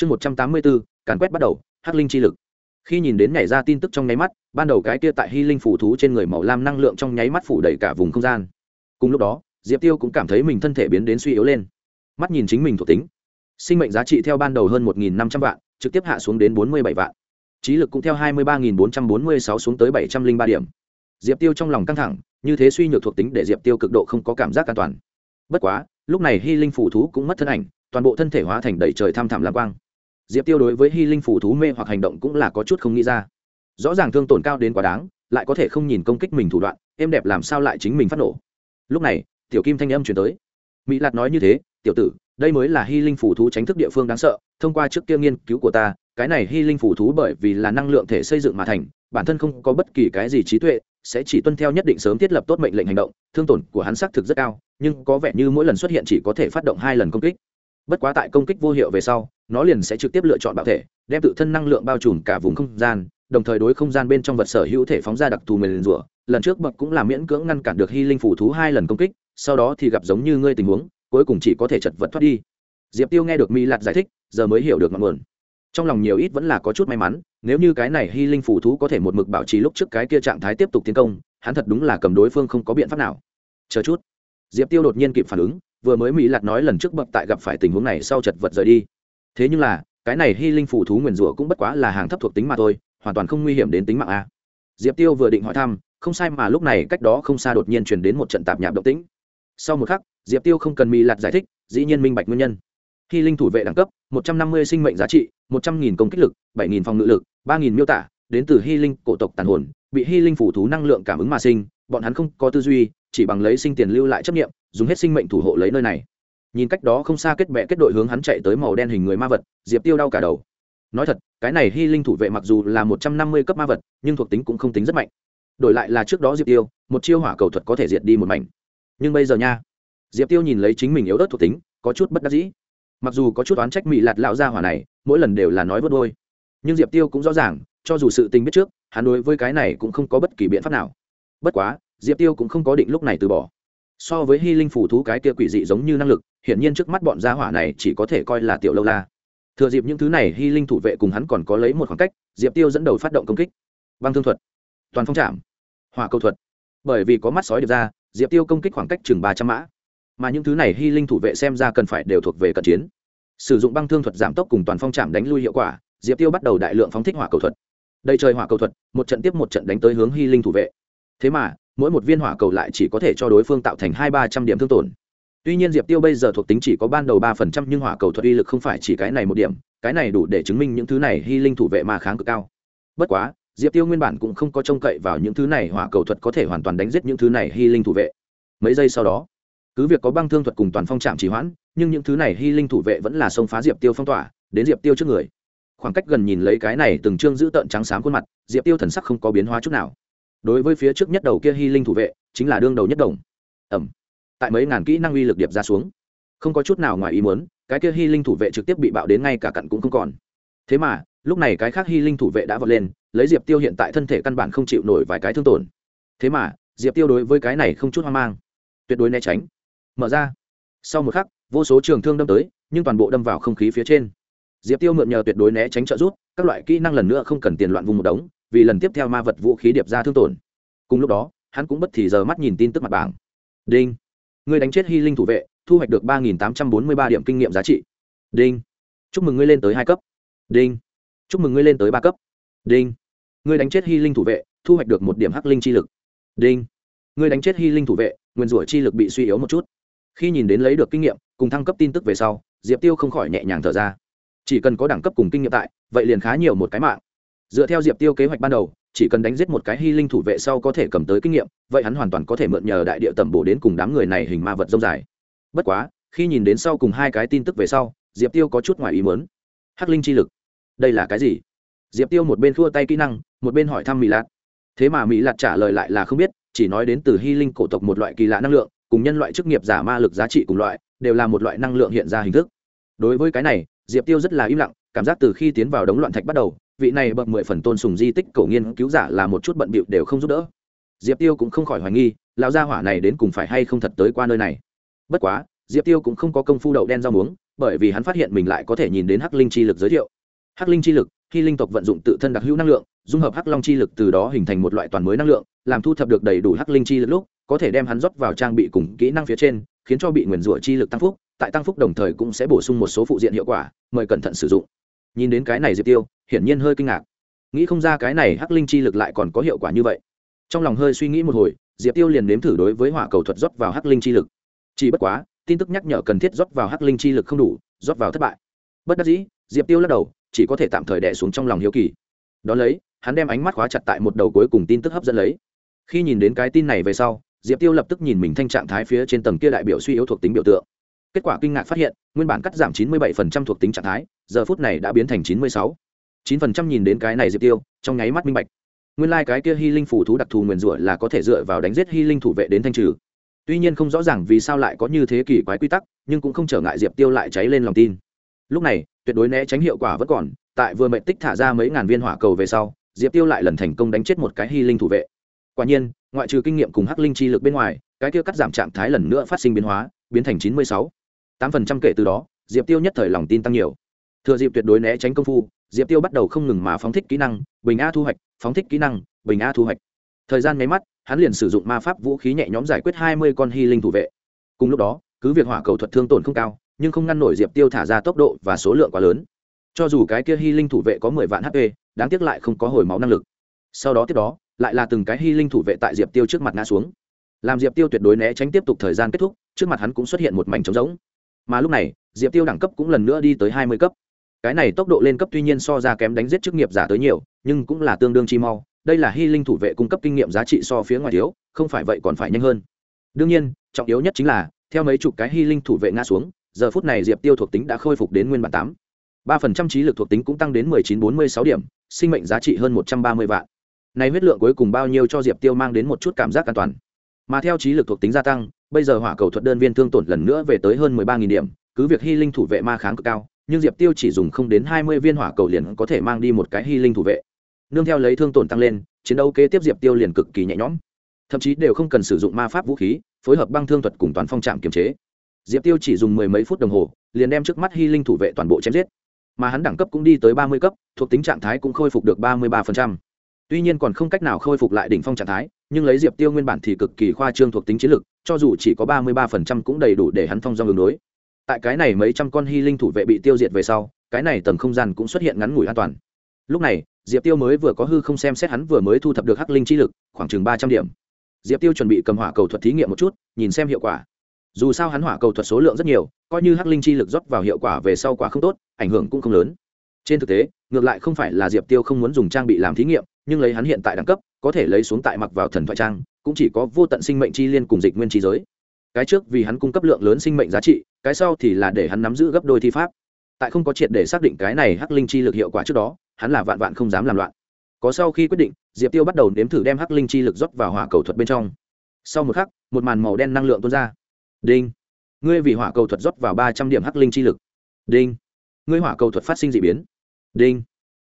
chương một trăm tám mươi bốn, càn quét bắt đầu, hắc linh chi lực. Khi nhìn đến nhảy ra tin tức trong nháy mắt, ban đầu cái kia tại hy linh phủ thú trên người màu lam năng lượng trong nháy mắt phủ đầy cả vùng không gian. Cùng lúc đó, diệp tiêu cũng cảm thấy mình thân thể biến đến suy yếu lên. Mắt nhìn chính mình thuộc tính. Sinh mệnh giá trị theo ban đầu hơn một năm trăm vạn, trực tiếp hạ xuống đến bốn mươi bảy vạn. Trí lực cũng theo hai mươi ba bốn trăm bốn mươi sáu xuống tới bảy trăm linh ba điểm. Diệp tiêu trong lòng căng thẳng, như thế suy nhược thuộc tính để diệp tiêu cực độ không có cảm giác an toàn. Bất quá, lúc này hy linh phủ thú cũng mất thân ảnh, toàn bộ thân thể hóa thành đầy trời tham thảm lam quang diệp tiêu đối với hy linh phủ thú mê hoặc hành động cũng là có chút không nghĩ ra. Rõ ràng thương tổn cao đến quá đáng, lại có thể không nhìn công kích mình thủ đoạn êm đẹp làm sao lại chính mình phát nổ. Lúc này, tiểu kim thanh âm chuyển tới. Mỹ lạt nói như thế, tiểu tử, đây mới là hy linh phủ thú tránh thức địa phương đáng sợ, thông qua trước kia nghiên cứu của ta, cái này hy linh phủ thú bởi vì là năng lượng thể xây dựng mà thành, bản thân không có bất kỳ cái gì trí tuệ, sẽ chỉ tuân theo nhất định sớm thiết lập tốt mệnh lệnh hành động, thương tổn của hắn xác thực rất cao, nhưng có vẻ như mỗi lần xuất hiện chỉ có thể phát động hai lần công kích. Bất quá tại công kích vô hiệu về sau nó liền sẽ trực tiếp lựa chọn bạo thể, đem tự thân năng lượng bao trùm cả vùng không gian, đồng thời đối không gian bên trong vật sở hữu thể phóng ra đặc thù mềm rủa. Lần trước bậc cũng là miễn cưỡng ngăn cản được hy linh phủ thú hai lần công kích, sau đó thì gặp giống như ngươi tình huống, cuối cùng chỉ có thể chật vật thoát đi. Diệp tiêu nghe được mỹ lạt giải thích, giờ mới hiểu được ngọn nguồn. Trong lòng nhiều ít vẫn là có chút may mắn, nếu như cái này hy linh phủ thú có thể một mực bảo trì lúc trước cái kia trạng thái tiếp tục tiến công, hắn thật đúng là cầm đối phương không có biện pháp nào. Chờ chút. Diệp tiêu đột nhiên kịp phản ứng, vừa mới mỹ lạt nói lần trước bậc tại gặp phải tình huống này sau chật vật rời đi thế nhưng là, cái này hy linh phủ thú nguyền rủa cũng bất quá là hàng thấp thuộc tính mà thôi, hoàn toàn không nguy hiểm đến tính mạng a. Diệp tiêu vừa định hỏi thăm, không sai mà lúc này cách đó không xa đột nhiên chuyển đến một trận tạp nhạp động tĩnh. Sau một khắc, diệp tiêu không cần mỹ lạt giải thích, dĩ nhiên minh bạch nguyên nhân. Hy linh thủ vệ đẳng cấp, một trăm năm mươi sinh mệnh giá trị, một trăm nghìn công kích lực, bảy nghìn phòng ngự lực, ba nghìn miêu tả, đến từ hy linh cổ tộc tàn hồn, bị hy linh phủ thú năng lượng cảm ứng mà sinh, bọn hắn không có tư duy, chỉ bằng lấy sinh tiền lưu lại chấp nghiệm dùng hết sinh mệnh thủ hộ lấy nơi này nhìn cách đó không xa kết bệ kết đội hướng hắn chạy tới màu đen hình người ma vật, diệp tiêu đau cả đầu. Nói thật, cái này hy linh thủ vệ mặc dù là một trăm năm mươi cấp ma vật, nhưng thuộc tính cũng không tính rất mạnh. Đổi lại là trước đó diệp tiêu, một chiêu hỏa cầu thuật có thể diệt đi một mảnh. Nhưng bây giờ nha, diệp tiêu nhìn lấy chính mình yếu ớt thuộc tính, có chút bất đắc dĩ. Mặc dù có chút oán trách mỹ lạt lão gia hỏa này, mỗi lần đều là nói vớt đôi nhưng diệp tiêu cũng rõ ràng, cho dù sự tình biết trước, hắn đối với cái này cũng không có bất kỳ biện pháp nào. Bất quá, diệp tiêu cũng không có định lúc này từ bỏ so với hy linh phủ thú cái kia quỷ dị giống như năng lực, hiển nhiên trước mắt bọn gia hỏa này chỉ có thể coi là tiểu lâu la. Thừa dịp những thứ này hy linh thủ vệ cùng hắn còn có lấy một khoảng cách, diệp tiêu dẫn đầu phát động công kích. Băng thương thuật, toàn phong trạm hỏa câu thuật. Bởi vì có mắt sói được ra, diệp tiêu công kích khoảng cách chừng ba trăm mã. Mà những thứ này hy linh thủ vệ xem ra cần phải đều thuộc về cận chiến. Sử dụng băng thương thuật giảm tốc cùng toàn phong trạm đánh lui hiệu quả, diệp tiêu bắt đầu đại lượng phóng thích hỏa cầu thuật. Đầy trời hỏa cầu thuật, một trận tiếp một trận đánh tới hướng hy linh thủ vệ. Thế mà mỗi một viên hỏa cầu lại chỉ có thể cho đối phương tạo thành hai ba trăm điểm thương tổn. Tuy nhiên diệp tiêu bây giờ thuộc tính chỉ có ban đầu ba phần trăm, nhưng hỏa cầu thuật uy lực không phải chỉ cái này một điểm, cái này đủ để chứng minh những thứ này hy linh thủ vệ mà kháng cực cao. Bất quá, diệp tiêu nguyên bản cũng không có trông cậy vào những thứ này, hỏa cầu thuật có thể hoàn toàn đánh giết những thứ này hy linh thủ vệ. Mấy giây sau đó, cứ việc có băng thương thuật cùng toàn phong trạm trì hoãn, nhưng những thứ này hy linh thủ vệ vẫn là xông phá diệp tiêu phong tỏa, đến diệp tiêu trước người. Khoảng cách gần nhìn lấy cái này từng trương giữ tợn trắng xám khuôn mặt, diệp tiêu thần sắc không có biến hóa chút nào đối với phía trước nhất đầu kia hy linh thủ vệ, chính là đương đầu nhất đồng. Ẩm tại mấy ngàn kỹ năng uy lực điệp ra xuống. Không có chút nào ngoài ý muốn, cái kia hy linh thủ vệ trực tiếp bị bạo đến ngay cả cặn cũng không còn. Thế mà, lúc này cái khác hy linh thủ vệ đã vọt lên, lấy diệp tiêu hiện tại thân thể căn bản không chịu nổi vài cái thương tổn. Thế mà, diệp tiêu đối với cái này không chút hoang mang. Tuyệt đối né tránh. Mở ra. Sau một khắc, vô số trường thương đâm tới, nhưng toàn bộ đâm vào không khí phía trên. Diệp tiêu mượn nhờ tuyệt đối né tránh trợ rút các loại kỹ năng lần nữa không cần tiền loạn vùng một đống vì lần tiếp theo ma vật vũ khí điệp ra thương tổn. Cùng lúc đó, hắn cũng bất thì giờ mắt nhìn tin tức mặt bảng. Đinh. Người đánh chết hy linh thủ vệ, thu hoạch được ba nghìn tám trăm bốn mươi ba điểm kinh nghiệm giá trị. Đinh. Chúc mừng ngươi lên tới hai cấp. Đinh. Chúc mừng ngươi lên tới ba cấp. Đinh. Ngươi đánh chết hy linh thủ vệ, thu hoạch được một điểm hắc linh chi lực. Đinh. Ngươi đánh chết hy linh thủ vệ, nguyên rủa chi lực bị suy yếu một chút. Khi nhìn đến lấy được kinh nghiệm, cùng thăng cấp tin tức về sau, diệp tiêu không khỏi nhẹ nhàng thở ra. Chỉ cần có đẳng cấp cùng kinh nghiệm tại, vậy liền khá nhiều một cái mạng dựa theo diệp tiêu kế hoạch ban đầu, chỉ cần đánh giết một cái hy linh thủ vệ sau có thể cầm tới kinh nghiệm, vậy hắn hoàn toàn có thể mượn nhờ đại địa tẩm bổ đến cùng đám người này hình ma vật rông dài. Bất quá, khi nhìn đến sau cùng hai cái tin tức về sau, diệp tiêu có chút ngoài ý muốn. Hắc linh chi lực, đây là cái gì? Diệp tiêu một bên thua tay kỹ năng, một bên hỏi thăm mỹ lạt. Thế mà mỹ lạt trả lời lại là không biết, chỉ nói đến từ hy linh cổ tộc một loại kỳ lạ năng lượng, cùng nhân loại chức nghiệp giả ma lực giá trị cùng loại, đều là một loại năng lượng hiện ra hình thức. Đối với cái này, diệp tiêu rất là im lặng, cảm giác từ khi tiến vào đống loạn thạch bắt đầu vị này bậc mười phần tôn sùng di tích cổ nghiên cứu giả là một chút bận bịu đều không giúp đỡ. Diệp tiêu cũng không khỏi hoài nghi, lão gia hỏa này đến cùng phải hay không thật tới qua nơi này. Bất quá, diệp tiêu cũng không có công phu đậu đen rau muống, bởi vì hắn phát hiện mình lại có thể nhìn đến hắc linh chi lực giới thiệu. Hắc linh chi lực, khi linh tộc vận dụng tự thân đặc hữu năng lượng, dung hợp hắc long chi lực từ đó hình thành một loại toàn mới năng lượng, làm thu thập được đầy đủ hắc linh chi lực lúc, có thể đem hắn rót vào trang bị cùng kỹ năng phía trên, khiến cho bị nguyền rủa chi lực tăng phúc, tại tăng phúc đồng thời cũng sẽ bổ sung một số phụ diện hiệu quả, mời cẩn thận sử dụng nhìn đến cái này diệp tiêu, hiển nhiên hơi kinh ngạc. Nghĩ không ra cái này hắc linh chi lực lại còn có hiệu quả như vậy. Trong lòng hơi suy nghĩ một hồi, diệp tiêu liền nếm thử đối với hỏa cầu thuật rót vào hắc linh chi lực. Chỉ bất quá, tin tức nhắc nhở cần thiết rót vào hắc linh chi lực không đủ, rót vào thất bại. Bất đắc dĩ, diệp tiêu lắc đầu, chỉ có thể tạm thời đẻ xuống trong lòng hiếu kỳ. Đ ó lấy, hắn đem ánh mắt khóa chặt tại một đầu cuối cùng tin tức hấp dẫn lấy. Khi nhìn đến cái tin này về sau, diệp tiêu lập tức nhìn mình thanh trạng thái phía trên tầng kia đại biểu suy yếu thuộc tính biểu tượng. Kết quả kinh ngạc phát hiện, nguyên bản cắt giảm 97% thuộc tính trạng thái giờ phút này đã biến thành 96. 9% nhìn đến cái này diệp tiêu, trong nháy mắt minh bạch. Nguyên lai、like、cái kia hy linh phủ thú đặc thù nguyền rủa là có thể dựa vào đánh giết hy linh thủ vệ đến thanh trừ. Tuy nhiên không rõ ràng vì sao lại có như thế kỷ quái quy tắc, nhưng cũng không trở ngại diệp tiêu lại cháy lên lòng tin. Lúc này, tuyệt đối né tránh hiệu quả vẫn còn, tại vừa mệnh tích thả ra mấy ngàn viên hỏa cầu về sau, diệp tiêu lại lần thành công đánh chết một cái hy linh thủ vệ. Quả nhiên, ngoại trừ kinh nghiệm cùng hắc linh chi lực bên ngoài, cái kia cắt giảm trạng thái lần nữa phát sinh biến hóa, biến thành chín mươi sáu. Tám phần trăm kể từ đó, diệp tiêu nhất thời lòng tin tăng nhiều thừa dịp tuyệt đối né tránh công phu, diệp tiêu bắt đầu không ngừng mà phóng thích kỹ năng, bình a thu hoạch, phóng thích kỹ năng, bình a thu hoạch. Thời gian máy mắt, hắn liền sử dụng ma pháp vũ khí nhẹ nhõm giải quyết hai mươi con hy linh thủ vệ. Cùng lúc đó, cứ việc hỏa cầu thuật thương tổn không cao, nhưng không ngăn nổi diệp tiêu thả ra tốc độ và số lượng quá lớn. Cho dù cái kia hy linh thủ vệ có mười vạn hp đáng tiếc lại không có hồi máu năng lực. Sau đó tiếp đó, lại là từng cái hy linh thủ vệ tại diệp tiêu trước mặt ngã xuống. Làm diệp tiêu tuyệt đối né tránh tiếp tục thời gian kết thúc, trước mặt hắn cũng xuất hiện một mảnh trống rỗng. Mà lúc này, diệp tiêu đẳng cấp cũng lần nữa đi tới hai mươi cấp cái này tốc độ lên cấp tuy nhiên so ra kém đánh giết chức nghiệp giả tới nhiều, nhưng cũng là tương đương chi mau. Đây là hy linh thủ vệ cung cấp kinh nghiệm giá trị so phía ngoài thiếu, không phải vậy còn phải nhanh hơn. Đương nhiên, trọng yếu nhất chính là, theo mấy chục cái hy linh thủ vệ ngã xuống, giờ phút này diệp tiêu thuộc tính đã khôi phục đến nguyên bản tám. ba phần trăm trí lực thuộc tính cũng tăng đến mười chín bốn mươi sáu điểm, sinh mệnh giá trị hơn một trăm ba mươi vạn. Này huyết lượng cuối cùng bao nhiêu cho diệp tiêu mang đến một chút cảm giác an toàn. Mà theo trí lực thuộc tính gia tăng, bây giờ hỏa cầu thuật đơn viên thương tổn lần nữa về tới hơn mười ba nghìn điểm, cứ việc hy linh thủ vệ ma kháng cực cao nhưng diệp tiêu chỉ dùng không đến hai mươi viên hỏa cầu liền có thể mang đi một cái hy linh thủ vệ. Nương theo lấy thương tổn tăng lên, chiến đấu kế tiếp diệp tiêu liền cực kỳ nhẹ nhõm. Thậm chí đều không cần sử dụng ma pháp vũ khí, phối hợp băng thương thuật cùng toàn phong trạm kiềm chế. Diệp tiêu chỉ dùng mười mấy phút đồng hồ, liền đem trước mắt hy linh thủ vệ toàn bộ chém giết. Mà hắn đẳng cấp cũng đi tới ba mươi cấp, thuộc tính trạng thái cũng khôi phục được ba mươi ba tuy nhiên còn không cách nào khôi phục lại đỉnh phong trạng thái, nhưng lấy diệp tiêu nguyên bản thì cực kỳ khoa trương thuộc tính chiến lực, cho dù chỉ có ba mươi ba cũng đầy đủ để hắn thông do ngừng đối tại cái này mấy trăm con hy linh thủ vệ bị tiêu diệt về sau, cái này tầng không gian cũng xuất hiện ngắn ngủi an toàn. Lúc này, diệp tiêu mới vừa có hư không xem xét hắn vừa mới thu thập được hắc linh chi lực, khoảng chừng ba trăm điểm. Diệp tiêu chuẩn bị cầm hỏa cầu thuật thí nghiệm một chút, nhìn xem hiệu quả. Dù sao hắn hỏa cầu thuật số lượng rất nhiều, coi như hắc linh chi lực rót vào hiệu quả về sau quả không tốt, ảnh hưởng cũng không lớn. Trên thực tế, ngược lại không phải là diệp tiêu không muốn dùng trang bị làm thí nghiệm, nhưng lấy hắn hiện tại đẳng cấp, có thể lấy xuống tại mặc vào thần thoại trang, cũng chỉ có vô tận sinh mệnh chi liên cùng dịch nguyên trí giới. Cái trước vì hắn cung cấp lượng lớn sinh mệnh giá trị cái sau thì là để hắn nắm giữ gấp đôi thi pháp. Tại không có triệt để xác định cái này hắc linh chi lực hiệu quả trước đó, hắn là vạn vạn không dám làm loạn. Có sau khi quyết định, diệp tiêu bắt đầu nếm thử đem hắc linh chi lực rót vào hỏa cầu thuật bên trong. Sau một khắc, một màn màu đen năng lượng tuôn ra. Đinh! Ngươi vì hỏa cầu thuật rót vào ba trăm điểm hắc linh chi lực. Đinh! Ngươi hỏa cầu thuật phát sinh d ị biến. Đinh!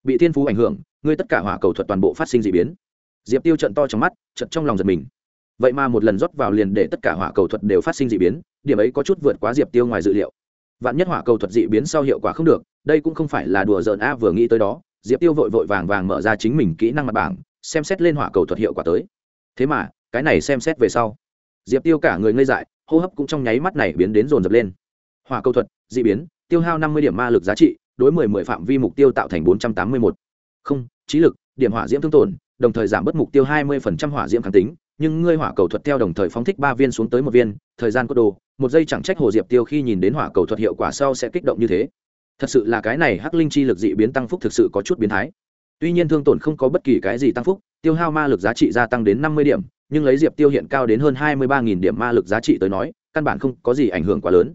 Bị thiên phú ảnh hưởng, ngươi tất cả hỏa cầu thuật toàn bộ phát sinh d ị biến. Diệp tiêu trận to trong mắt trận trong lòng giật mình. Vậy mà một lần rót vào liền để tất cả hỏa cầu thuật đều phát sinh d ị biến điểm ấy có chút vượt quá diệp tiêu ngoài dự liệu. Vạn nhất hỏa cầu thuật dị biến sau hiệu quả không được, đây cũng không phải là đùa giỡn a vừa nghĩ tới đó, diệp tiêu vội vội vàng vàng mở ra chính mình kỹ năng mặt bảng, xem xét lên hỏa cầu thuật hiệu quả tới. Thế mà, cái này xem xét về sau, diệp tiêu cả người ngây dại, hô hấp cũng trong nháy mắt này biến đến rồn rập lên. Hỏa cầu thuật d ị biến, tiêu hao năm mươi điểm ma lực giá trị, đối mười mười phạm vi mục tiêu tạo thành bốn trăm tám mươi một không, trí lực, điểm hỏa diễm thương tổn, đồng thời giảm bớt mục tiêu hai mươi phần trăm hỏa diễm kháng tính nhưng ngươi hỏa cầu thuật theo đồng thời phóng thích ba viên xuống tới một viên, thời gian có đồ, một giây chẳng trách hồ diệp tiêu khi nhìn đến hỏa cầu thuật hiệu quả sau sẽ kích động như thế. Thật sự là cái này hắc linh chi lực dị biến tăng phúc thực sự có chút biến thái. Tuy nhiên thương tổn không có bất kỳ cái gì tăng phúc, tiêu hao ma lực giá trị gia tăng đến năm mươi điểm, nhưng lấy diệp tiêu hiện cao đến hơn hai mươi ba nghìn điểm ma lực giá trị tới nói, căn bản không có gì ảnh hưởng quá lớn.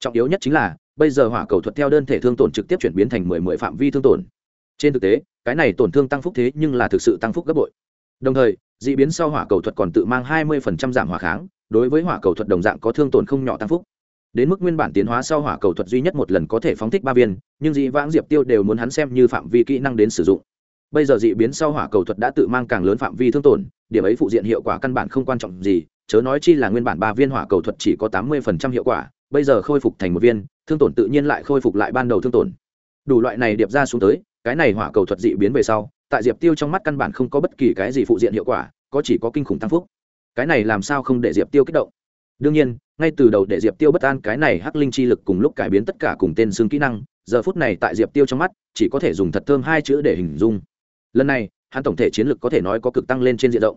Trọng yếu nhất chính là, bây giờ hỏa cầu thuật theo đơn thể thương tổn trực tiếp chuyển biến thành mười mười phạm vi thương tổn. Trên thực tế, cái này tổn thương tăng phúc thế nhưng là thực sự tăng phúc gấp bội đồng thời d ị biến sau hỏa cầu thuật còn tự mang hai mươi phần trăm giảm hỏa kháng, đối với hỏa cầu thuật đồng dạng có thương tổn không nhỏ tăng phúc. Đến mức nguyên bản tiến hóa sau hỏa cầu thuật duy nhất một lần có thể phóng thích ba viên, nhưng dị vãng diệp tiêu đều muốn hắn xem như phạm vi kỹ năng đến sử dụng. Bây giờ dị biến sau hỏa cầu thuật đã tự mang càng lớn phạm vi thương tổn, điểm ấy phụ diện hiệu quả căn bản không quan trọng gì, chớ nói chi là nguyên bản ba viên hỏa cầu thuật chỉ có tám mươi hiệu quả, bây giờ khôi phục thành một viên, thương tổn tự nhiên lại khôi phục lại ban đầu thương tổn. Đủ loại này điệp ra xuống tới, cái này hỏa cầu thuật dị biến về sau tại diệp tiêu trong mắt căn bản không có bất kỳ cái gì phụ diện hiệu quả, có chỉ có kinh khủng tăng phúc. Cái này làm sao không để diệp tiêu kích động? Đương nhiên, ngay từ đầu để diệp tiêu bất an cái này hắc linh chi lực cùng lúc cải biến tất cả cùng tên xương kỹ năng, giờ phút này tại diệp tiêu trong mắt, chỉ có thể dùng thật thơm hai chữ để hình dung. Lần này, hắn tổng thể chiến lực có thể nói có cực tăng lên trên diện rộng.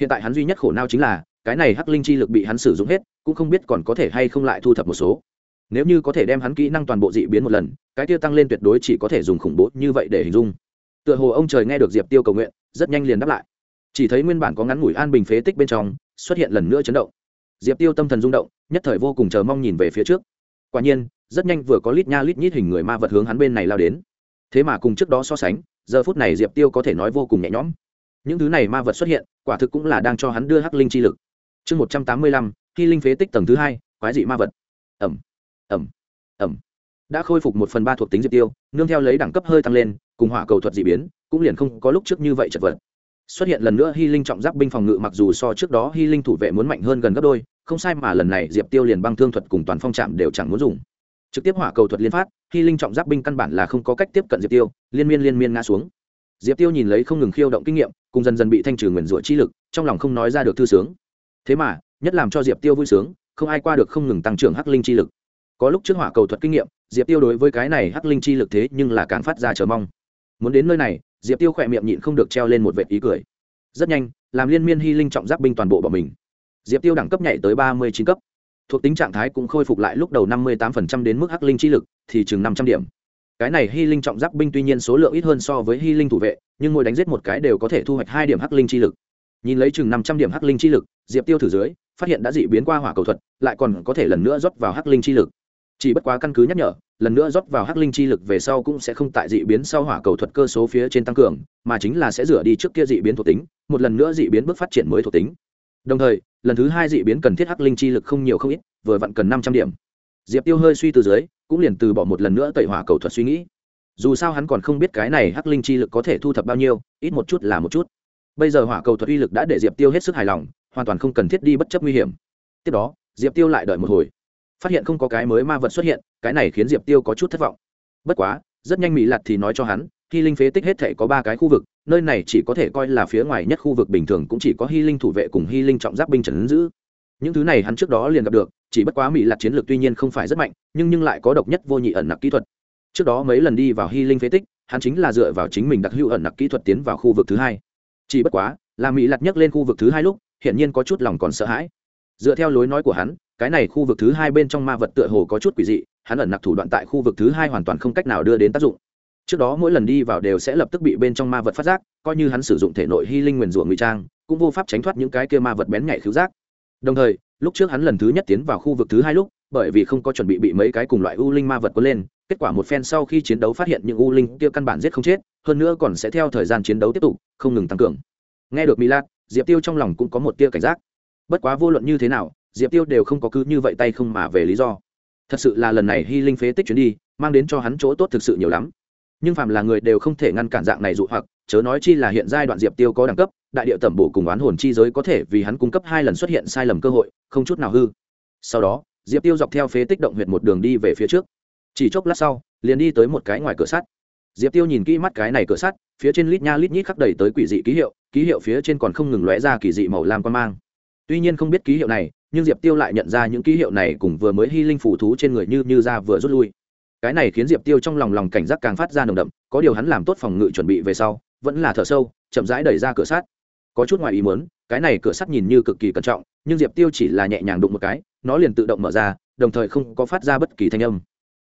Hiện tại hắn duy nhất khổ não chính là, cái này hắc linh chi lực bị hắn sử dụng hết, cũng không biết còn có thể hay không lại thu thập một số. Nếu như có thể đem hắn kỹ năng toàn bộ dị biến một lần, cái tiêu tăng lên tuyệt đối chỉ có thể dùng khủng bố như vậy để hình dung tựa hồ ông trời nghe được diệp tiêu cầu nguyện, rất nhanh liền đáp lại. Chỉ thấy nguyên bản có ngắn ngủi an bình phế tích bên trong, xuất hiện lần nữa chấn động. Diệp tiêu tâm thần rung động, nhất thời vô cùng chờ mong nhìn về phía trước. Quả nhiên, rất nhanh vừa có lít nha lít nhít hình người ma vật hướng hắn bên này lao đến. Thế mà cùng trước đó so sánh, giờ phút này diệp tiêu có thể nói vô cùng nhẹ nhõm. Những thứ này ma vật xuất hiện, quả thực cũng là đang cho hắn đưa hắc linh chi lực. Chương một trăm tám mươi lăm khi linh phế tích tầng thứ hai, quái dị ma vật. Ẩm ẩm ẩm đã khôi phục một phần ba thuộc tính diệp tiêu, nương theo lấy đẳng cấp hơi tăng lên, cùng hỏa cầu thuật d ị biến, cũng liền không có lúc trước như vậy chật vật. Xuất hiện lần nữa hy linh trọng giáp binh phòng ngự mặc dù so trước đó hy linh thủ vệ muốn mạnh hơn gần gấp đôi, không sai mà lần này diệp tiêu liền băng thương thuật cùng toàn phong trạm đều chẳng muốn dùng. Trực tiếp hỏa cầu thuật liên phát hy linh trọng giáp binh căn bản là không có cách tiếp cận diệp tiêu, liên miên liên miên ngã xuống. Diệp tiêu nhìn lấy không ngừng khiêu động kinh nghiệm, cùng dần dần bị thanh trừ nguyền rủa chi lực, trong lòng không nói ra được thư sướng. Thế mà, nhất làm cho diệp tiêu vui sướng, không ai qua được không ngừng tăng trưởng hắc linh chi lực có lúc trước hỏa cầu thuật kinh nghiệm, diệp tiêu đối với cái này hắc linh chi lực thế nhưng là càng phát ra chờ mong. Muốn đến nơi này, diệp tiêu khỏe miệng nhịn không được treo lên một vệt ý cười. Rất nhanh, làm liên miên hy linh trọng giáp binh toàn bộ bọn mình. Diệp tiêu đẳng cấp nhảy tới ba mươi chín cấp. Thuộc tính trạng thái cũng khôi phục lại lúc đầu năm mươi tám đến mức hắc linh chi lực, thì chừng năm trăm điểm. Cái này hy linh trọng giáp binh tuy nhiên số lượng ít hơn so với hy linh thủ vệ, nhưng mỗi đánh giết một cái đều có thể thu hoạch hai điểm hắc linh chi lực. Nhìn lấy chừng năm trăm điểm hắc linh chi lực, diệp tiêu thử dưới, phát hiện đã dị biến qua hỏa cầu thuật, lại còn có thể lần nữa rót vào hắc linh chi lực chỉ bất quá căn cứ nhắc nhở, lần nữa rót vào hắc linh chi lực về sau cũng sẽ không tại dị biến sau hỏa cầu thuật cơ số phía trên tăng cường, mà chính là sẽ rửa đi trước kia dị biến thuộc tính, một lần nữa dị biến bước phát triển mới thuộc tính. Đồng thời, lần thứ hai dị biến cần thiết hắc linh chi lực không nhiều không ít, vừa vặn cần năm trăm điểm. Diệp tiêu hơi suy từ dưới, cũng liền từ bỏ một lần nữa tẩy hỏa cầu thuật suy nghĩ. Dù sao hắn còn không biết cái này hắc linh chi lực có thể thu thập bao nhiêu, ít một chút là một chút. Bây giờ hỏa cầu thuật uy lực đã để diệp tiêu hết sức hài lòng, hoàn toàn không cần thiết đi bất chấp nguy hiểm. Tiếp đó, diệp tiêu lại đợi một hồi phát hiện không có cái mới ma vật xuất hiện, cái này khiến diệp tiêu có chút thất vọng. Bất quá, rất nhanh mỹ lặt thì nói cho hắn, hy linh phế tích hết thể có ba cái khu vực, nơi này chỉ có thể coi là phía ngoài nhất khu vực bình thường cũng chỉ có hy linh thủ vệ cùng hy linh trọng giáp binh trần giữ. Những thứ này hắn trước đó liền gặp được, chỉ bất quá mỹ lặt chiến lược tuy nhiên không phải rất mạnh, nhưng nhưng lại có độc nhất vô nhị ẩn nặc kỹ thuật. Trước đó mấy lần đi vào hy linh phế tích, hắn chính là dựa vào chính mình đặc hữu ẩn nặc kỹ thuật tiến vào khu vực thứ hai. Chỉ bất quá, là mỹ lặt nhấc lên khu vực thứ hai lúc hiện nhiên có chút lòng còn sợ hãi. Dựa theo lối nói của hắn cái này khu vực thứ hai bên trong ma vật tựa hồ có chút quỷ dị, hắn ẩn nặc thủ đoạn tại khu vực thứ hai hoàn toàn không cách nào đưa đến tác dụng. Trước đó mỗi lần đi vào đều sẽ lập tức bị bên trong ma vật phát giác, coi như hắn sử dụng thể nội hy linh nguyền rủa ngụy trang, cũng vô pháp tránh thoát những cái kia ma vật bén nhạy khứu giác. Đồng thời, lúc trước hắn lần thứ nhất tiến vào khu vực thứ hai lúc, bởi vì không có chuẩn bị bị mấy cái cùng loại u linh ma vật quấn lên, kết quả một phen sau khi chiến đấu phát hiện những u linh kia căn bản giết không chết, hơn nữa còn sẽ theo thời gian chiến đấu tiếp tục, không ngừng tăng cường. Nghe được milat, diệp tiêu trong lòng cũng có một tia cảnh giác. Bất quá vô luận như thế nào diệp tiêu đều không có cứ như vậy tay không mà về lý do. Thật sự là lần này hy linh phế tích chuyến đi, mang đến cho hắn chỗ tốt thực sự nhiều lắm. Nhưng phạm là người đều không thể ngăn cản dạng này dụ hoặc, chớ nói chi là hiện giai đoạn diệp tiêu có đẳng cấp, đại điệu tẩm bổ cùng oán hồn chi giới có thể vì hắn cung cấp hai lần xuất hiện sai lầm cơ hội, không chút nào hư. Sau đó, diệp tiêu dọc theo phế tích động huyệt một đường đi về phía trước. Chỉ chốc lát sau, liền đi tới một cái ngoài cửa sắt. Diệp tiêu nhìn kỹ mắt cái này cửa sắt, phía trên lít nha lít nhít khắc đầy tới quỷ dị ký hiệu ký hiệu phía trên còn không ngừng lóe ra kỳ dị màu lam quan mang tuy nhiên không biết ký hiệu này, nhưng diệp tiêu lại nhận ra những ký hiệu này cùng vừa mới hy linh phủ thú trên người như như ra vừa rút lui. Cái này khiến diệp tiêu trong lòng lòng cảnh giác càng phát ra nồng đậm, có điều hắn làm tốt phòng ngự chuẩn bị về sau, vẫn là thở sâu, chậm rãi đẩy ra cửa sắt. Có chút ngoài ý muốn, cái này cửa sắt nhìn như cực kỳ cẩn trọng, nhưng diệp tiêu chỉ là nhẹ nhàng đụng một cái, nó liền tự động mở ra, đồng thời không có phát ra bất kỳ thanh âm.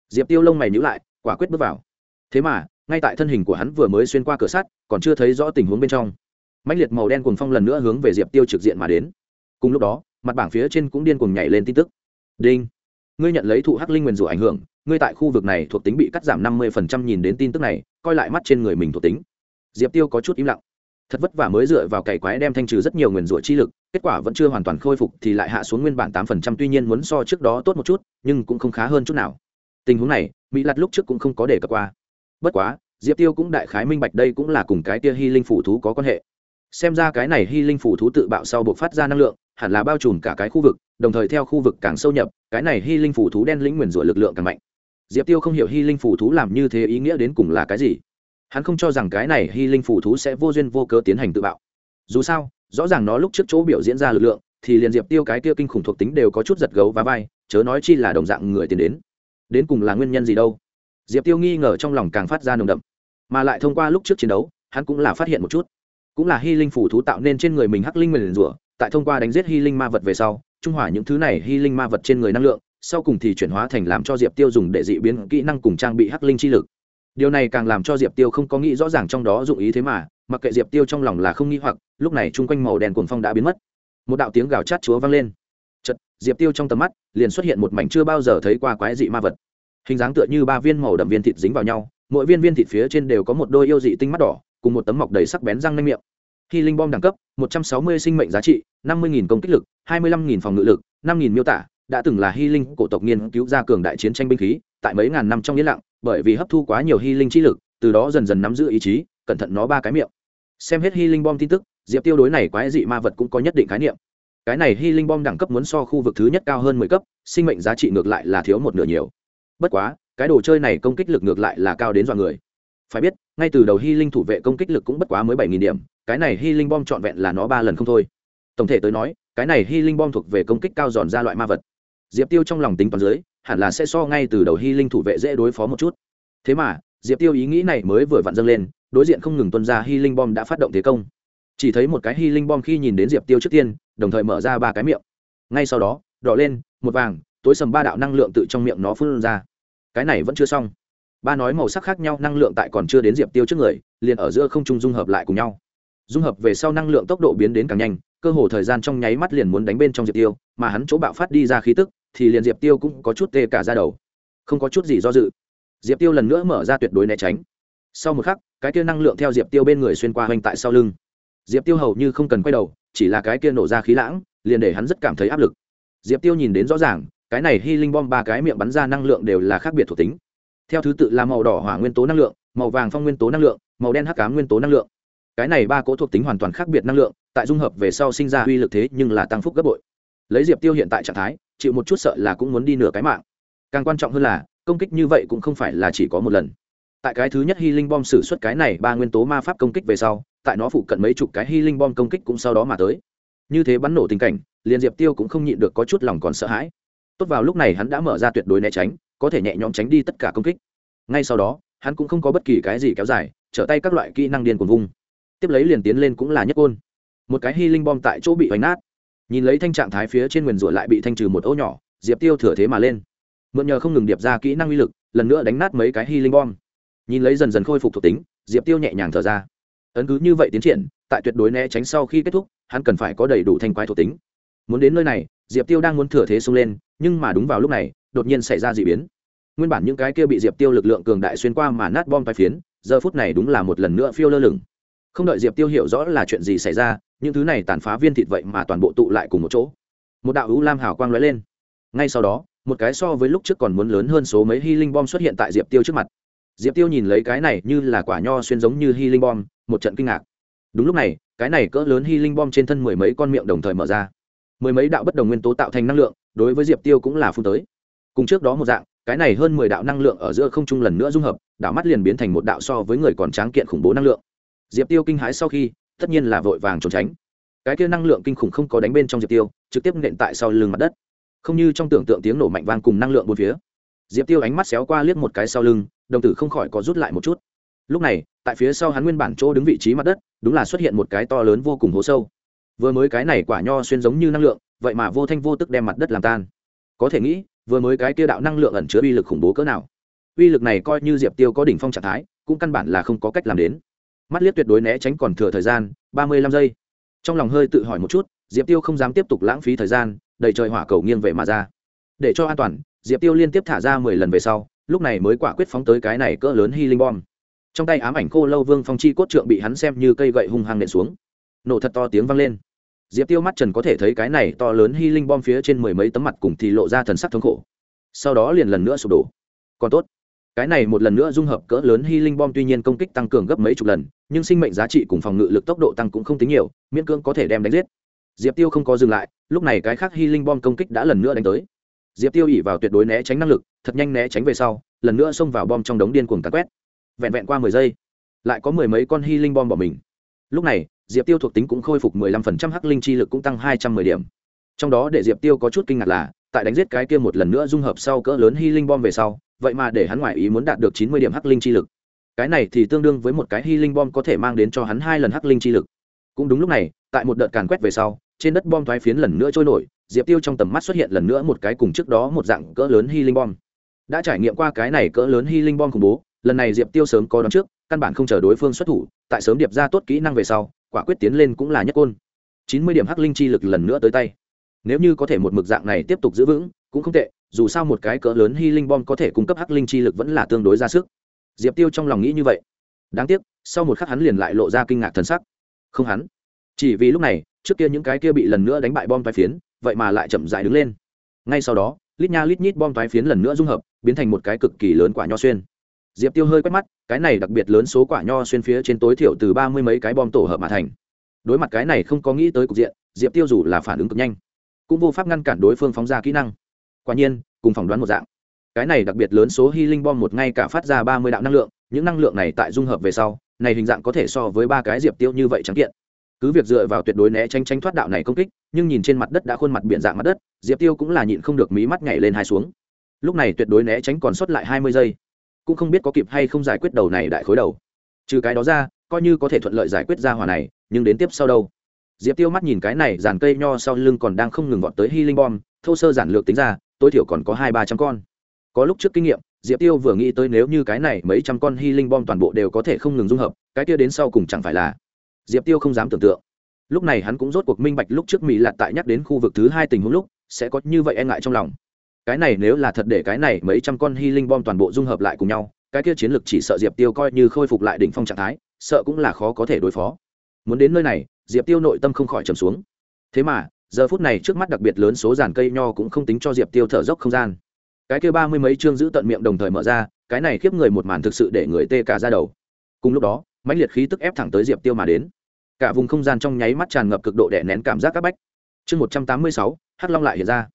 Diệp tiêu lông mày nhữ lại, quả quyết bước vào. Thế mà, ngay tại thân hình của hắn vừa mới xuyên qua cửa sắt, còn chưa thấy rõ tình huống bên trong. Mãnh liệt màu đen cùng phong lần nữa hướng về diệp tiêu trực diện mà đến cùng lúc đó, mặt bảng phía trên cũng điên cuồng nhảy lên tin tức. Đinh. Ngươi nhận lấy thụ hắc linh nguyền rủa ảnh hưởng, ngươi tại khu vực này thuộc tính bị cắt giảm năm mươi nhìn đến tin tức này, coi lại mắt trên người mình thuộc tính. Diệp tiêu có chút im lặng. Thật vất vả mới dựa vào cày quái đem thanh trừ rất nhiều nguyền rủa chi lực, kết quả vẫn chưa hoàn toàn khôi phục thì lại hạ xuống nguyên bản tám phần trăm, tuy nhiên muốn so trước đó tốt một chút, nhưng cũng không khá hơn chút nào. Tình huống này, mỹ lặt lúc trước cũng không có đề cập qua. Bất quá, diệp tiêu cũng đại khái minh bạch đây cũng là cùng cái tia hy linh phủ thú có quan hệ. Xem ra cái này hy linh phủ thú tự bạo sau buộc phát ra năng lượng hẳn là bao trùm cả cái khu vực, đồng thời theo khu vực càng sâu nhập, cái này hy linh phủ thú đen lĩnh nguyền rủa lực lượng càng mạnh. Diệp tiêu không hiểu hy linh phủ thú làm như thế ý nghĩa đến cùng là cái gì. Hắn không cho rằng cái này hy linh phủ thú sẽ vô duyên vô cớ tiến hành tự bạo. Dù sao, rõ ràng nó lúc trước chỗ biểu diễn ra lực lượng, thì liền diệp tiêu cái kia kinh khủng thuộc tính đều có chút giật gấu và vai, chớ nói chi là đồng dạng người tiến đến. Đến cùng là nguyên nhân gì đâu? Diệp tiêu nghi ngờ trong lòng càng phát ra nồng đậm. Mà lại thông qua lúc trước chiến đấu, hắn cũng là phát hiện một chút. Cũng là hy linh phủ thú tạo nên trên người mình hắc linh nguyền rủa tại thông qua đánh giết hy linh ma vật về sau, trung hòa những thứ này hy linh ma vật trên người năng lượng, sau cùng thì chuyển hóa thành làm cho diệp tiêu dùng để dị biến kỹ năng cùng trang bị hắc linh chi lực. Điều này càng làm cho diệp tiêu không có nghĩ rõ ràng trong đó dụng ý thế mà, mặc kệ diệp tiêu trong lòng là không nghĩ hoặc, lúc này chung quanh màu đèn cuồng phong đã biến mất. Một đạo tiếng gào chát chúa vang lên. Chật diệp tiêu trong tầm mắt liền xuất hiện một mảnh chưa bao giờ thấy qua quái dị ma vật. Hình dáng tựa như ba viên màu đậm viên thịt dính vào nhau, mỗi viên viên thịt phía trên đều có một đôi yêu dị tinh mắt đỏ, cùng một tấm mọc đầy sắc bén răng nanh miệng. Hy linh bom đẳng cấp 160 sinh mệnh giá trị 50.000 công kích lực 25.000 phòng ngự lực 5.000 miêu tả, đã từng là hy linh cổ tộc nghiên cứu ra cường đại chiến tranh binh khí, tại mấy ngàn năm trong yên lặng, bởi vì hấp thu quá nhiều hy linh chi lực, từ đó dần dần nắm giữ ý chí, cẩn thận nó ba cái miệng. Xem hết hy linh bom tin tức, diệp tiêu đối này quái dị ma vật cũng có nhất định khái niệm. Cái này hy linh bom đẳng cấp muốn so khu vực thứ nhất cao hơn mười cấp, sinh mệnh giá trị ngược lại là thiếu một nửa nhiều. Bất quá, cái đồ chơi này công kích lực ngược lại là cao đến dọa người. Phải biết, ngay từ đầu hy linh thủ vệ công kích lực cũng bất quá mới bảy nghìn điểm cái này hy linh bom trọn vẹn là nó ba lần không thôi. Tổng thể tới nói, cái này hy linh bom thuộc về công kích cao giòn ra loại ma vật. Diệp tiêu trong lòng tính toán dưới, hẳn là sẽ so ngay từ đầu hy linh thủ vệ dễ đối phó một chút. Thế mà, diệp tiêu ý nghĩ này mới vừa vặn dâng lên, đối diện không ngừng tuân ra hy linh bom đã phát động thế công. Chỉ thấy một cái hy linh bom khi nhìn đến diệp tiêu trước tiên, đồng thời mở ra ba cái miệng. Ngay sau đó, đỏ lên, một vàng, tối sầm ba đạo năng lượng tự trong miệng nó phun ra. Cái này vẫn chưa xong. Ba nói màu sắc khác nhau, năng lượng tại còn chưa đến diệp tiêu trước người, liền ở giữa không trung dung hợp lại cùng nhau dung hợp về sau năng lượng tốc độ biến đến càng nhanh, cơ hồ thời gian trong nháy mắt liền muốn đánh bên trong diệp tiêu, mà hắn chỗ bạo phát đi ra khí tức, thì liền diệp tiêu cũng có chút tê cả ra đầu. Không có chút gì do dự, diệp tiêu lần nữa mở ra tuyệt đối né tránh. Sau một khắc, cái kia năng lượng theo diệp tiêu bên người xuyên qua hoành tại sau lưng. Diệp tiêu hầu như không cần quay đầu, chỉ là cái kia nổ ra khí lãng, liền để hắn rất cảm thấy áp lực. Diệp tiêu nhìn đến rõ ràng, cái này hy linh bom ba cái miệng bắn ra năng lượng đều là khác biệt thuộc tính. Theo thứ tự là màu đỏ hỏa nguyên tố năng lượng, màu vàng phong nguyên tố năng lượng, màu đen hắc cá nguyên tố năng lượng cái này ba cỗ thuộc tính hoàn toàn khác biệt năng lượng, tại dung hợp về sau sinh ra uy lực thế nhưng là tăng phúc gấp bội. Lấy diệp tiêu hiện tại trạng thái, chịu một chút sợ là cũng muốn đi nửa cái mạng. Càng quan trọng hơn là, công kích như vậy cũng không phải là chỉ có một lần. Tại cái thứ nhất hy linh bom xử suất cái này ba nguyên tố ma pháp công kích về sau, tại nó phụ cận mấy chục cái hy linh bom công kích cũng sau đó mà tới. Như thế bắn nổ tình cảnh, liền diệp tiêu cũng không nhịn được có chút lòng còn sợ hãi. Tốt vào lúc này hắn đã mở ra tuyệt đối né tránh, có thể nhẹ nhõm tránh đi tất cả công kích. Ngay sau đó, hắn cũng không có bất kỳ cái gì kéo dài, trở tay các loại kỹ năng điên cuồng vung tiếp lấy liền tiến lên cũng là nhất côn. Một cái hy linh bom tại chỗ bị hoành nát. Nhìn lấy thanh trạng thái phía trên nguyền rủa lại bị thanh trừ một ô nhỏ, diệp tiêu thừa thế mà lên. Mượn nhờ không ngừng điệp ra kỹ năng uy lực, lần nữa đánh nát mấy cái hy linh bom nhìn lấy dần dần khôi phục thuộc tính, diệp tiêu nhẹ nhàng thở ra. Ấn cứ như vậy tiến triển, tại tuyệt đối né tránh sau khi kết thúc, hắn cần phải có đầy đủ thanh quái thuộc tính. Muốn đến nơi này, diệp tiêu đang muốn thừa thế xông lên, nhưng mà đúng vào lúc này, đột nhiên xảy ra d ị biến. Nguyên bản những cái kia bị diệp tiêu lực lượng cường đại xuyên qua mà nát bom tai phiến, giờ phút này đúng là một lần nữa phiêu lơ lửng không đợi diệp tiêu hiểu rõ là chuyện gì xảy ra, những thứ này tàn phá viên thịt vậy mà toàn bộ tụ lại cùng một chỗ. Một đạo hữu lam hào quang lóe lên. Ngay sau đó, một cái so với lúc trước còn muốn lớn hơn số mấy hy linh bom xuất hiện tại diệp tiêu trước mặt. Diệp tiêu nhìn lấy cái này như là quả nho xuyên giống như hy linh bom một trận kinh ngạc. Đúng lúc này, cái này cỡ lớn hy linh bom trên thân mười mấy con miệng đồng thời mở ra. Mười mấy đạo bất đồng nguyên tố tạo thành năng lượng, đối với diệp tiêu cũng là phun tới. Cùng trước đó một dạng, cái này hơn mười đạo năng lượng ở giữa không trung lần nữa dung hợp, đạo mắt liền biến thành một đạo so với người còn tráng kiện khủng bố năng lượng diệp tiêu kinh hãi sau khi, tất nhiên là vội vàng trốn tránh. Cái kia năng lượng kinh khủng không có đánh bên trong diệp tiêu, trực tiếp nện tại sau lưng mặt đất. Không như trong tưởng tượng tiếng nổ mạnh vang cùng năng lượng bốn phía. Diệp tiêu ánh mắt xéo qua liếc một cái sau lưng, đồng tử không khỏi có rút lại một chút. Lúc này, tại phía sau hắn nguyên bản chỗ đứng vị trí mặt đất, đúng là xuất hiện một cái to lớn vô cùng hố sâu. Vừa mới cái này quả nho xuyên giống như năng lượng, vậy mà vô thanh vô tức đem mặt đất làm tan. Có thể nghĩ, vừa mới cái kia đạo năng lượng ẩn chứa uy lực khủng bố cỡ nào. Uy lực này coi như diệp tiêu có đỉnh phong trạng thái, cũng căn bản là không có cách làm đến mắt liếc tuyệt đối né tránh còn thừa thời gian, ba mươi lăm giây. Trong lòng hơi tự hỏi một chút, diệp tiêu không dám tiếp tục lãng phí thời gian, đầy trời hỏa cầu nghiêng về mà ra. Để cho an toàn, diệp tiêu liên tiếp thả ra mười lần về sau, lúc này mới quả quyết phóng tới cái này cỡ lớn hy linh bom trong tay ám ảnh khô lâu vương phong chi cốt trượng bị hắn xem như cây gậy hung hăng nện xuống. Nổ thật to tiếng vang lên. Diệp tiêu mắt trần có thể thấy cái này to lớn hy linh bom phía trên mười mấy tấm mặt cùng thì lộ ra thần sắc thống khổ. Sau đó liền lần nữa sụp đổ. Còn tốt. Cái này một lần nữa dung hợp cỡ lớn hy linh bom tuy nhiên công kích tăng cường gấp mấy chục lần nhưng sinh mệnh giá trị cùng phòng ngự lực tốc độ tăng cũng không tính nhiều, miễn cưỡng có thể đem đánh giết. Diệp tiêu không có dừng lại, lúc này cái khác hy linh bom công kích đã lần nữa đánh tới. Diệp tiêu ỉ vào tuyệt đối né tránh năng lực, thật nhanh né tránh về sau, lần nữa xông vào bom trong đống điên cuồng cắn quét. Vẹn vẹn qua mười giây, lại có mười mấy con hy linh bom bỏ mình. Lúc này, diệp tiêu thuộc tính cũng khôi phục mười lăm phần trăm, hắc linh chi lực cũng tăng hai trăm mười điểm. Trong đó để diệp tiêu có chút kinh ngạc là, tại đánh giết cái kia một lần nữa dung hợp sau cỡ lớn hy linh bom về sau, vậy mà để hắn ngoại ý muốn đạt được chín mươi điểm hắc linh chi lực cái này thì tương đương với một cái hy linh bom có thể mang đến cho hắn hai lần hắc linh chi lực. Cũng đúng lúc này, tại một đợt càn quét về sau, trên đất bom thoái phiến lần nữa trôi nổi, diệp tiêu trong tầm mắt xuất hiện lần nữa một cái cùng trước đó một dạng cỡ lớn hy linh bom đã trải nghiệm qua cái này cỡ lớn hy linh bom khủng bố, lần này diệp tiêu sớm có đón trước, căn bản không chờ đối phương xuất thủ, tại sớm điệp ra tốt kỹ năng về sau, quả quyết tiến lên cũng là nhất côn. Chín mươi điểm hắc linh chi lực lần nữa tới tay. Nếu như có thể một mực dạng này tiếp tục giữ vững, cũng không tệ, dù sao một cái cỡ lớn hy linh bom có thể cung cấp hắc linh chi lực vẫn là tương đối ra sức diệp tiêu trong lòng nghĩ như vậy. Đáng tiếc, sau một khắc hắn liền lại lộ ra kinh ngạc thần sắc. Không hắn. Chỉ vì lúc này, trước kia những cái kia bị lần nữa đánh bại bom toái phiến, vậy mà lại chậm dại đứng lên. Ngay sau đó, lít nha lít nhít bom toái phiến lần nữa dung hợp, biến thành một cái cực kỳ lớn quả nho xuyên. Diệp tiêu hơi quét mắt, cái này đặc biệt lớn số quả nho xuyên phía trên tối thiểu từ ba mươi mấy cái bom tổ hợp mà thành. Đối mặt cái này không có nghĩ tới cục diện, diệp tiêu dù là phản ứng cực nhanh, cũng vô pháp ngăn cản đối phương phóng ra kỹ năng. Quả nhiên, cùng phỏng đoán một dạng cái này đặc biệt lớn số hy linh bom một ngay cả phát ra ba mươi đạo năng lượng, những năng lượng này tại dung hợp về sau, này hình dạng có thể so với ba cái diệp tiêu như vậy trắng kiện. Cứ việc dựa vào tuyệt đối né tránh tránh thoát đạo này công kích, nhưng nhìn trên mặt đất đã khuôn mặt biển dạng mặt đất, diệp tiêu cũng là nhịn không được mí mắt nhảy lên hai xuống. Lúc này tuyệt đối né tránh còn sót lại hai mươi giây. Cũng không biết có kịp hay không giải quyết đầu này đại khối đầu. Trừ cái đó ra, coi như có thể thuận lợi giải quyết ra hòa này, nhưng đến tiếp sau đâu? Diệp tiêu mắt nhìn cái này, dàn cây nho sau lưng còn đang không ngừng vọt tới hy linh bom, thô sơ giản lược tính ra, tối thiểu còn có hai ba trăm con có lúc trước kinh nghiệm, diệp tiêu vừa nghĩ tới nếu như cái này mấy trăm con hy linh bom toàn bộ đều có thể không ngừng dung hợp, cái kia đến sau cùng chẳng phải là diệp tiêu không dám tưởng tượng. Lúc này hắn cũng rốt cuộc minh bạch lúc trước mỹ lạt tại nhắc đến khu vực thứ hai tình huống lúc, sẽ có như vậy e ngại trong lòng. Cái này nếu là thật để cái này mấy trăm con hy linh bom toàn bộ dung hợp lại cùng nhau, cái kia chiến lược chỉ sợ diệp tiêu coi như khôi phục lại đỉnh phong trạng thái, sợ cũng là khó có thể đối phó. Muốn đến nơi này, diệp tiêu nội tâm không khỏi trầm xuống. Thế mà, giờ phút này trước mắt đặc biệt lớn số giàn cây nho cũng không tính cho diệp tiêu thở dốc không gian cái kia ba mươi mấy chương giữ tận miệng đồng thời mở ra, cái này khiếp người một màn thực sự để người tê cả ra đầu. Cùng lúc đó, mãnh liệt khí tức ép thẳng tới diệp tiêu mà đến. Cả vùng không gian trong nháy mắt tràn ngập cực độ đè nén cảm giác các bách. Chương một trăm tám mươi sáu, hắc long lại hiện ra.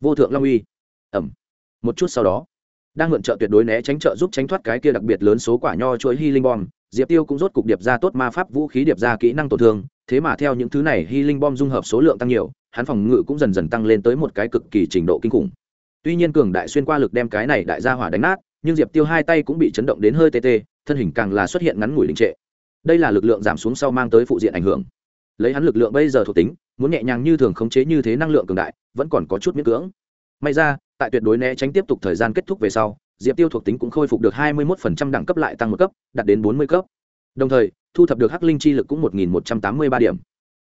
Vô thượng long uy. Ẩm một chút sau đó, đang mượn trợ tuyệt đối né tránh trợ giúp tránh thoát cái kia đặc biệt lớn số quả nho chuỗi hy linh bom diệp tiêu cũng rốt cục điệp ra tốt ma pháp vũ khí điệp ra kỹ năng tổn thương, thế mà theo những thứ này hy linh bom dung hợp số lượng tăng nhiều, hắn phòng ngự cũng dần dần tăng lên tới một cái cực kỳ trình độ kinh khủng tuy nhiên cường đại xuyên qua lực đem cái này đại gia hỏa đánh nát, nhưng diệp tiêu hai tay cũng bị chấn động đến hơi tê tê, thân hình càng là xuất hiện ngắn ngủi đình trệ. Đây là lực lượng giảm xuống sau mang tới phụ diện ảnh hưởng. Lấy hắn lực lượng bây giờ thuộc tính, muốn nhẹ nhàng như thường khống chế như thế năng lượng cường đại, vẫn còn có chút miễn cưỡng. May ra, tại tuyệt đối né tránh tiếp tục thời gian kết thúc về sau, diệp tiêu thuộc tính cũng khôi phục được hai mươi một đẳng cấp lại tăng một cấp, đạt đến bốn mươi cấp. Đồng thời, thu thập được hắc linh chi lực cũng một nghìn một trăm tám mươi ba điểm.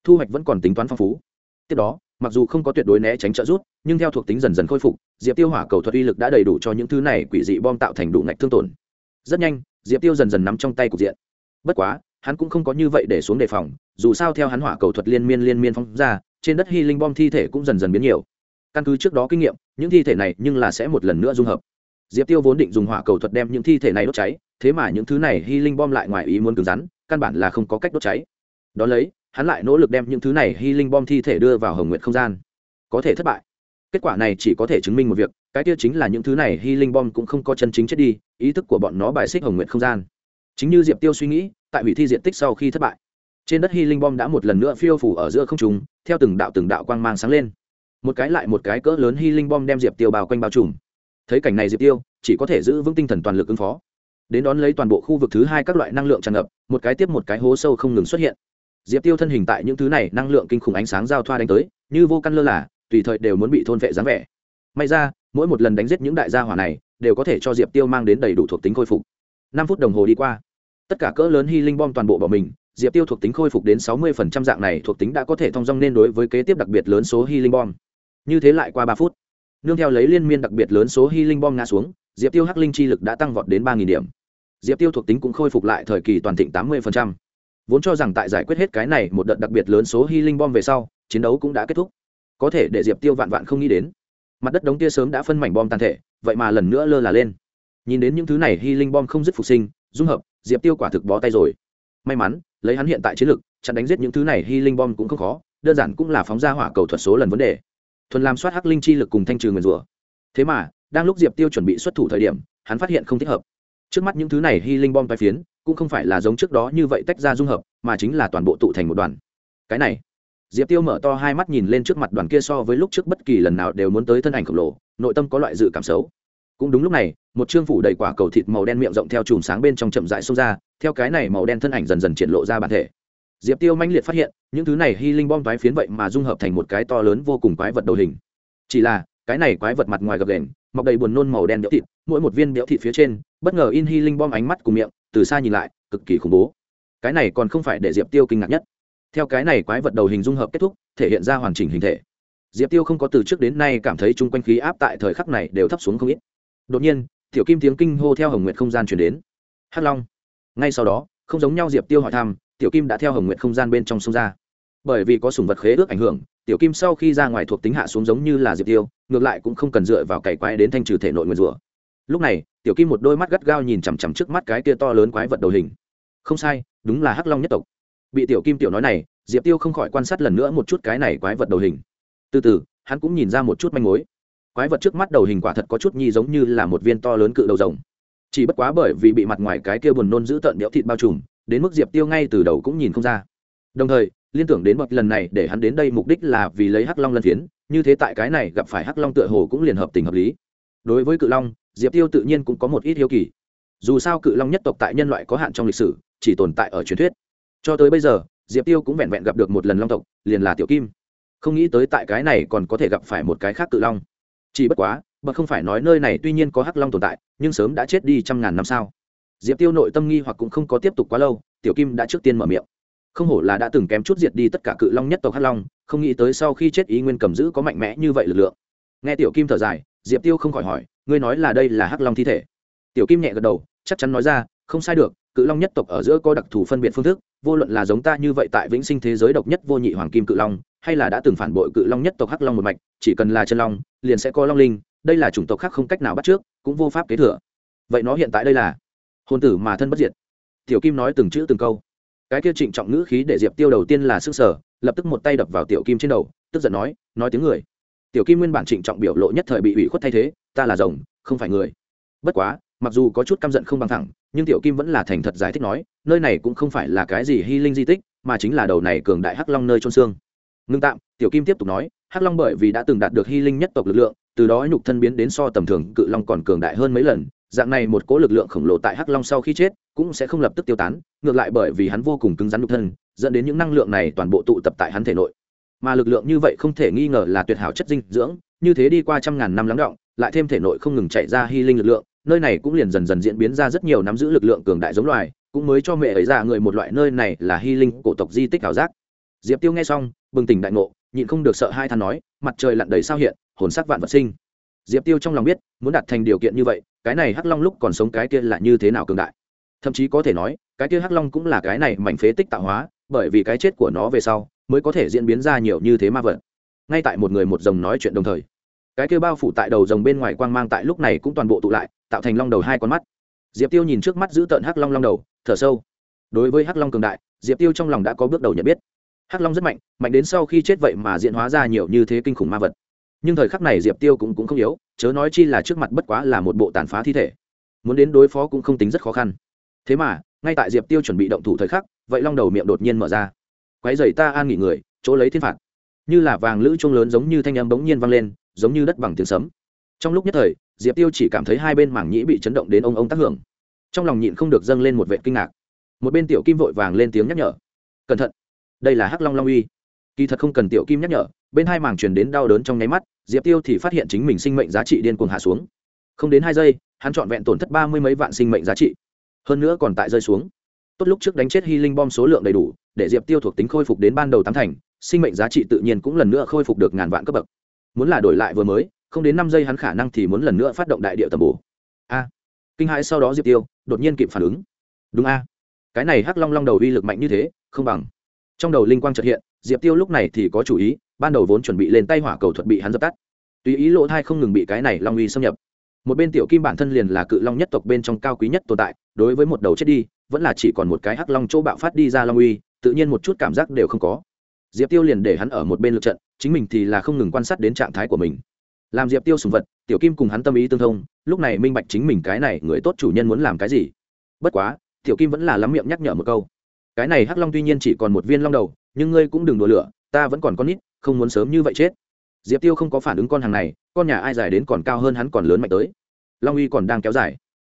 Thu hoạch vẫn còn tính toán phong phú. Tiếp đó mặc dù không có tuyệt đối né tránh trợ rút nhưng theo thuộc tính dần dần khôi phục, diệp tiêu hỏa cầu thuật uy lực đã đầy đủ cho những thứ này quỷ dị bom tạo thành đủ ngạch thương tổn. Rất nhanh, diệp tiêu dần dần nắm trong tay cục diện. Bất quá, hắn cũng không có như vậy để xuống đề phòng, dù sao theo hắn hỏa cầu thuật liên miên liên miên phong ra, trên đất hy linh bom thi thể cũng dần dần biến nhiều. Căn cứ trước đó kinh nghiệm, những thi thể này nhưng là sẽ một lần nữa dung hợp. Diệp tiêu vốn định dùng hỏa cầu thuật đem những thi thể này đốt cháy, thế mà những thứ này hy linh bom lại ngoài ý muốn cứng rắn, căn bản là không có cách đốt cháy. Đón lấy hắn lại nỗ lực đem những thứ này hy linh bom thi thể đưa vào hồng nguyện không gian. Có thể thất bại. Kết quả này chỉ có thể chứng minh một việc, cái kia chính là những thứ này hy linh bom cũng không có chân chính chết đi, ý thức của bọn nó bài xích hồng nguyện không gian. Chính như diệp tiêu suy nghĩ, tại hủy thi diện tích sau khi thất bại, trên đất hy linh bom đã một lần nữa phiêu phủ ở giữa không trùng theo từng đạo từng đạo quang mang sáng lên. Một cái lại một cái cỡ lớn hy linh bom đem diệp tiêu bao quanh bao trùm. Thấy cảnh này diệp tiêu, chỉ có thể giữ vững tinh thần toàn lực ứng phó. Đến đón lấy toàn bộ khu vực thứ hai các loại năng lượng tràn ngập, một cái tiếp một cái hố sâu không ngừng xuất hiện diệp tiêu thân hình tại những thứ này năng lượng kinh khủng ánh sáng giao thoa đánh tới, như vô căn lơ là, tùy thời đều muốn bị thôn vệ dáng vẻ. May ra, mỗi một lần đánh giết những đại gia hỏa này, đều có thể cho diệp tiêu mang đến đầy đủ thuộc tính khôi phục. Năm phút đồng hồ đi qua, tất cả cỡ lớn hy linh bom toàn bộ bỏ mình, diệp tiêu thuộc tính khôi phục đến sáu mươi phần trăm dạng này thuộc tính đã có thể thong dong nên đối với kế tiếp đặc biệt lớn số hy linh bom. Như thế lại qua ba phút, nương theo lấy liên miên đặc biệt lớn số hy linh bom ngã xuống, diệp tiêu hắc linh chi lực đã tăng vọt đến ba nghìn điểm. Diệp tiêu thuộc tính cũng khôi phục lại thời kỳ toàn thịnh tám mươi phần trăm vốn cho rằng tại giải quyết hết cái này một đợt đặc biệt lớn số hy linh bom về sau, chiến đấu cũng đã kết thúc. Có thể để diệp tiêu vạn vạn không nghĩ đến, mặt đất đống tia sớm đã phân mảnh bom tàn thể, vậy mà lần nữa lơ là lên. Nhìn đến những thứ này hy linh bom không dứt phục sinh, dung hợp, diệp tiêu quả thực bó tay rồi. May mắn, lấy hắn hiện tại chiến lực, chặn đánh giết những thứ này hy linh bom cũng không khó, đơn giản cũng là phóng ra hỏa cầu thuật số lần vấn đề. Thuần làm soát hắc linh chi lực cùng thanh trừ nguyền rủa. Thế mà, đang lúc diệp tiêu chuẩn bị xuất thủ thời điểm, hắn phát hiện không thích hợp. Trước mắt những thứ này hy linh bom tai phiến cũng không phải là giống trước đó như vậy tách ra dung hợp, mà chính là toàn bộ tụ thành một đoàn. Cái này, diệp tiêu mở to hai mắt nhìn lên trước mặt đoàn kia so với lúc trước bất kỳ lần nào đều muốn tới thân ảnh khổng lồ, nội tâm có loại dự cảm xấu. Cũng đúng lúc này, một chương phủ đầy quả cầu thịt màu đen miệng rộng theo chùm sáng bên trong chậm rãi xông ra, theo cái này màu đen thân ảnh dần dần triển lộ ra bản thể. Diệp tiêu manh liệt phát hiện, những thứ này hy linh bom toái phiến vậy mà dung hợp thành một cái to lớn vô cùng quái vật đầu hình. Chỉ là, cái này quái vật mặt ngoài gập đền mọc đầy buồn nôn màu đen béo thịt, mỗi một viên béo thịt phía trên, bất ngờ in hy linh bom ánh mắt cùng miệng từ xa nhìn lại, cực kỳ khủng bố. Cái này còn không phải để diệp tiêu kinh ngạc nhất. Theo cái này quái vật đầu hình dung hợp kết thúc, thể hiện ra hoàn chỉnh hình thể. Diệp tiêu không có từ trước đến nay cảm thấy chung quanh khí áp tại thời khắc này đều thấp xuống không ít. Đột nhiên, tiểu kim tiếng kinh hô theo hồng nguyện không gian chuyển đến. Hắc long. Ngay sau đó, không giống nhau diệp tiêu hỏi thăm, tiểu kim đã theo hồng nguyện không gian bên trong sông ra. Bởi vì có sùng vật khế ước ảnh hưởng, tiểu kim sau khi ra ngoài thuộc tính hạ xuống giống như là diệp tiêu, ngược lại cũng không cần dựa vào cày quái đến thanh trừ thể nội nguyên rủa. Lúc này tiểu kim một đôi mắt gắt gao nhìn chằm chằm trước mắt cái kia to lớn quái vật đầu hình. Không sai, đúng là hắc long nhất tộc. Bị tiểu kim tiểu nói này, diệp tiêu không khỏi quan sát lần nữa một chút cái này quái vật đầu hình. Từ từ, hắn cũng nhìn ra một chút manh mối. Quái vật trước mắt đầu hình quả thật có chút nhi giống như là một viên to lớn cự đầu rồng. Chỉ bất quá bởi vì bị mặt ngoài cái kia buồn nôn giữ tợn đẽo thịt bao trùm, đến mức diệp tiêu ngay từ đầu cũng nhìn không ra. Đồng thời, liên tưởng đến bậc lần này để hắn đến đây mục đích là vì lấy hắc long lân phiến, như thế tại cái này gặp phải hắc long tựa hồ cũng liền hợp tình hợp lý đối với cự long, diệp tiêu tự nhiên cũng có một ít hiếu kỳ. Dù sao cự long nhất tộc tại nhân loại có hạn trong lịch sử, chỉ tồn tại ở truyền thuyết. Cho tới bây giờ, diệp tiêu cũng vẹn vẹn gặp được một lần long tộc, liền là tiểu kim. Không nghĩ tới tại cái này còn có thể gặp phải một cái khác cự long. Chỉ bất quá bậc không phải nói nơi này tuy nhiên có hắc long tồn tại, nhưng sớm đã chết đi trăm ngàn năm sao? Diệp tiêu nội tâm nghi hoặc cũng không có tiếp tục quá lâu, tiểu kim đã trước tiên mở miệng. Không hổ là đã từng kém chút diệt đi tất cả cự long nhất tộc hắc long, không nghĩ tới sau khi chết ý nguyên cầm giữ có mạnh mẽ như vậy lực lượng. Nghe tiểu kim thở dài diệp tiêu không khỏi hỏi, ngươi nói là đây là hắc long thi thể? Tiểu kim nhẹ gật đầu, chắc chắn nói ra, không sai được, cự long nhất tộc ở giữa có đặc thù phân biệt phương thức, vô luận là giống ta như vậy tại vĩnh sinh thế giới độc nhất vô nhị hoàng kim cự long, hay là đã từng phản bội cự long nhất tộc hắc long một mạch, chỉ cần là chân long, liền sẽ có long linh, đây là chủng tộc khác không cách nào bắt trước, cũng vô pháp kế thừa. Vậy nó hiện tại đây là hồn tử mà thân bất diệt. Tiểu kim nói từng chữ từng câu. Cái kia trịnh trọng ngữ khí để diệp tiêu đầu tiên là sức sở lập tức một tay đập vào tiểu kim trên đầu, tức giận nói nói tiếng người tiểu kim nguyên bản trịnh trọng biểu lộ nhất thời bị ủy khuất thay thế, ta là rồng, không phải người. Bất quá, mặc dù có chút căm giận không bằng thẳng, nhưng tiểu kim vẫn là thành thật giải thích nói, nơi này cũng không phải là cái gì hy linh di tích, mà chính là đầu này cường đại hắc long nơi trôn xương. Ngưng tạm, tiểu kim tiếp tục nói, hắc long bởi vì đã từng đạt được hy linh nhất tộc lực lượng, từ đó nhục thân biến đến so tầm thường, cự long còn cường đại hơn mấy lần, dạng này một cố lực lượng khổng lồ tại hắc long sau khi chết, cũng sẽ không lập tức tiêu tán, ngược lại bởi vì hắn vô cùng cứng rắn nhục thân, dẫn đến những năng lượng này toàn bộ tụ tập tại hắn thể nội mà lực lượng như vậy không thể nghi ngờ là tuyệt hảo chất dinh dưỡng, như thế đi qua trăm ngàn năm lắng động, lại thêm thể nội không ngừng chạy ra hy linh lực lượng, nơi này cũng liền dần dần diễn biến ra rất nhiều nắm giữ lực lượng cường đại giống loài, cũng mới cho mẹ ấy ra người một loại nơi này là hy linh cổ tộc di tích ảo giác. Diệp tiêu nghe xong, bừng tỉnh đại ngộ, nhịn không được sợ hai than nói, mặt trời lặn đầy sao hiện, hồn sắc vạn vật sinh. Diệp tiêu trong lòng biết, muốn đạt thành điều kiện như vậy, cái này hắc long lúc còn sống cái kia là như thế nào cường đại. Thậm chí có thể nói, cái kia hắc long cũng là cái này mảnh phế tích tạo hóa bởi vì cái chết của nó về sau mới có thể diễn biến ra nhiều như thế ma vật. Ngay tại một người một rồng nói chuyện đồng thời cái kia bao phủ tại đầu rồng bên ngoài quang mang tại lúc này cũng toàn bộ tụ lại tạo thành long đầu hai con mắt. Diệp tiêu nhìn trước mắt giữ tợn hắc long long đầu thở sâu. Đối với hắc long cường đại diệp tiêu trong lòng đã có bước đầu nhận biết. Hắc long rất mạnh mạnh đến sau khi chết vậy mà diễn hóa ra nhiều như thế kinh khủng ma vật. Nhưng thời khắc này diệp tiêu cũng, cũng không yếu chớ nói chi là trước mặt bất quá là một bộ tàn phá thi thể. Muốn đến đối phó cũng không tính rất khó khăn. Thế mà ngay tại diệp tiêu chuẩn bị động thủ thời khắc vậy long đầu miệng đột nhiên mở ra. Quái dày ta an nghỉ người, chỗ lấy thiên phạt. Như là vàng lữ chuông lớn giống như thanh âm bỗng nhiên vang lên, giống như đất bằng tiếng sấm. Trong lúc nhất thời, diệp tiêu chỉ cảm thấy hai bên mảng nhĩ bị chấn động đến ông ông tác hưởng. Trong lòng nhịn không được dâng lên một vệ kinh ngạc. Một bên tiểu kim vội vàng lên tiếng nhắc nhở. Cẩn thận, đây là hắc long long uy. Kỳ thật không cần tiểu kim nhắc nhở, bên hai mảng truyền đến đau đớn trong nháy mắt, diệp tiêu thì phát hiện chính mình sinh mệnh giá trị điên cuồng hạ xuống. Không đến hai giây, hắn trọn vẹn tổn thất ba mươi mấy vạn sinh mệnh giá trị. Hơn nữa còn tại rơi xuống tốt lúc trước đánh chết hy linh bom số lượng đầy đủ, để diệp tiêu thuộc tính khôi phục đến ban đầu tám thành, sinh mệnh giá trị tự nhiên cũng lần nữa khôi phục được ngàn vạn cấp bậc. Muốn là đổi lại vừa mới, không đến năm giây hắn khả năng thì muốn lần nữa phát động đại địa tầm bổ. A. Kinh hãi sau đó diệp tiêu đột nhiên kịp phản ứng. Đúng a. Cái này hắc long long đầu uy lực mạnh như thế, không bằng. Trong đầu linh quang trật hiện, diệp tiêu lúc này thì có chủ ý, ban đầu vốn chuẩn bị lên tay hỏa cầu thuật bị hắn dập tắt. Tùy ý lộ thai không ngừng bị cái này long uy xâm nhập. Một bên tiểu kim bản thân liền là cự long nhất tộc bên trong cao quý nhất tồn tại, đối với một đầu chết đi vẫn là chỉ còn một cái hắc long chỗ bạo phát đi ra long uy, tự nhiên một chút cảm giác đều không có. Diệp tiêu liền để hắn ở một bên lượt trận, chính mình thì là không ngừng quan sát đến trạng thái của mình. Làm diệp tiêu sùng vật, tiểu kim cùng hắn tâm ý tương thông, lúc này minh bạch chính mình cái này người tốt chủ nhân muốn làm cái gì. Bất quá, tiểu kim vẫn là lắm miệng nhắc nhở một câu. Cái này hắc long tuy nhiên chỉ còn một viên long đầu, nhưng ngươi cũng đừng đùa lửa, ta vẫn còn con nít, không muốn sớm như vậy chết. Diệp tiêu không có phản ứng con hàng này, con nhà ai dài đến còn cao hơn hắn còn lớn mạnh tới. Long uy còn đang kéo dài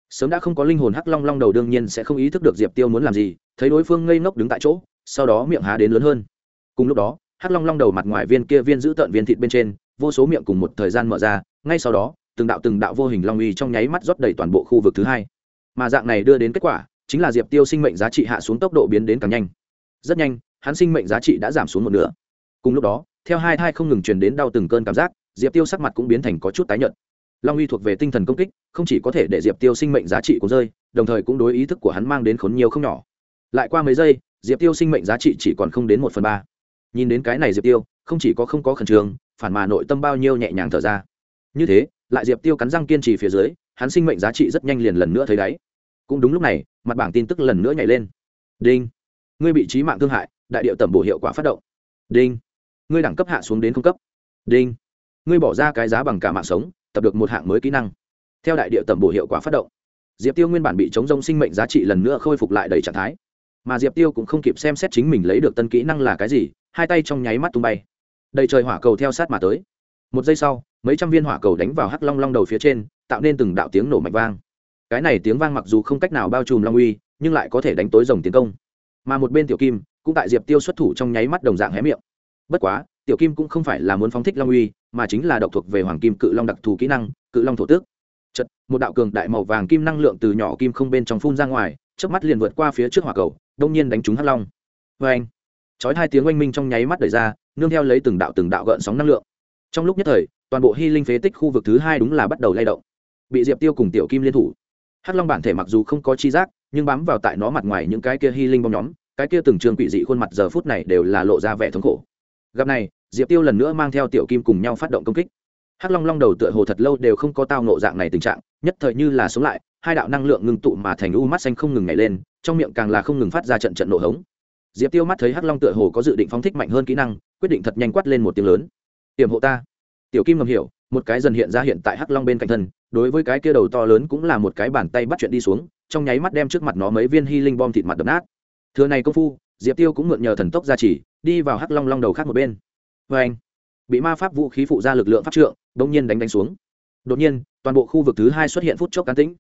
sớm đã không có linh hồn hắc long long đầu đương nhiên sẽ không ý thức được diệp tiêu muốn làm gì, thấy đối phương ngây ngốc đứng tại chỗ, sau đó miệng há đến lớn hơn. Cùng lúc đó, hắc long long đầu mặt ngoài viên kia viên giữ tợn viên thịt bên trên, vô số miệng cùng một thời gian mở ra, ngay sau đó, từng đạo từng đạo vô hình long uy trong nháy mắt rót đầy toàn bộ khu vực thứ hai. Mà dạng này đưa đến kết quả, chính là diệp tiêu sinh mệnh giá trị hạ xuống tốc độ biến đến càng nhanh. Rất nhanh, hắn sinh mệnh giá trị đã giảm xuống một nửa. Cùng lúc đó, theo hai thai không ngừng truyền đến đau từng cơn cảm giác, diệp tiêu sắc mặt cũng biến thành có chút tái nhợt long uy thuộc về tinh thần công kích, không chỉ có thể để diệp tiêu sinh mệnh giá trị của rơi, đồng thời cũng đối ý thức của hắn mang đến khốn nhiều không nhỏ. Lại qua mấy giây, diệp tiêu sinh mệnh giá trị chỉ còn không đến một phần ba. Nhìn đến cái này diệp tiêu, không chỉ có không có khẩn trương, phản mà nội tâm bao nhiêu nhẹ nhàng thở ra. Như thế, lại diệp tiêu cắn răng kiên trì phía dưới, hắn sinh mệnh giá trị rất nhanh liền lần nữa thấy đáy. Cũng đúng lúc này, mặt bảng tin tức lần nữa nhảy lên. Đinh! Ngươi bị trí mạng thương hại, đại điệu tẩm bổ hiệu quả phát động. Đinh! Ngươi đẳng cấp hạ xuống đến không cấp. Đinh! Ngươi bỏ ra cái giá bằng cả mạng sống tập được một hạng mới kỹ năng. Theo đại địa tẩm bổ hiệu quả phát động, diệp tiêu nguyên bản bị chống rông sinh mệnh giá trị lần nữa khôi phục lại đầy trạng thái. Mà diệp tiêu cũng không kịp xem xét chính mình lấy được tân kỹ năng là cái gì, hai tay trong nháy mắt tung bay. Đầy trời hỏa cầu theo sát mà tới. Một giây sau, mấy trăm viên hỏa cầu đánh vào hắc long long đầu phía trên, tạo nên từng đạo tiếng nổ mạnh vang. Cái này tiếng vang mặc dù không cách nào bao trùm long uy, nhưng lại có thể đánh tối rồng tiến công. Mà một bên tiểu kim, cũng tại diệp tiêu xuất thủ trong nháy mắt đồng dạng hé miệng. Bất quá tiểu kim cũng không phải là muốn phóng thích long uy, mà chính là độc thuộc về hoàng kim cự long đặc thù kỹ năng, cự long thổ tước. Chật một đạo cường đại màu vàng kim năng lượng từ nhỏ kim không bên trong phun ra ngoài trước mắt liền vượt qua phía trước hỏa cầu, đông nhiên đánh trúng hắc long. Vê anh chói hai tiếng oanh minh trong nháy mắt đẩy ra, nương theo lấy từng đạo từng đạo gợn sóng năng lượng. Trong lúc nhất thời, toàn bộ hy linh phế tích khu vực thứ hai đúng là bắt đầu lay động. Bị diệp tiêu cùng tiểu kim liên thủ. Hắc long bản thể mặc dù không có chi giác, nhưng bám vào tại nó mặt ngoài những cái kia hy linh bong nhóm, cái kia từng trường quỷ dị khuôn mặt giờ phút này đều là lộ ra vẻ thống khổ. Gặp này diệp tiêu lần nữa mang theo tiểu kim cùng nhau phát động công kích hắc long long đầu tựa hồ thật lâu đều không có tao nộ dạng này tình trạng nhất thời như là sống lại hai đạo năng lượng ngưng tụ mà thành u mắt xanh không ngừng nhảy lên trong miệng càng là không ngừng phát ra trận trận nổ hống diệp tiêu mắt thấy hắc long tựa hồ có dự định phóng thích mạnh hơn kỹ năng quyết định thật nhanh quát lên một tiếng lớn tiềm hộ ta tiểu kim ngầm hiểu một cái dần hiện ra hiện tại hắc long bên cạnh thân đối với cái kia đầu to lớn cũng là một cái bàn tay bắt chuyện đi xuống trong nháy mắt đem trước mặt nó mấy viên hy linh bom thịt mặt đập nát thừa này công phu diệp tiêu cũng mượn nhờ thần tốc ra chỉ, đi vào hắc long long đầu khác một bên vê anh, bị ma pháp vũ khí phụ ra lực lượng pháp trượng đột nhiên đánh đánh xuống. Đột nhiên, toàn bộ khu vực thứ hai xuất hiện phút chốc an tĩnh.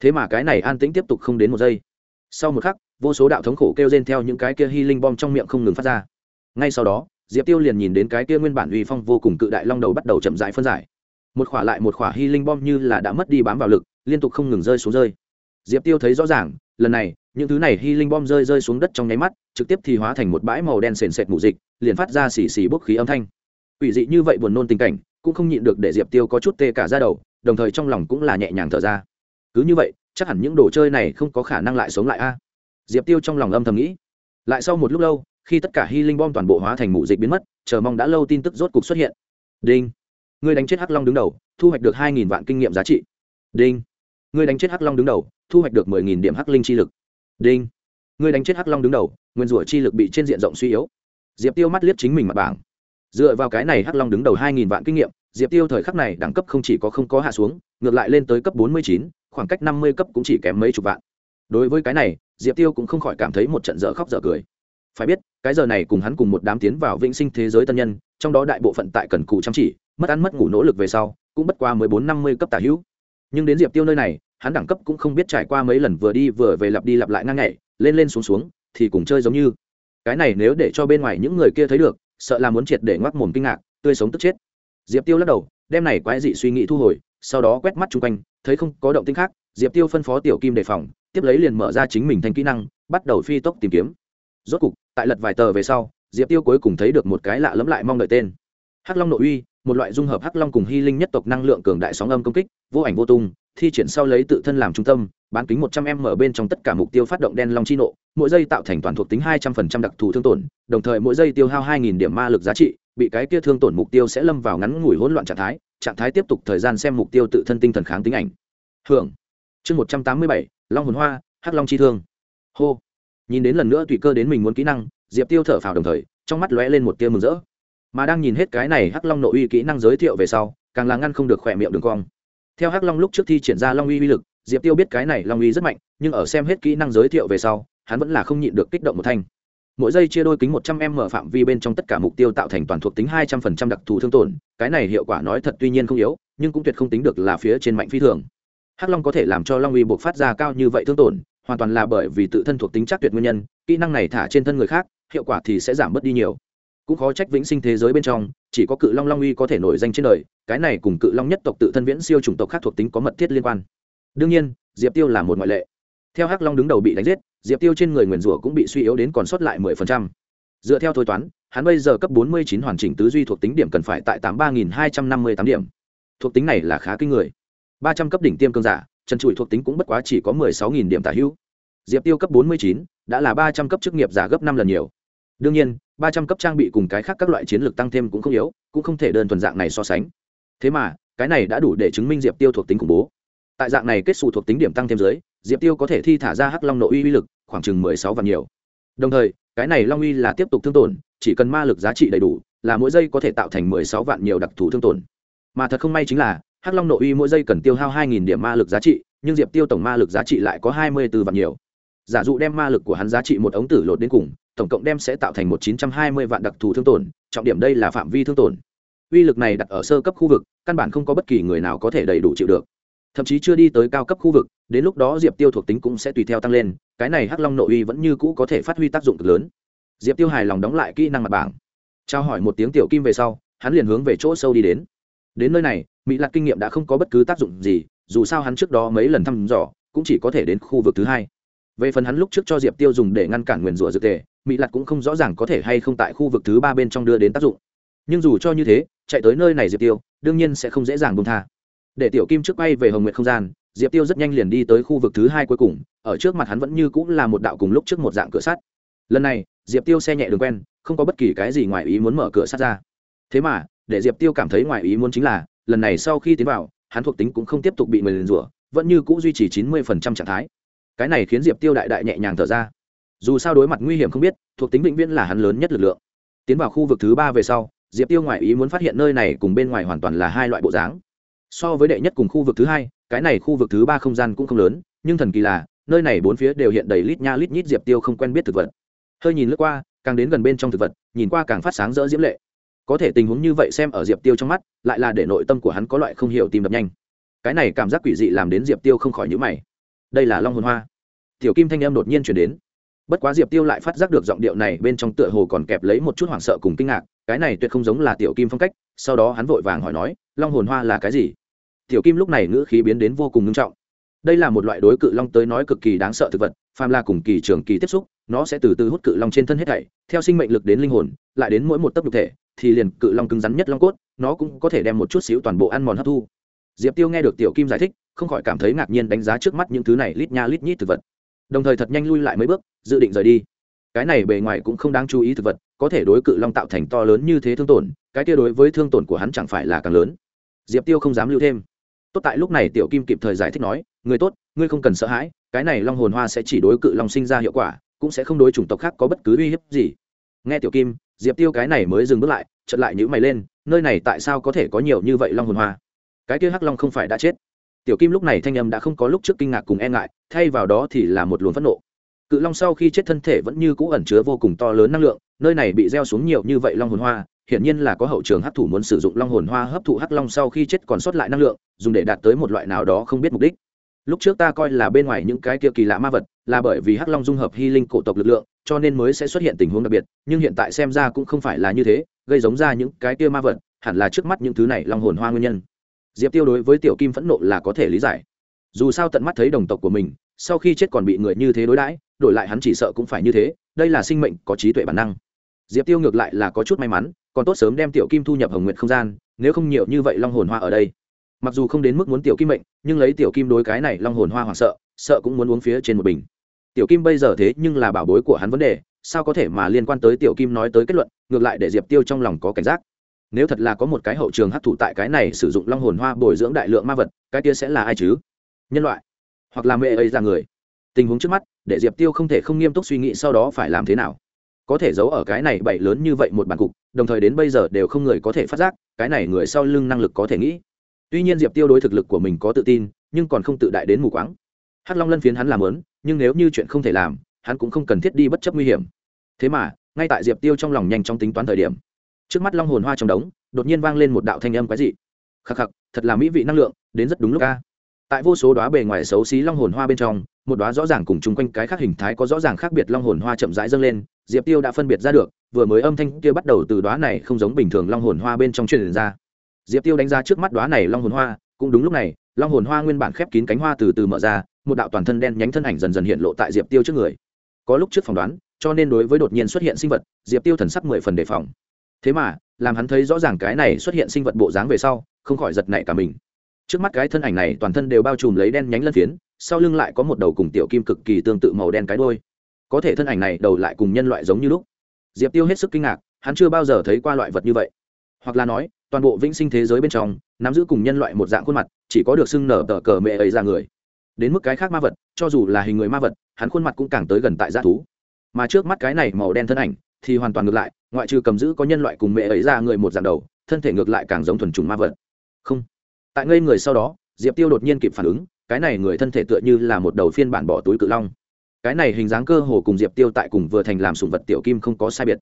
Thế mà cái này an tĩnh tiếp tục không đến một giây. Sau một khắc, vô số đạo thống khổ kêu rên theo những cái kia hy linh bom trong miệng không ngừng phát ra. Ngay sau đó, diệp tiêu liền nhìn đến cái kia nguyên bản uy phong vô cùng cự đại long đầu bắt đầu chậm rãi phân giải. Một khỏa lại một khỏa hy linh bom như là đã mất đi bám vào lực, liên tục không ngừng rơi xuống rơi. Diệp tiêu thấy rõ ràng, lần này những thứ này hy linh bom rơi rơi xuống đất trong nháy mắt, trực tiếp thì hóa thành một bãi màu đen sền sệt mù dịch, liền phát ra xì xì bốc khí âm thanh. Quỷ dị như vậy buồn nôn tình cảnh, cũng không nhịn được để diệp tiêu có chút tê cả ra đầu, đồng thời trong lòng cũng là nhẹ nhàng thở ra. Cứ như vậy, chắc hẳn những đồ chơi này không có khả năng lại sống lại a. Diệp tiêu trong lòng âm thầm nghĩ. Lại sau một lúc lâu, khi tất cả hy linh bom toàn bộ hóa thành mù dịch biến mất, chờ mong đã lâu tin tức rốt cục xuất hiện. Đinh. Người đánh chết hắc long đứng đầu, thu hoạch được hai nghìn vạn kinh nghiệm giá trị. Đinh. Người đánh chết hắc long đứng đầu, thu hoạch được mười nghìn điểm hắc linh chi lực đinh. Ngươi đánh chết hắc long đứng đầu, nguyên rủa chi lực bị trên diện rộng suy yếu. Diệp tiêu mắt liếc chính mình mặt bảng. Dựa vào cái này hắc long đứng đầu hai nghìn vạn kinh nghiệm, diệp tiêu thời khắc này đẳng cấp không chỉ có không có hạ xuống, ngược lại lên tới cấp bốn mươi chín, khoảng cách năm mươi cấp cũng chỉ kém mấy chục vạn. Đối với cái này, diệp tiêu cũng không khỏi cảm thấy một trận dở khóc dở cười. Phải biết, cái giờ này cùng hắn cùng một đám tiến vào vĩnh sinh thế giới tân nhân, trong đó đại bộ phận tại cần cù chăm chỉ, mất ăn mất ngủ nỗ lực về sau, cũng bất qua mười bốn năm mươi cấp tả hữu. Nhưng đến diệp tiêu nơi này hắn đẳng cấp cũng không biết trải qua mấy lần vừa đi vừa về lặp đi lặp lại ngang nhảy, lên lên xuống xuống, thì cùng chơi giống như. Cái này nếu để cho bên ngoài những người kia thấy được, sợ là muốn triệt để ngoắc mồm kinh ngạc, tươi sống tức chết. Diệp tiêu lắc đầu đem này quái dị suy nghĩ thu hồi, sau đó quét mắt chung quanh, thấy không có động tinh khác, diệp tiêu phân phó tiểu kim đề phòng, tiếp lấy liền mở ra chính mình thành kỹ năng, bắt đầu phi tốc tìm kiếm. Rốt cục, tại lật vài tờ về sau, diệp tiêu cuối cùng thấy được một cái lạ lẫm lại mong đợi tên. Hắc long nội uy, một loại dung hợp hắc long cùng hy linh nhất tộc năng lượng cường đại sóng âm công kích, vô ảnh vô tung thi triển sau lấy tự thân làm trung tâm, bán kính một trăm m ở bên trong tất cả mục tiêu phát động đen long chi nộ, mỗi giây tạo thành toàn thuộc tính hai trăm phần trăm đặc thù thương tổn, đồng thời mỗi giây tiêu hao hai nghìn điểm ma lực giá trị, bị cái kia thương tổn mục tiêu sẽ lâm vào ngắn ngủi hỗn loạn trạng thái trạng thái tiếp tục thời gian xem mục tiêu tự thân tinh thần kháng tính ảnh. Hưởng. Chương một trăm tám mươi bảy, long hồn hoa, hắc long chi thương. Hô. Nhìn đến lần nữa tùy cơ đến mình muốn kỹ năng, diệp tiêu thở phào đồng thời, trong mắt lóe lên một tia mừng rỡ. Mà đang nhìn hết cái này hắc long nội uy kỹ năng giới thiệu về sau, càng là ngăn không được khỏe miệng đường cong theo hắc long lúc trước thi triển ra long uy uy lực, diệp tiêu biết cái này long uy rất mạnh, nhưng ở xem hết kỹ năng giới thiệu về sau, hắn vẫn là không nhịn được kích động một thanh. Mỗi giây chia đôi kính một trăm m phạm vi bên trong tất cả mục tiêu tạo thành toàn thuộc tính hai trăm phần trăm đặc thù thương tổn, cái này hiệu quả nói thật tuy nhiên không yếu, nhưng cũng tuyệt không tính được là phía trên mạnh phi thường. Hắc long có thể làm cho long uy buộc phát ra cao như vậy thương tổn, hoàn toàn là bởi vì tự thân thuộc tính chắc tuyệt nguyên nhân, kỹ năng này thả trên thân người khác, hiệu quả thì sẽ giảm bớt đi nhiều cũng khó trách vĩnh sinh thế giới bên trong, chỉ có cự long long uy có thể nổi danh trên đời, cái này cùng cự long nhất tộc tự thân viễn siêu chủng tộc khác thuộc tính có mật thiết liên quan. Đương nhiên, diệp tiêu là một ngoại lệ. Theo hắc long đứng đầu bị đánh giết, diệp tiêu trên người nguyền rủa cũng bị suy yếu đến còn sót lại mười phần trăm. Dựa theo thôi toán, hắn bây giờ cấp bốn mươi chín hoàn chỉnh tứ duy thuộc tính điểm cần phải tại tám ba nghìn hai trăm năm mươi tám điểm. Thuộc tính này là khá kinh người. ba trăm cấp đỉnh tiêm cương giả trần trụi thuộc tính cũng bất quá chỉ có mười sáu nghìn điểm tả hữu. Diệp tiêu cấp bốn mươi chín, đã là ba trăm cấp chức nghiệp giả gấp năm lần nhiều. Đương nhiên ba trăm cấp trang bị cùng cái khác các loại chiến lược tăng thêm cũng không yếu, cũng không thể đơn thuần dạng này so sánh. Thế mà, cái này đã đủ để chứng minh diệp tiêu thuộc tính khủng bố. Tại dạng này kết xù thuộc tính điểm tăng thêm dưới, diệp tiêu có thể thi thả ra hắc long nội uy uy lực khoảng chừng mười sáu và nhiều. Đồng thời, cái này long uy là tiếp tục thương tổn, chỉ cần ma lực giá trị đầy đủ, là mỗi giây có thể tạo thành mười sáu vạn nhiều đặc thù thương tổn. Mà thật không may chính là, hắc long nội uy mỗi giây cần tiêu hao hai nghìn điểm ma lực giá trị, nhưng diệp tiêu tổng ma lực giá trị lại có hai mươi b ố vạn nhiều. Giả dụ đem ma lực của hắn giá trị một ống tử lột đến cùng tổng cộng đem sẽ tạo thành một chín trăm hai mươi vạn đặc thù thương tổn, trọng điểm đây là phạm vi thương tổn. Uy lực này đặt ở sơ cấp khu vực, căn bản không có bất kỳ người nào có thể đầy đủ chịu được. Thậm chí chưa đi tới cao cấp khu vực, đến lúc đó diệp tiêu thuộc tính cũng sẽ tùy theo tăng lên, cái này hắc long nội uy vẫn như cũ có thể phát huy tác dụng cực lớn. Diệp tiêu hài lòng đóng lại kỹ năng mặt bảng. Trao hỏi một tiếng tiểu kim về sau, hắn liền hướng về chỗ sâu đi đến. Đến nơi này, mỹ lạc kinh nghiệm đã không có bất cứ tác dụng gì, dù sao hắn trước đó mấy lần thăm dò, cũng chỉ có thể đến khu vực thứ hai. Về phần hắn lúc trước cho diệp tiêu dùng để ngăn cản nguyền rủa dược tề mỹ lặt cũng không rõ ràng có thể hay không tại khu vực thứ ba bên trong đưa đến tác dụng. Nhưng dù cho như thế, chạy tới nơi này diệp tiêu, đương nhiên sẽ không dễ dàng bông tha. Để tiểu kim trước bay về hồng nguyệt không gian, diệp tiêu rất nhanh liền đi tới khu vực thứ hai cuối cùng, ở trước mặt hắn vẫn như cũng là một đạo cùng lúc trước một dạng cửa sắt. Lần này, diệp tiêu xe nhẹ đường quen, không có bất kỳ cái gì ngoài ý muốn mở cửa sắt ra. Thế mà, để diệp tiêu cảm thấy ngoài ý muốn chính là, lần này sau khi tiến vào, hắn thuộc tính cũng không tiếp tục bị mười lần rủa, vẫn như cũ duy trì chín mươi phần trăm trạng thái. Cái này khiến diệp tiêu đại đại nhẹ nhàng thở ra dù sao đối mặt nguy hiểm không biết, thuộc tính vĩnh viễn là hắn lớn nhất lực lượng. Tiến vào khu vực thứ ba về sau, diệp tiêu ngoại ý muốn phát hiện nơi này cùng bên ngoài hoàn toàn là hai loại bộ dáng. So với đệ nhất cùng khu vực thứ hai, cái này khu vực thứ ba không gian cũng không lớn, nhưng thần kỳ là, nơi này bốn phía đều hiện đầy lít nha lít nhít diệp tiêu không quen biết thực vật. Hơi nhìn lướt qua, càng đến gần bên trong thực vật, nhìn qua càng phát sáng rỡ diễm lệ. Có thể tình huống như vậy xem ở diệp tiêu trong mắt, lại là để nội tâm của hắn có loại không hiểu tìm đập nhanh. Cái này cảm giác quỷ dị làm đến diệp tiêu không khỏi nhữ mày. Đây là long hồn hoa. Tiểu kim thanh em đột nhiên chuyển đến bất quá diệp tiêu lại phát giác được giọng điệu này bên trong tựa hồ còn kẹp lấy một chút hoảng sợ cùng kinh ngạc, cái này tuyệt không giống là tiểu kim phong cách, sau đó hắn vội vàng hỏi nói, long hồn hoa là cái gì? Tiểu kim lúc này ngữ khí biến đến vô cùng nghiêm trọng. Đây là một loại đối cự long tới nói cực kỳ đáng sợ thực vật, phàm là cùng kỳ trường kỳ tiếp xúc, nó sẽ từ từ hút cự long trên thân hết thảy, theo sinh mệnh lực đến linh hồn, lại đến mỗi một tấc nhục thể, thì liền cự long cứng rắn nhất long cốt, nó cũng có thể đem một chút xíu toàn bộ ăn mòn hấp thu. Diệp tiêu nghe được tiểu kim giải thích, không khỏi cảm thấy ngạc nhiên đánh giá trước mắt những thứ này lít nha lít nhít thực vật đồng thời thật nhanh lui lại mấy bước, dự định rời đi. Cái này bề ngoài cũng không đáng chú ý thực vật, có thể đối cự long tạo thành to lớn như thế thương tổn, cái kia đối với thương tổn của hắn chẳng phải là càng lớn. Diệp tiêu không dám lưu thêm. Tốt tại lúc này tiểu kim kịp thời giải thích nói, người tốt, ngươi không cần sợ hãi, cái này long hồn hoa sẽ chỉ đối cự long sinh ra hiệu quả, cũng sẽ không đối chủng tộc khác có bất cứ uy hiếp gì. Nghe tiểu kim, diệp tiêu cái này mới dừng bước lại chật lại nhữ mày lên, nơi này tại sao có thể có nhiều như vậy long hồn hoa? Cái kia hắc long không phải đã chết tiểu kim lúc này thanh âm đã không có lúc trước kinh ngạc cùng e ngại, thay vào đó thì là một luồng phẫn nộ. Cự long sau khi chết thân thể vẫn như cũ ẩn chứa vô cùng to lớn năng lượng, nơi này bị gieo xuống nhiều như vậy long hồn hoa, hiển nhiên là có hậu trường hấp thủ muốn sử dụng long hồn hoa hấp thụ hắc long sau khi chết còn sót lại năng lượng, dùng để đạt tới một loại nào đó không biết mục đích. Lúc trước ta coi là bên ngoài những cái kia kỳ lạ ma vật, là bởi vì hắc long dung hợp hy linh cổ tộc lực lượng, cho nên mới sẽ xuất hiện tình huống đặc biệt, nhưng hiện tại xem ra cũng không phải là như thế, gây giống ra những cái kia ma vật, hẳn là trước mắt những thứ này long hồn hoa nguyên nhân diệp tiêu đối với tiểu kim phẫn nộ là có thể lý giải. Dù sao tận mắt thấy đồng tộc của mình, sau khi chết còn bị người như thế đối đãi, đổi lại hắn chỉ sợ cũng phải như thế, đây là sinh mệnh có trí tuệ bản năng. Diệp tiêu ngược lại là có chút may mắn, còn tốt sớm đem tiểu kim thu nhập hồng nguyện không gian, nếu không nhiều như vậy long hồn hoa ở đây. Mặc dù không đến mức muốn tiểu kim mệnh, nhưng lấy tiểu kim đối cái này long hồn hoa hoảng sợ sợ cũng muốn uống phía trên một bình. Tiểu kim bây giờ thế nhưng là bảo bối của hắn vấn đề, sao có thể mà liên quan tới tiểu kim nói tới kết luận, ngược lại để diệp tiêu trong lòng có cảnh giác nếu thật là có một cái hậu trường hấp thụ tại cái này sử dụng long hồn hoa bồi dưỡng đại lượng ma vật, cái kia sẽ là ai chứ? Nhân loại, hoặc là mẹ ấy ra người. Tình huống trước mắt, để diệp tiêu không thể không nghiêm túc suy nghĩ sau đó phải làm thế nào? Có thể giấu ở cái này bậy lớn như vậy một bản cục, đồng thời đến bây giờ đều không người có thể phát giác, cái này người sau lưng năng lực có thể nghĩ. Tuy nhiên diệp tiêu đối thực lực của mình có tự tin, nhưng còn không tự đại đến mù quáng. Hắc long lân phiến hắn làm lớn, nhưng nếu như chuyện không thể làm, hắn cũng không cần thiết đi bất chấp nguy hiểm. Thế mà, ngay tại diệp tiêu trong lòng nhanh trong tính toán thời điểm trước mắt long hồn hoa trong đống, đột nhiên vang lên một đạo thanh âm quái dị. Khắc khắc, thật là mỹ vị năng lượng, đến rất đúng lúc ca tại vô số đoá bề ngoài xấu xí long hồn hoa bên trong, một đoá rõ ràng cùng chung quanh cái khác hình thái có rõ ràng khác biệt long hồn hoa chậm rãi dâng lên, diệp tiêu đã phân biệt ra được, vừa mới âm thanh kia bắt đầu từ đoá này không giống bình thường long hồn hoa bên trong truyền ra. Diệp tiêu đánh ra trước mắt đoá này long hồn hoa, cũng đúng lúc này, long hồn hoa nguyên bản khép kín cánh hoa từ từ mở ra, một đạo toàn thân đen nhánh thân ảnh dần dần hiện lộ tại diệp tiêu trước người. Có lúc trước phỏng đoán, cho nên đối với đột nhiên xuất hiện sinh vật, diệp tiêu thần sắc mười phần đề phòng thế mà, làm hắn thấy rõ ràng cái này xuất hiện sinh vật bộ dáng về sau, không khỏi giật nảy cả mình. Trước mắt cái thân ảnh này toàn thân đều bao trùm lấy đen nhánh lân phiến, sau lưng lại có một đầu cùng tiểu kim cực kỳ tương tự màu đen cái đôi có thể thân ảnh này đầu lại cùng nhân loại giống như lúc. Diệp tiêu hết sức kinh ngạc, hắn chưa bao giờ thấy qua loại vật như vậy. Hoặc là nói, toàn bộ vĩnh sinh thế giới bên trong, nắm giữ cùng nhân loại một dạng khuôn mặt, chỉ có được xưng nở tờ cờ mẹ ấy ra người. Đến mức cái khác ma vật, cho dù là hình người ma vật, hắn khuôn mặt cũng càng tới gần tại g thú. Mà trước mắt cái này màu đen thân ảnh, thì hoàn toàn ngược lại ngoại trừ cầm giữ có nhân loại cùng mẹ ấy ra người một dạng đầu, thân thể ngược lại càng giống thuần trùng ma vật. Không. Tại ngây người sau đó, diệp tiêu đột nhiên kịp phản ứng, cái này người thân thể tựa như là một đầu phiên bản bỏ túi cự long. Cái này hình dáng cơ hồ cùng diệp tiêu tại cùng vừa thành làm sùng vật tiểu kim không có sai biệt.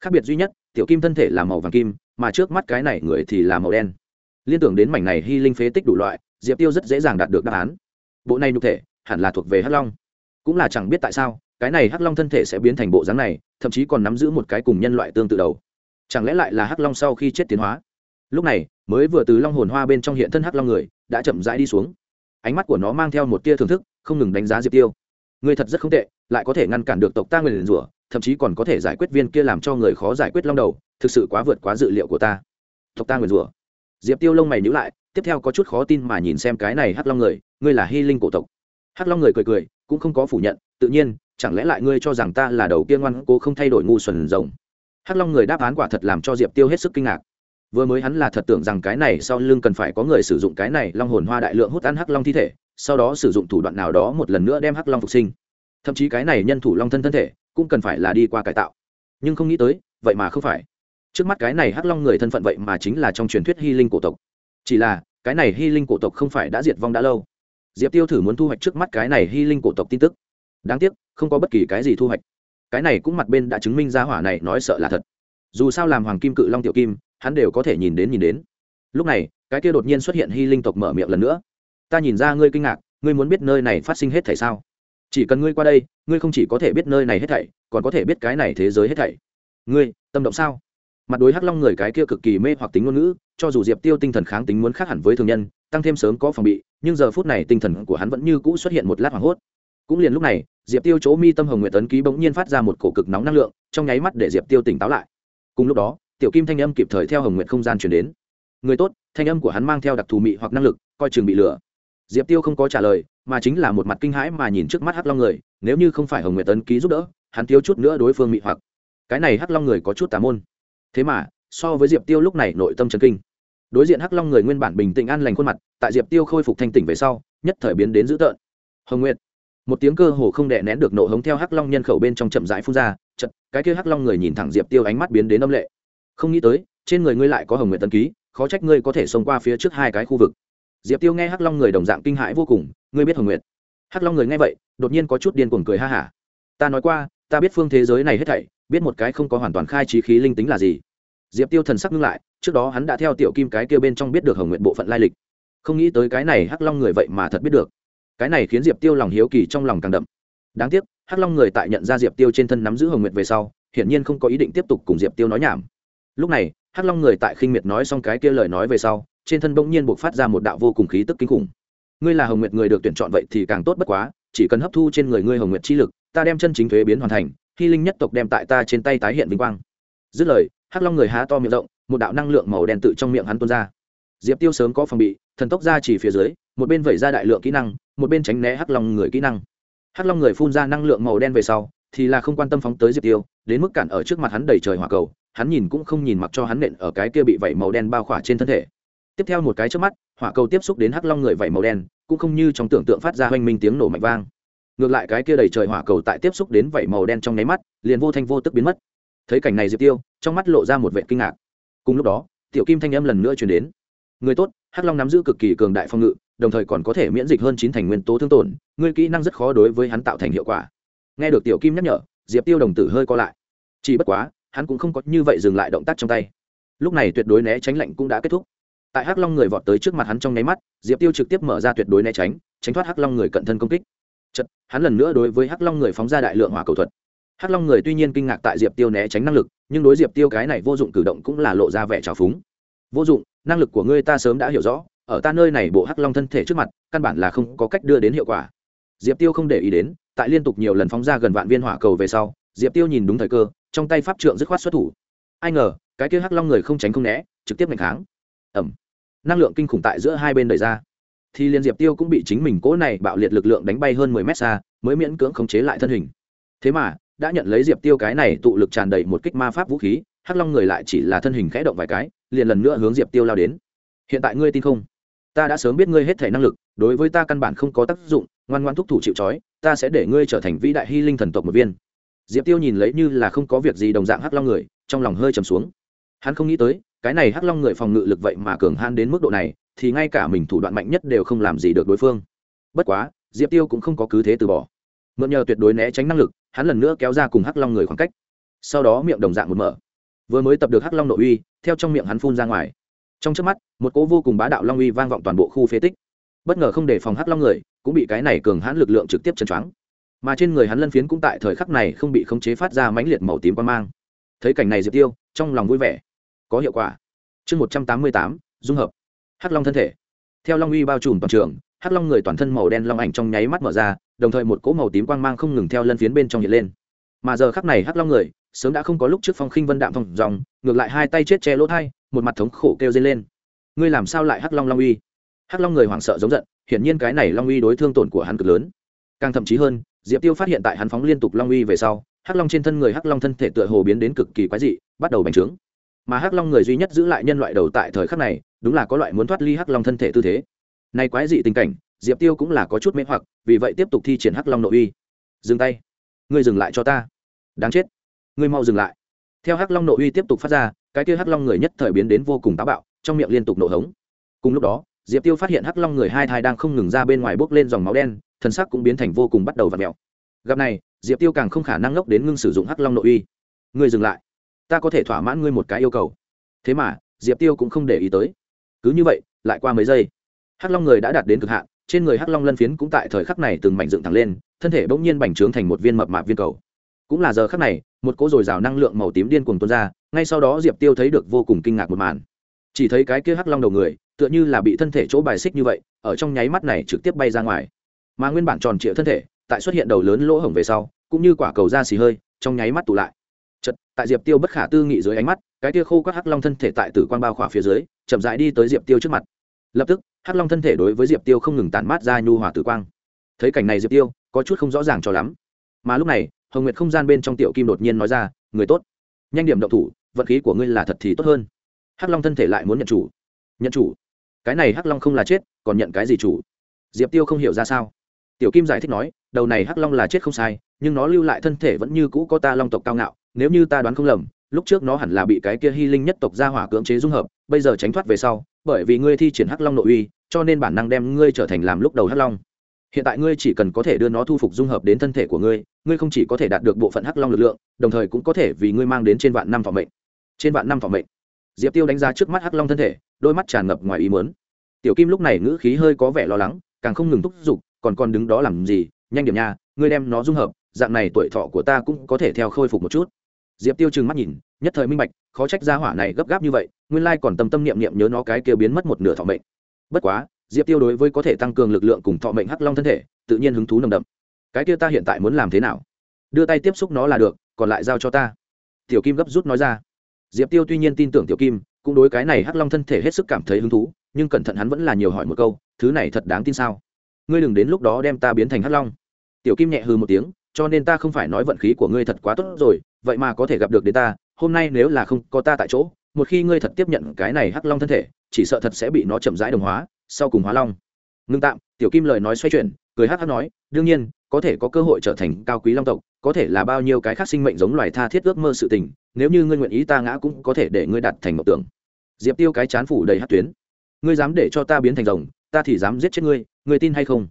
Khác biệt duy nhất, tiểu kim thân thể là màu vàng kim, mà trước mắt cái này người thì là màu đen. Liên tưởng đến mảnh này hy linh phế tích đủ loại, diệp tiêu rất dễ dàng đạt được đáp án. Bộ này nhục thể hẳn là thuộc về hắc long. Cũng là chẳng biết tại sao, cái này hắc long thân thể sẽ biến thành bộ dáng này thậm chí còn nắm giữ một cái cùng nhân loại tương tự đầu. Chẳng lẽ lại là hắc long sau khi chết tiến hóa? Lúc này, mới vừa từ long hồn hoa bên trong hiện thân hắc long người, đã chậm rãi đi xuống. Ánh mắt của nó mang theo một tia thưởng thức, không ngừng đánh giá diệp tiêu. Người thật rất không tệ, lại có thể ngăn cản được tộc ta người liền rủa, thậm chí còn có thể giải quyết viên kia làm cho người khó giải quyết long đầu, thực sự quá vượt quá dự liệu của ta. Tộc ta người rủa. Diệp tiêu lông mày nhữ lại, tiếp theo có chút khó tin mà nhìn xem cái này hắc long người, ngươi là hy linh cổ tộc. Hắc long người cười cười, cũng không có phủ nhận, tự nhiên chẳng lẽ lại ngươi cho rằng ta là đầu kia ngoan cố không thay đổi ngu xuẩn rồng? Hắc long người đáp án quả thật làm cho diệp tiêu hết sức kinh ngạc. Vừa mới hắn là thật tưởng rằng cái này sau lưng cần phải có người sử dụng cái này long hồn hoa đại lượng hút ăn hắc long thi thể, sau đó sử dụng thủ đoạn nào đó một lần nữa đem hắc long phục sinh. Thậm chí cái này nhân thủ long thân thân thể, cũng cần phải là đi qua cải tạo. Nhưng không nghĩ tới, vậy mà không phải. Trước mắt cái này hắc long người thân phận vậy mà chính là trong truyền thuyết hy linh cổ tộc. Chỉ là, cái này hy linh cổ tộc không phải đã diệt vong đã lâu. Diệp tiêu thử muốn thu hoạch trước mắt cái này hy linh cổ tộc tin tức đáng tiếc, không có bất kỳ cái gì thu hoạch. Cái này cũng mặt bên đã chứng minh ra hỏa này nói sợ là thật. Dù sao làm hoàng kim cự long tiểu kim, hắn đều có thể nhìn đến nhìn đến. Lúc này, cái kia đột nhiên xuất hiện hy linh tộc mở miệng lần nữa. Ta nhìn ra ngươi kinh ngạc, ngươi muốn biết nơi này phát sinh hết thảy sao? Chỉ cần ngươi qua đây, ngươi không chỉ có thể biết nơi này hết thảy, còn có thể biết cái này thế giới hết thảy. Ngươi, tâm động sao? Mặt đối hắc long người cái kia cực kỳ mê hoặc tính ngôn ngữ, cho dù diệp tiêu tinh thần kháng tính muốn khác hẳn với thường nhân, tăng thêm sớm có phòng bị, nhưng giờ phút này tinh thần của hắn vẫn như cũ xuất hiện một lát hoảng hốt cũng liền lúc này, diệp tiêu chỗ mi tâm hồng nguyện tấn ký bỗng nhiên phát ra một cổ cực nóng năng lượng, trong nháy mắt để diệp tiêu tỉnh táo lại. Cùng lúc đó, tiểu kim thanh âm kịp thời theo hồng nguyện không gian chuyển đến. Người tốt, thanh âm của hắn mang theo đặc thù mị hoặc năng lực, coi chừng bị lửa diệp tiêu không có trả lời, mà chính là một mặt kinh hãi mà nhìn trước mắt hắc long người, nếu như không phải hồng nguyệt tấn ký giúp đỡ, hắn thiếu chút nữa đối phương mị hoặc. Cái này hắc long người có chút tà môn. Thế mà, so với diệp tiêu lúc này nội tâm trần kinh. Đối diện hắc long người nguyên bản bình tĩnh an lành khuôn mặt, tại diệp tiêu khôi phục thanh tỉnh về sau, nhất thời biến đến dữ tợn. Hồng nguyệt một tiếng cơ hồ không đè nén được nộ hống theo hắc long nhân khẩu bên trong chậm rãi phun ra chật cái kia hắc long người nhìn thẳng diệp tiêu ánh mắt biến đến âm lệ. Không nghĩ tới, trên người ngươi lại có hồng nguyệt tân ký, khó trách ngươi có thể xông qua phía trước hai cái khu vực. Diệp tiêu nghe hắc long người đồng dạng kinh hãi vô cùng, ngươi biết hồng nguyệt. Hắc long người nghe vậy, đột nhiên có chút điên cuồng cười ha hả. Ta nói qua, ta biết phương thế giới này hết thảy, biết một cái không có hoàn toàn khai trí khí linh tính là gì. Diệp tiêu thần sắc ngưng lại, trước đó hắn đã theo tiểu kim cái kia bên trong biết được hồng nguyện bộ phận lai lịch. Không nghĩ tới cái này hắc long người vậy mà thật biết được cái này khiến diệp tiêu lòng hiếu kỳ trong lòng càng đậm đáng tiếc hắc long người tại nhận ra diệp tiêu trên thân nắm giữ hồng nguyệt về sau hiển nhiên không có ý định tiếp tục cùng diệp tiêu nói nhảm lúc này hắc long người tại khinh miệt nói xong cái kia lời nói về sau trên thân bỗng nhiên buộc phát ra một đạo vô cùng khí tức kinh khủng ngươi là hồng nguyệt người được tuyển chọn vậy thì càng tốt bất quá chỉ cần hấp thu trên người ngươi hồng nguyệt chi lực ta đem chân chính thuế biến hoàn thành hy linh nhất tộc đem tại ta trên tay tái hiện vinh quang dứt lời hắc long người há to miệng rộng một đạo năng lượng màu đen tự trong miệng hắn tuôn ra diệp tiêu sớm có phòng bị thần tốc ra chỉ phía dưới một bên vẩy ra đại lượng kỹ năng một bên tránh né hắc long người kỹ năng. Hắc long người phun ra năng lượng màu đen về sau, thì là không quan tâm phóng tới diệp tiêu, đến mức cản ở trước mặt hắn đầy trời hỏa cầu, hắn nhìn cũng không nhìn mặc cho hắn nện ở cái kia bị vẩy màu đen bao khỏa trên thân thể. Tiếp theo một cái trước mắt, hỏa cầu tiếp xúc đến hắc long người vẩy màu đen, cũng không như trong tưởng tượng phát ra hoanh minh tiếng nổ mạnh vang. Ngược lại cái kia đầy trời hỏa cầu tại tiếp xúc đến vẩy màu đen trong nháy mắt, liền vô thanh vô tức biến mất. Thấy cảnh này diệp tiêu, trong mắt lộ ra một vệ kinh ngạc. Cùng lúc đó, tiểu kim thanh âm lần nữa chuyển đến. Người tốt, hắc long nắm giữ cực kỳ cường đại phong ngự đồng thời còn có thể miễn dịch hơn chín thành nguyên tố thương tổn, ngươi kỹ năng rất khó đối với hắn tạo thành hiệu quả. Nghe được tiểu kim nhắc nhở, diệp tiêu đồng tử hơi co lại. Chỉ bất quá, hắn cũng không có như vậy dừng lại động tác trong tay. Lúc này tuyệt đối né tránh lạnh cũng đã kết thúc. Tại hắc long người vọt tới trước mặt hắn trong nháy mắt, diệp tiêu trực tiếp mở ra tuyệt đối né tránh tránh thoát hắc long người cận thân công kích. Chật, hắn lần nữa đối với hắc long người phóng ra đại lượng hỏa cầu thuật. Hắc long người tuy nhiên kinh ngạc tại diệp tiêu né tránh năng lực, nhưng đối diệp tiêu cái này vô dụng cử động cũng là lộ ra vẻ trào phúng. Vô dụng, năng lực của ngươi ta sớm đã hiểu rõ ở ta nơi này bộ hắc long thân thể trước mặt, căn bản là không có cách đưa đến hiệu quả. Diệp tiêu không để ý đến, tại liên tục nhiều lần phóng ra gần vạn viên hỏa cầu về sau, diệp tiêu nhìn đúng thời cơ, trong tay pháp trượng dứt khoát xuất thủ. Ai ngờ, cái kia hắc long người không tránh không né, trực tiếp ngày kháng. Ẩm năng lượng kinh khủng tại giữa hai bên đẩy ra. Thì liên diệp tiêu cũng bị chính mình cố này bạo liệt lực lượng đánh bay hơn mười mét xa, mới miễn cưỡng khống chế lại thân hình. Thế mà, đã nhận lấy diệp tiêu cái này tụ lực tràn đầy một kích ma pháp vũ khí, hắc long người lại chỉ là thân hình khẽ động vài cái, liền lần nữa hướng diệp tiêu lao đến. Hiện tại ngươi tin không? Ta đã sớm biết ngươi hết thể năng lực, đối với ta căn bản không có tác dụng, ngoan ngoan thúc thủ chịu trói, ta sẽ để ngươi trở thành vĩ đại hy linh thần tộc một viên. Diệp tiêu nhìn lấy như là không có việc gì đồng dạng hắc long người, trong lòng hơi trầm xuống. Hắn không nghĩ tới, cái này hắc long người phòng ngự lực vậy mà cường han đến mức độ này, thì ngay cả mình thủ đoạn mạnh nhất đều không làm gì được đối phương. Bất quá, diệp tiêu cũng không có cứ thế từ bỏ. Mượn nhờ tuyệt đối né tránh năng lực, hắn lần nữa kéo ra cùng hắc long người khoảng cách. Sau đó miệng đồng dạng một mở. Vừa mới tập được hắc long nội uy, theo trong miệng hắn phun ra ngoài trong trước mắt, một cỗ vô cùng bá đạo long uy vang vọng toàn bộ khu phế tích. Bất ngờ không để phòng hắc long người, cũng bị cái này cường hãn lực lượng trực tiếp chấn choáng. Mà trên người hắn lân phiến cũng tại thời khắc này không bị khống chế phát ra mãnh liệt màu tím quan mang. Thấy cảnh này diệp tiêu, trong lòng vui vẻ. Có hiệu quả. Chương một trăm tám mươi tám, dung hợp. Hắc long thân thể. Theo long uy bao trùm toàn trường, hắc long người toàn thân màu đen long ảnh trong nháy mắt mở ra, đồng thời một cỗ màu tím quang mang không ngừng theo lân phiến bên trong hiện lên. Mà giờ khắc này hắc long người, sớm đã không có lúc trước phong khinh vân đạm thông dòng, ngược lại hai tay chết che lỗ thai một mặt thống khổ kêu dây lên. Ngươi làm sao lại hắc long long uy? Hắc long người hoảng sợ giống giận, hiển nhiên cái này long uy đối thương tổn của hắn cực lớn. Càng thậm chí hơn, diệp tiêu phát hiện tại hắn phóng liên tục long uy về sau, hắc long trên thân người hắc long thân thể tựa hồ biến đến cực kỳ quái dị, bắt đầu bành trướng. Mà hắc long người duy nhất giữ lại nhân loại đầu tại thời khắc này, đúng là có loại muốn thoát ly hắc long thân thể tư thế. Nay quái dị tình cảnh, diệp tiêu cũng là có chút mê hoặc, vì vậy tiếp tục thi triển hắc long nội uy. Dừng tay. Ngươi dừng lại cho ta. Đáng chết. Ngươi mau dừng lại theo hắc long nội uy tiếp tục phát ra, cái kia hắc long người nhất thời biến đến vô cùng táo bạo, trong miệng liên tục nổ hống. Cùng lúc đó, diệp tiêu phát hiện hắc long người hai thai đang không ngừng ra bên ngoài bốc lên dòng máu đen thân sắc cũng biến thành vô cùng bắt đầu và mẹo gặp này, diệp tiêu càng không khả năng ngốc đến ngưng sử dụng hắc long nội uy. Ngươi dừng lại, ta có thể thỏa mãn ngươi một cái yêu cầu. Thế mà, diệp tiêu cũng không để ý tới. Cứ như vậy, lại qua mấy giây, hắc long người đã đạt đến cực hạn, trên người hắc long lân phiến cũng tại thời khắc này từng mảnh dựng thẳng lên, thân thể bỗng nhiên bành trướng thành một viên mập mạp viên cầu. Cũng là giờ khắc này một cỗ dồi dào năng lượng màu tím điên cuồng tuôn ra, ngay sau đó diệp tiêu thấy được vô cùng kinh ngạc một màn. Chỉ thấy cái kia hắc long đầu người, tựa như là bị thân thể chỗ bài xích như vậy, ở trong nháy mắt này trực tiếp bay ra ngoài. Mà nguyên bản tròn trịa thân thể, tại xuất hiện đầu lớn lỗ hổng về sau, cũng như quả cầu da xì hơi, trong nháy mắt tụ lại. Chật tại diệp tiêu bất khả tư nghị dưới ánh mắt, cái tia khô các hắc long thân thể tại tử quan bao khỏa phía dưới, chậm rãi đi tới diệp tiêu trước mặt. Lập tức, hắc long thân thể đối với diệp tiêu không ngừng tản mát ra nhu hòa tử quang. Thấy cảnh này diệp tiêu, có chút không rõ ràng cho lắm. Mà lúc này hồng nguyệt không gian bên trong tiểu kim đột nhiên nói ra, người tốt, nhanh điểm động thủ, vận khí của ngươi là thật thì tốt hơn. Hắc long thân thể lại muốn nhận chủ. Nhận chủ? Cái này hắc long không là chết, còn nhận cái gì chủ? Diệp tiêu không hiểu ra sao. Tiểu kim giải thích nói, đầu này hắc long là chết không sai, nhưng nó lưu lại thân thể vẫn như cũ có ta long tộc cao ngạo, nếu như ta đoán không lầm, lúc trước nó hẳn là bị cái kia hy linh nhất tộc gia hỏa cưỡng chế dung hợp, bây giờ tránh thoát về sau, bởi vì ngươi thi triển hắc long nội uy, cho nên bản năng đem ngươi trở thành làm lúc đầu hắc long. Hiện tại ngươi chỉ cần có thể đưa nó thu phục dung hợp đến thân thể của ngươi ngươi không chỉ có thể đạt được bộ phận hắc long lực lượng, đồng thời cũng có thể vì ngươi mang đến trên vạn năm phòng mệnh. Trên vạn năm phòng mệnh. Diệp tiêu đánh giá trước mắt hắc long thân thể, đôi mắt tràn ngập ngoài ý mớn tiểu kim lúc này ngữ khí hơi có vẻ lo lắng, càng không ngừng thúc giục, còn còn đứng đó làm gì? Nhanh điểm nha, ngươi đem nó dung hợp, dạng này tuổi thọ của ta cũng có thể theo khôi phục một chút. Diệp tiêu trừng mắt nhìn, nhất thời minh bạch, khó trách gia hỏa này gấp gáp như vậy, nguyên lai còn tâm tâm niệm niệm nhớ nó cái kia biến mất một nửa thọ mệnh. Bất quá, diệp tiêu đối với có thể tăng cường lực lượng cùng thọ mệnh hắc long thân thể, tự nhiên hứng thú nồng đậm cái kia ta hiện tại muốn làm thế nào? Đưa tay tiếp xúc nó là được, còn lại giao cho ta. Tiểu kim gấp rút nói ra. Diệp tiêu tuy nhiên tin tưởng tiểu kim, cũng đối cái này hắc long thân thể hết sức cảm thấy hứng thú, nhưng cẩn thận hắn vẫn là nhiều hỏi một câu, thứ này thật đáng tin sao? Ngươi đừng đến lúc đó đem ta biến thành hắc long. Tiểu kim nhẹ hư một tiếng, cho nên ta không phải nói vận khí của ngươi thật quá tốt rồi, vậy mà có thể gặp được đến ta, hôm nay nếu là không có ta tại chỗ, một khi ngươi thật tiếp nhận cái này hắc long thân thể, chỉ sợ thật sẽ bị nó chậm rãi đồng hóa, sau cùng hóa long. Ngưng tạm, tiểu kim lời nói xoay chuyển, cười hắc hắc nói, đương nhiên có thể có cơ hội trở thành cao quý long tộc, có thể là bao nhiêu cái khác sinh mệnh giống loài tha thiết ước mơ sự tình, nếu như ngươi nguyện ý ta ngã cũng có thể để ngươi đặt thành mộng tưởng. Diệp tiêu cái chán phủ đầy hát tuyến. Ngươi dám để cho ta biến thành rồng, ta thì dám giết chết ngươi ngươi tin hay không?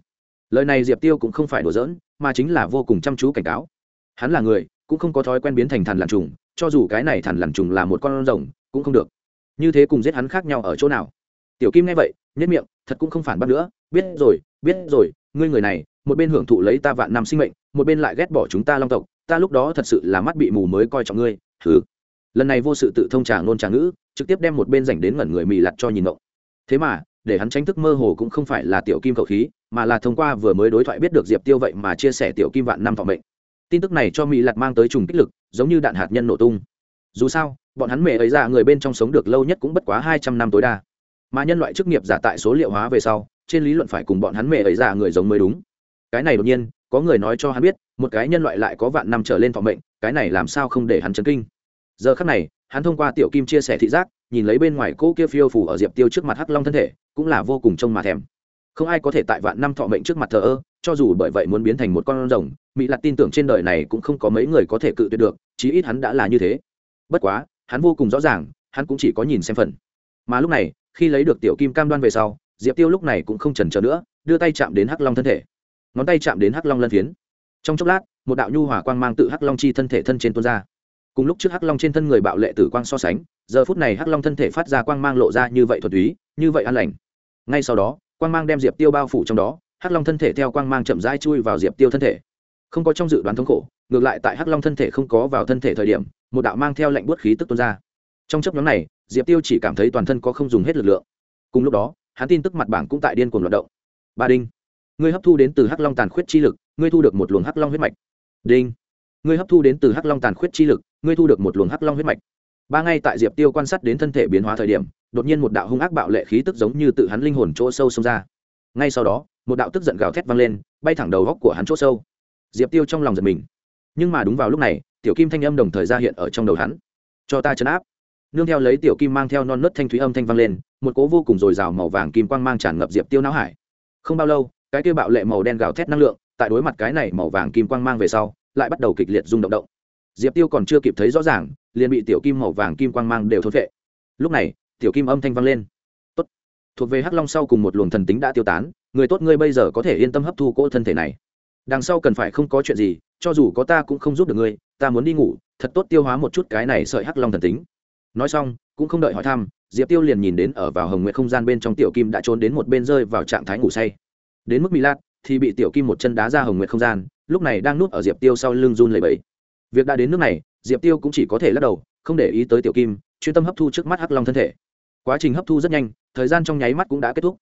Lời này diệp tiêu cũng không phải đùa giỡn, mà chính là vô cùng chăm chú cảnh cáo. Hắn là người, cũng không có thói quen biến thành thần lằn trùng, cho dù cái này thần lằn trùng là một con rồng, cũng không được. Như thế cùng giết hắn khác nhau ở chỗ nào? Tiểu kim nghe vậy nhất miệng, thật cũng không phản bác nữa, biết rồi biết rồi, ngươi người này một bên hưởng thụ lấy ta vạn năm sinh mệnh, một bên lại ghét bỏ chúng ta long tộc, ta lúc đó thật sự là mắt bị mù mới coi trọng ngươi Thứ lần này vô sự tự thông trà ngôn trà ngữ, trực tiếp đem một bên dành đến ngẩn người mì lặt cho nhìn ngộng. Thế mà, để hắn tranh thức mơ hồ cũng không phải là tiểu kim cậu khí, mà là thông qua vừa mới đối thoại biết được diệp tiêu vậy mà chia sẻ tiểu kim vạn năm thọ mệnh. Tin tức này cho mỹ lặt mang tới trùng kích lực, giống như đạn hạt nhân nổ tung. Dù sao, bọn hắn mẹ ấy ra người bên trong sống được lâu nhất cũng bất quá hai trăm năm tối đa. Mà nhân loại chức nghiệp giả tại số liệu hóa về sau, trên lý luận phải cùng bọn hắn mẹ ấy ra người giống mới đúng cái này đột nhiên, có người nói cho hắn biết, một cái nhân loại lại có vạn năm trở lên thọ mệnh, cái này làm sao không để hắn chấn kinh? Giờ khắc này, hắn thông qua tiểu kim chia sẻ thị giác, nhìn lấy bên ngoài cỗ kia phiêu phủ ở diệp tiêu trước mặt hắc long thân thể, cũng là vô cùng trông mà thèm. Không ai có thể tại vạn năm thọ mệnh trước mặt thờ ơ, cho dù bởi vậy muốn biến thành một con rồng, mỹ lạt tin tưởng trên đời này cũng không có mấy người có thể cự tuyệt được, chí ít hắn đã là như thế. Bất quá, hắn vô cùng rõ ràng, hắn cũng chỉ có nhìn xem phần. Mà lúc này, khi lấy được tiểu kim cam đoan về sau, diệp tiêu lúc này cũng không trần trờ nữa, đưa tay chạm đến hắc long thân thể ngón tay chạm đến hắc long lân phiến. Trong chốc lát, một đạo nhu hỏa quang mang tự hắc long chi thân thể thân trên tuôn ra. Cùng lúc trước hắc long trên thân người bạo lệ tử quang so sánh, giờ phút này hắc long thân thể phát ra quang mang lộ ra như vậy thuật túy, như vậy an lành. Ngay sau đó, quang mang đem diệp tiêu bao phủ trong đó, hắc long thân thể theo quang mang chậm rãi chui vào diệp tiêu thân thể. Không có trong dự đoán thống khổ, ngược lại tại hắc long thân thể không có vào thân thể thời điểm, một đạo mang theo lệnh bút khí tức tuôn ra. Trong chấp nhóm này, diệp tiêu chỉ cảm thấy toàn thân có không dùng hết lực lượng. Cùng lúc đó, hắn tin tức mặt bảng cũng tại điên cuồng loạt động. Ba đinh ngươi hấp thu đến từ hắc long tàn khuyết chi lực, ngươi thu được một luồng hắc long huyết mạch. Đinh. Ngươi hấp thu đến từ hắc long tàn khuyết chi lực, ngươi thu được một luồng hắc long huyết mạch. Ba ngay tại diệp tiêu quan sát đến thân thể biến hóa thời điểm, đột nhiên một đạo hung ác bạo lệ khí tức giống như tự hắn linh hồn chỗ sâu xông ra. Ngay sau đó, một đạo tức giận gào thét vang lên, bay thẳng đầu góc của hắn chỗ sâu. Diệp tiêu trong lòng giật mình. Nhưng mà đúng vào lúc này, tiểu kim thanh âm đồng thời ra hiện ở trong đầu hắn. Cho ta chấn áp. Nương theo lấy tiểu kim mang theo non nớt thanh thúy âm thanh vang lên, một cố vô cùng dồi dào màu vàng kim quang mang tràn ngập diệp tiêu não hải. Không bao lâu cái kia bạo lệ màu đen gào thét năng lượng, tại đối mặt cái này màu vàng kim quang mang về sau, lại bắt đầu kịch liệt rung động động. Diệp tiêu còn chưa kịp thấy rõ ràng, liền bị tiểu kim màu vàng kim quang mang đều thốt vệ lúc này, tiểu kim âm thanh vang lên. Tốt. Thuộc về hắc long sau cùng một luồng thần tính đã tiêu tán, người tốt ngươi bây giờ có thể yên tâm hấp thu cỗ thân thể này. Đằng sau cần phải không có chuyện gì, cho dù có ta cũng không giúp được ngươi, ta muốn đi ngủ, thật tốt tiêu hóa một chút cái này sợi hắc long thần tính. Nói xong, cũng không đợi hỏi thăm, diệp tiêu liền nhìn đến ở vào hồng nguyện không gian bên trong tiểu kim đã trốn đến một bên rơi vào trạng thái ngủ say đến mức mỹ lạt thì bị tiểu kim một chân đá ra hồng nguyện không gian, lúc này đang nuốt ở diệp tiêu sau lưng run lầy bẫy việc đã đến nước này, diệp tiêu cũng chỉ có thể lắc đầu, không để ý tới tiểu kim, chuyên tâm hấp thu trước mắt hắc long thân thể. Quá trình hấp thu rất nhanh, thời gian trong nháy mắt cũng đã kết thúc.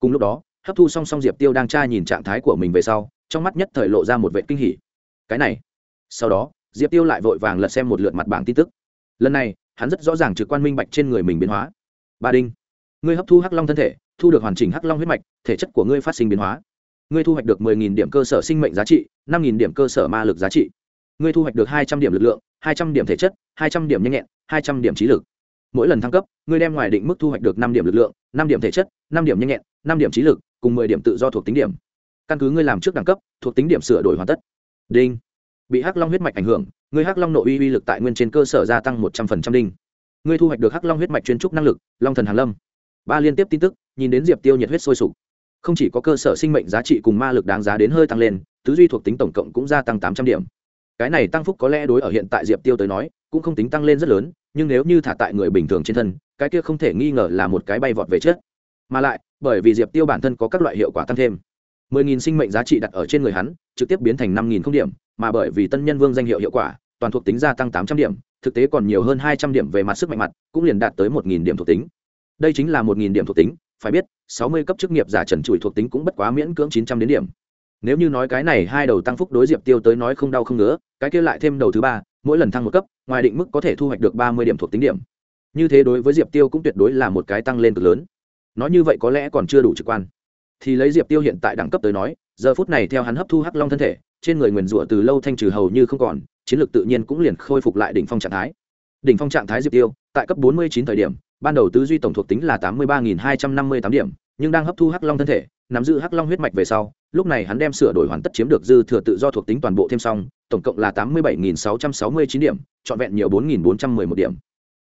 Cùng lúc đó, hấp thu song song diệp tiêu đang tra nhìn trạng thái của mình về sau, trong mắt nhất thời lộ ra một vệ kinh hỉ. Cái này. Sau đó, diệp tiêu lại vội vàng lật xem một lượt mặt bảng tin tức. Lần này, hắn rất rõ ràng trực quan minh bạch trên người mình biến hóa. Ba đinh, ngươi hấp thu hắc long thân thể thu được hoàn chỉnh hắc long huyết mạch, thể chất của ngươi phát sinh biến hóa. Ngươi thu hoạch được 10.000 điểm cơ sở sinh mệnh giá trị 5.000 điểm cơ sở ma lực giá trị. Ngươi thu hoạch được 200 điểm lực lượng 200 điểm thể chất 200 điểm nhanh nhẹn 200 điểm trí lực. Mỗi lần thăng cấp, ngươi đem ngoài định mức thu hoạch được 5 điểm lực lượng 5 điểm thể chất 5 điểm nhanh nhẹn 5 điểm trí lực, cùng 10 điểm tự do thuộc tính điểm. Căn cứ ngươi làm trước đẳng cấp, thuộc tính điểm sửa đổi hoàn tất. Đinh. Bị hắc long huyết mạch ảnh hưởng, ngươi hắc long nội uy uy lực tại nguyên trên cơ sở gia tăng 100% đinh. Ngươi thu hoạch được hắc long huyết mạch chuyên trúc năng lực, long thần hàn lâm ba liên tiếp tin tức, nhìn đến diệp tiêu nhiệt huyết sôi sục. Không chỉ có cơ sở sinh mệnh giá trị cùng ma lực đáng giá đến hơi tăng lên, tứ duy thuộc tính tổng cộng cũng gia tăng tám trăm điểm. Cái này tăng phúc có lẽ đối ở hiện tại diệp tiêu tới nói, cũng không tính tăng lên rất lớn, nhưng nếu như thả tại người bình thường trên thân, cái kia không thể nghi ngờ là một cái bay vọt về chết mà lại, bởi vì diệp tiêu bản thân có các loại hiệu quả tăng thêm. Mười nghìn sinh mệnh giá trị đặt ở trên người hắn, trực tiếp biến thành năm nghìn không điểm, mà bởi vì tân nhân vương danh hiệu hiệu quả, toàn thuộc tính gia tăng tám trăm điểm, thực tế còn nhiều hơn hai trăm điểm về mặt sức mạnh mặt, cũng liền đạt tới một nghìn điểm thuộc tính đây chính là một nghìn điểm thuộc tính, phải biết, sáu mươi cấp chức nghiệp giả trần trụi thuộc tính cũng bất quá miễn cưỡng chín trăm đến điểm. Nếu như nói cái này hai đầu tăng phúc đối diệp tiêu tới nói không đau không ngứa, cái kia lại thêm đầu thứ ba, mỗi lần thăng một cấp, ngoài định mức có thể thu hoạch được ba mươi điểm thuộc tính điểm. Như thế đối với diệp tiêu cũng tuyệt đối là một cái tăng lên cực lớn. Nói như vậy có lẽ còn chưa đủ trực quan. Thì lấy diệp tiêu hiện tại đẳng cấp tới nói, giờ phút này theo hắn hấp thu hắc long thân thể, trên người nguyền rủa từ lâu thanh trừ hầu như không còn, chiến lược tự nhiên cũng liền khôi phục lại đỉnh phong trạng thái. Đỉnh phong trạng thái diệp tiêu, tại cấp bốn mươi chín thời điểm ban đầu tứ duy tổng thuộc tính là tám mươi ba nghìn hai trăm năm mươi tám điểm, nhưng đang hấp thu hắc long thân thể, nắm giữ hắc long huyết mạch về sau, lúc này hắn đem sửa đổi hoàn tất chiếm được dư thừa tự do thuộc tính toàn bộ thêm xong, tổng cộng là tám mươi bảy nghìn sáu trăm sáu mươi chín điểm, trọn vẹn nhiều bốn nghìn bốn trăm mười một điểm.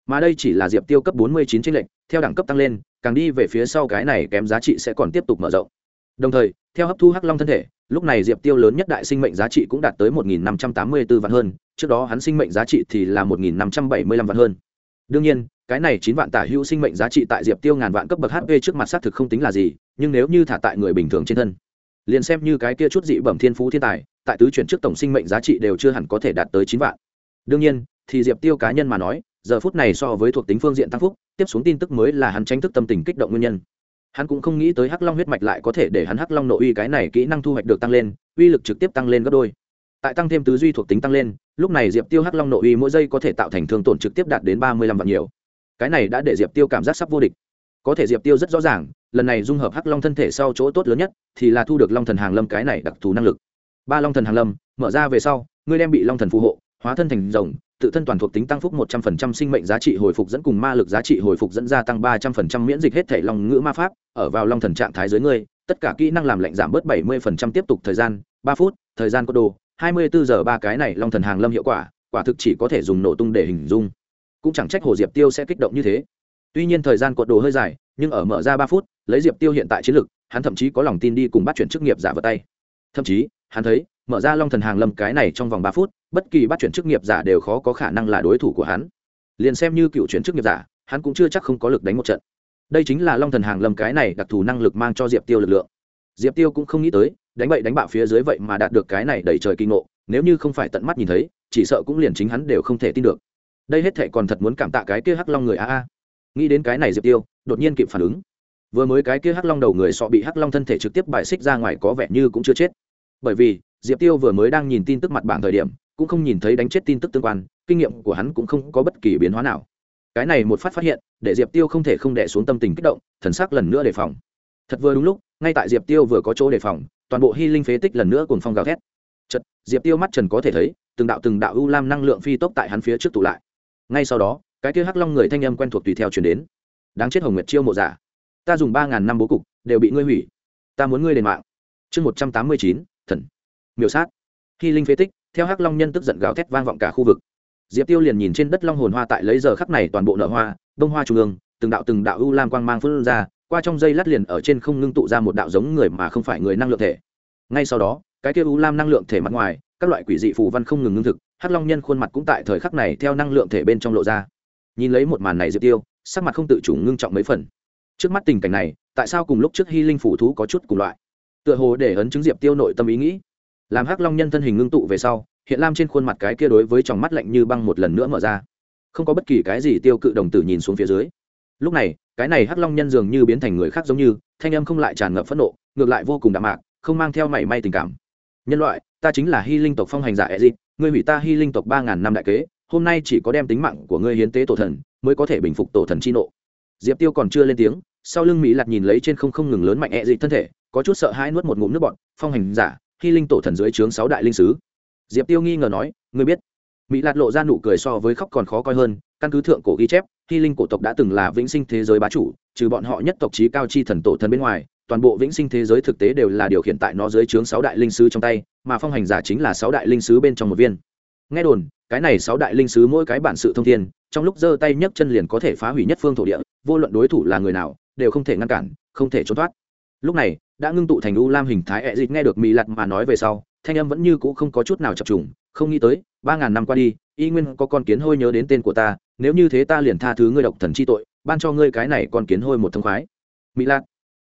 Mà đây chỉ là diệp tiêu cấp bốn mươi chín tranh lệch, theo đẳng cấp tăng lên, càng đi về phía sau cái này kém giá trị sẽ còn tiếp tục mở rộng. Đồng thời, theo hấp thu hắc long thân thể, lúc này diệp tiêu lớn nhất đại sinh mệnh giá trị cũng đạt tới một nghìn năm trăm tám mươi b ố vạn hơn, trước đó hắn sinh mệnh giá trị thì là một nghìn năm trăm bảy mươi lăm vạn hơn. Đương nhiên cái này chín vạn tả hữu sinh mệnh giá trị tại diệp tiêu ngàn vạn cấp bậc hp trước mặt xác thực không tính là gì, nhưng nếu như thả tại người bình thường trên thân, liền xem như cái kia chút dị bẩm thiên phú thiên tài, tại tứ chuyển trước tổng sinh mệnh giá trị đều chưa hẳn có thể đạt tới chín vạn. Đương nhiên, thì diệp tiêu cá nhân mà nói, giờ phút này so với thuộc tính phương diện tăng phúc, tiếp xuống tin tức mới là hắn tranh thức tâm tình kích động nguyên nhân. Hắn cũng không nghĩ tới hắc long huyết mạch lại có thể để hắn hắc long nội uy cái này kỹ năng thu hoạch được tăng lên, uy lực trực tiếp tăng lên gấp đôi. Tại tăng thêm tứ duy thuộc tính tăng lên, lúc này diệp tiêu hắc long nội uy mỗi giây có thể tạo thành thương tổn trực tiếp đạt đến ba mươi lăm vạn nhiều cái này đã để diệp tiêu cảm giác sắp vô địch. Có thể diệp tiêu rất rõ ràng, lần này dung hợp hắc long thân thể sau chỗ tốt lớn nhất thì là thu được long thần hàng lâm cái này đặc thù năng lực. Ba long thần hàng lâm, mở ra về sau, ngươi đem bị long thần phù hộ, hóa thân thành rồng, tự thân toàn thuộc tính tăng phúc một trăm phần trăm sinh mệnh giá trị hồi phục dẫn cùng ma lực giá trị hồi phục dẫn gia tăng ba trăm phần trăm miễn dịch hết thể long ngữ ma pháp, ở vào long thần trạng thái dưới ngươi, tất cả kỹ năng làm lạnh giảm bớt bảy mươi phần trăm tiếp tục thời gian, ba phút, thời gian có đồ, hai mươi bốn giờ ba cái này long thần hàng lâm hiệu quả quả thực chỉ có thể dùng nổ tung để hình dung cũng chẳng trách hồ diệp tiêu sẽ kích động như thế. Tuy nhiên thời gian cột đồ hơi dài nhưng ở mở ra ba phút lấy diệp tiêu hiện tại chiến lược, hắn thậm chí có lòng tin đi cùng bắt chuyển chức nghiệp giả vào tay. Thậm chí hắn thấy mở ra long thần hàng lâm cái này trong vòng ba phút bất kỳ bắt chuyển chức nghiệp giả đều khó có khả năng là đối thủ của hắn. Liền xem như cựu chuyển chức nghiệp giả hắn cũng chưa chắc không có lực đánh một trận. Đây chính là long thần hàng lâm cái này đặc thù năng lực mang cho diệp tiêu lực lượng. Diệp tiêu cũng không nghĩ tới đánh bậy đánh bạo phía dưới vậy mà đạt được cái này đầy trời kinh ngộ nếu như không phải tận mắt nhìn thấy chỉ sợ cũng liền chính hắn đều không thể tin được đây hết thệ còn thật muốn cảm tạ cái kia hắc long người a a. Nghĩ đến cái này diệp tiêu, đột nhiên kịp phản ứng. Vừa mới cái kia hắc long đầu người sọ bị hắc long thân thể trực tiếp bài xích ra ngoài có vẻ như cũng chưa chết. Bởi vì, diệp tiêu vừa mới đang nhìn tin tức mặt bảng thời điểm, cũng không nhìn thấy đánh chết tin tức tương quan, kinh nghiệm của hắn cũng không có bất kỳ biến hóa nào. Cái này một phát phát hiện, để diệp tiêu không thể không đẻ xuống tâm tình kích động, thần sắc lần nữa đề phòng. Thật vừa đúng lúc, ngay tại diệp tiêu vừa có chỗ đề phòng, toàn bộ hy linh phế tích lần nữa cùng phong gào thét. Chật diệp tiêu mắt trần có thể thấy, từng đạo từng đạo u lam năng lượng phi tốc tại hắn phía trước tụ lại ngay sau đó, cái kia hắc long người thanh âm quen thuộc tùy theo chuyển đến. Đáng chết hồng nguyệt chiêu mộ giả, ta dùng ba ngàn năm bố cục, đều bị ngươi hủy. Ta muốn ngươi đền mạng. Chương một trăm tám mươi chín, thần. Miểu sát. Khi linh phế tích, theo hắc long nhân tức giận gào thét vang vọng cả khu vực. Diệp tiêu liền nhìn trên đất long hồn hoa tại lấy giờ khắc này toàn bộ nở hoa, đông hoa trung ương, từng đạo từng đạo u lam quang mang phân ra, qua trong dây lát liền ở trên không ngưng tụ ra một đạo giống người mà không phải người năng lượng thể. Ngay sau đó, cái kia u lam năng lượng thể mặt ngoài, các loại quỷ dị phù văn không ngừng ngưng thực hắc long nhân khuôn mặt cũng tại thời khắc này theo năng lượng thể bên trong lộ ra. Nhìn lấy một màn này diệp tiêu, sắc mặt không tự chủ ngưng trọng mấy phần. Trước mắt tình cảnh này, tại sao cùng lúc trước hy linh phủ thú có chút cùng loại? Tựa hồ để ấn chứng diệp tiêu nội tâm ý nghĩ. Làm hắc long nhân thân hình ngưng tụ về sau, hiện lam trên khuôn mặt cái kia đối với tròng mắt lạnh như băng một lần nữa mở ra. Không có bất kỳ cái gì tiêu cự đồng tử nhìn xuống phía dưới. Lúc này, cái này hắc long nhân dường như biến thành người khác giống như, thanh âm không lại tràn ngập phẫn nộ, ngược lại vô cùng đạm mạc, không mang theo mảy may tình cảm. Nhân loại, ta chính là hy linh tộc phong hành giả ezit ngươi hủy ta hy linh tộc ba ngàn năm đại kế, hôm nay chỉ có đem tính mạng của ngươi hiến tế tổ thần, mới có thể bình phục tổ thần chi nộ. Diệp tiêu còn chưa lên tiếng, sau lưng mỹ lặt nhìn lấy trên không không ngừng lớn mạnh ezit thân thể, có chút sợ hãi nuốt một ngụm nước bọn phong hành giả, hy linh tổ thần dưới trướng sáu đại linh sứ. Diệp tiêu nghi ngờ nói, ngươi biết? Mỹ lạt lộ ra nụ cười so với khóc còn khó coi hơn, căn cứ thượng cổ ghi chép, hy linh cổ tộc đã từng là vĩnh sinh thế giới bá chủ, trừ bọn họ nhất tộc trí cao chi thần tổ thần bên ngoài toàn bộ vĩnh sinh thế giới thực tế đều là điều khiển tại nó dưới trướng sáu đại linh sứ trong tay, mà phong hành giả chính là sáu đại linh sứ bên trong một viên. Nghe đồn, cái này sáu đại linh sứ mỗi cái bản sự thông thiên, trong lúc giơ tay nhấc chân liền có thể phá hủy nhất phương thổ địa, vô luận đối thủ là người nào, đều không thể ngăn cản, không thể trốn thoát. Lúc này, đã ngưng tụ thành u lam hình thái ẹ dịt nghe được mỹ lặt mà nói về sau, thanh âm vẫn như cũ không có chút nào chập trùng, không nghĩ tới, ba ngàn năm qua đi, y nguyên có con kiến hôi nhớ đến tên của ta, nếu như thế ta liền tha thứ ngươi độc thần chi tội, ban cho ngươi cái này con kiến hôi một thông khoái. Mỹ lạt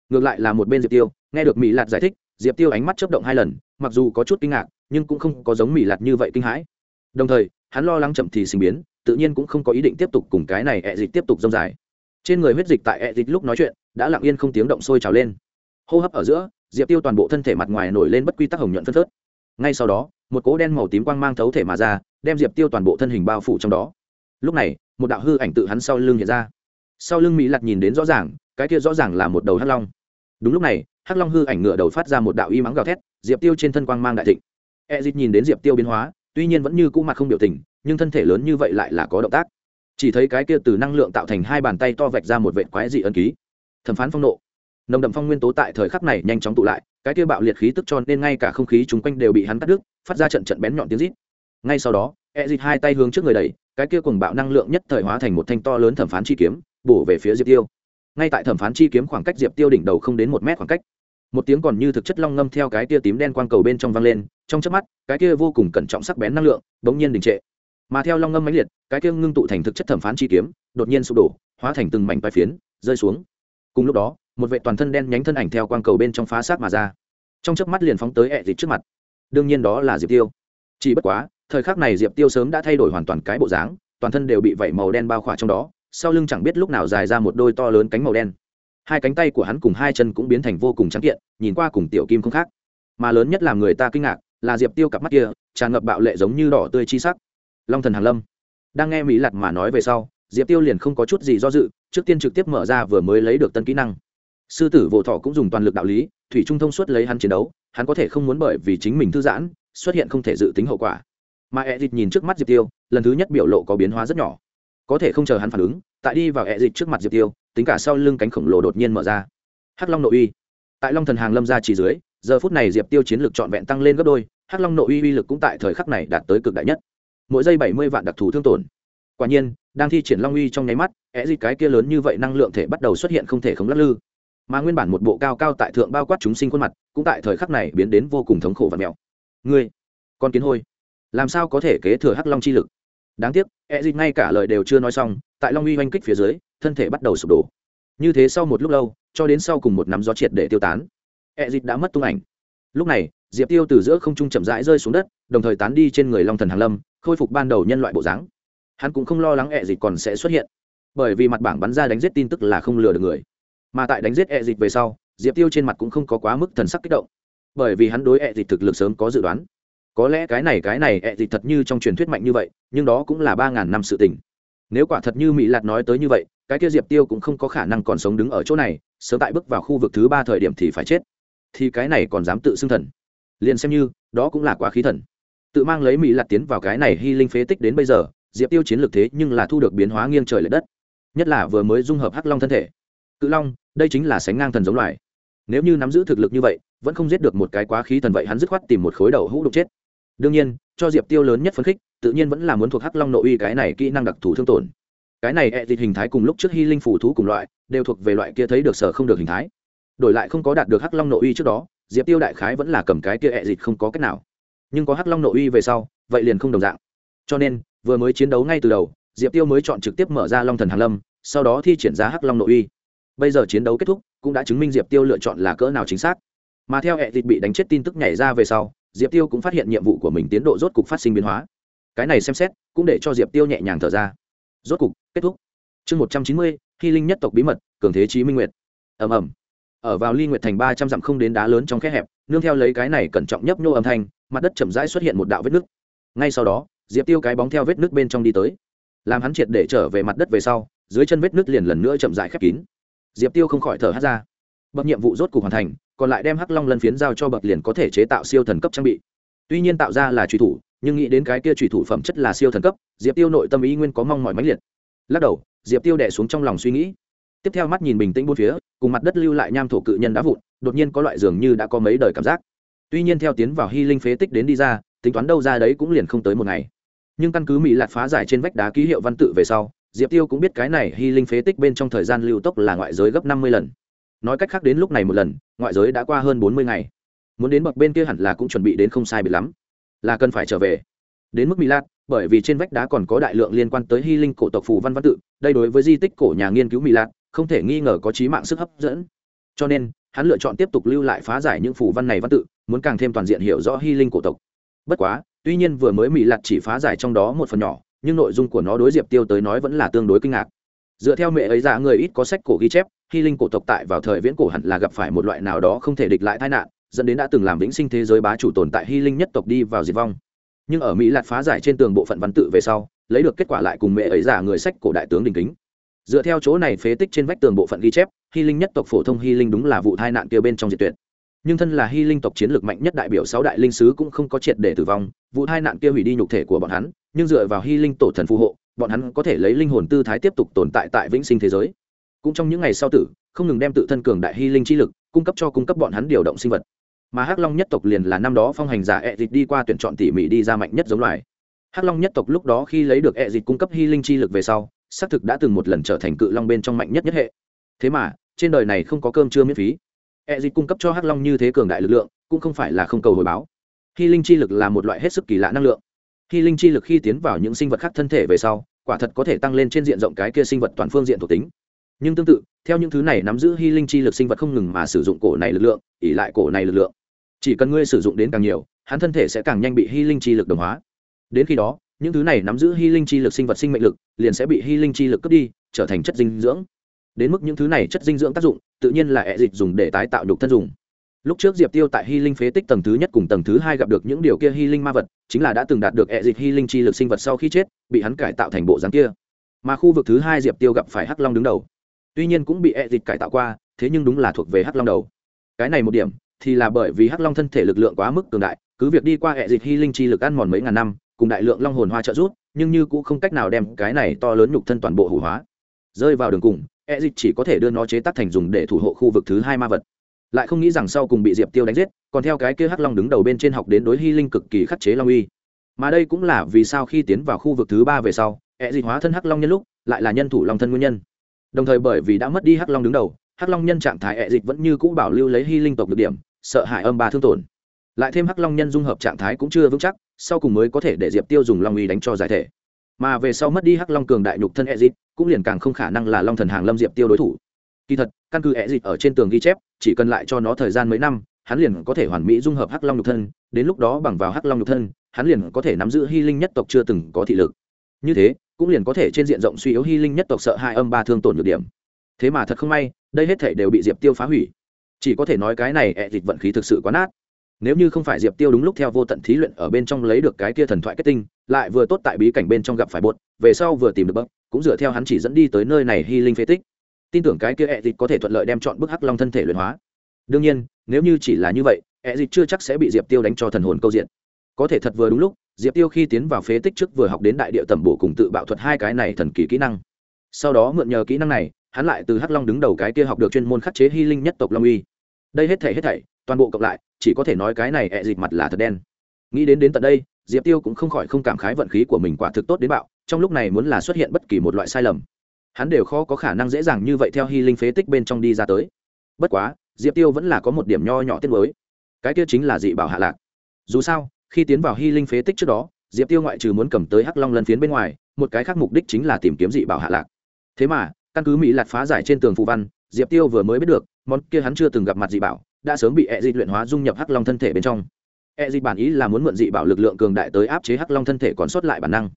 ngược lại là một bên diệp tiêu nghe được mỹ lạt giải thích diệp tiêu ánh mắt chấp động hai lần mặc dù có chút kinh ngạc nhưng cũng không có giống mỹ lạt như vậy kinh hãi đồng thời hắn lo lắng chậm thì sinh biến tự nhiên cũng không có ý định tiếp tục cùng cái này ẹ dịch tiếp tục dông dài trên người huyết dịch tại ẹ dịch lúc nói chuyện đã lặng yên không tiếng động sôi trào lên hô hấp ở giữa diệp tiêu toàn bộ thân thể mặt ngoài nổi lên bất quy tắc hồng nhuận phân phớt ngay sau đó một cỗ đen màu tím quang mang thấu thể mà ra đem diệp tiêu toàn bộ thân hình bao phủ trong đó lúc này một đạo hư ảnh tự hắn sau lưng hiện ra sau lưng mỹ lặt nhìn đến rõ ràng cái kia rõ ràng là một đầu hắc long đúng lúc này, hắc long hư ảnh ngựa đầu phát ra một đạo y mắng gào thét, diệp tiêu trên thân quang mang đại thịnh. E d nhìn đến diệp tiêu biến hóa, tuy nhiên vẫn như cũ mặt không biểu tình, nhưng thân thể lớn như vậy lại là có động tác. Chỉ thấy cái kia từ năng lượng tạo thành hai bàn tay to vạch ra một vệ quái dị ân ký. Thẩm phán phong nộ. Nồng đậm phong nguyên tố tại thời khắc này nhanh chóng tụ lại, cái kia bạo liệt khí tức cho nên ngay cả không khí chung quanh đều bị hắn cắt đứt, phát ra trận trận bén nhọn tiếng rít. Ngay sau đó e dịt hai tay hướng trước người đẩy, cái kia cùng bạo năng lượng nhất thời hóa thành một thanh to lớn thẩm phán chi kiếm, bổ về phía diệp tiêu ngay tại thẩm phán chi kiếm khoảng cách diệp tiêu đỉnh đầu không đến một mét khoảng cách. Một tiếng còn như thực chất long ngâm theo cái kia tím đen quang cầu bên trong vang lên, trong chớp mắt, cái kia vô cùng cẩn trọng sắc bén năng lượng bỗng nhiên đình trệ. Mà theo long ngâm mãnh liệt, cái kia ngưng tụ thành thực chất thẩm phán chi kiếm, đột nhiên sụp đổ, hóa thành từng mảnh vai phiến, rơi xuống. Cùng lúc đó, một vệ toàn thân đen nhánh thân ảnh theo quang cầu bên trong phá sát mà ra. Trong chớp mắt liền phóng tới ẹ dịch trước mặt. Đương nhiên đó là diệp tiêu. Chỉ bất quá, thời khắc này diệp tiêu sớm đã thay đổi hoàn toàn cái bộ dáng, toàn thân đều bị vẩy màu đen bao khỏa trong đó sau lưng chẳng biết lúc nào dài ra một đôi to lớn cánh màu đen. Hai cánh tay của hắn cùng hai chân cũng biến thành vô cùng trắng kiện, nhìn qua cùng tiểu kim không khác. Mà lớn nhất làm người ta kinh ngạc, là diệp tiêu cặp mắt kia, tràn ngập bạo lệ giống như đỏ tươi chi sắc. Long thần hàn lâm. Đang nghe mỹ lặt mà nói về sau, diệp tiêu liền không có chút gì do dự, trước tiên trực tiếp mở ra vừa mới lấy được tân kỹ năng. Sư tử vô thọ cũng dùng toàn lực đạo lý, thủy trung thông suốt lấy hắn chiến đấu, hắn có thể không muốn bởi vì chính mình thư giãn, xuất hiện không thể dự tính hậu quả. Mà e dịch nhìn trước mắt diệp tiêu, lần thứ nhất biểu lộ có biến hóa rất nhỏ có thể không chờ hắn phản ứng, tại đi vào e dịch trước mặt diệp tiêu, tính cả sau lưng cánh khổng lồ đột nhiên mở ra. Hắc long nội uy. Tại long thần hàng lâm ra chỉ dưới, giờ phút này diệp tiêu chiến lược trọn vẹn tăng lên gấp đôi, hắc long nội uy uy lực cũng tại thời khắc này đạt tới cực đại nhất. Mỗi giây bảy mươi vạn đặc thù thương tổn. Quả nhiên, đang thi triển long uy trong nháy mắt é dịch cái kia lớn như vậy năng lượng thể bắt đầu xuất hiện không thể không lắc lư. Mà nguyên bản một bộ cao cao tại thượng bao quát chúng sinh khuôn mặt, cũng tại thời khắc này biến đến vô cùng thống khổ và mèo ngươi, con kiến hôi, làm sao có thể kế thừa hắc long chi lực? Đáng tiếc e dịch ngay cả lời đều chưa nói xong, tại long uy oanh kích phía dưới, thân thể bắt đầu sụp đổ. Như thế sau một lúc lâu, cho đến sau cùng một nắm gió triệt để tiêu tán. E dịch đã mất tung ảnh. Lúc này, diệp tiêu từ giữa không trung chậm rãi rơi xuống đất, đồng thời tán đi trên người long thần hàn lâm, khôi phục ban đầu nhân loại bộ dáng. Hắn cũng không lo lắng e dịch còn sẽ xuất hiện, bởi vì mặt bảng bắn ra đánh giết tin tức là không lừa được người. Mà tại đánh giết e dịch về sau, diệp tiêu trên mặt cũng không có quá mức thần sắc kích động, bởi vì hắn đối e dịch thực lực sớm có dự đoán có lẽ cái này cái này, ẹ dịch thật như trong truyền thuyết mạnh như vậy, nhưng đó cũng là ba ngàn năm sự tình. Nếu quả thật như mỹ lạt nói tới như vậy, cái kia diệp tiêu cũng không có khả năng còn sống đứng ở chỗ này, sớm tại bước vào khu vực thứ ba thời điểm thì phải chết. Thì cái này còn dám tự xưng thần. Liền xem như, đó cũng là quá khí thần. Tự mang lấy mỹ lạt tiến vào cái này hy linh phế tích đến bây giờ, diệp tiêu chiến lược thế nhưng là thu được biến hóa nghiêng trời l ệ đất. Nhất là vừa mới dung hợp hắc long thân thể. Cự long, đây chính là sánh ngang thần giống loài. Nếu như nắm giữ thực lực như vậy, vẫn không giết được một cái quá khí thần vậy hắn dứt khoát tìm một khối đầu hũ đục chết đương nhiên, cho diệp tiêu lớn nhất phấn khích, tự nhiên vẫn là muốn thuộc hắc long nội uy cái này kỹ năng đặc thù thương tổn. Cái này e ẹ thịt hình thái cùng lúc trước hy linh phủ thú cùng loại, đều thuộc về loại kia thấy được sở không được hình thái. Đổi lại không có đạt được hắc long nội uy trước đó, diệp tiêu đại khái vẫn là cầm cái kia e ẹ thịt không có cách nào. Nhưng có hắc long nội uy về sau, vậy liền không đồng dạng. Cho nên, vừa mới chiến đấu ngay từ đầu, diệp tiêu mới chọn trực tiếp mở ra long thần hàn lâm, sau đó thi triển ra hắc long nội uy. Bây giờ chiến đấu kết thúc, cũng đã chứng minh diệp tiêu lựa chọn là cỡ nào chính xác. Mà theo e hệ thịt bị đánh chết tin tức nhảy ra về sau diệp tiêu cũng phát hiện nhiệm vụ của mình tiến độ rốt cục phát sinh biến hóa. Cái này xem xét, cũng để cho diệp tiêu nhẹ nhàng thở ra. Rốt cục, kết thúc. Chương một trăm chín mươi, hy linh nhất tộc bí mật, cường thế trí minh nguyệt. Ầm ầm. Ở vào ly nguyệt thành ba trăm dặm không đến đá lớn trong khe hẹp, nương theo lấy cái này cẩn trọng nhấp nhô âm thanh, mặt đất chậm rãi xuất hiện một đạo vết nứt. Ngay sau đó, diệp tiêu cái bóng theo vết nứt bên trong đi tới. Làm hắn triệt để trở về mặt đất về sau, dưới chân vết nứt liền lần nữa chậm rãi khép kín. Diệp tiêu không khỏi thở hắt ra. Bậc nhiệm vụ rốt cục hoàn thành còn lại đem hắc long lân phiến giao cho bậc liền có thể chế tạo siêu thần cấp trang bị. Tuy nhiên tạo ra là truy thủ, nhưng nghĩ đến cái kia truy thủ phẩm chất là siêu thần cấp, diệp tiêu nội tâm ý nguyên có mong mỏi mãnh liệt. Lắc đầu, diệp tiêu đẻ xuống trong lòng suy nghĩ. Tiếp theo mắt nhìn bình tĩnh bốn phía, cùng mặt đất lưu lại nham thổ cự nhân đá vụn, đột nhiên có loại dường như đã có mấy đời cảm giác. Tuy nhiên theo tiến vào hy linh phế tích đến đi ra, tính toán đâu ra đấy cũng liền không tới một ngày. Nhưng căn cứ mỹ lạt phá giải trên vách đá ký hiệu văn tự về sau, diệp tiêu cũng biết cái này hy linh phế tích bên trong thời gian lưu tốc là ngoại giới gấp năm mươi lần nói cách khác đến lúc này một lần, ngoại giới đã qua hơn bốn mươi ngày. Muốn đến bậc bên kia hẳn là cũng chuẩn bị đến không sai bị lắm. Là cần phải trở về. Đến mức mỹ lạt bởi vì trên vách đá còn có đại lượng liên quan tới hy linh cổ tộc phù văn văn tự, đây đối với di tích cổ nhà nghiên cứu mỹ lạt không thể nghi ngờ có trí mạng sức hấp dẫn. Cho nên, hắn lựa chọn tiếp tục lưu lại phá giải những phù văn này văn tự, muốn càng thêm toàn diện hiểu rõ hy linh cổ tộc. Bất quá, tuy nhiên vừa mới mỹ lạt chỉ phá giải trong đó một phần nhỏ, nhưng nội dung của nó đối diệp tiêu tới nói vẫn là tương đối kinh ngạc. Dựa theo mẹ ấy ra người ít có sách cổ ghi chép hy linh cổ tộc tại vào thời viễn cổ hẳn là gặp phải một loại nào đó không thể địch lại tai nạn, dẫn đến đã từng làm vĩnh sinh thế giới bá chủ tồn tại hy linh nhất tộc đi vào diệt vong. Nhưng ở mỹ lạt phá giải trên tường bộ phận văn tự về sau, lấy được kết quả lại cùng mẹ ấy giả người sách cổ đại tướng đình kính. Dựa theo chỗ này phế tích trên vách tường bộ phận ghi chép, hy linh nhất tộc phổ thông hy linh đúng là vụ tai nạn kia bên trong diệt tuyệt. Nhưng thân là hy linh tộc chiến lược mạnh nhất đại biểu sáu đại linh sứ cũng không có triệt để tử vong, vụ tai nạn kia hủy đi nhục thể của bọn hắn, nhưng dựa vào hy linh tổ thần phù hộ, bọn hắn có thể lấy linh hồn tư thái tiếp tục tồn tại tại vĩnh sinh thế giới cũng trong những ngày sau tử, không ngừng đem tự thân cường đại hy linh chi lực cung cấp cho cung cấp bọn hắn điều động sinh vật. Mà hắc long nhất tộc liền là năm đó phong hành giả ẹ dịch đi qua tuyển chọn tỉ mỉ đi ra mạnh nhất giống loài. Hắc long nhất tộc lúc đó khi lấy được ẹ dịch cung cấp hy linh chi lực về sau, xác thực đã từng một lần trở thành cự long bên trong mạnh nhất nhất hệ. Thế mà, trên đời này không có cơm chưa miễn phí. Ẹ dịch cung cấp cho hắc long như thế cường đại lực lượng, cũng không phải là không cầu hồi báo. Hy linh chi lực là một loại hết sức kỳ lạ năng lượng. Hy linh chi lực khi tiến vào những sinh vật khác thân thể về sau, quả thật có thể tăng lên trên diện rộng cái kia sinh vật toàn phương diện thuộc tính nhưng tương tự, theo những thứ này nắm giữ hy linh chi lực sinh vật không ngừng mà sử dụng cổ này lực lượng ỉ lại cổ này lực lượng. Chỉ cần ngươi sử dụng đến càng nhiều, hắn thân thể sẽ càng nhanh bị hy linh chi lực đồng hóa. Đến khi đó, những thứ này nắm giữ hy linh chi lực sinh vật sinh mệnh lực liền sẽ bị hy linh chi lực cướp đi, trở thành chất dinh dưỡng. Đến mức những thứ này chất dinh dưỡng tác dụng, tự nhiên là ẹ dịch dùng để tái tạo nhục thân dùng. Lúc trước diệp tiêu tại hy linh phế tích tầng thứ nhất cùng tầng thứ hai gặp được những điều kia hy linh ma vật, chính là đã từng đạt được ẹ dịch hy linh chi lực sinh vật sau khi chết, bị hắn cải tạo thành bộ dáng kia. Mà khu vực thứ hai diệp tiêu gặp phải hắc long đứng đầu tuy nhiên cũng bị E dịch cải tạo qua, thế nhưng đúng là thuộc về hắc long đầu. Cái này một điểm, thì là bởi vì hắc long thân thể lực lượng quá mức cường đại, cứ việc đi qua hệ dịch hy linh chi lực ăn mòn mấy ngàn năm, cùng đại lượng long hồn hoa trợ rút nhưng như cũng không cách nào đem cái này to lớn nhục thân toàn bộ hủ hóa. Rơi vào đường cùng hệ dịch chỉ có thể đưa nó chế tác thành dùng để thủ hộ khu vực thứ hai ma vật. Lại không nghĩ rằng sau cùng bị diệp tiêu đánh giết, còn theo cái kia hắc long đứng đầu bên trên học đến đối hy linh cực kỳ khắc chế long uy. Mà đây cũng là vì sao khi tiến vào khu vực thứ ba về sau hệ dịch hóa thân hắc long nhân lúc, lại là nhân thủ long thân nguyên nhân đồng thời bởi vì đã mất đi hắc long đứng đầu, hắc long nhân trạng thái ẹ dịch vẫn như cũ bảo lưu lấy hy linh tộc được điểm, sợ hãi âm ba thương tổn. Lại thêm hắc long nhân dung hợp trạng thái cũng chưa vững chắc, sau cùng mới có thể để diệp tiêu dùng long uy đánh cho giải thể. Mà về sau mất đi hắc long cường đại nhục thân ẹ dịch, cũng liền càng không khả năng là long thần hàng lâm diệp tiêu đối thủ. Kỳ thật, căn cứ ẹ dịch ở trên tường ghi chép, chỉ cần lại cho nó thời gian mấy năm, hắn liền có thể hoàn mỹ dung hợp hắc long nhục thân, đến lúc đó bằng vào hắc long nhục thân, hắn liền có thể nắm giữ hy linh nhất tộc chưa từng có thị lực. Như thế cũng liền có thể trên diện rộng suy yếu hy linh nhất tộc sợ hai âm ba thương tổn nhược điểm. Thế mà thật không may, đây hết thể đều bị diệp tiêu phá hủy. Chỉ có thể nói cái này ẹ dịch vận khí thực sự quá nát. Nếu như không phải diệp tiêu đúng lúc theo vô tận thí luyện ở bên trong lấy được cái kia thần thoại kết tinh, lại vừa tốt tại bí cảnh bên trong gặp phải bột, về sau vừa tìm được bậc, cũng dựa theo hắn chỉ dẫn đi tới nơi này hy linh phế tích. Tin tưởng cái kia ẹ dịch có thể thuận lợi đem chọn bức hắc long thân thể luyện hóa. Đương nhiên, nếu như chỉ là như vậy ẹ dịch chưa chắc sẽ bị diệp tiêu đánh cho thần hồn câu diện. Có thể thật vừa đúng lúc diệp tiêu khi tiến vào phế tích trước vừa học đến đại địa tẩm bổ cùng tự bạo thuật hai cái này thần kỳ kỹ năng. Sau đó mượn nhờ kỹ năng này, hắn lại từ hắc long đứng đầu cái kia học được chuyên môn khắc chế hy linh nhất tộc long uy. Đây hết thảy hết thảy, toàn bộ cộng lại, chỉ có thể nói cái này ẹ dịch mặt là thật đen. Nghĩ đến đến tận đây, diệp tiêu cũng không khỏi không cảm khái vận khí của mình quả thực tốt đến bạo, trong lúc này muốn là xuất hiện bất kỳ một loại sai lầm. Hắn đều khó có khả năng dễ dàng như vậy theo hy linh phế tích bên trong đi ra tới. Bất quá, diệp tiêu vẫn là có một điểm nho nhỏ tiết mới cái kia chính là dị bảo hạ lạc. Dù sao khi tiến vào hy linh phế tích trước đó, diệp tiêu ngoại trừ muốn cầm tới hắc long lần phiến bên ngoài, một cái khác mục đích chính là tìm kiếm dị bảo hạ lạc. Thế mà, căn cứ mỹ lạt phá giải trên tường phù văn, diệp tiêu vừa mới biết được, món kia hắn chưa từng gặp mặt dị bảo, đã sớm bị e d luyện hóa dung nhập hắc long thân thể bên trong. E d bản ý là muốn mượn dị bảo lực lượng cường đại tới áp chế hắc long thân thể còn sót lại bản năng.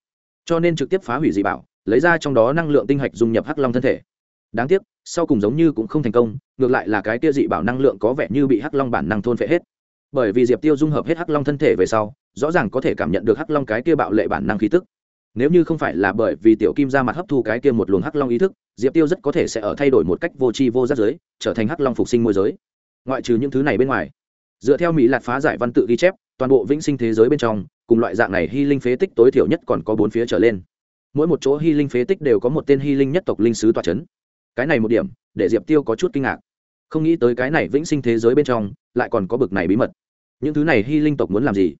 Cho nên trực tiếp phá hủy dị bảo, lấy ra trong đó năng lượng tinh hạch dung nhập hắc long thân thể. Đáng tiếc, sau cùng giống như cũng không thành công, ngược lại là cái kia dị bảo năng lượng có vẻ như bị hắc long bản năng thôn phệ hết bởi vì diệp tiêu dung hợp hết hắc long thân thể về sau, rõ ràng có thể cảm nhận được hắc long cái kia bạo lệ bản năng khí tức. Nếu như không phải là bởi vì tiểu kim ra mặt hấp thu cái kia một luồng hắc long ý thức, diệp tiêu rất có thể sẽ ở thay đổi một cách vô tri vô giác giới, trở thành hắc long phục sinh môi giới. Ngoại trừ những thứ này bên ngoài, dựa theo mỹ lạt phá giải văn tự ghi chép, toàn bộ vĩnh sinh thế giới bên trong, cùng loại dạng này hy linh phế tích tối thiểu nhất còn có bốn phía trở lên. Mỗi một chỗ hy linh phế tích đều có một tên hy linh nhất tộc linh sứ tòa c h ấ n cái này một điểm, để diệp tiêu có chút kinh ngạc. Không nghĩ tới cái này vĩnh sinh thế giới bên trong, lại còn có bực này bí mật những thứ này hy linh tộc muốn làm gì?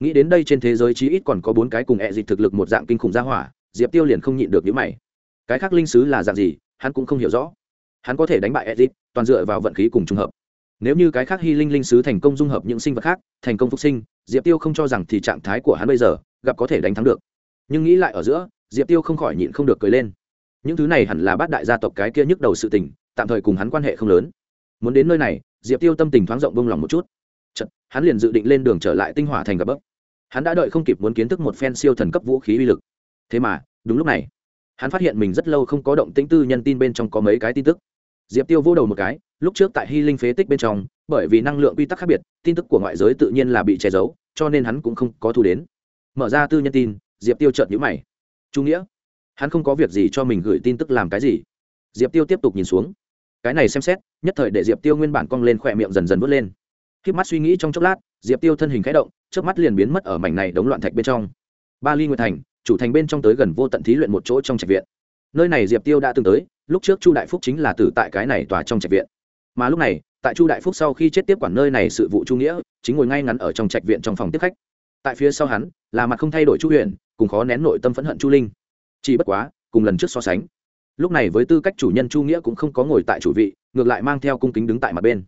Nghĩ đến đây trên thế giới chí ít còn có bốn cái cùng ẹ dịch thực lực một dạng kinh khủng gia hỏa, diệp tiêu liền không nhịn được những mày. Cái khác linh sứ là dạng gì, hắn cũng không hiểu rõ. Hắn có thể đánh bại ẹ dịch, toàn dựa vào vận khí cùng t r n g hợp. Nếu như cái khác hy linh linh sứ thành công dung hợp những sinh vật khác, thành công phục sinh, diệp tiêu không cho rằng thì trạng thái của hắn bây giờ, gặp có thể đánh thắng được. Nhưng nghĩ lại ở giữa, diệp tiêu không khỏi nhịn không được cười lên. Những thứ này hẳn là bát đại gia tộc cái kia nhức đầu sự tình, tạm thời cùng hắn quan hệ không lớn. Muốn đến nơi này, diệp tiêu tâm tình thoáng rộng bông lòng một chút. Chật, hắn liền dự định lên đường trở lại tinh hỏa thành gặp bấc hắn đã đợi không kịp muốn kiến thức một phen siêu thần cấp vũ khí uy lực. Thế mà đúng lúc này hắn phát hiện mình rất lâu không có động tĩnh tư nhân tin bên trong có mấy cái tin tức. Diệp tiêu vô đầu một cái lúc trước tại hy linh phế tích bên trong bởi vì năng lượng quy tắc khác biệt tin tức của ngoại giới tự nhiên là bị che giấu cho nên hắn cũng không có thu đến. Mở ra tư nhân tin diệp tiêu trợn nhữ mày. Trung nghĩa hắn không có việc gì cho mình gửi tin tức làm cái gì? Diệp tiêu tiếp tục nhìn xuống. Cái này xem xét nhất thời để diệp tiêu nguyên bản cong lên khỏe miệng dần dần vớt lên k mắt suy nghĩ trong chốc lát diệp tiêu thân hình k h ẽ động trước mắt liền biến mất ở mảnh này đống loạn thạch bên trong. Ba ly nguyệt thành chủ thành bên trong tới gần vô tận thí luyện một chỗ trong trạch viện. Nơi này diệp tiêu đã từng tới lúc trước chu đại phúc chính là tử tại cái này tòa trong trạch viện. Mà lúc này tại chu đại phúc sau khi chết tiếp quản nơi này sự vụ chu nghĩa chính ngồi ngay ngắn ở trong trạch viện trong phòng tiếp khách. Tại phía sau hắn là mặt không thay đổi chu Huyền, cùng khó nén nội tâm phẫn hận chu linh. Chỉ bất quá cùng lần trước so sánh lúc này với tư cách chủ nhân chu nghĩa cũng không có ngồi tại chủ vị ngược lại mang theo cung kính đứng tại mặt bên.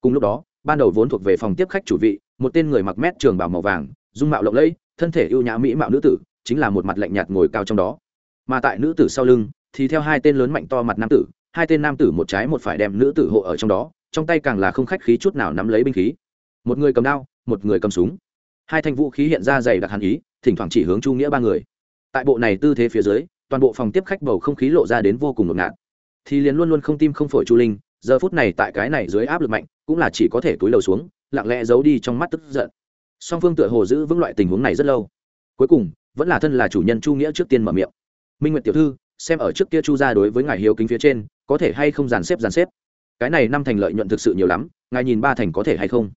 Cùng lúc đó ban đầu vốn thuộc về phòng tiếp khách chủ vị, một tên người mặc mét trường bảo màu vàng, dung mạo lộng lẫy, thân thể ưu nhã mỹ mạo nữ tử, chính là một mặt lạnh nhạt ngồi cao trong đó. Mà tại nữ tử sau lưng, thì theo hai tên lớn mạnh to mặt nam tử, hai tên nam tử một trái một phải đem nữ tử hộ ở trong đó, trong tay càng là không khách khí chút nào nắm lấy binh khí. Một người cầm đao, một người cầm súng. Hai thanh vũ khí hiện ra dày đặc hàn ý, thỉnh thoảng chỉ hướng chu nghĩa ba người. Tại bộ này tư thế phía dưới, toàn bộ phòng tiếp khách bầu không khí lộ ra đến vô cùng ngột ngạt. Thì liền luôn luôn không tim không phổi chu linh, giờ phút này tại cái này dưới áp lực mạnh cũng là chỉ có thể túi đầu xuống, lặng lẽ giấu đi trong mắt tức giận. Song phương tựa hồ giữ vững loại tình huống này rất lâu. Cuối cùng, vẫn là thân là chủ nhân chu nghĩa trước tiên mở miệng. Minh nguyệt tiểu thư, xem ở trước kia chu ra đối với ngài hiếu kính phía trên, có thể hay không dàn xếp dàn xếp? Cái này năm thành lợi nhuận thực sự nhiều lắm, ngài nhìn ba thành có thể hay không?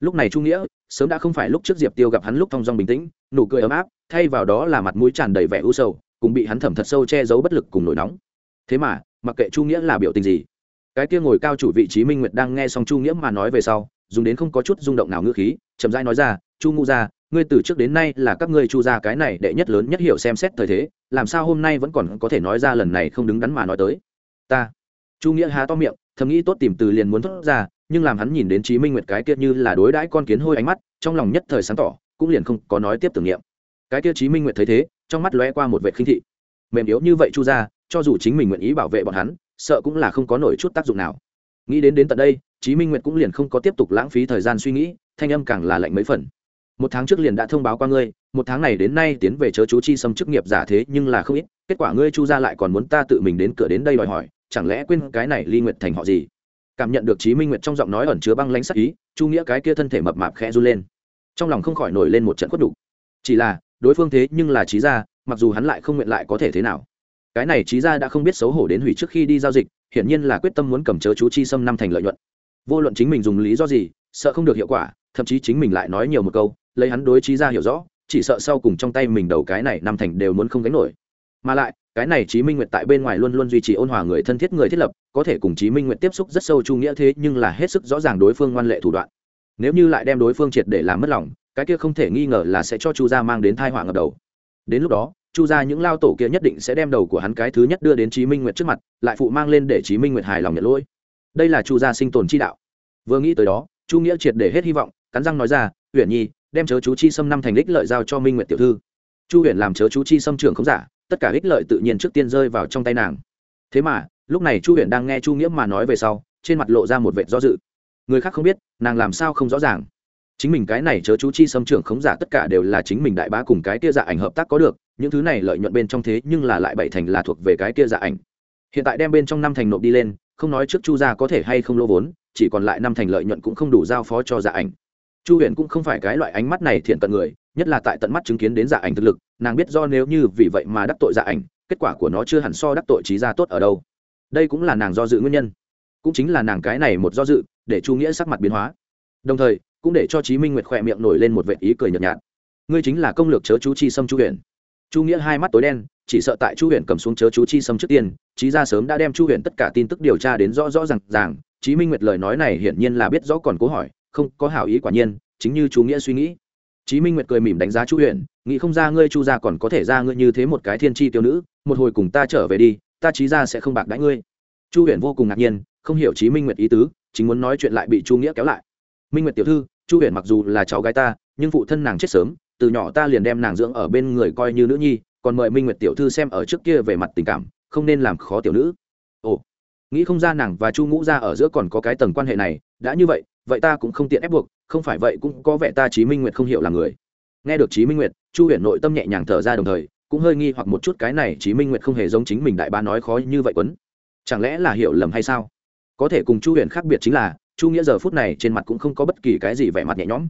Lúc này chu nghĩa, sớm đã không phải lúc trước diệp tiêu gặp hắn lúc thong dong bình tĩnh, nụ cười ấm áp, thay vào đó là mặt mũi tràn đầy vẻ u sầu, cùng bị hắn thẩm thật sâu che giấu bất lực cùng nổi nóng. Thế mà, mặc kệ chu nghĩa là biểu tình gì cái kia ngồi cao chủ vị trí minh nguyệt đang nghe xong chu nghĩa mà nói về sau, dùng đến không có chút rung động nào ngữ khí, chậm rãi nói ra, chu ngu gia, ngươi từ trước đến nay là các ngươi chu gia cái này đệ nhất lớn nhất hiểu xem xét thời thế, làm sao hôm nay vẫn còn có thể nói ra lần này không đứng đắn mà nói tới? Ta. Chu nghĩa há to miệng, thầm nghĩ tốt tìm từ liền muốn thốt ra, nhưng làm hắn nhìn đến chí minh nguyệt cái kia như là đối đãi con kiến hôi ánh mắt, trong lòng nhất thời sáng tỏ, cũng liền không có nói tiếp tưởng niệm. Cái kia chí minh nguyệt thấy thế, trong mắt lóe qua một vệ khinh thị. Mềm yếu như vậy chu gia, cho dù chính mình nguyện ý bảo vệ bọn hắn sợ cũng là không có nổi chút tác dụng nào. Nghĩ đến đến tận đây, chí minh nguyệt cũng liền không có tiếp tục lãng phí thời gian suy nghĩ, thanh âm càng là lạnh mấy phần. Một tháng trước liền đã thông báo qua ngươi, một tháng này đến nay tiến về chớ chú chi xâm chức nghiệp giả thế nhưng là không ít, kết quả ngươi chu ra lại còn muốn ta tự mình đến cửa đến đây đòi hỏi, chẳng lẽ quên cái này ly nguyệt thành họ gì? Cảm nhận được chí minh nguyệt trong giọng nói ẩn chứa băng lãnh sắc ý, chu nghĩa cái kia thân thể mập mạp khẽ run lên. Trong lòng không khỏi nổi lên một trận khuất đủ. chỉ là, đối phương thế nhưng là trí gia, mặc dù hắn lại không nguyện lại có thể thế nào cái này trí gia đã không biết xấu hổ đến hủy trước khi đi giao dịch, hiển nhiên là quyết tâm muốn cầm chớ chú chi xâm năm thành lợi nhuận. Vô luận chính mình dùng lý do gì, sợ không được hiệu quả, thậm chí chính mình lại nói nhiều một câu, lấy hắn đối trí gia hiểu rõ, chỉ sợ sau cùng trong tay mình đầu cái này năm thành đều muốn không gánh nổi. Mà lại, cái này chí minh nguyệt tại bên ngoài luôn luôn duy trì ôn hòa người thân thiết người thiết lập, có thể cùng chí minh nguyệt tiếp xúc rất sâu chu nghĩa thế nhưng là hết sức rõ ràng đối phương ngoan lệ thủ đoạn. Nếu như lại đem đối phương triệt để làm mất lòng, cái kia không thể nghi ngờ là sẽ cho chu gia mang đến thai họa ngập đầu. Đến lúc đó chu gia những lao tổ kia nhất định sẽ đem đầu của hắn cái thứ nhất đưa đến chí minh nguyệt trước mặt, lại phụ mang lên để chí minh nguyệt hài lòng nhận lỗi. Đây là chu gia sinh tồn chi đạo. Vừa nghĩ tới đó, chu nghĩa triệt để hết hy vọng, cắn răng nói ra huyện nhi, đem chớ chú chi xâm năm thành đích lợi giao cho minh nguyệt tiểu thư. Chu huyện làm chớ chú chi xâm trưởng không giả, tất cả ích lợi tự nhiên trước tiên rơi vào trong tay nàng. Thế mà, lúc này chu huyện đang nghe chu nghĩa mà nói về sau, trên mặt lộ ra một vệ do dự. Người khác không biết, nàng làm sao không rõ ràng. Chính mình cái này chớ chú chi xâm trưởng khống giả tất cả đều là chính mình đại bá cùng cái kia dạ ảnh hợp tác có được những thứ này lợi nhuận bên trong thế nhưng là lại bảy thành là thuộc về cái kia dạ ảnh. Hiện tại đem bên trong năm thành nộp đi lên, không nói trước chu gia có thể hay không lô vốn, chỉ còn lại năm thành lợi nhuận cũng không đủ giao phó cho dạ ảnh. Chu huyền cũng không phải cái loại ánh mắt này thiện tận người, nhất là tại tận mắt chứng kiến đến dạ ảnh thực lực, nàng biết do nếu như vì vậy mà đắc tội dạ ảnh, kết quả của nó chưa hẳn so đắc tội trí gia tốt ở đâu. Đây cũng là nàng do dự nguyên nhân. Cũng chính là nàng cái này một do dự, để chu nghĩa sắc mặt biến hóa. Đồng thời, cũng để cho chí minh nguyệt khỏe miệng nổi lên một vệ ý cười nhợt nhạt. Ngươi chính là công lược chớ chú chi xâm chu huyền chu nghĩa hai mắt tối đen, chỉ sợ tại chu huyền cầm xuống chớ chú chi xâm trước tiên trí ra sớm đã đem chu huyền tất cả tin tức điều tra đến rõ rõ r à n g ràng. Chí minh nguyệt lời nói này hiển nhiên là biết rõ còn cố hỏi, không, có hảo ý quả nhiên, chính như chú nghĩa suy nghĩ. Chí minh nguyệt cười mỉm đánh giá chu huyền, nghĩ không ra ngươi chu gia còn có thể ra ngươi như thế một cái thiên tri tiêu nữ, một hồi cùng ta trở về đi, ta trí ra sẽ không bạc đãi ngươi. Chu huyền vô cùng ngạc nhiên, không hiểu chí minh nguyệt ý tứ, chính muốn nói chuyện lại bị chu nghĩa kéo lại. Minh nguyệt tiểu thư, chu huyền mặc dù là cháu gái ta, nhưng phụ thân nàng chết sớm từ nhỏ ta liền đem nàng dưỡng ở bên người coi như nữ nhi, còn mời minh nguyệt tiểu thư xem ở trước kia về mặt tình cảm, không nên làm khó tiểu nữ. Ồ, nghĩ không ra nàng và chu ngũ ra ở giữa còn có cái tầng quan hệ này, đã như vậy vậy ta cũng không tiện ép buộc, không phải vậy cũng có vẻ ta Chí minh nguyệt không hiểu là người. Nghe được Chí minh nguyệt, chu huyền nội tâm nhẹ nhàng thở ra đồng thời, cũng hơi nghi hoặc một chút cái này Chí minh nguyệt không hề giống chính mình đại ba nói khó như vậy quấn. Chẳng lẽ là hiểu lầm hay sao? Có thể cùng chu huyền khác biệt chính là, chu nghĩa giờ phút này trên mặt cũng không có bất kỳ cái gì vẻ mặt nhẹ nhõm.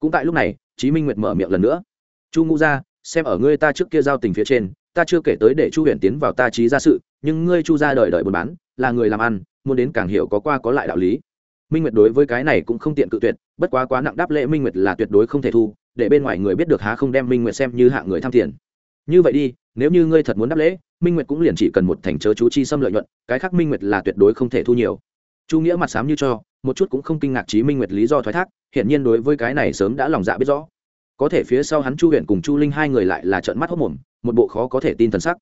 Cũng tại lúc này chí minh nguyệt mở miệng lần nữa. Chu ngũ gia, xem ở ngươi ta trước kia giao tình phía trên, ta chưa kể tới để chu huyền tiến vào ta trí ra sự, nhưng ngươi chu gia đợi đợi buôn bán, là người làm ăn, muốn đến càng hiểu có qua có lại đạo lý. Minh nguyệt đối với cái này cũng không tiện cự tuyệt, bất quá quá nặng đáp lễ minh nguyệt là tuyệt đối không thể thu, để bên ngoài người biết được há không đem minh nguyệt xem như hạng người tham tiền. Như vậy đi, nếu như ngươi thật muốn đáp lễ, minh nguyệt cũng liền chỉ cần một thành chớ chú chi xâm lợi nhuận, cái khác minh nguyệt là tuyệt đối không thể thu nhiều. Chu nghĩa mặt sám như cho một chút cũng không kinh ngạc Chí minh nguyệt lý do thoái thác, hiển nhiên đối với cái này sớm đã lòng dạ biết rõ. Có thể phía sau hắn chu huyện cùng chu linh hai người lại là trợn mắt hốc mồm, một bộ khó có thể tin thần sắc.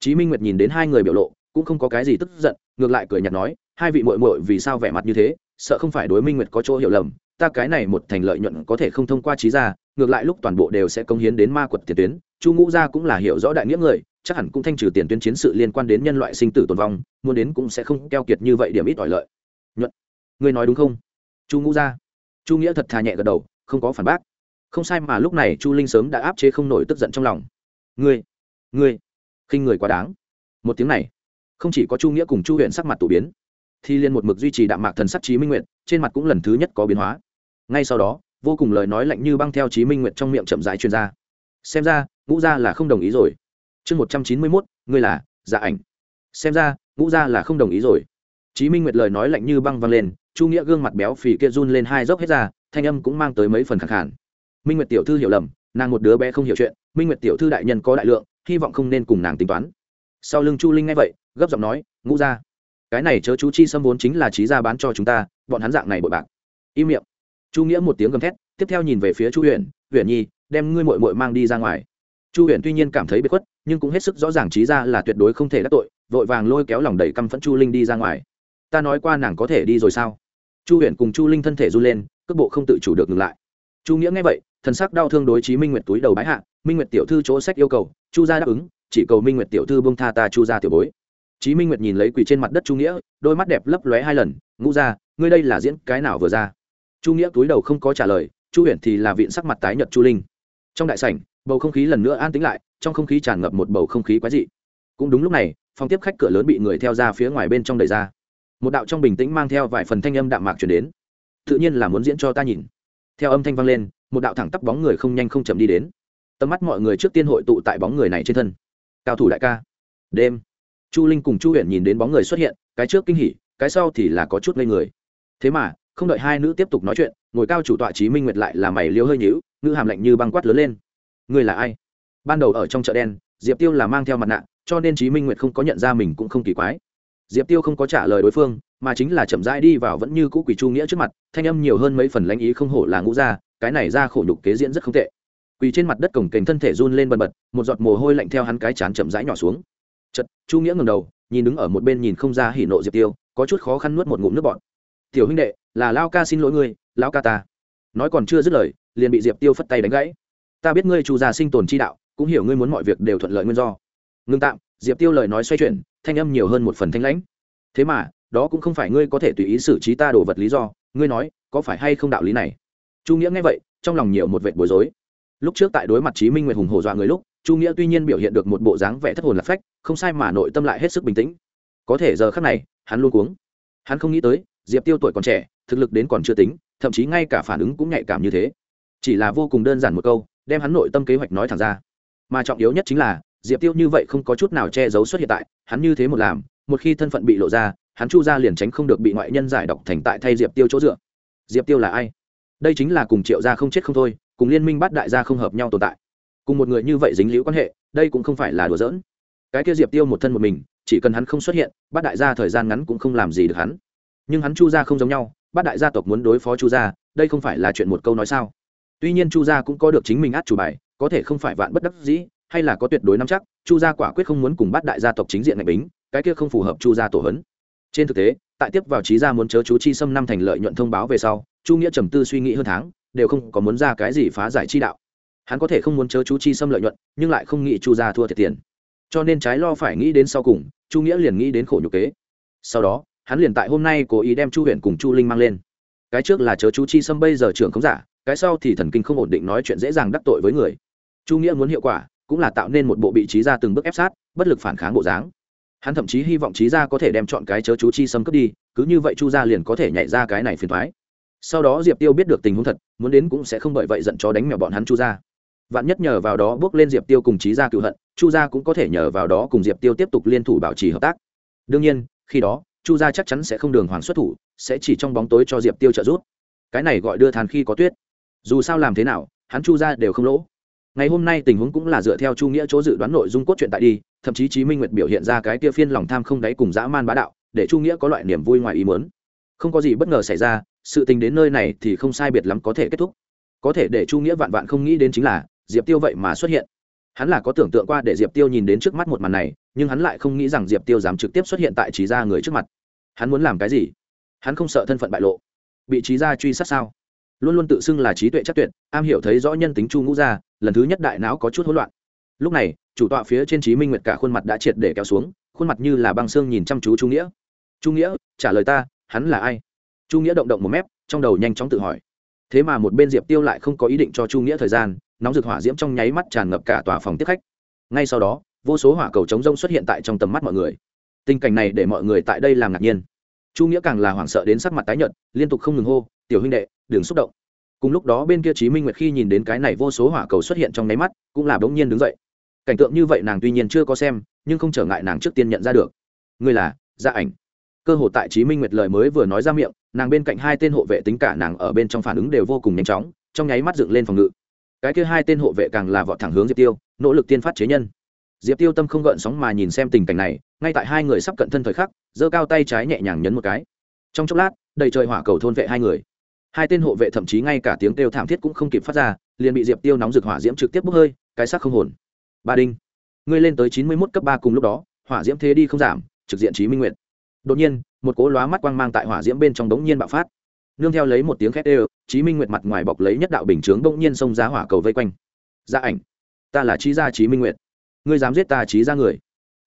Chí minh nguyệt nhìn đến hai người biểu lộ, cũng không có cái gì tức giận, ngược lại cười nhạt nói, hai vị muội muội vì sao vẻ mặt như thế, sợ không phải đối minh nguyệt có chỗ hiểu lầm, ta cái này một thành lợi nhuận có thể không thông qua trí ra ngược lại lúc toàn bộ đều sẽ công hiến đến ma quật tiền tuyến, chu ngũ gia cũng là hiểu rõ đại nghĩa người, chắc hẳn cũng thanh trừ tiền tuyến chiến sự liên quan đến nhân loại sinh tử tồn vong, muốn đến cũng sẽ không keo kiệt như vậy điểm ít ỏi lợi. Nhuận ngươi nói đúng không? Chu ngũ gia. Chu nghĩa thật thà nhẹ gật đầu, không có phản bác. Không sai mà lúc này chu linh sớm đã áp chế không nổi tức giận trong lòng. Ngươi ngươi, khinh người quá đáng. Một tiếng này, không chỉ có chu nghĩa cùng chu huyện sắc mặt tụ biến, thì liên một mực duy trì đạm mạc thần sắc trí minh nguyện trên mặt cũng lần thứ nhất có biến hóa. Ngay sau đó, vô cùng lời nói lạnh như băng theo trí minh nguyện trong miệng chậm rãi chuyên gia xem ra, ngũ gia là không đồng ý rồi. Chương một trăm chín mươi mốt, ngươi là dạ ảnh. Xem ra, ngũ gia là không đồng ý rồi chí minh nguyệt lời nói lạnh như băng văng lên chu nghĩa gương mặt béo phì kia run lên hai dốc hết ra thanh âm cũng mang tới mấy phần khẳng khản minh nguyệt tiểu thư hiểu lầm nàng một đứa bé không hiểu chuyện minh nguyệt tiểu thư đại nhân có đại lượng hy vọng không nên cùng nàng tính toán. Sau lưng chu linh nghe vậy gấp giọng nói ngũ gia cái này chớ chú chi xâm vốn chính là trí gia bán cho chúng ta bọn hắn dạng này bội bạc. Im miệng. Chu nghĩa một tiếng gầm thét tiếp theo nhìn về phía chu Huyền, Huyền nhi đem ngươi mội mội mang đi ra ngoài. Chu Huyền tuy nhiên cảm thấy bị khuất nhưng cũng hết sức rõ ràng trí gia là tuyệt đối không thể đắc tội vội vàng lôi kéo lòng đầy căm phẫn chu linh đi ra ngoài ta nói qua nàng có thể đi rồi sao? Chu Huyền cùng chu linh thân thể run lên, cước bộ không tự chủ được ngừng lại. Chu nghĩa nghe vậy, thần sắc đau thương đối chí minh nguyệt túi đầu bái hạ, minh nguyệt tiểu thư chỗ sách yêu cầu, chu gia đáp ứng, chỉ cầu minh nguyệt tiểu thư bông tha ta chu gia tiểu bối. Chí minh nguyệt nhìn lấy quỳ trên mặt đất chu nghĩa, đôi mắt đẹp lấp lóe hai lần, ngũ ra ngươi đây là diễn cái nào vừa ra? Chu nghĩa túi đầu không có trả lời, chu Huyền thì là viện sắc mặt tái nhật chu linh. Trong đại sảnh, bầu không khí lần nữa an tĩnh lại, trong không khí tràn ngập một bầu không khí quái dị. Cũng đúng lúc này, phòng tiếp khách cửa lớn bị người theo ra phía ngoài bên trong đầy ra một đạo trong bình tĩnh mang theo vài phần thanh âm đạm mạc chuyển đến. Tự nhiên là muốn diễn cho ta nhìn. Theo âm thanh vang lên, một đạo thẳng tắp bóng người không nhanh không chậm đi đến. Tầm mắt mọi người trước tiên hội tụ tại bóng người này trên thân. Cao thủ đại ca. Đêm. Chu linh cùng chu huyện nhìn đến bóng người xuất hiện, cái trước kinh hỉ, cái sau thì là có chút ngây người. Thế mà, không đợi hai nữ tiếp tục nói chuyện, ngồi cao chủ tọa Chí minh nguyệt lại là mày liêu hơi nhữu ngữ hàm lạnh như băng quát lớn lên. Người là ai? Ban đầu ở trong chợ đen, diệp tiêu là mang theo mặt nạ, cho nên Chí minh nguyệt không có nhận ra mình cũng không kỳ quái diệp tiêu không có trả lời đối phương, mà chính là chậm rãi đi vào vẫn như cũ quỷ chu nghĩa trước mặt, thanh âm nhiều hơn mấy phần lãnh ý không hổ là ngũ ra cái này ra khổ nhục kế diễn rất không tệ. Quỳ trên mặt đất cổng kềnh thân thể run lên bần bật, một giọt mồ hôi lạnh theo hắn cái chán chậm rãi nhỏ xuống. Chật chu nghĩa ngầm đầu, nhìn đứng ở một bên nhìn không ra hỉ nộ diệp tiêu, có chút khó khăn nuốt một ngụm nước bọt. Tiểu huynh đệ, là lao ca xin lỗi ngươi, lao ca ta. Nói còn chưa dứt lời, liền bị diệp tiêu phất tay đánh gãy. Ta biết ngươi chu già sinh tồn chi đạo, cũng hiểu ngươi muốn mọi việc đều thuận lợi nguyên do. Ngưng tạm. Diệp tiêu lời nói xoay chuyển thanh âm nhiều hơn một phần thanh lãnh. Thế mà, đó cũng không phải ngươi có thể tùy ý xử trí ta đồ vật lý do, ngươi nói, có phải hay không đạo lý này? Chu nghĩa nghe vậy, trong lòng nhiều một vệt bối rối. Lúc trước tại đối mặt Chí minh nguyệt hùng Hổ dọa người lúc, chu nghĩa tuy nhiên biểu hiện được một bộ dáng vẻ thất hồn lạc phách, không sai mà nội tâm lại hết sức bình tĩnh. Có thể giờ khắc này, hắn luôn cuống. Hắn không nghĩ tới, diệp tiêu tuổi còn trẻ, thực lực đến còn chưa tính, thậm chí ngay cả phản ứng cũng nhạy cảm như thế. Chỉ là vô cùng đơn giản một câu, đem hắn nội tâm kế hoạch nói thẳng ra. Mà trọng yếu nhất chính là diệp tiêu như vậy không có chút nào che giấu xuất hiện tại, hắn như thế một làm, một khi thân phận bị lộ ra, hắn chu ra liền tránh không được bị ngoại nhân giải độc thành tại thay diệp tiêu chỗ dựa. Diệp tiêu là ai? Đây chính là cùng triệu gia không chết không thôi, cùng liên minh bắt đại gia không hợp nhau tồn tại. Cùng một người như vậy dính liễu quan hệ, đây cũng không phải là đùa giỡn. Cái kia diệp tiêu một thân một mình, chỉ cần hắn không xuất hiện bắt đại gia thời gian ngắn cũng không làm gì được hắn. Nhưng hắn chu gia không giống nhau bắt đại gia tộc muốn đối phó chu gia, đây không phải là chuyện một câu nói sao? Tuy nhiên chu gia cũng có được chính mình át chủ bài, có thể không phải vạn bất đắc dĩ hay là có tuyệt đối nắm chắc, chu gia quả quyết không muốn cùng bắt đại gia tộc chính diện ngạch bính, cái kia không phù hợp chu gia tổ hấn. Trên thực tế, tại tiếp vào trí gia muốn chớ chú chi xâm năm thành lợi nhuận thông báo về sau, chu nghĩa trầm tư suy nghĩ hơn tháng, đều không có muốn ra cái gì phá giải chi đạo. Hắn có thể không muốn chớ chú chi xâm lợi nhuận, nhưng lại không nghĩ chu gia thua thiệt tiền. Cho nên trái lo phải nghĩ đến sau cùng, chu nghĩa liền nghĩ đến khổ nhục kế. Sau đó, hắn liền tại hôm nay cố ý đem chu huyện cùng chu linh mang lên. Cái trước là chớ chú chi xâm bây giờ trưởng không giả, cái sau thì thần kinh không ổn định nói chuyện dễ dàng đắc tội với người. Chu nghĩa muốn hiệu quả cũng là tạo nên một bộ bị trí ra từng bước ép sát, bất lực phản kháng bộ dáng. Hắn thậm chí hy vọng trí ra có thể đem chọn cái chớ chú chi xâm cướp đi, cứ như vậy chu gia liền có thể nhảy ra cái này phiền thoái sau đó diệp tiêu biết được tình huống thật, muốn đến cũng sẽ không bởi vậy giận chó đánh mèo bọn hắn chu gia. Vạn nhất nhờ vào đó bước lên diệp tiêu cùng trí gia cựu hận, chu gia cũng có thể nhờ vào đó cùng diệp tiêu tiếp tục liên thủ bảo trì hợp tác. Đương nhiên, khi đó, chu gia chắc chắn sẽ không đường hoàng xuất thủ, sẽ chỉ trong bóng tối cho diệp tiêu trợ giúp. Cái này gọi đưa than khi có tuyết. Dù sao làm thế nào, hắn chu gia đều không lỗ ngày hôm nay tình huống cũng là dựa theo chu nghĩa chỗ dự đoán nội dung cốt truyện tại đi, thậm chí chí minh nguyệt biểu hiện ra cái kia phiên lòng tham không đáy cùng dã man bá đạo, để chu nghĩa có loại niềm vui ngoài ý muốn. Không có gì bất ngờ xảy ra, sự tình đến nơi này thì không sai biệt lắm có thể kết thúc. Có thể để chu nghĩa vạn vạn không nghĩ đến chính là, diệp tiêu vậy mà xuất hiện. Hắn là có tưởng tượng qua để diệp tiêu nhìn đến trước mắt một màn này, nhưng hắn lại không nghĩ rằng diệp tiêu dám trực tiếp xuất hiện tại trí gia người trước mặt. Hắn muốn làm cái gì? Hắn không sợ thân phận bại lộ. Bị trí gia truy sát sao? Luôn luôn tự xưng là trí tuệ chắc tuyệt, am hiểu thấy rõ nhân tính chu ngũ gia, lần thứ nhất đại não có chút hỗn loạn. Lúc này, chủ tọa phía trên trí minh nguyệt cả khuôn mặt đã triệt để kéo xuống, khuôn mặt như là băng xương nhìn chăm chú chu nghĩa. Chu nghĩa, trả lời ta, hắn là ai? Chu nghĩa động động một mép, trong đầu nhanh chóng tự hỏi. Thế mà một bên diệp tiêu lại không có ý định cho chu nghĩa thời gian, nóng rực hỏa diễm trong nháy mắt tràn ngập cả tòa phòng tiếp khách. Ngay sau đó, vô số hỏa cầu chống rông xuất hiện tại trong tầm mắt mọi người. Tình cảnh này để mọi người tại đây làm ngạc nhiên. Chu nghĩa càng là hoảng sợ đến sắc mặt tái nhợt, liên tục không ngừng hô, tiểu huynh đệ đừng xúc động. Cùng lúc đó bên kia chí minh nguyệt khi nhìn đến cái này vô số hỏa cầu xuất hiện trong nháy mắt, cũng là bỗng nhiên đứng dậy. Cảnh tượng như vậy nàng tuy nhiên chưa có xem, nhưng không trở ngại nàng trước tiên nhận ra được. Ngươi là gia ảnh. Cơ hội tại chí minh nguyệt lời mới vừa nói ra miệng, nàng bên cạnh hai tên hộ vệ tính cả nàng ở bên trong phản ứng đều vô cùng nhanh chóng, trong nháy mắt dựng lên phòng ngự. Cái kia hai tên hộ vệ càng là vọt thẳng hướng diệp tiêu, nỗ lực tiên phát chế nhân. Diệp tiêu tâm không gợn sóng mà nhìn xem tình cảnh này, ngay tại hai người sắp cận thân thời khắc, giơ cao tay trái nhẹ nhàng nhấn một cái. Trong chốc lát, đầy trời hỏa cầu thôn vệ hai người hai tên hộ vệ thậm chí ngay cả tiếng kêu thảm thiết cũng không kịp phát ra, liền bị diệp tiêu nóng rực hỏa diễm trực tiếp bốc hơi, cái xác không hồn. Ba đinh. Ngươi lên tới chín mươi mốt cấp ba cùng lúc đó, hỏa diễm thế đi không giảm, trực diện trí minh nguyện đột nhiên, một cố lóa mắt quang mang tại hỏa diễm bên trong đống nhiên bạo phát. Nương theo lấy một tiếng khét ê trí minh nguyệt mặt ngoài bọc lấy nhất đạo bình chướng đống nhiên xông ra hỏa cầu vây quanh. Gia ảnh, ta là trí gia trí minh nguyệt. Ngươi dám giết ta trí gia người.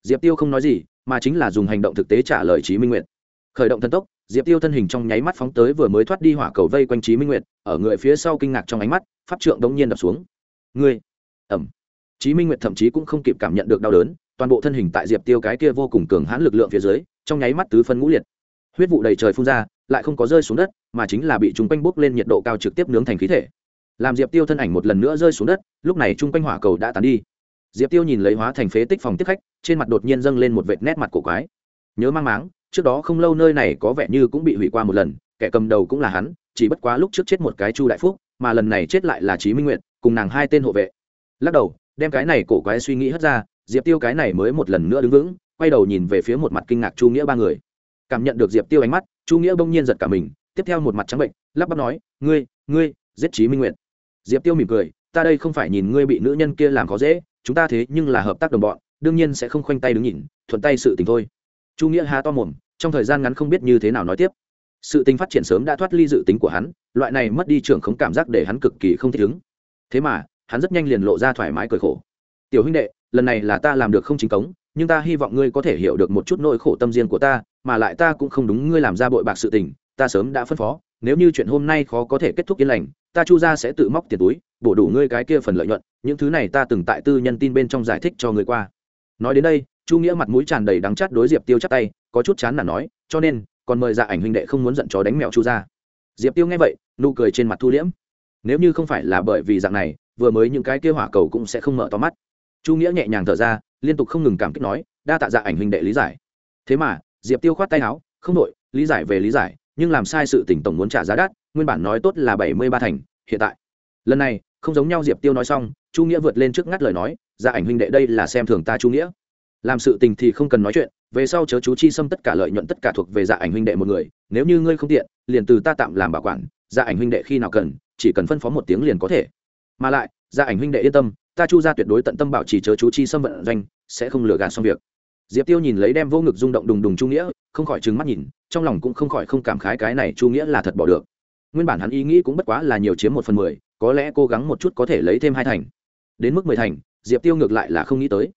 Diệp tiêu không nói gì, mà chính là dùng hành động thực tế trả lời trí minh nguyệt. Khởi động thần tốc diệp tiêu thân hình trong nháy mắt phóng tới vừa mới thoát đi hỏa cầu vây quanh trí minh nguyệt, ở người phía sau kinh ngạc trong ánh mắt, pháp trượng đống nhiên đập xuống. Ngươi! Ẩm trí minh nguyệt thậm chí cũng không kịp cảm nhận được đau đớn, toàn bộ thân hình tại diệp tiêu cái kia vô cùng cường hãn lực lượng phía dưới, trong nháy mắt tứ phân ngũ liệt. Huyết vụ đầy trời phun ra, lại không có rơi xuống đất, mà chính là bị chúng quanh bốc lên nhiệt độ cao trực tiếp nướng thành khí thể. Làm diệp tiêu thân ảnh một lần nữa rơi xuống đất, lúc này chung quanh hỏa cầu đã tàn đi. Diệp tiêu nhìn lấy hóa thành phế tích phòng tiếp khách, trên mặt đột nhiên dâng lên một vệt nét mặt cổ quái. Nhớ mang máng trước đó không lâu nơi này có vẻ như cũng bị hủy qua một lần, kẻ cầm đầu cũng là hắn, chỉ bất quá lúc trước chết một cái chu đại phúc, mà lần này chết lại là trí minh nguyện cùng nàng hai tên hộ vệ. Lắc đầu, đem cái này cổ quái suy nghĩ hất ra, diệp tiêu cái này mới một lần nữa đứng vững, quay đầu nhìn về phía một mặt kinh ngạc chu nghĩa ba người. Cảm nhận được diệp tiêu ánh mắt, chu nghĩa bỗng nhiên giật cả mình, tiếp theo một mặt trắng bệnh, lắp bắp nói, ngươi ngươi, giết trí minh nguyện diệp tiêu mỉm cười, ta đây không phải nhìn ngươi bị nữ nhân kia làm khó dễ, chúng ta thế nhưng là hợp tác đồng bọn, đương nhiên sẽ không khoanh tay đứng nhìn, thuận tay sự tình thôi. Chu nghĩa há to mồm trong thời gian ngắn không biết như thế nào nói tiếp. Sự tình phát triển sớm đã thoát ly dự tính của hắn, loại này mất đi trưởng không cảm giác để hắn cực kỳ không thích ứng. Thế mà, hắn rất nhanh liền lộ ra thoải mái cười khổ. Tiểu huynh đệ, lần này là ta làm được không chính cống, nhưng ta hy vọng ngươi có thể hiểu được một chút nỗi khổ tâm riêng của ta, mà lại ta cũng không đúng, ngươi làm ra bội bạc sự tình, ta sớm đã phân phó, nếu như chuyện hôm nay khó có thể kết thúc yên lành, ta chu ra sẽ tự móc tiền túi, bổ đủ ngươi cái kia phần lợi nhuận, những thứ này ta từng tại tư nhân tin bên trong giải thích cho ngươi qua nói đến đây, chu nghĩa mặt mũi tràn đầy đắng chát đối diệp tiêu chắp tay, có chút chán là nói, cho nên, còn mời dạ ảnh huynh đệ không muốn giận chó đánh mèo chu ra diệp tiêu nghe vậy, nụ cười trên mặt thu liễm. Nếu như không phải là bởi vì dạng này, vừa mới những cái kia hỏa cầu cũng sẽ không mở to mắt. Chu nghĩa nhẹ nhàng thở ra, liên tục không ngừng cảm kích nói, đa tạ dạ ảnh huynh đệ lý giải. Thế mà, diệp tiêu khoát tay áo, không đội lý giải về lý giải, nhưng làm sai sự tỉnh tổng muốn trả giá đắt, nguyên bản nói tốt là bảy mươi ba thành, hiện tại. Lần này không giống nhau diệp tiêu nói xong chu nghĩa vượt lên trước ngắt lời nói gia ảnh huynh đệ đây là xem thường ta chu nghĩa làm sự tình thì không cần nói chuyện về sau chớ chú chi xâm tất cả lợi nhuận tất cả thuộc về dạ ảnh huynh đệ một người nếu như ngươi không tiện liền từ ta tạm làm bảo quản dạ ảnh huynh đệ khi nào cần chỉ cần phân phó một tiếng liền có thể mà lại dạ ảnh huynh đệ yên tâm ta chu ra tuyệt đối tận tâm bảo trì chớ chú chi xâm vận doanh sẽ không lừa gạt xong việc diệp tiêu nhìn lấy đem vô ngực rung động đùng đùng chu nghĩa không khỏi trừng mắt nhìn trong lòng cũng không khỏi không cảm khái cái này chu nghĩa là thật bỏ được nguyên bản hắn ý nghĩ cũng bất quá là nhiều chiếm một phần mười có lẽ cố gắng một chút có thể lấy thêm hai thành. Đến mức mười thành, diệp tiêu ngược lại là không nghĩ tới.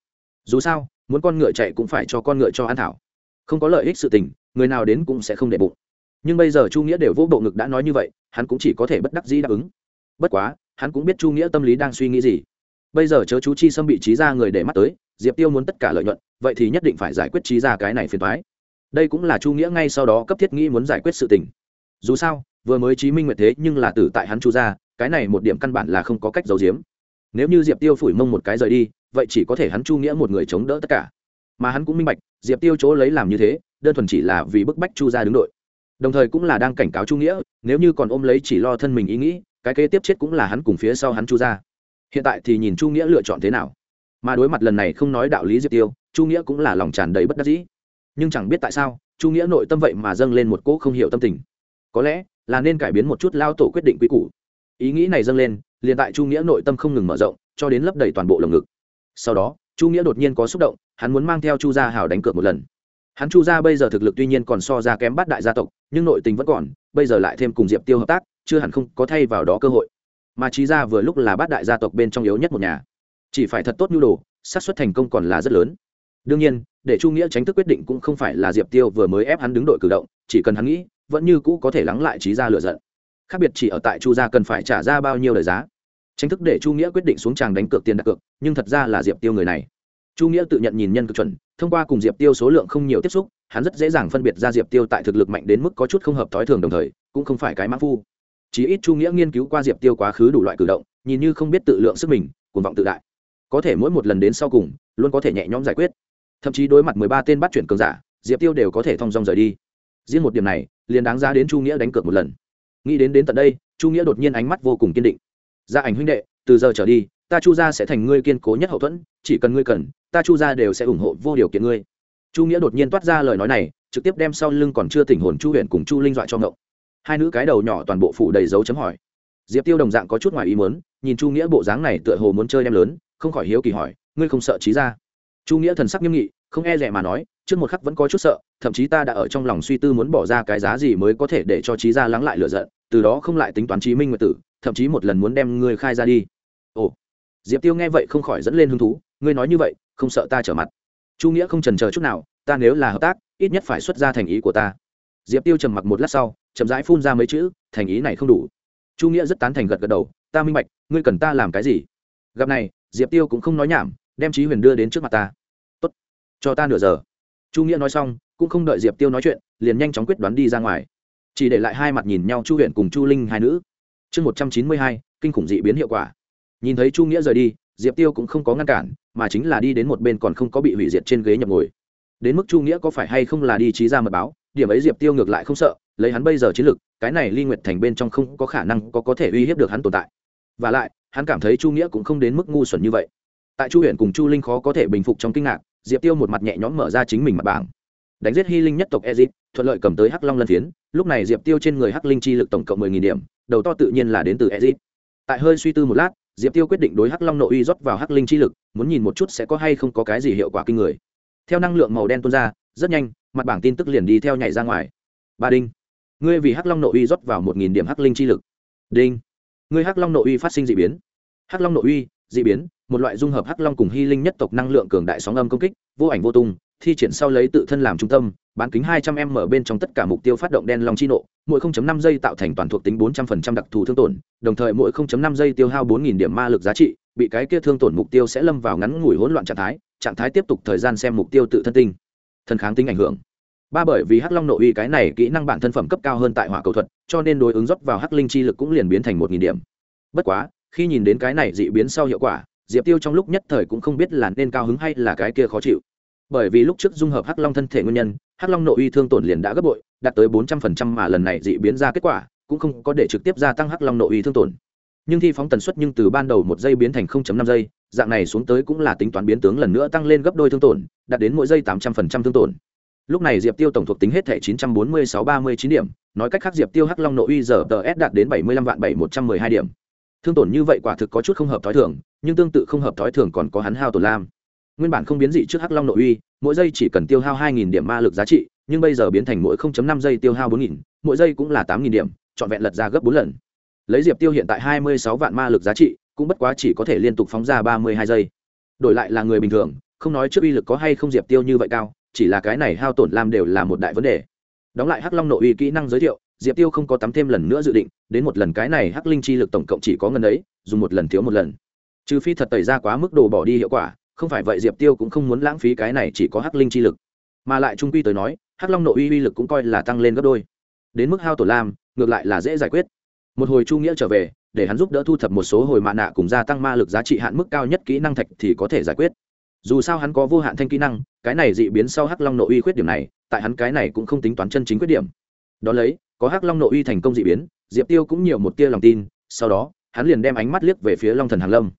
Dù sao, muốn con ngựa chạy cũng phải cho con ngựa cho ăn thảo. Không có lợi ích sự tình, người nào đến cũng sẽ không để bụng. Nhưng bây giờ chu nghĩa đều vô bộ ngực đã nói như vậy, hắn cũng chỉ có thể bất đắc dĩ đáp ứng. Bất quá, hắn cũng biết chu nghĩa tâm lý đang suy nghĩ gì. Bây giờ chớ chú chi xâm bị trí ra người để mắt tới, diệp tiêu muốn tất cả lợi nhuận, vậy thì nhất định phải giải quyết trí ra cái này phiền thoái đây cũng là chu nghĩa ngay sau đó cấp thiết nghĩ muốn giải quyết sự tình. Dù sao, vừa mới chí minh nguyệt thế nhưng là tử tại hắn chu ra cái này một điểm căn bản là không có cách giấu giếm. Nếu như diệp tiêu phủi mông một cái rời đi, vậy chỉ có thể hắn chu nghĩa một người chống đỡ tất cả. Mà hắn cũng minh bạch, diệp tiêu chỗ lấy làm như thế, đơn thuần chỉ là vì bức bách chu ra đứng đội. Đồng thời cũng là đang cảnh cáo chu nghĩa, nếu như còn ôm lấy chỉ lo thân mình ý nghĩ, cái kế tiếp chết cũng là hắn cùng phía sau hắn chu ra hiện tại thì nhìn chu nghĩa lựa chọn thế nào. Mà đối mặt lần này không nói đạo lý diệp tiêu, chu nghĩa cũng là lòng tràn đầy bất đắc dĩ. Nhưng chẳng biết tại sao, chu nghĩa nội tâm vậy mà dâng lên một cỗ không hiểu tâm tình. Có lẽ là nên cải biến một chút lao tổ quyết định quy củ ý nghĩ này dâng lên, liền tại chu nghĩa nội tâm không ngừng mở rộng, cho đến lấp đầy toàn bộ lồng ngực. Sau đó, chu nghĩa đột nhiên có xúc động, hắn muốn mang theo chu gia hào đánh cược một lần. Hắn chu gia bây giờ thực lực tuy nhiên còn so ra kém bát đại gia tộc, nhưng nội tình vẫn còn, bây giờ lại thêm cùng diệp tiêu hợp tác, chưa hẳn không có thay vào đó cơ hội. Mà trí gia vừa lúc là bát đại gia tộc bên trong yếu nhất một nhà. Chỉ phải thật tốt nhu đồ, xác suất thành công còn là rất lớn. Đương nhiên, để chu nghĩa tránh thức quyết định cũng không phải là diệp tiêu vừa mới ép hắn đứng đội cử động, chỉ cần hắn nghĩ, vẫn như cũ có thể lắng lại trí gia lựa giận khác biệt chỉ ở tại chu gia cần phải trả ra bao nhiêu lời giá. Tranh thức để chu nghĩa quyết định xuống tràng đánh cược tiền đặt cược, nhưng thật ra là diệp tiêu người này. Chu nghĩa tự nhận nhìn nhân cực chuẩn, thông qua cùng diệp tiêu số lượng không nhiều tiếp xúc, hắn rất dễ dàng phân biệt ra diệp tiêu tại thực lực mạnh đến mức có chút không hợp thói thường đồng thời, cũng không phải cái mã phu. Chí ít chu nghĩa nghiên cứu qua diệp tiêu quá khứ đủ loại cử động, nhìn như không biết tự lượng sức mình, cuồng vọng tự đại. Có thể mỗi một lần đến sau cùng, luôn có thể nhẹ nhõm giải quyết. Thậm chí đối mặt mười ba tên bắt chuyển cường giả, diệp tiêu đều có thể thong dong rời đi. Riêng một điểm này, liền đáng giá đến chu nghĩa đánh cược một lần nghĩ đến đến tận đây, chu nghĩa đột nhiên ánh mắt vô cùng kiên định. Gia ảnh huynh đệ, từ giờ trở đi, ta chu gia sẽ thành ngươi kiên cố nhất hậu thuẫn, chỉ cần ngươi cần, ta chu gia đều sẽ ủng hộ vô điều kiện ngươi. Chu nghĩa đột nhiên toát ra lời nói này, trực tiếp đem sau lưng còn chưa tỉnh hồn chu huyện cùng chu linh dọa cho ngậu hai nữ cái đầu nhỏ toàn bộ phủ đầy dấu chấm hỏi. Diệp tiêu đồng dạng có chút ngoài ý muốn, nhìn chu nghĩa bộ dáng này tựa hồ muốn chơi đem lớn, không khỏi hiếu kỳ hỏi, ngươi không sợ trí ra chu nghĩa thần sắc nghiêm nghị, không e rẻ mà nói, trước một khắc vẫn có chút sợ thậm chí ta đã ở trong lòng suy tư muốn bỏ ra cái giá gì mới có thể để cho trí gia lắng lại lựa giận, từ đó không lại tính toán trí minh nguyệt tử, thậm chí một lần muốn đem ngươi khai ra đi. Ồ, diệp tiêu nghe vậy không khỏi dẫn lên hứng thú, ngươi nói như vậy, không sợ ta trở mặt. Chu nghĩa không trần chờ chút nào, ta nếu là hợp tác, ít nhất phải xuất ra thành ý của ta. Diệp tiêu trầm mặc một lát sau, chậm rãi phun ra mấy chữ, thành ý này không đủ. Chu nghĩa rất tán thành gật gật đầu, ta minh bạch, ngươi cần ta làm cái gì? Gặp này, diệp tiêu cũng không nói nhảm, đem trí huyền đưa đến trước mặt ta. Tốt, cho ta nửa giờ. Chu nghĩa nói xong cũng không đợi diệp tiêu nói chuyện, liền nhanh chóng quyết đoán đi ra ngoài. Chỉ để lại hai mặt nhìn nhau chu huyện cùng chu linh hai nữ. Chương một trăm chín mươi hai, kinh khủng dị biến hiệu quả. Nhìn thấy chu nghĩa rời đi, diệp tiêu cũng không có ngăn cản, mà chính là đi đến một bên còn không có bị hủy diệt trên ghế nhập ngồi. Đến mức chu nghĩa có phải hay không là đi trí ra mật báo, điểm ấy diệp tiêu ngược lại không sợ, lấy hắn bây giờ chiến lực, cái này ly nguyệt thành bên trong không có khả năng có có thể uy hiếp được hắn tồn tại. Và lại, hắn cảm thấy chu nghĩa cũng không đến mức ngu xuẩn như vậy. Tại chu huyện cùng chu linh khó có thể bình phục trong kinh ngạc, diệp tiêu một mặt nhẹ nhõm mở ra chính mình mặt bảng đánh giết hy linh nhất tộc ezit thuận lợi cầm tới hắc long lân phiến lúc này diệp tiêu trên người hắc linh chi lực tổng cộng mười nghìn điểm, đầu to tự nhiên là đến từ ezit tại hơi suy tư một lát, diệp tiêu quyết định đối hắc long nội uy rót vào hắc linh chi lực, muốn nhìn một chút sẽ có hay không có cái gì hiệu quả kinh người. Theo năng lượng màu đen tuôn ra, rất nhanh, mặt bảng tin tức liền đi theo nhảy ra ngoài. Ba đinh, ngươi vì hắc long nội uy rót vào một nghìn điểm hắc linh chi lực. Đinh, ngươi hắc long nội uy phát sinh d ị biến. Hắc long nội uy d ị biến, một loại dung hợp hắc long cùng hy linh nhất tộc năng lượng cường đại sóng âm công kích, vô ảnh vô tung thi triển sau lấy tự thân làm trung tâm, bán kính 200 m ở bên trong tất cả mục tiêu phát động đen long chi nộ, mỗi 0.5 giây tạo thành toàn thuộc tính 400% đặc thù thương tổn, đồng thời mỗi 0.5 giây tiêu hao 4.000 điểm ma lực giá trị, bị cái kia thương tổn mục tiêu sẽ lâm vào ngắn ngủi hỗn loạn trạng thái trạng thái tiếp tục thời gian xem mục tiêu tự thân tinh thân kháng tính ảnh hưởng. Ba bởi vì hắc long nội uy cái này kỹ năng bản thân phẩm cấp cao hơn tại hỏa cầu thuật, cho nên đối ứng rót vào hắc linh chi lực cũng liền biến thành một nghìn điểm. Bất quá, khi nhìn đến cái này dị biến sau hiệu quả, diệp tiêu trong lúc nhất thời cũng không biết là nên cao hứng hay là cái kia khó chịu bởi vì lúc trước dung hợp hắc long thân thể nguyên nhân, hắc long nội uy thương tổn liền đã gấp bội, đạt tới bốn trăm phần trăm mà lần này dị biến ra kết quả, cũng không có để trực tiếp gia tăng hắc long nội uy thương tổn. Nhưng thi phóng tần suất nhưng từ ban đầu một giây biến thành năm giây, dạng này xuống tới cũng là tính toán biến tướng lần nữa tăng lên gấp đôi thương tổn, đạt đến mỗi giây tám trăm phần trăm thương tổn. Lúc này diệp tiêu tổng thuộc tính hết thẻ chín trăm bốn mươi sáu ba mươi chín điểm, nói cách khác diệp tiêu hắc long nội uy giờ tờ s đạt đến bảy mươi lăm vạn bảy một trăm mười hai điểm. Thương tổn như vậy quả thực có chút không hợp t h ó i thường, nhưng tương tự không hợp t h ó i thường còn có hắn hao tổn lam nguyên bản không biến dị trước hắc long nội uy, mỗi giây chỉ cần tiêu hao hai nghìn điểm ma lực giá trị, nhưng bây giờ biến thành mỗi 0.5 giây tiêu hao bốn nghìn, mỗi giây cũng là tám nghìn điểm, trọn vẹn lật ra gấp bốn lần. Lấy diệp tiêu hiện tại hai mươi sáu vạn ma lực giá trị, cũng bất quá chỉ có thể liên tục phóng ra ba mươi hai giây. Đổi lại là người bình thường, không nói trước uy lực có hay không diệp tiêu như vậy cao, chỉ là cái này hao tổn lam đều là một đại vấn đề. Đóng lại hắc long nội uy kỹ năng giới thiệu, diệp tiêu không có tắm thêm lần nữa dự định, đến một lần cái này hắc linh chi lực tổng cộng chỉ có ngần ấy, dùng một lần thiếu một lần. Trừ phi thật tẩy ra quá mức đồ bỏ đi hiệu quả không phải vậy diệp tiêu cũng không muốn lãng phí cái này chỉ có hắc linh chi lực. Mà lại trung quy tới nói, hắc long nội uy uy lực cũng coi là tăng lên gấp đôi. Đến mức hao tổ lam, ngược lại là dễ giải quyết. Một hồi chu nghĩa trở về, để hắn giúp đỡ thu thập một số hồi mạ nạ cùng gia tăng ma lực giá trị hạn mức cao nhất kỹ năng thạch thì có thể giải quyết. Dù sao hắn có vô hạn thanh kỹ năng, cái này dị biến sau hắc long nội uy khuyết điểm này, tại hắn cái này cũng không tính toán chân chính khuyết điểm. Đón lấy, có hắc long nội uy thành công dị biến, diệp tiêu cũng nhiều một tia lòng tin, sau đó, hắn liền đem ánh mắt liếc về phía long thần hàn lâm.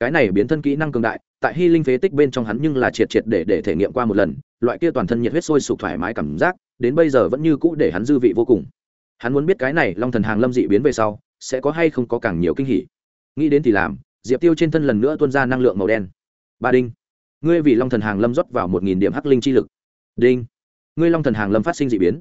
Cái này biến thân kỹ năng cường đại tại hy linh phế tích bên trong hắn nhưng là triệt triệt để để thể nghiệm qua một lần, loại kia toàn thân nhiệt huyết sôi sục thoải mái cảm giác, đến bây giờ vẫn như cũ để hắn dư vị vô cùng. Hắn muốn biết cái này long thần hàng lâm dị biến về sau, sẽ có hay không có càng nhiều kinh hỉ. Nghĩ đến thì làm, diệp tiêu trên thân lần nữa tuôn ra năng lượng màu đen. Ba đinh, ngươi vì long thần hàng lâm rót vào một nghìn điểm hắc linh chi lực. Đinh, ngươi long thần hàng lâm phát sinh d ị biến.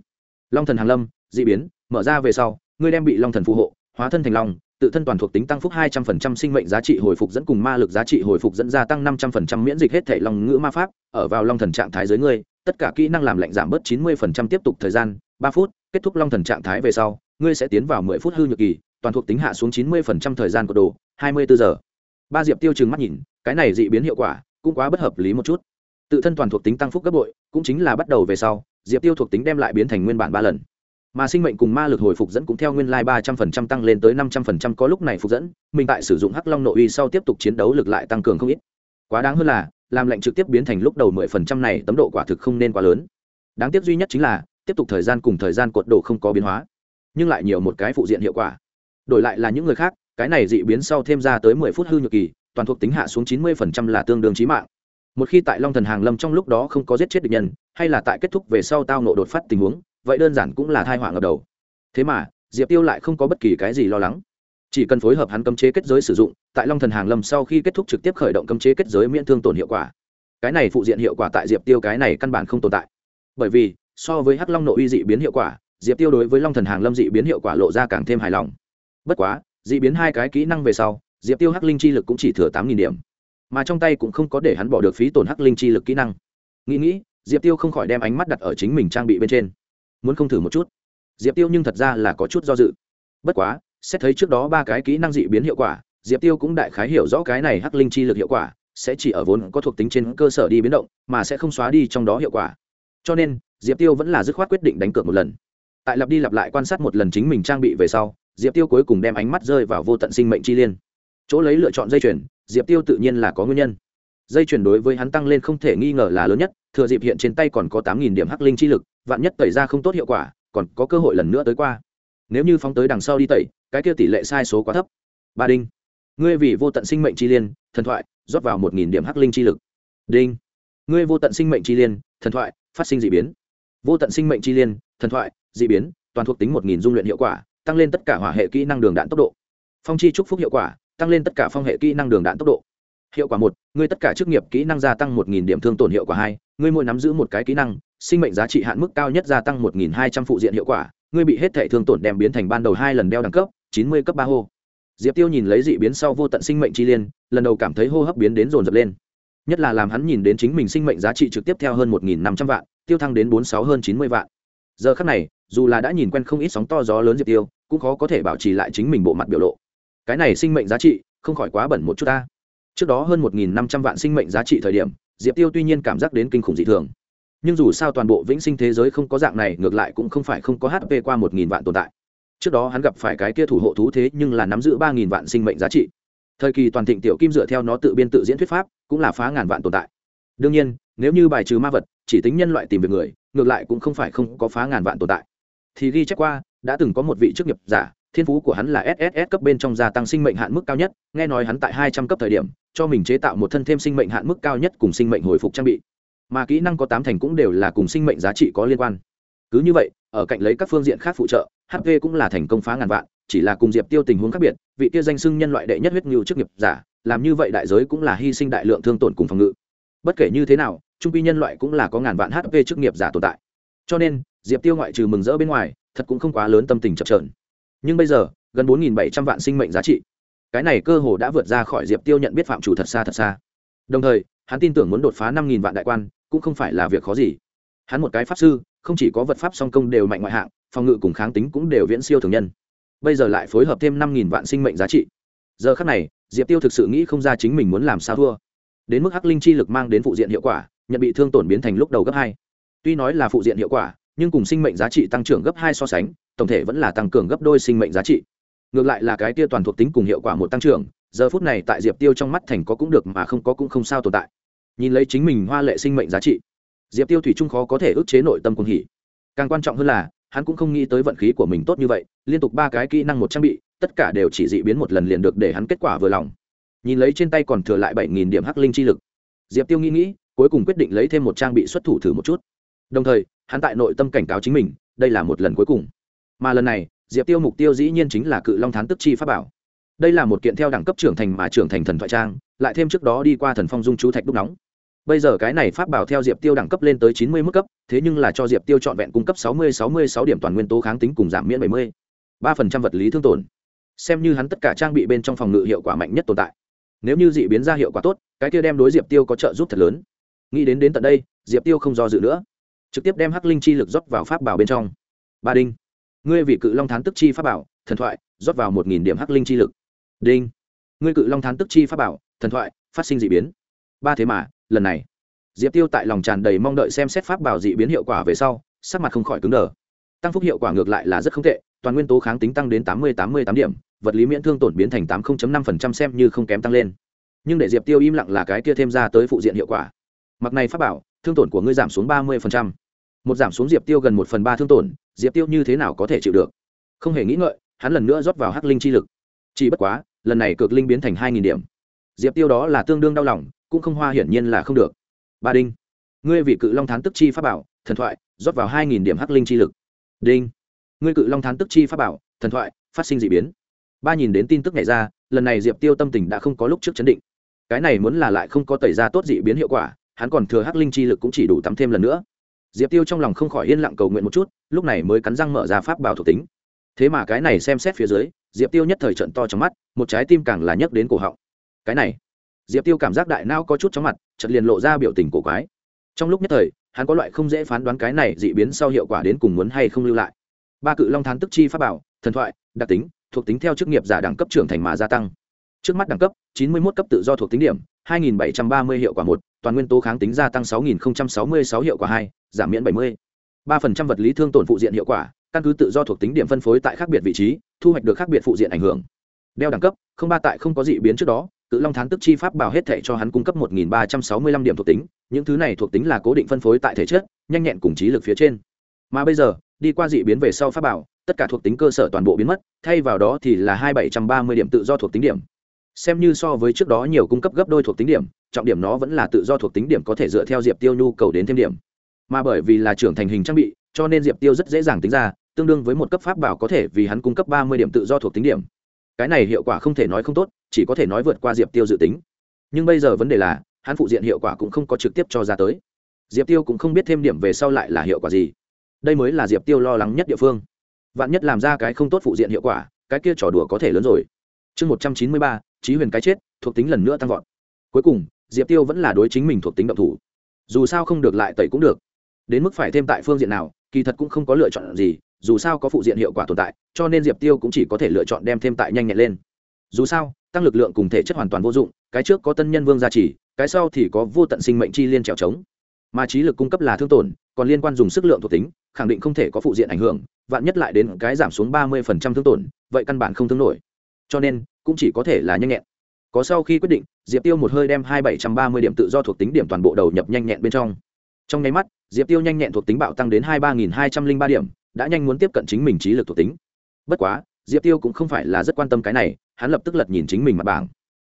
Long thần hàng lâm d ị biến, mở ra về sau, ngươi đem bị long thần phù hộ, hóa thân thành long tự thân toàn thuộc tính tăng phúc hai trăm phần trăm sinh mệnh giá trị hồi phục dẫn cùng ma lực giá trị hồi phục dẫn gia tăng năm trăm phần trăm miễn dịch hết thể long ngữ ma pháp, ở vào long thần trạng thái dưới ngươi. Tất cả kỹ năng làm lạnh giảm bớt chín mươi phần trăm tiếp tục thời gian, ba phút, kết thúc long thần trạng thái về sau, ngươi sẽ tiến vào mười phút hư nhược kỳ, toàn thuộc tính hạ xuống chín mươi phần trăm thời gian của đồ, hai mươi bốn giờ. Ba diệp tiêu trừng mắt nhìn, cái này dị biến hiệu quả, cũng quá bất hợp lý một chút. Tự thân toàn thuộc tính tăng phúc gấp bội, cũng chính là bắt đầu về sau, diệp tiêu thuộc tính đem lại biến thành nguyên bản ba lần mà sinh mệnh cùng ma lực hồi phục dẫn cũng theo nguyên lai ba trăm phần trăm tăng lên tới năm trăm phần trăm có lúc này phục dẫn, mình tại sử dụng hắc long nội uy sau tiếp tục chiến đấu lực lại tăng cường không ít. Quá đáng hơn là, làm lệnh trực tiếp biến thành lúc đầu mười phần trăm này tấm độ quả thực không nên quá lớn. Đáng tiếc duy nhất chính là, tiếp tục thời gian cùng thời gian cuộn độ không có biến hóa, nhưng lại nhiều một cái phụ diện hiệu quả. Đổi lại là những người khác, cái này dị biến sau thêm ra tới mười phút hư nhược kỳ, toàn thuộc tính hạ xuống chín mươi phần trăm là tương đương trí mạng. Một khi tại long thần hàng lâm trong lúc đó không có giết chết địch nhân, hay là tại kết thúc về sau tao nộ đột phát tình huống vậy đơn giản cũng là thai họa ngập đầu. Thế mà, diệp tiêu lại không có bất kỳ cái gì lo lắng. Chỉ cần phối hợp hắn cấm chế kết giới sử dụng, tại long thần hàng lâm sau khi kết thúc trực tiếp khởi động cấm chế kết giới miễn thương tổn hiệu quả. Cái này phụ diện hiệu quả tại diệp tiêu cái này căn bản không tồn tại. Bởi vì, so với hắc long nội uy dị biến hiệu quả, diệp tiêu đối với long thần hàng lâm dị biến hiệu quả lộ ra càng thêm hài lòng. Bất quá, dị biến hai cái kỹ năng về sau, diệp tiêu hắc linh chi lực cũng chỉ thừa tám nghìn điểm. Mà trong tay cũng không có để hắn bỏ được phí tổn hắc linh chi lực kỹ năng. Nghĩ nghĩ, diệp tiêu không khỏi đem ánh mắt đặt ở chính mình trang bị bên trên muốn không thử một chút. Diệp tiêu nhưng thật ra là có chút do dự. Bất quá, xét thấy trước đó ba cái kỹ năng dị biến hiệu quả, diệp tiêu cũng đại khái hiểu rõ cái này hắc linh chi lực hiệu quả, sẽ chỉ ở vốn có thuộc tính trên cơ sở đi biến động, mà sẽ không xóa đi trong đó hiệu quả. Cho nên, diệp tiêu vẫn là dứt khoát quyết định đánh cược một lần. Tại lặp đi lặp lại quan sát một lần chính mình trang bị về sau, diệp tiêu cuối cùng đem ánh mắt rơi vào vô tận sinh mệnh chi liên. Chỗ lấy lựa chọn dây chuyền, diệp tiêu tự nhiên là có nguyên nhân. Dây chuyền đối với hắn tăng lên không thể nghi ngờ là lớn nhất thừa dịp hiện trên tay còn có tám nghìn điểm hắc linh chi lực, vạn nhất tẩy ra không tốt hiệu quả, còn có cơ hội lần nữa tới qua. Nếu như phóng tới đằng sau đi tẩy, cái kia tỷ lệ sai số quá thấp. Ba đinh, ngươi vì vô tận sinh mệnh chi liên, thần thoại, rót vào một nghìn điểm hắc linh chi lực. Đinh, ngươi vô tận sinh mệnh chi liên, thần thoại, phát sinh d ị biến. Vô tận sinh mệnh chi liên, thần thoại d ị biến, toàn thuộc tính một nghìn dung luyện hiệu quả, tăng lên tất cả hỏa hệ kỹ năng đường đạn tốc độ. Phong chi trúc phúc hiệu quả, tăng lên tất cả phong hệ kỹ năng đường đạn tốc độ hiệu quả một, ngươi tất cả chức nghiệp kỹ năng gia tăng một nghìn điểm thương tổn hiệu quả hai, ngươi mỗi nắm giữ một cái kỹ năng, sinh mệnh giá trị hạn mức cao nhất gia tăng một nghìn hai trăm phụ diện hiệu quả, ngươi bị hết thể thương tổn đem biến thành ban đầu hai lần đeo đẳng cấp, chín mươi cấp ba hô. Diệp tiêu nhìn lấy dị biến sau vô tận sinh mệnh chi liên, lần đầu cảm thấy hô hấp biến đến rồn rập lên. Nhất là làm hắn nhìn đến chính mình sinh mệnh giá trị trực tiếp theo hơn một nghìn năm trăm vạn, tiêu thăng đến bốn sáu hơn chín mươi vạn. Giờ khắc này, dù là đã nhìn quen không ít sóng to gió lớn diệp tiêu, cũng khó có thể bảo trì lại chính mình bộ mặt biểu lộ. Cái này sinh mệnh giá trị, không khỏi quá bẩn một chút ta trước đó hơn một nghìn năm trăm vạn sinh mệnh giá trị thời điểm, diệp tiêu tuy nhiên cảm giác đến kinh khủng dị thường. Nhưng dù sao toàn bộ vĩnh sinh thế giới không có dạng này, ngược lại cũng không phải không có hp qua một nghìn vạn tồn tại. Trước đó hắn gặp phải cái kia thủ hộ thú thế nhưng là nắm giữ ba nghìn vạn sinh mệnh giá trị. Thời kỳ toàn thịnh tiểu kim dựa theo nó tự biên tự diễn thuyết pháp, cũng là phá ngàn vạn tồn tại. Đương nhiên, nếu như bài trừ ma vật, chỉ tính nhân loại tìm việc người, ngược lại cũng không phải không có phá ngàn vạn tồn tại. Thì ghi chép qua, đã từng có một vị chức nghiệp giả thiên phú của hắn là sss cấp bên trong gia tăng sinh mệnh hạn mức cao nhất, nghe nói hắn tại hai trăm cấp thời điểm, cho mình chế tạo một thân thêm sinh mệnh hạn mức cao nhất cùng sinh mệnh hồi phục trang bị. Mà kỹ năng có tám thành cũng đều là cùng sinh mệnh giá trị có liên quan. Cứ như vậy, ở cạnh lấy các phương diện khác phụ trợ hp cũng là thành công phá ngàn vạn, chỉ là cùng diệp tiêu tình huống khác biệt, vị tiêu danh sưng nhân loại đệ nhất huyết ngưu chức nghiệp giả, làm như vậy đại giới cũng là hy sinh đại lượng thương tổn cùng phòng ngự. Bất kể như thế nào, trung quy nhân loại cũng là có ngàn vạn hp chức nghiệp giả tồn tại. Cho nên, diệp tiêu ngoại trừ mừng rỡ bên ngoài, thật cũng không quá lớn tâm tình chập trờn nhưng bây giờ, gần bốn bảy trăm vạn sinh mệnh giá trị. Cái này cơ hồ đã vượt ra khỏi diệp tiêu nhận biết phạm chủ thật xa thật xa. Đồng thời, hắn tin tưởng muốn đột phá năm vạn đại quan, cũng không phải là việc khó gì. Hắn một cái pháp sư, không chỉ có vật pháp song công đều mạnh ngoại hạng, phòng ngự cùng kháng tính cũng đều viễn siêu thường nhân. Bây giờ lại phối hợp thêm năm vạn sinh mệnh giá trị. Giờ khắc này, diệp tiêu thực sự nghĩ không ra chính mình muốn làm sao thua. Đến mức hắc linh chi lực mang đến phụ diện hiệu quả, nhận bị thương tổn biến thành lúc đầu gấp hai. Tuy nói là phụ diện hiệu quả nhưng cùng sinh mệnh giá trị tăng trưởng gấp hai so sánh, tổng thể vẫn là tăng cường gấp đôi sinh mệnh giá trị. Ngược lại là cái tia toàn thuộc tính cùng hiệu quả một tăng trưởng, giờ phút này tại diệp tiêu trong mắt thành có cũng được mà không có cũng không sao tồn tại. Nhìn lấy chính mình hoa lệ sinh mệnh giá trị, diệp tiêu thủy trung khó có thể ức chế nội tâm cuồng hỉ. Càng quan trọng hơn là, hắn cũng không nghĩ tới vận khí của mình tốt như vậy, liên tục ba cái kỹ năng một trang bị, tất cả đều chỉ dị biến một lần liền được để hắn kết quả vừa lòng. Nhìn lấy trên tay còn thừa lại bảy nghìn điểm hắc linh chi lực, diệp tiêu nghĩ nghĩ, cuối cùng quyết định lấy thêm một trang bị xuất thủ thử một chút đồng thời, hắn tại nội tâm cảnh cáo chính mình, đây là một lần cuối cùng. Mà lần này, diệp tiêu mục tiêu dĩ nhiên chính là cự long thán tức chi pháp bảo. Đây là một kiện theo đẳng cấp trưởng thành mà trưởng thành thần thoại trang, lại thêm trước đó đi qua thần phong dung chú thạch đúc nóng. Bây giờ cái này pháp bảo theo diệp tiêu đẳng cấp lên tới chín mươi mức cấp, thế nhưng là cho diệp tiêu trọn vẹn cung cấp sáu mươi sáu mươi sáu điểm toàn nguyên tố kháng tính cùng giảm miễn bảy mươi. ba phần trăm vật lý thương tổn. Xem như hắn tất cả trang bị bên trong phòng ngự hiệu quả mạnh nhất tồn tại. Nếu như dị biến ra hiệu quả tốt, cái kia đem đối diệp tiêu có trợ giúp thật lớn. Nghĩ đến đến tận đây, diệp tiêu không do dự nữa trực tiếp đem hắc linh chi lực rót vào pháp bảo bên trong. Ba đinh. Ngươi vị cự long thán tức chi pháp bảo, thần thoại, rót vào một nghìn điểm hắc linh chi lực. Đinh. Ngươi cự long thán tức chi pháp bảo, thần thoại, phát sinh d ị biến. Ba thế mà, lần này. Diệp tiêu tại lòng tràn đầy mong đợi xem xét pháp bảo d ị biến hiệu quả về sau, sắc mặt không khỏi cứng đờ. Tăng phúc hiệu quả ngược lại là rất không tệ, toàn nguyên tố kháng tính tăng đến tám mươi tám mươi tám điểm, vật lý miễn thương tổn biến thành tám năm xem như không kém tăng lên. Nhưng để diệp tiêu im lặng là cái kia thêm ra tới phụ diện hiệu quả. Mặc này pháp bảo, thương tổn của ngươi giảm xuống ba mươi một giảm xuống diệp tiêu gần một phần ba thương tổn, diệp tiêu như thế nào có thể chịu được? Không hề nghĩ ngợi, hắn lần nữa rót vào hắc linh chi lực. Chỉ bất quá, lần này cực linh biến thành hai nghìn điểm. Diệp tiêu đó là tương đương đau lòng, cũng không hoa hiển nhiên là không được. Ba đinh, ngươi vị cự long thán tức chi pháp bảo, thần thoại, rót vào hai nghìn điểm hắc linh chi lực. Đinh, ngươi cự long thán tức chi pháp bảo, thần thoại, phát sinh d ị biến. Ba nhìn đến tin tức này ra, lần này diệp tiêu tâm tình đã không có lúc trước chấn định. Cái này muốn là lại không có tẩy ra tốt dị biến hiệu quả, hắn còn thừa hắc linh chi lực cũng chỉ đủ tắm thêm lần nữa diệp tiêu trong lòng không khỏi yên lặng cầu nguyện một chút, lúc này mới cắn răng mở ra pháp bảo thuộc tính. Thế mà cái này xem xét phía dưới, diệp tiêu nhất thời trận to trong mắt, một trái tim càng là nhấc đến cổ họng. Cái này, diệp tiêu cảm giác đại nao có chút chóng mặt chật liền lộ ra biểu tình cổ quái. Trong lúc nhất thời, hắn có loại không dễ phán đoán cái này dị biến sau hiệu quả đến cùng muốn hay không lưu lại. Ba cự long thán tức chi pháp bảo, thần thoại, đặc tính, thuộc tính theo chức nghiệp giả đẳng cấp trưởng thành mà gia tăng. Trước mắt đẳng cấp, chín mươi một cấp tự do thuộc tính điểm, hai nghìn bảy trăm ba mươi hiệu quả một toàn nguyên tố kháng tính gia tăng sáu nghìn sáu mươi sáu hiệu quả hai, giảm miễn bảy mươi. ba phần trăm vật lý thương tổn phụ diện hiệu quả, căn cứ tự do thuộc tính điểm phân phối tại khác biệt vị trí, thu hoạch được khác biệt phụ diện ảnh hưởng. Đeo đẳng cấp, không ba tại không có dị biến trước đó, cự long thán tức chi pháp bảo hết thể cho hắn cung cấp một nghìn ba trăm sáu mươi lăm điểm thuộc tính, những thứ này thuộc tính là cố định phân phối tại thể chất, nhanh nhẹn cùng trí lực phía trên. Mà bây giờ, đi qua dị biến về sau pháp bảo, tất cả thuộc tính cơ sở toàn bộ biến mất, thay vào đó thì là hai bảy trăm ba mươi điểm tự do thuộc tính điểm xem như so với trước đó nhiều cung cấp gấp đôi thuộc tính điểm, trọng điểm nó vẫn là tự do thuộc tính điểm có thể dựa theo diệp tiêu nhu cầu đến thêm điểm. Mà bởi vì là trưởng thành hình trang bị, cho nên diệp tiêu rất dễ dàng tính ra, tương đương với một cấp pháp bảo có thể vì hắn cung cấp ba mươi điểm tự do thuộc tính điểm. Cái này hiệu quả không thể nói không tốt, chỉ có thể nói vượt qua diệp tiêu dự tính. Nhưng bây giờ vấn đề là, hắn phụ diện hiệu quả cũng không có trực tiếp cho ra tới. Diệp tiêu cũng không biết thêm điểm về sau lại là hiệu quả gì. Đây mới là diệp tiêu lo lắng nhất địa phương. Vạn nhất làm ra cái không tốt phụ diện hiệu quả, cái kia trò đùa có thể lớn rồi. Chương một trăm chín mươi ba trí huyền cái chết, thuộc tính lần nữa tăng vọt. Cuối cùng, diệp tiêu vẫn là đối chính mình thuộc tính động thủ. Dù sao không được lại tẩy cũng được. Đến mức phải thêm tại phương diện nào, kỳ thật cũng không có lựa chọn gì, dù sao có phụ diện hiệu quả tồn tại, cho nên diệp tiêu cũng chỉ có thể lựa chọn đem thêm tại nhanh nhẹn lên. Dù sao, tăng lực lượng cùng thể chất hoàn toàn vô dụng, cái trước có tân nhân vương gia trì, cái sau thì có vô tận sinh mệnh chi liên trèo trống. Mà trí lực cung cấp là thương tổn, còn liên quan dùng sức lượng thuộc tính, khẳng định không thể có phụ diện ảnh hưởng, vạn nhất lại đến cái giảm xuống ba mươi thương tổn, vậy căn bản không thương nổi. Cho nên cũng chỉ có thể là nhanh nhẹn. Có sau khi quyết định, diệp tiêu một hơi đem hai bảy trăm ba mươi điểm tự do thuộc tính điểm toàn bộ đầu nhập nhanh nhẹn bên trong. Trong nháy mắt, diệp tiêu nhanh nhẹn thuộc tính bạo tăng đến hai ba nghìn hai trăm linh ba điểm, đã nhanh muốn tiếp cận chính mình trí lực thuộc tính. Bất quá, diệp tiêu cũng không phải là rất quan tâm cái này, hắn lập tức lật nhìn chính mình mặt bảng.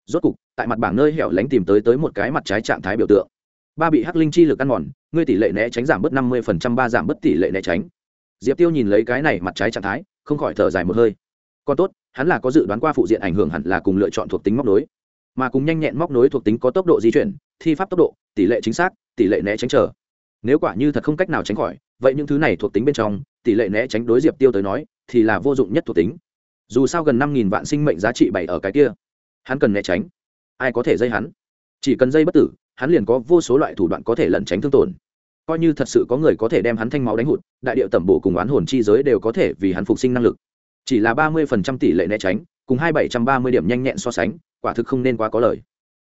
Rốt cục, tại mặt bảng nơi hẻo lánh tìm tới tới một cái mặt trái trạng thái biểu tượng. Ba bị hắc linh chi lực ăn mòn, ngươi tỷ lệ né tránh giảm bớt năm mươi phần trăm ba giảm bớt tỷ lệ né tránh. Diệp tiêu nhìn lấy cái này mặt trái trạng thái, không khỏi thở dài một hơi còn tốt, hắn là có dự đoán qua phụ diện ảnh hưởng hẳn là cùng lựa chọn thuộc tính móc nối. Mà cùng nhanh nhẹn móc nối thuộc tính có tốc độ di chuyển, thi pháp tốc độ, tỷ lệ chính xác, tỷ lệ né tránh trở nếu quả như thật không cách nào tránh khỏi, vậy những thứ này thuộc tính bên trong, tỷ lệ né tránh đối diệp tiêu tới nói, thì là vô dụng nhất thuộc tính. Dù sao gần năm nghìn vạn sinh mệnh giá trị bảy ở cái kia, hắn cần né tránh. Ai có thể dây hắn? Chỉ cần dây bất tử, hắn liền có vô số loại thủ đoạn có thể lẩn tránh thương tổn. Coi như thật sự có người có thể đem hắn thanh máu đánh hụt, đại điệu tẩm bổ cùng oán hồn chi giới đều có thể vì hắn phục sinh năng lực chỉ là ba mươi phần trăm tỷ lệ né tránh, cùng hai bảy trăm ba mươi điểm nhanh nhẹn so sánh, quả thực không nên quá có lời.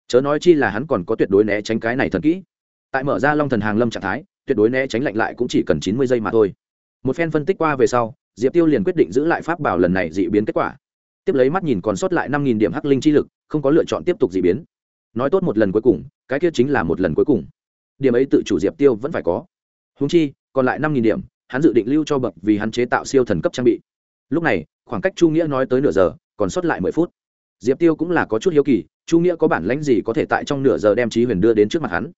Chớ nói chi là hắn còn có tuyệt đối né tránh cái này thần kỹ. Tại mở ra long thần hàng lâm trạng thái, tuyệt đối né tránh lạnh lại cũng chỉ cần chín mươi giây mà thôi. Một phen phân tích qua về sau, diệp tiêu liền quyết định giữ lại pháp bảo lần này dị biến kết quả. Tiếp lấy mắt nhìn còn sót lại năm nghìn điểm hắc linh chi lực, không có lựa chọn tiếp tục dị biến. Nói tốt một lần cuối cùng, cái kia chính là một lần cuối cùng. Điểm ấy tự chủ diệp tiêu vẫn phải có. Húng chi, còn lại năm nghìn điểm, hắn dự định lưu cho bậc vì hắn chế tạo siêu thần cấp trang bị lúc này, khoảng cách chu nghĩa nói tới nửa giờ, còn sót lại mười phút. Diệp tiêu cũng là có chút hiếu kỳ, chu nghĩa có bản lãnh gì có thể tại trong nửa giờ đem trí huyền đưa đến trước mặt hắn?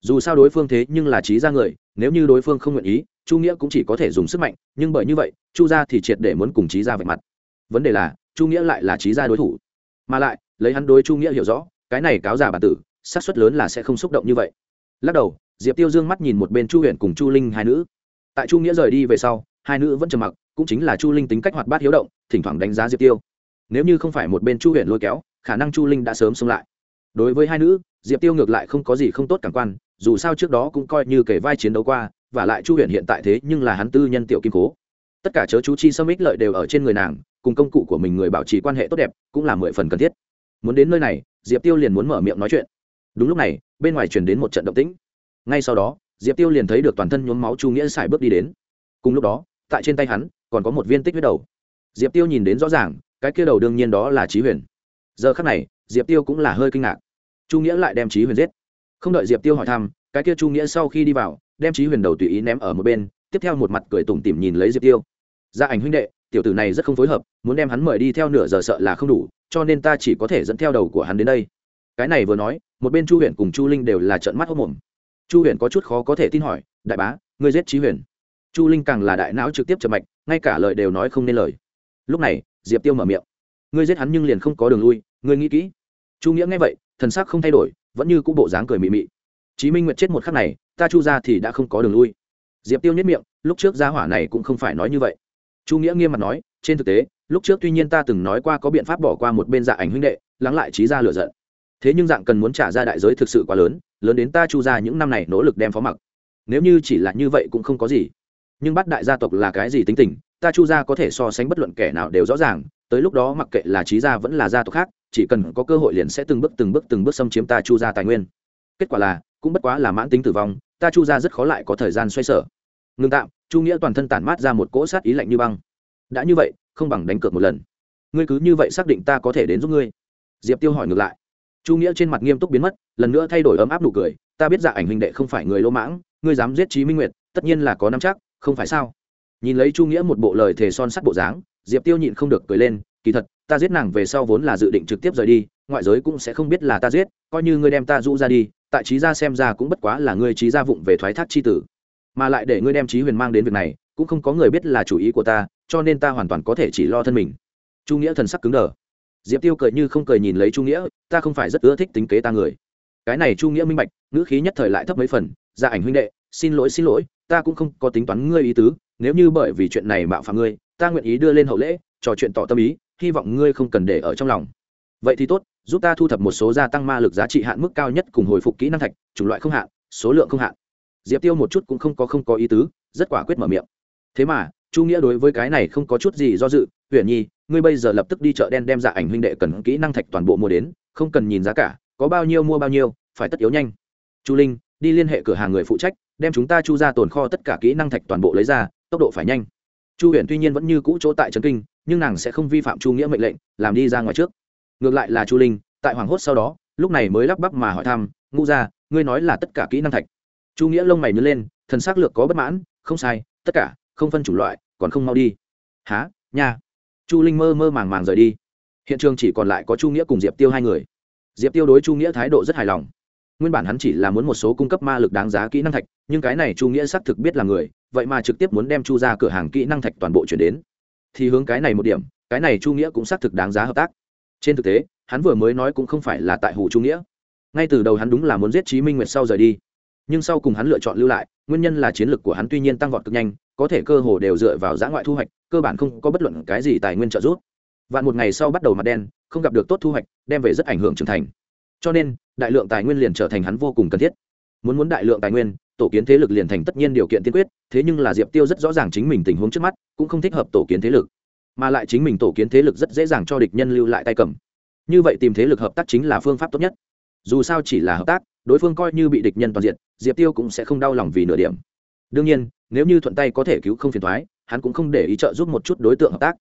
Dù sao đối phương thế nhưng là trí ra người, nếu như đối phương không nguyện ý, chu nghĩa cũng chỉ có thể dùng sức mạnh, nhưng bởi như vậy, chu gia thì triệt để muốn cùng trí ra vạch mặt. Vấn đề là, chu nghĩa lại là trí gia đối thủ. Mà lại, lấy hắn đối chu nghĩa hiểu rõ, cái này cáo giả bản tử, xác suất lớn là sẽ không xúc động như vậy. Lắc đầu, diệp tiêu dương mắt nhìn một bên chu Huyền cùng chu linh hai nữ. Tại chu nghĩa rời đi về sau, hai nữ vẫn trầm mặc cũng chính là chu linh tính cách hoạt bát hiếu động, thỉnh thoảng đánh giá diệp tiêu. Nếu như không phải một bên chu huyện lôi kéo, khả năng chu linh đã sớm xông lại. Đối với hai nữ, diệp tiêu ngược lại không có gì không tốt cảm quan, dù sao trước đó cũng coi như kể vai chiến đấu qua, và lại chu huyện hiện tại thế nhưng là hắn tư nhân tiểu kim cố. Tất cả chớ chú chi xâm ích lợi đều ở trên người nàng, cùng công cụ của mình người bảo trì quan hệ tốt đẹp cũng là mười phần cần thiết. Muốn đến nơi này, diệp tiêu liền muốn mở miệng nói chuyện. Đúng lúc này, bên ngoài truyền đến một trận động tĩnh. Ngay sau đó, diệp tiêu liền thấy được toàn thân nhuốm máu chu nghĩa xài bước đi đến. Cùng lúc đó, tại trên tay hắn còn có một viên tích huyết đầu. Diệp tiêu nhìn đến rõ ràng, cái kia đầu đương nhiên đó là trí huyền. Giờ khắc này, diệp tiêu cũng là hơi kinh ngạc. Chu nghĩa lại đem trí huyền giết. Không đợi diệp tiêu hỏi thăm, cái kia chu nghĩa sau khi đi vào, đem trí huyền đầu tùy ý ném ở một bên, tiếp theo một mặt cười tủm tỉm nhìn lấy diệp tiêu. Gia ảnh huynh đệ, tiểu tử này rất không phối hợp, muốn đem hắn mời đi theo nửa giờ sợ là không đủ, cho nên ta chỉ có thể dẫn theo đầu của hắn đến đây. Cái này vừa nói, một bên chu huyền cùng chu linh đều là trận mắt hốc mồm chu huyền có chút khó có thể tin hỏi, đại bá, ngươi giết trí huyền? Chu linh càng là đại não trực tiếp chậm mạch, ngay cả lời đều nói không nên lời. Lúc này, diệp tiêu mở miệng. Ngươi giết hắn nhưng liền không có đường lui, ngươi nghĩ kỹ. Chu nghĩa nghe vậy, thần sắc không thay đổi, vẫn như cũ bộ dáng cười mị mị. Chí minh nguyệt chết một khắc này, ta chu ra thì đã không có đường lui. Diệp tiêu nhất miệng, lúc trước gia hỏa này cũng không phải nói như vậy. Chu nghĩa nghiêm mặt nói, trên thực tế, lúc trước tuy nhiên ta từng nói qua có biện pháp bỏ qua một bên dạ ảnh huynh đệ, lắng lại trí ra lựa giận. Thế nhưng dạng cần muốn trả ra đại giới thực sự quá lớn lớn đến ta chu ra những năm này nỗ lực đem phó mặc. Nếu như chỉ là như vậy cũng không có gì nhưng bắt đại gia tộc là cái gì tính tình, ta chu gia có thể so sánh bất luận kẻ nào đều rõ ràng, tới lúc đó mặc kệ là trí gia vẫn là gia tộc khác, chỉ cần có cơ hội liền sẽ từng bước từng bước từng bước xâm chiếm ta chu gia tài nguyên. Kết quả là, cũng bất quá là mãn tính tử vong, ta chu gia rất khó lại có thời gian xoay sở. Ngưng tạm, chu nghĩa toàn thân tản mát ra một cỗ sát ý lạnh như băng. Đã như vậy, không bằng đánh cược một lần. Ngươi cứ như vậy xác định ta có thể đến giúp ngươi. Diệp tiêu hỏi ngược lại. Chu nghĩa trên mặt nghiêm túc biến mất, lần nữa thay đổi ấm áp nụ cười. Ta biết dạ ảnh huynh đệ không phải người lỗ mãng, ngươi dám giết trí minh nguyệt, tất nhiên là có năm chắc không phải sao? Nhìn lấy chu nghĩa một bộ lời thề son sắt bộ dáng, diệp tiêu nhịn không được cười lên, kỳ thật, ta giết nàng về sau vốn là dự định trực tiếp rời đi, ngoại giới cũng sẽ không biết là ta giết, coi như ngươi đem ta rũ ra đi, tại trí gia xem ra cũng bất quá là ngươi trí gia vụng về thoái thác chi tử. Mà lại để ngươi đem trí huyền mang đến việc này, cũng không có người biết là chủ ý của ta, cho nên ta hoàn toàn có thể chỉ lo thân mình. Chu nghĩa thần sắc cứng đờ. Diệp tiêu cười như không cười nhìn lấy chu nghĩa, ta không phải rất ưa thích tính kế ta người. Cái này chu nghĩa minh bạch, ngữ khí nhất thời lại thấp mấy phần gia ảnh huynh đệ, xin lỗi xin lỗi ta cũng không có tính toán ngươi ý tứ, nếu như bởi vì chuyện này mạo phạm ngươi, ta nguyện ý đưa lên hậu lễ, trò chuyện tỏ tâm ý, hy vọng ngươi không cần để ở trong lòng. Vậy thì tốt, giúp ta thu thập một số gia tăng ma lực giá trị hạn mức cao nhất cùng hồi phục kỹ năng thạch, chủng loại không hạn, số lượng không hạn. Diệp tiêu một chút cũng không có không có ý tứ, rất quả quyết mở miệng. Thế mà, chu nghĩa đối với cái này không có chút gì do dự, huyền nhi, ngươi bây giờ lập tức đi chợ đen đem dạ ảnh huynh đệ cần kỹ năng thạch toàn bộ mua đến, không cần nhìn giá cả, có bao nhiêu mua bao nhiêu, phải tất yếu nhanh. Chu linh, đi liên hệ cửa hàng người phụ trách đem chúng ta chu ra tồn kho tất cả kỹ năng thạch toàn bộ lấy ra, tốc độ phải nhanh. Chu huyền tuy nhiên vẫn như cũ chỗ tại trấn kinh, nhưng nàng sẽ không vi phạm chu nghĩa mệnh lệnh, làm đi ra ngoài trước. Ngược lại là chu linh, tại hoàng hốt sau đó, lúc này mới lắp bắp mà hỏi thăm, ngũ ra ngươi nói là tất cả kỹ năng thạch. Chu nghĩa lông mày nhớ lên, thần s ắ c lược có bất mãn, không sai, tất cả, không phân chủng loại, còn không mau đi. Há nha. Chu linh mơ mơ màng màng rời đi. Hiện trường chỉ còn lại có chu nghĩa cùng diệp tiêu hai người. Diệp tiêu đối chu nghĩa thái độ rất hài lòng nguyên bản hắn chỉ là muốn một số cung cấp ma lực đáng giá kỹ năng thạch, nhưng cái này chu nghĩa xác thực biết là người, vậy mà trực tiếp muốn đem chu ra cửa hàng kỹ năng thạch toàn bộ chuyển đến. Thì hướng cái này một điểm, cái này chu nghĩa cũng xác thực đáng giá hợp tác. Trên thực tế, hắn vừa mới nói cũng không phải là tại hủ chu nghĩa. Ngay từ đầu hắn đúng là muốn giết Chí minh nguyệt sau rời đi. Nhưng sau cùng hắn lựa chọn lưu lại, nguyên nhân là chiến lược của hắn tuy nhiên tăng vọt cực nhanh, có thể cơ hồ đều dựa vào giã ngoại thu hoạch, cơ bản không có bất luận cái gì tài nguyên trợ giúp. Vạn một ngày sau bắt đầu mặt đen, không gặp được tốt thu hoạch, đem về rất ảnh hưởng trưởng thành cho nên, đại lượng tài nguyên liền trở thành hắn vô cùng cần thiết. Muốn muốn đại lượng tài nguyên, tổ kiến thế lực liền thành tất nhiên điều kiện tiên quyết, thế nhưng là diệp tiêu rất rõ ràng chính mình tình huống trước mắt, cũng không thích hợp tổ kiến thế lực. Mà lại chính mình tổ kiến thế lực rất dễ dàng cho địch nhân lưu lại tay cầm. Như vậy tìm thế lực hợp tác chính là phương pháp tốt nhất. Dù sao chỉ là hợp tác, đối phương coi như bị địch nhân toàn diện diệp tiêu cũng sẽ không đau lòng vì nửa điểm. Đương nhiên, nếu như thuận tay có thể cứu không phiền thoái hắn cũng không để ý trợ giúp một chút đối tượng hợp tác.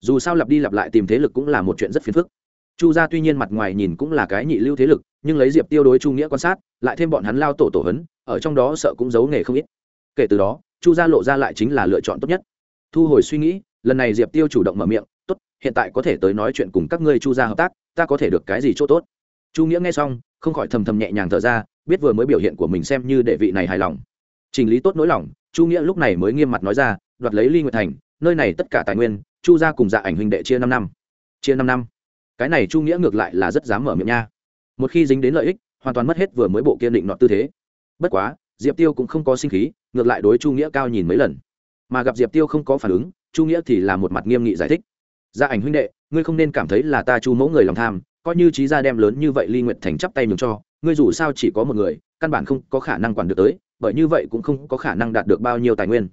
Dù sao lặp đi lặp lại tìm thế lực cũng là một chuyện rất phiền phức chu gia tuy nhiên mặt ngoài nhìn cũng là cái nhị lưu thế lực, nhưng lấy diệp tiêu đối chu nghĩa quan sát, lại thêm bọn hắn lao tổ tổ hấn ở trong đó sợ cũng giấu nghề không ít. Kể từ đó, chu gia lộ ra lại chính là lựa chọn tốt nhất. Thu hồi suy nghĩ, lần này diệp tiêu chủ động mở miệng, tốt, hiện tại có thể tới nói chuyện cùng các ngươi chu gia hợp tác, ta có thể được cái gì chỗ tốt? Chu nghĩa nghe xong, không khỏi thầm thầm nhẹ nhàng thở ra, biết vừa mới biểu hiện của mình xem như đệ vị này hài lòng. Trình lý tốt nỗi lòng, chu nghĩa lúc này mới nghiêm mặt nói ra, đoạt lấy ly nguyệt thành, nơi này tất cả tài nguyên, chu gia cùng dạ ảnh huynh đệ chia năm năm. Chia năm năm cái này chu nghĩa ngược lại là rất dám mở miệng nha. Một khi dính đến lợi ích, hoàn toàn mất hết vừa mới bộ kiên định nọ tư thế. Bất quá, diệp tiêu cũng không có sinh khí, ngược lại đối chu nghĩa cao nhìn mấy lần. Mà gặp diệp tiêu không có phản ứng, chu nghĩa thì là một mặt nghiêm nghị giải thích. Gia ảnh huynh đệ, ngươi không nên cảm thấy là ta chu mẫu người lòng tham, coi như trí gia đem lớn như vậy ly nguyệt thành chắp tay mừng cho, ngươi dù sao chỉ có một người, căn bản không có khả năng quản được tới, bởi như vậy cũng không có khả năng đạt được bao nhiêu tài nguyên.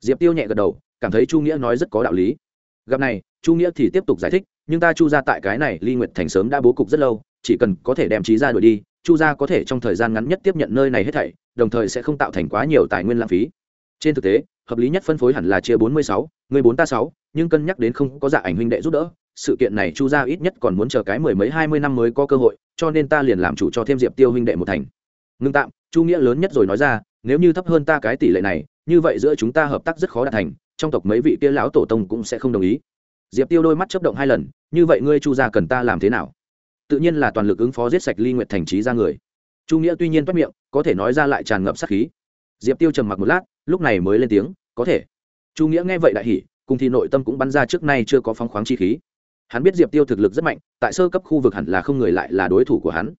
Diệp tiêu nhẹ gật đầu, cảm thấy chu nghĩa nói rất có đạo lý. Gặp này, chu nghĩa thì tiếp tục giải thích nhưng ta chu ra tại cái này ly nguyệt thành sớm đã bố cục rất lâu, chỉ cần có thể đem trí ra đuổi đi, chu gia có thể trong thời gian ngắn nhất tiếp nhận nơi này hết thảy, đồng thời sẽ không tạo thành quá nhiều tài nguyên lãng phí. Trên thực tế, hợp lý nhất phân phối hẳn là chia bốn mươi sáu, người bốn ta sáu, nhưng cân nhắc đến không có dạ ảnh huynh đệ giúp đỡ, sự kiện này chu gia ít nhất còn muốn chờ cái mười mấy hai mươi năm mới có cơ hội, cho nên ta liền làm chủ cho thêm diệp tiêu huynh đệ một thành. Ngưng tạm, chu nghĩa lớn nhất rồi nói ra, nếu như thấp hơn ta cái tỷ lệ này, như vậy giữa chúng ta hợp tác rất khó đạt thành, trong tộc mấy vị kia lão tổ tông cũng sẽ không đồng ý diệp tiêu đôi mắt chấp động hai lần, như vậy ngươi chu gia cần ta làm thế nào? Tự nhiên là toàn lực ứng phó giết sạch ly Nguyện thành trí ra người. Chu nghĩa tuy nhiên toát miệng, có thể nói ra lại tràn ngập sát khí. Diệp tiêu trầm mặc một lát, lúc này mới lên tiếng, có thể. Chu nghĩa nghe vậy đại hỉ, cùng thì nội tâm cũng bắn ra trước nay chưa có phóng khoáng chi khí. Hắn biết diệp tiêu thực lực rất mạnh, tại sơ cấp khu vực hẳn là không người lại là đối thủ của hắn.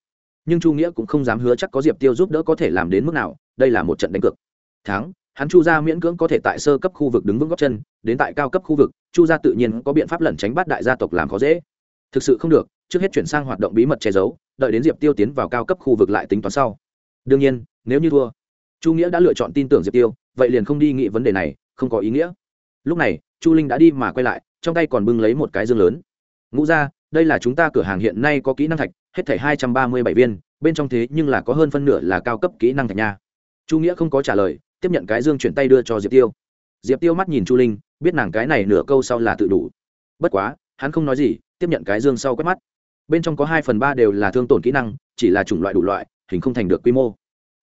Nhưng chu nghĩa cũng không dám hứa chắc có diệp tiêu giúp đỡ có thể làm đến mức nào, đây là một trận đánh cược. Thắng, hắn chu gia miễn cưỡng có thể tại sơ cấp khu vực đứng vững góc chân, đến tại cao cấp khu vực chu gia tự nhiên có biện pháp lẩn tránh bắt đại gia tộc làm khó dễ. Thực sự không được, trước hết chuyển sang hoạt động bí mật che giấu, đợi đến diệp tiêu tiến vào cao cấp khu vực lại tính toán sau. Đương nhiên, nếu như thua, chu nghĩa đã lựa chọn tin tưởng diệp tiêu, vậy liền không đi nghĩ vấn đề này, không có ý nghĩa. Lúc này, chu linh đã đi mà quay lại, trong tay còn bưng lấy một cái dương lớn. Ngũ ra đây là chúng ta cửa hàng hiện nay có kỹ năng thạch, hết thảy hai trăm ba mươi bảy viên, bên trong thế nhưng là có hơn phân nửa là cao cấp kỹ năng thạch nha. Chu nghĩa không có trả lời, tiếp nhận cái dương chuyển tay đưa cho diệp tiêu. Diệp tiêu mắt nhìn chu linh biết nàng cái này nửa câu sau là tự đủ. Bất quá, hắn không nói gì, tiếp nhận cái dương sau quét mắt. Bên trong có hai phần ba đều là thương tổn kỹ năng, chỉ là chủng loại đủ loại, hình không thành được quy mô.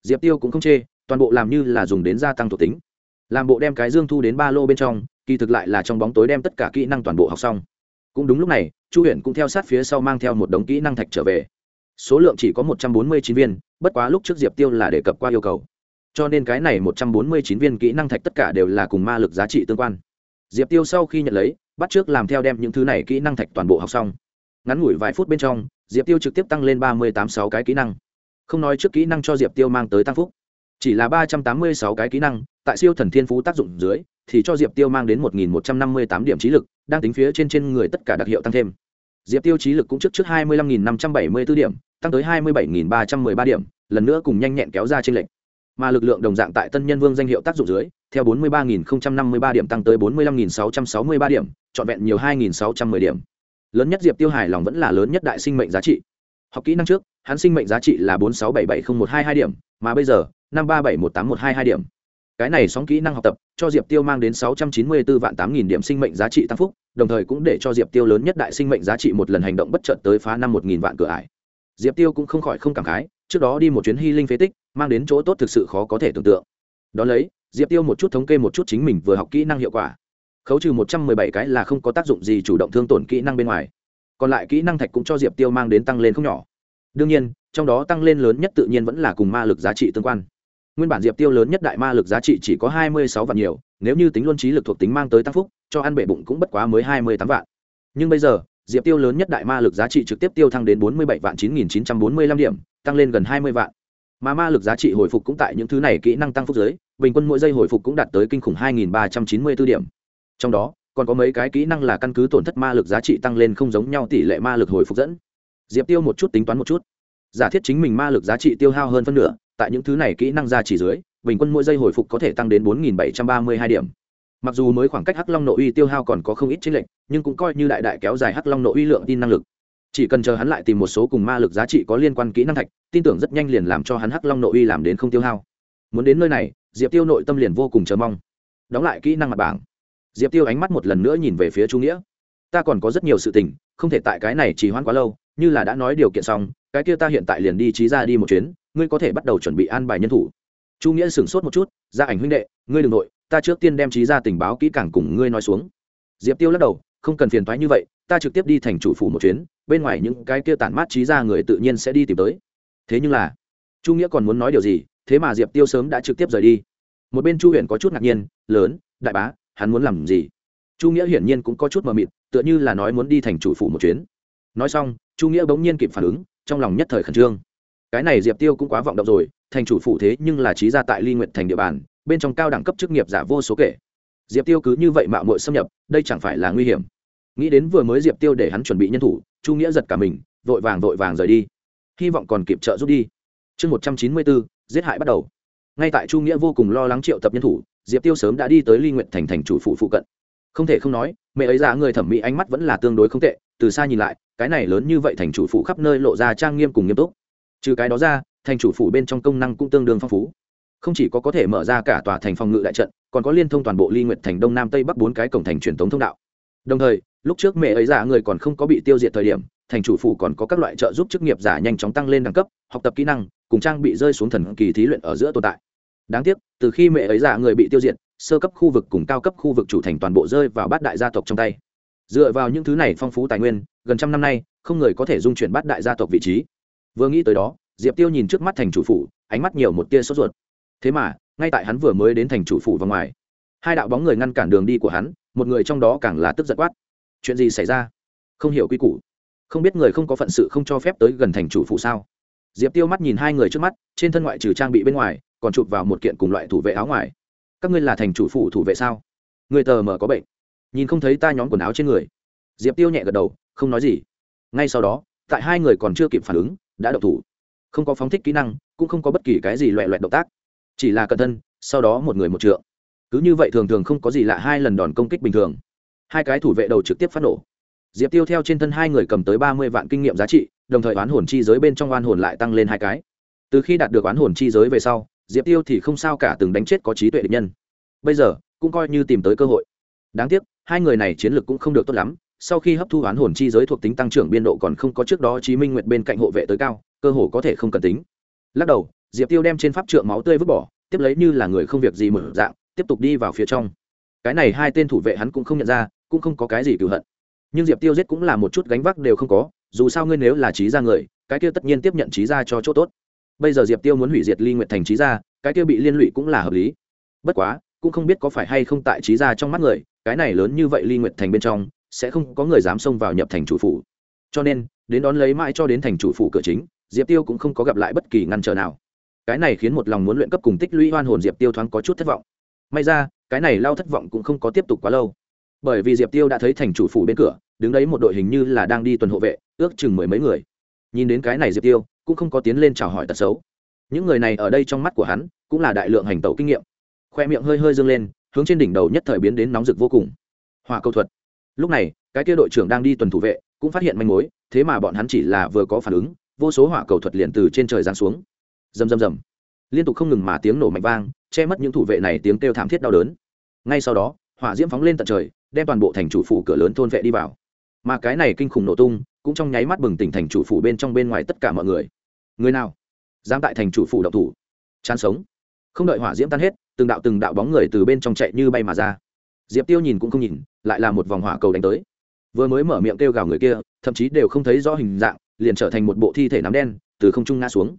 Diệp tiêu cũng không chê, toàn bộ làm như là dùng đến gia tăng thuộc tính. Làm bộ đem cái dương thu đến ba lô bên trong, kỳ thực lại là trong bóng tối đem tất cả kỹ năng toàn bộ học xong. Cũng đúng lúc này, chu huyền cũng theo sát phía sau mang theo một đống kỹ năng thạch trở về. Số lượng chỉ có một trăm bốn mươi chín viên, bất quá lúc trước diệp tiêu là đề cập qua yêu cầu. Cho nên cái này một trăm bốn mươi chín viên kỹ năng thạch tất cả đều là cùng ma lực giá trị tương quan diệp tiêu sau khi nhận lấy, bắt trước làm theo đem những thứ này kỹ năng thạch toàn bộ học xong. Ngắn ngủi vài phút bên trong, diệp tiêu trực tiếp tăng lên ba mươi tám sáu cái kỹ năng. Không nói trước kỹ năng cho diệp tiêu mang tới tăng phúc. Chỉ là ba trăm tám mươi sáu cái kỹ năng, tại siêu thần thiên phú tác dụng dưới, thì cho diệp tiêu mang đến một nghìn một trăm năm mươi tám điểm trí lực, đang tính phía trên trên người tất cả đặc hiệu tăng thêm. Diệp tiêu trí lực cũng trước trước hai mươi lăm nghìn năm trăm bảy mươi b ố điểm, tăng tới hai mươi bảy nghìn ba trăm m ư ơ i ba điểm, lần nữa cùng nhanh nhẹn kéo ra trên lệnh mà lực lượng đồng dạng tại tân nhân vương danh hiệu tác dụng dưới, theo bốn mươi ba nghìn năm mươi ba điểm tăng tới bốn mươi lăm nghìn sáu trăm sáu mươi ba điểm, trọn vẹn nhiều hai nghìn sáu trăm m ư ơ i điểm. Lớn nhất diệp tiêu hài lòng vẫn là lớn nhất đại sinh mệnh giá trị. Học kỹ năng trước, hắn sinh mệnh giá trị là bốn sáu bảy bảy không một hai hai điểm, mà bây giờ, năm ba bảy một tám một hai hai điểm. Cái này sóng kỹ năng học tập, cho diệp tiêu mang đến sáu trăm chín mươi bốn vạn tám nghìn điểm sinh mệnh giá trị tăng phúc, đồng thời cũng để cho diệp tiêu lớn nhất đại sinh mệnh giá trị một lần hành động bất chợt tới phá năm một nghìn vạn cửa ải diệp tiêu cũng không khỏi không cảm khái, trước đó đi một chuyến hy linh phế tích, mang đến chỗ tốt thực sự khó có thể tưởng tượng. Đón lấy, diệp tiêu một chút thống kê một chút chính mình vừa học kỹ năng hiệu quả. Khấu trừ một trăm mười bảy cái là không có tác dụng gì chủ động thương tổn kỹ năng bên ngoài. Còn lại kỹ năng thạch cũng cho diệp tiêu mang đến tăng lên không nhỏ. Đương nhiên, trong đó tăng lên lớn nhất tự nhiên vẫn là cùng ma lực giá trị tương quan. Nguyên bản diệp tiêu lớn nhất đại ma lực giá trị chỉ có hai mươi sáu vạn nhiều, nếu như tính luân trí lực thuộc tính mang tới tăng phúc, cho ăn bể bụng cũng bất quá mới hai mươi tám vạn. Nhưng bây giờ diệp tiêu lớn nhất đại ma lực giá trị trực tiếp tiêu thăng đến bốn mươi bảy vạn chín nghìn chín trăm bốn mươi lăm điểm, tăng lên gần hai mươi vạn. Mà ma lực giá trị hồi phục cũng tại những thứ này kỹ năng tăng phúc giới, bình quân mỗi giây hồi phục cũng đạt tới kinh khủng hai nghìn ba trăm chín mươi b ố điểm. Trong đó, còn có mấy cái kỹ năng là căn cứ tổn thất ma lực giá trị tăng lên không giống nhau tỷ lệ ma lực hồi phục dẫn. Diệp tiêu một chút tính toán một chút. Giả thiết chính mình ma lực giá trị tiêu hao hơn phân nửa, tại những thứ này kỹ năng ra chỉ dưới, bình quân mỗi giây hồi phục có thể tăng đến bốn nghìn bảy trăm ba mươi hai điểm mặc dù mới khoảng cách hắc long nội uy tiêu hao còn có không ít chênh lệch, nhưng cũng coi như đại đại kéo dài hắc long nội uy lượng tin năng lực. Chỉ cần chờ hắn lại tìm một số cùng ma lực giá trị có liên quan kỹ năng thạch, tin tưởng rất nhanh liền làm cho hắn hắc long nội uy làm đến không tiêu hao. Muốn đến nơi này, diệp tiêu nội tâm liền vô cùng chờ mong. Đóng lại kỹ năng mặt bảng. Diệp tiêu ánh mắt một lần nữa nhìn về phía Trung nghĩa. Ta còn có rất nhiều sự tình, không thể tại cái này trì hoãn quá lâu, như là đã nói điều kiện xong, cái kia ta hiện tại liền đi trí ra đi một chuyến, ngươi có thể bắt đầu chuẩn bị an bài nhân thủ. Chu nghĩa sửng sốt một chút gia ảnh huynh đệ, ngươi đ ừ n g nội ta trước tiên đem trí ra tình báo kỹ càng cùng ngươi nói xuống. Diệp tiêu lắc đầu, không cần phiền thoái như vậy, ta trực tiếp đi thành chủ phủ một chuyến, bên ngoài những cái kia tản mát trí ra người tự nhiên sẽ đi tìm tới. Thế nhưng là, chu nghĩa còn muốn nói điều gì, thế mà diệp tiêu sớm đã trực tiếp rời đi. Một bên chu huyền có chút ngạc nhiên, lớn, đại bá, hắn muốn làm gì? Chu nghĩa hiển nhiên cũng có chút mờ mịt, tựa như là nói muốn đi thành chủ phủ một chuyến. Nói xong, chu nghĩa bỗng nhiên kịp phản ứng, trong lòng nhất thời khẩn trương. Cái này diệp tiêu cũng quá vọng động rồi, thành chủ phủ thế nhưng là trí ra tại ly nguyện thành địa bàn bên trong cao đẳng cấp chức nghiệp giả vô số kể. Diệp tiêu cứ như vậy mạo mội xâm nhập, đây chẳng phải là nguy hiểm. Nghĩ đến vừa mới diệp tiêu để hắn chuẩn bị nhân thủ, chu nghĩa giật cả mình, vội vàng vội vàng rời đi. Hy vọng còn kịp trợ giúp đi. Chương một trăm chín mươi bốn, giết hại bắt đầu. Ngay tại chu nghĩa vô cùng lo lắng triệu tập nhân thủ, diệp tiêu sớm đã đi tới ly nguyện thành thành chủ phụ phụ cận. Không thể không nói, mẹ ấy ra người thẩm mỹ ánh mắt vẫn là tương đối không tệ, từ xa nhìn lại, cái này lớn như vậy thành chủ phụ khắp nơi lộ ra trang nghiêm cùng nghiêm túc. Trừ cái đó ra, thành chủ phủ bên trong công năng cũng tương đương phong phú không chỉ có có thể mở ra cả tòa thành phòng ngự đại trận, còn có liên thông toàn bộ ly nguyệt thành đông nam tây bắc bốn cái cổng thành truyền thống thông đạo. Đồng thời, lúc trước mẹ ấy giả người còn không có bị tiêu diệt thời điểm, thành chủ phủ còn có các loại trợ giúp chức nghiệp giả nhanh chóng tăng lên đẳng cấp, học tập kỹ năng, cùng trang bị rơi xuống thần kỳ thí luyện ở giữa tồn tại. Đáng tiếc, từ khi mẹ ấy giả người bị tiêu diệt, sơ cấp khu vực cùng cao cấp khu vực chủ thành toàn bộ rơi vào bát đại gia tộc trong tay. Dựa vào những thứ này phong phú tài nguyên, gần trăm năm nay, không người có thể dung chuyển bát đại gia tộc vị trí. Vừa nghĩ tới đó, diệp tiêu nhìn trước mắt thành chủ phủ, ánh mắt nhiều một tia sốt ruột thế mà, ngay tại hắn vừa mới đến thành chủ phủ và ngoài, hai đạo bóng người ngăn cản đường đi của hắn, một người trong đó càng là tức giận quát. Chuyện gì xảy ra? Không hiểu quy củ. Không biết người không có phận sự không cho phép tới gần thành chủ phủ sao? Diệp tiêu mắt nhìn hai người trước mắt, trên thân ngoại trừ trang bị bên ngoài, còn chụp vào một kiện cùng loại thủ vệ áo ngoài. Các ngươi là thành chủ phủ thủ vệ sao? Người tờ mờ có bệnh. Nhìn không thấy ta nhóm quần áo trên người. Diệp tiêu nhẹ gật đầu, không nói gì. Ngay sau đó, tại hai người còn chưa kịp phản ứng, đã đậu thủ. Không có phóng thích kỹ năng, cũng không có bất kỳ cái gì loẹ loẹt động tác chỉ là cận thân, sau đó một người một trượng. Cứ như vậy thường thường không có gì lạ hai lần đòn công kích bình thường. Hai cái thủ vệ đầu trực tiếp phát nổ. Diệp tiêu theo trên thân hai người cầm tới ba mươi vạn kinh nghiệm giá trị, đồng thời oán hồn chi giới bên trong oan hồn lại tăng lên hai cái. Từ khi đạt được oán hồn chi giới về sau, diệp tiêu thì không sao cả từng đánh chết có trí tuệ địch nhân. Bây giờ, cũng coi như tìm tới cơ hội. Đáng tiếc, hai người này chiến lược cũng không được tốt lắm, sau khi hấp thu oán hồn chi giới thuộc tính tăng trưởng biên độ còn không có trước đó chí minh nguyệt bên cạnh hộ vệ tới cao, cơ hồ có thể không cần tính. Lắc đầu diệp tiêu đem trên pháp trượng máu tươi vứt bỏ, tiếp lấy như là người không việc gì mở dạng, tiếp tục đi vào phía trong. Cái này hai tên thủ vệ hắn cũng không nhận ra, cũng không có cái gì cựu hận. Nhưng diệp tiêu giết cũng là một chút gánh vác đều không có, dù sao ngươi nếu là trí gia người, cái kia tất nhiên tiếp nhận trí gia cho chỗ tốt. Bây giờ diệp tiêu muốn hủy diệt ly nguyện thành trí gia, cái kia bị liên lụy cũng là hợp lý. Bất quá, cũng không biết có phải hay không tại trí gia trong mắt người, cái này lớn như vậy ly nguyện thành bên trong, sẽ không có người dám xông vào nhập thành chủ phủ. Cho nên, đến đón lấy mãi cho đến thành chủ phủ cửa chính, diệp tiêu cũng không có gặp lại bất kỳ ngăn trở nào cái này khiến một lòng muốn luyện cấp cùng tích lũy hoan hồn diệp tiêu thoáng có chút thất vọng. May ra, cái này lao thất vọng cũng không có tiếp tục quá lâu. Bởi vì diệp tiêu đã thấy thành chủ phủ bên cửa, đứng đấy một đội hình như là đang đi tuần hộ vệ, ước chừng mười mấy người. Nhìn đến cái này diệp tiêu, cũng không có tiến lên chào hỏi tật xấu. Những người này ở đây trong mắt của hắn, cũng là đại lượng hành tẩu kinh nghiệm. Khoe miệng hơi hơi dâng lên, hướng trên đỉnh đầu nhất thời biến đến nóng rực vô cùng. Hòa câu thuật. Lúc này, cái kia đội trưởng đang đi tuần thủ vệ, cũng phát hiện manh mối, thế mà bọn hắn chỉ là vừa có phản ứng, vô số hỏa cầu thuật liền từ trên trời giáng xuống rầm rầm rầm. Liên tục không ngừng mà tiếng nổ mạnh vang, che mất những thủ vệ này tiếng kêu thảm thiết đau đớn. Ngay sau đó, hỏa diễm phóng lên tận trời, đem toàn bộ thành chủ phủ cửa lớn thôn vệ đi vào. Mà cái này kinh khủng nổ tung, cũng trong nháy mắt bừng tỉnh thành chủ phủ bên trong bên ngoài tất cả mọi người. Người nào dám tại thành chủ phủ động thủ? Chán sống. Không đợi hỏa diễm tan hết, từng đạo từng đạo bóng người từ bên trong chạy như bay mà ra. Diệp tiêu nhìn cũng không nhìn, lại là một vòng hỏa cầu đánh tới. Vừa mới mở miệng kêu gào người kia, thậm chí đều không thấy rõ hình dạng, liền trở thành một bộ thi thể nắm đen, từ không trung ngã xuống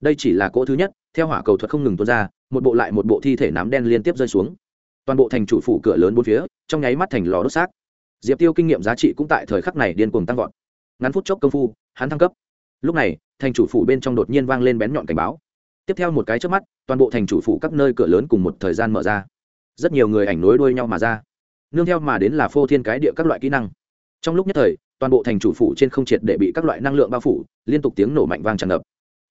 đây chỉ là cỗ thứ nhất, theo hỏa cầu thuật không ngừng tuôn ra, một bộ lại một bộ thi thể nám đen liên tiếp rơi xuống. Toàn bộ thành chủ phủ cửa lớn bốn phía, trong nháy mắt thành lò đốt xác. Diệp tiêu kinh nghiệm giá trị cũng tại thời khắc này điên cuồng tăng vọt. Ngắn phút chốc công phu, hắn thăng cấp. Lúc này, thành chủ phủ bên trong đột nhiên vang lên bén nhọn cảnh báo. Tiếp theo một cái trước mắt, toàn bộ thành chủ phủ các nơi cửa lớn cùng một thời gian mở ra. Rất nhiều người ảnh nối đuôi nhau mà ra. Nương theo mà đến là phô thiên cái địa các loại kỹ năng. Trong lúc nhất thời, toàn bộ thành chủ phủ trên không triệt để bị các loại năng lượng bao phủ, liên tục tiếng nổ mạnh vang tràn ngập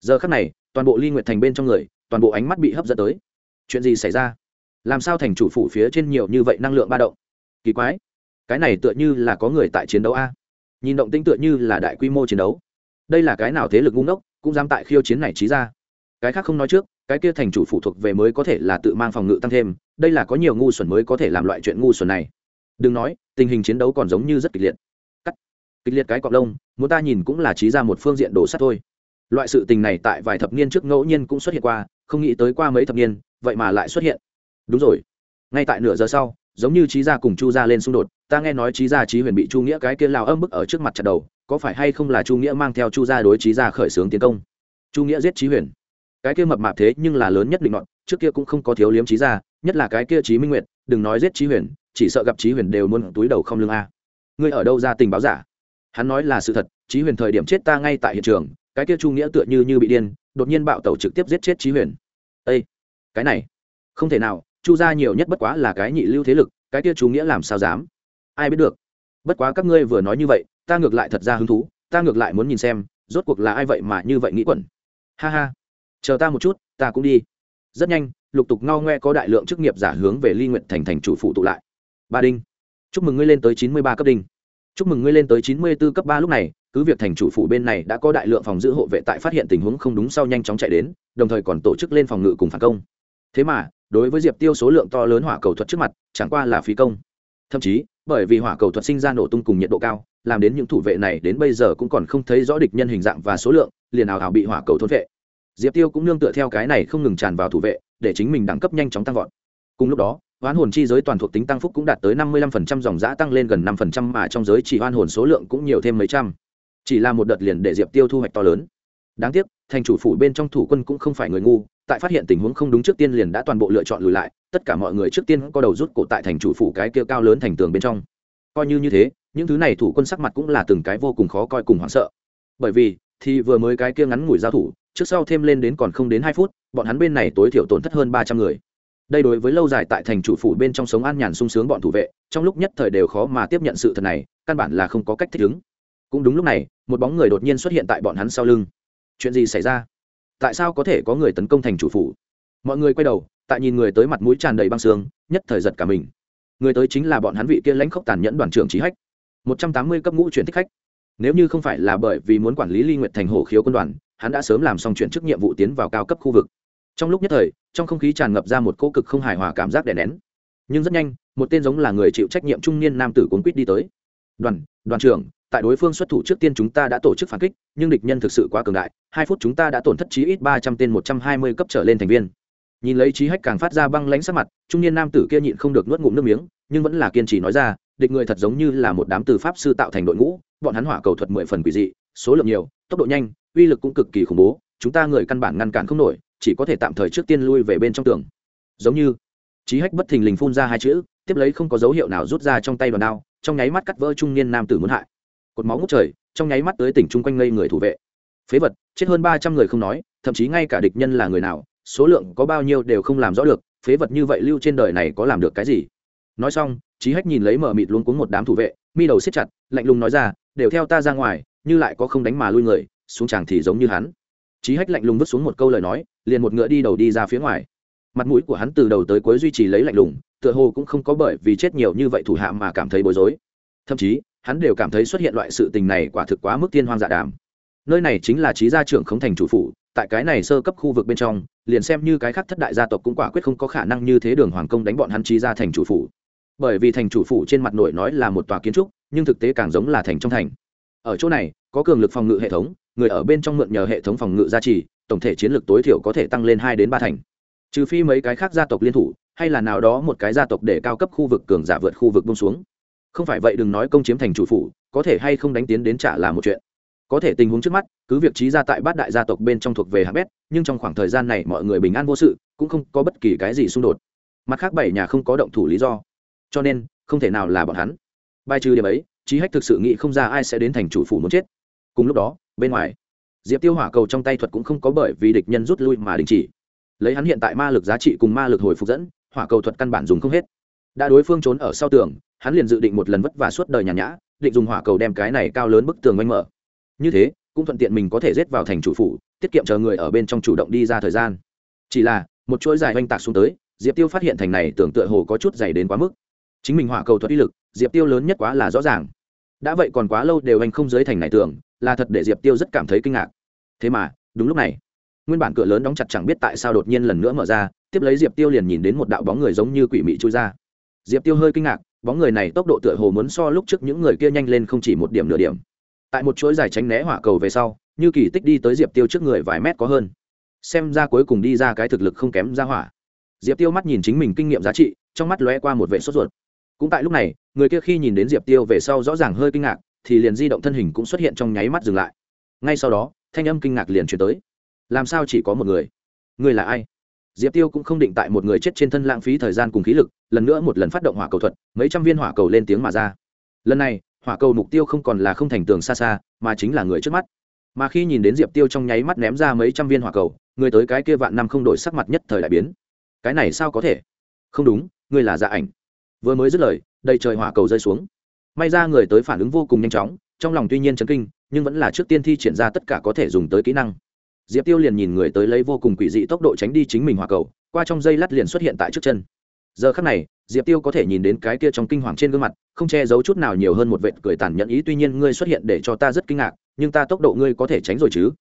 giờ khắc này, toàn bộ ly nguyệt thành bên trong người, toàn bộ ánh mắt bị hấp dẫn tới. Chuyện gì xảy ra? Làm sao thành chủ phủ phía trên nhiều như vậy năng lượng ba động? Kỳ quái. Cái này tựa như là có người tại chiến đấu a. Nhìn động tinh tựa như là đại quy mô chiến đấu. Đây là cái nào thế lực ngu ngốc, cũng dám tại khiêu chiến này trí ra. Cái khác không nói trước, cái kia thành chủ phụ thuộc về mới có thể là tự mang phòng ngự tăng thêm, đây là có nhiều ngu xuẩn mới có thể làm loại chuyện ngu xuẩn này. Đừng nói, tình hình chiến đấu còn giống như rất kịch liệt. Cắt. Kịch liệt cái cọc lông, muốn ta nhìn cũng là trí ra một phương diện đổ sắt thôi loại sự tình này tại vài thập niên trước ngẫu nhiên cũng xuất hiện qua, không nghĩ tới qua mấy thập niên, vậy mà lại xuất hiện. Đúng rồi. Ngay tại nửa giờ sau, giống như trí gia cùng chu gia lên xung đột, ta nghe nói trí gia trí huyền bị chu nghĩa cái kia lao âm bức ở trước mặt chặt đầu, có phải hay không là chu nghĩa mang theo chu gia đối trí gia khởi xướng tiến công? Chu nghĩa giết trí huyền. Cái kia mập mạp thế nhưng là lớn nhất định ngọn trước kia cũng không có thiếu liếm trí gia, nhất là cái kia trí minh nguyệt, đừng nói giết trí huyền, chỉ sợ gặp trí huyền đều muốn túi đầu không lương a. Ngươi ở đâu ra tình báo giả? Hắn nói là sự thật trí huyền thời điểm chết ta ngay tại hiện trường cái kia chu nghĩa tựa như như bị điên, đột nhiên bạo tẩu trực tiếp giết chết trí huyền. Ây cái này, không thể nào, chu gia nhiều nhất bất quá là cái nhị lưu thế lực, cái kia chu nghĩa làm sao dám? Ai biết được. Bất quá các ngươi vừa nói như vậy, ta ngược lại thật ra hứng thú, ta ngược lại muốn nhìn xem, rốt cuộc là ai vậy mà như vậy nghĩ quẩn. Ha ha, chờ ta một chút, ta cũng đi. Rất nhanh, lục tục ngao ngoe có đại lượng chức nghiệp giả hướng về ly nguyện thành thành chủ phụ tụ lại. Ba đinh. Chúc mừng ngươi lên tới chín mươi ba cấp đinh chúc mừng ngươi lên tới chín mươi b ố cấp ba lúc này, cứ việc thành chủ phủ bên này đã có đại lượng phòng giữ hộ vệ tại phát hiện tình huống không đúng sau nhanh chóng chạy đến, đồng thời còn tổ chức lên phòng ngự cùng phản công. Thế mà, đối với diệp tiêu số lượng to lớn hỏa cầu thuật trước mặt, chẳng qua là phí công. Thậm chí, bởi vì hỏa cầu thuật sinh ra nổ tung cùng nhiệt độ cao, làm đến những thủ vệ này đến bây giờ cũng còn không thấy rõ địch nhân hình dạng và số lượng, liền ảo ảo bị hỏa cầu thôn vệ. Diệp tiêu cũng nương tựa theo cái này không ngừng tràn vào thủ vệ, để chính mình đẳng cấp nhanh chóng tăng vọt. Cùng lúc đó hoán hồn chi giới toàn thuộc tính tăng phúc cũng đạt tới năm mươi lăm phần trăm, dòng giã tăng lên gần năm phần trăm mà trong giới chỉ hoan hồn số lượng cũng nhiều thêm mấy trăm. Chỉ là một đợt liền để diệp tiêu thu hoạch to lớn. Đáng tiếc, thành chủ phủ bên trong thủ quân cũng không phải người ngu, tại phát hiện tình huống không đúng trước tiên liền đã toàn bộ lựa chọn lùi lại, tất cả mọi người trước tiên có đầu rút cổ tại thành chủ phủ cái kia cao lớn thành tường bên trong. Coi như như thế, những thứ này thủ quân sắc mặt cũng là từng cái vô cùng khó coi cùng hoảng sợ. Bởi vì, thì vừa mới cái kia ngắn ngủi giao thủ, trước sau thêm lên đến còn không đến hai phút, bọn hắn bên này tối thiểu tổn thất hơn ba trăm người đây đối với lâu dài tại thành chủ phủ bên trong sống an nhàn sung sướng bọn thủ vệ, trong lúc nhất thời đều khó mà tiếp nhận sự thật này, căn bản là không có cách thích ứng. Cũng đúng lúc này, một bóng người đột nhiên xuất hiện tại bọn hắn sau lưng. Chuyện gì xảy ra? Tại sao có thể có người tấn công thành chủ phủ? Mọi người quay đầu, tại nhìn người tới mặt mũi tràn đầy băng xương nhất thời giật cả mình. Người tới chính là bọn hắn vị kia lãnh khốc tàn nhẫn đoàn trưởng trí hách. Một trăm tám mươi cấp ngũ chuyển thích khách. Nếu như không phải là bởi vì muốn quản lý ly nguyện thành hồ khiếu quân đoàn, hắn đã sớm làm xong chuyển chức nhiệm vụ tiến vào cao cấp khu vực trong lúc nhất thời, trong không khí tràn ngập ra một cô cực không hài hòa cảm giác đè nén. Nhưng rất nhanh, một tên giống là người chịu trách nhiệm trung niên nam tử cuốn quýt đi tới. Đoàn đoàn trưởng, tại đối phương xuất thủ trước tiên chúng ta đã tổ chức phản kích, nhưng địch nhân thực sự quá cường đại, hai phút chúng ta đã tổn thất chí ít ba trăm tên một trăm hai mươi cấp trở lên thành viên. Nhìn lấy trí hách càng phát ra băng lãnh sắc mặt, trung niên nam tử kia nhịn không được nuốt ngụm nước miếng, nhưng vẫn là kiên trì nói ra, địch người thật giống như là một đám từ pháp sư tạo thành đội ngũ, bọn hắn hỏa cầu thuật mười phần quỷ dị, số lượng nhiều, tốc độ nhanh, uy lực cũng cực kỳ khủng bố, chúng ta người căn bản ngăn cản không nổi chỉ có thể tạm thời trước tiên lui về bên trong tường. Giống như trí hách bất thình lình phun ra hai chữ, tiếp lấy không có dấu hiệu nào rút ra trong tay đòn đao, trong nháy mắt cắt vỡ trung niên nam tử muốn hại. Cột máu ngút trời, trong nháy mắt tới tỉnh chung quanh ngây người thủ vệ. Phế vật, chết hơn ba trăm người không nói, thậm chí ngay cả địch nhân là người nào, số lượng có bao nhiêu đều không làm rõ được, phế vật như vậy lưu trên đời này có làm được cái gì? Nói xong trí hách nhìn lấy mở mịt luôn cuống một đám thủ vệ, mi đầu siết chặt, lạnh lùng nói ra, đều theo ta ra ngoài, như lại có không đánh mà lui người, xuống chàng thì giống như hắn. Chí hách lạnh lùng vứt xuống một câu lời nói, liền một ngựa đi đầu đi ra phía ngoài. Mặt mũi của hắn từ đầu tới cuối duy trì lấy lạnh lùng, tựa hồ cũng không có bởi vì chết nhiều như vậy thủ hạ mà cảm thấy bối rối. Thậm chí, hắn đều cảm thấy xuất hiện loại sự tình này quả thực quá mức tiên hoang dạ đàm. Nơi này chính là chí gia trưởng không thành chủ phủ, tại cái này sơ cấp khu vực bên trong, liền xem như cái khác thất đại gia tộc cũng quả quyết không có khả năng như thế đường hoàng công đánh bọn hắn chí gia thành chủ phủ. Bởi vì thành chủ phủ trên mặt nổi nói là một tòa kiến trúc, nhưng thực tế càng giống là thành trong thành. Ở chỗ này, có cường lực phòng ngự hệ thống người ở bên trong mượn nhờ hệ thống phòng ngự gia trì, tổng thể chiến lược tối thiểu có thể tăng lên hai đến ba thành. Trừ phi mấy cái khác gia tộc liên thủ, hay là nào đó một cái gia tộc để cao cấp khu vực cường giả vượt khu vực bông xuống. Không phải vậy đừng nói công chiếm thành chủ phủ, có thể hay không đánh tiến đến trả là một chuyện. Có thể tình huống trước mắt, cứ việc trí gia tại bát đại gia tộc bên trong thuộc về hạng bét, nhưng trong khoảng thời gian này mọi người bình an vô sự, cũng không có bất kỳ cái gì xung đột. Mặt khác bảy nhà không có động thủ lý do. Cho nên, không thể nào là bọn hắn. Bài trừ điểm ấy trí hách thực sự nghĩ không ra ai sẽ đến thành chủ phủ muốn chết. Cùng lúc đó bên ngoài, diệp tiêu hỏa cầu trong tay thuật cũng không có bởi vì địch nhân rút lui mà đình chỉ. Lấy hắn hiện tại ma lực giá trị cùng ma lực hồi phục dẫn, hỏa cầu thuật căn bản dùng không hết. Đã đối phương trốn ở sau tường, hắn liền dự định một lần vất vả suốt đời nhàn nhã, định dùng hỏa cầu đem cái này cao lớn bức tường oanh mở. Như thế, cũng thuận tiện mình có thể rết vào thành chủ phủ, tiết kiệm chờ người ở bên trong chủ động đi ra thời gian. Chỉ là, một chuỗi dài oanh tạc xuống tới, diệp tiêu phát hiện thành này tưởng tựa hồ có chút dày đến quá mức. Chính mình hỏa cầu thuật uy lực, diệp tiêu lớn nhất quá là rõ ràng. Đã vậy còn quá lâu đều anh không dưới thành này tưởng là thật để diệp tiêu rất cảm thấy kinh ngạc. Thế mà, đúng lúc này, nguyên bản cửa lớn đóng chặt chẳng biết tại sao đột nhiên lần nữa mở ra, tiếp lấy diệp tiêu liền nhìn đến một đạo bóng người giống như quỷ mị trôi ra. Diệp tiêu hơi kinh ngạc, bóng người này tốc độ tựa hồ muốn so lúc trước những người kia nhanh lên không chỉ một điểm nửa điểm. Tại một chuỗi dài tránh né hỏa cầu về sau, như kỳ tích đi tới diệp tiêu trước người vài mét có hơn. Xem ra cuối cùng đi ra cái thực lực không kém ra hỏa. Diệp tiêu mắt nhìn chính mình kinh nghiệm giá trị, trong mắt lóe qua một vệ sốt ruột. Cũng tại lúc này, người kia khi nhìn đến diệp tiêu về sau rõ ràng hơi kinh ngạc thì liền di động thân hình cũng xuất hiện trong nháy mắt dừng lại. Ngay sau đó, thanh âm kinh ngạc liền chuyển tới. Làm sao chỉ có một người? Người là ai? Diệp tiêu cũng không định tại một người chết trên thân lãng phí thời gian cùng khí lực, lần nữa một lần phát động hỏa cầu thuật, mấy trăm viên hỏa cầu lên tiếng mà ra. Lần này, hỏa cầu mục tiêu không còn là không thành tường xa xa, mà chính là người trước mắt. Mà khi nhìn đến diệp tiêu trong nháy mắt ném ra mấy trăm viên hỏa cầu, người tới cái kia vạn năm không đổi sắc mặt nhất thời đại biến. Cái này sao có thể? Không đúng ngươi là dạ ảnh. Vừa mới dứt lời, đầy trời hỏa cầu rơi xuống may ra người tới phản ứng vô cùng nhanh chóng, trong lòng tuy nhiên chấn kinh, nhưng vẫn là trước tiên thi triển ra tất cả có thể dùng tới kỹ năng. Diệp tiêu liền nhìn người tới lấy vô cùng quỷ dị tốc độ tránh đi chính mình hỏa cầu, qua trong dây lát liền xuất hiện tại trước chân. Giờ khắc này, diệp tiêu có thể nhìn đến cái kia trong kinh hoàng trên gương mặt, không che giấu chút nào nhiều hơn một vệt cười tàn nhẫn ý, tuy nhiên ngươi xuất hiện để cho ta rất kinh ngạc, nhưng ta tốc độ ngươi có thể tránh rồi chứ?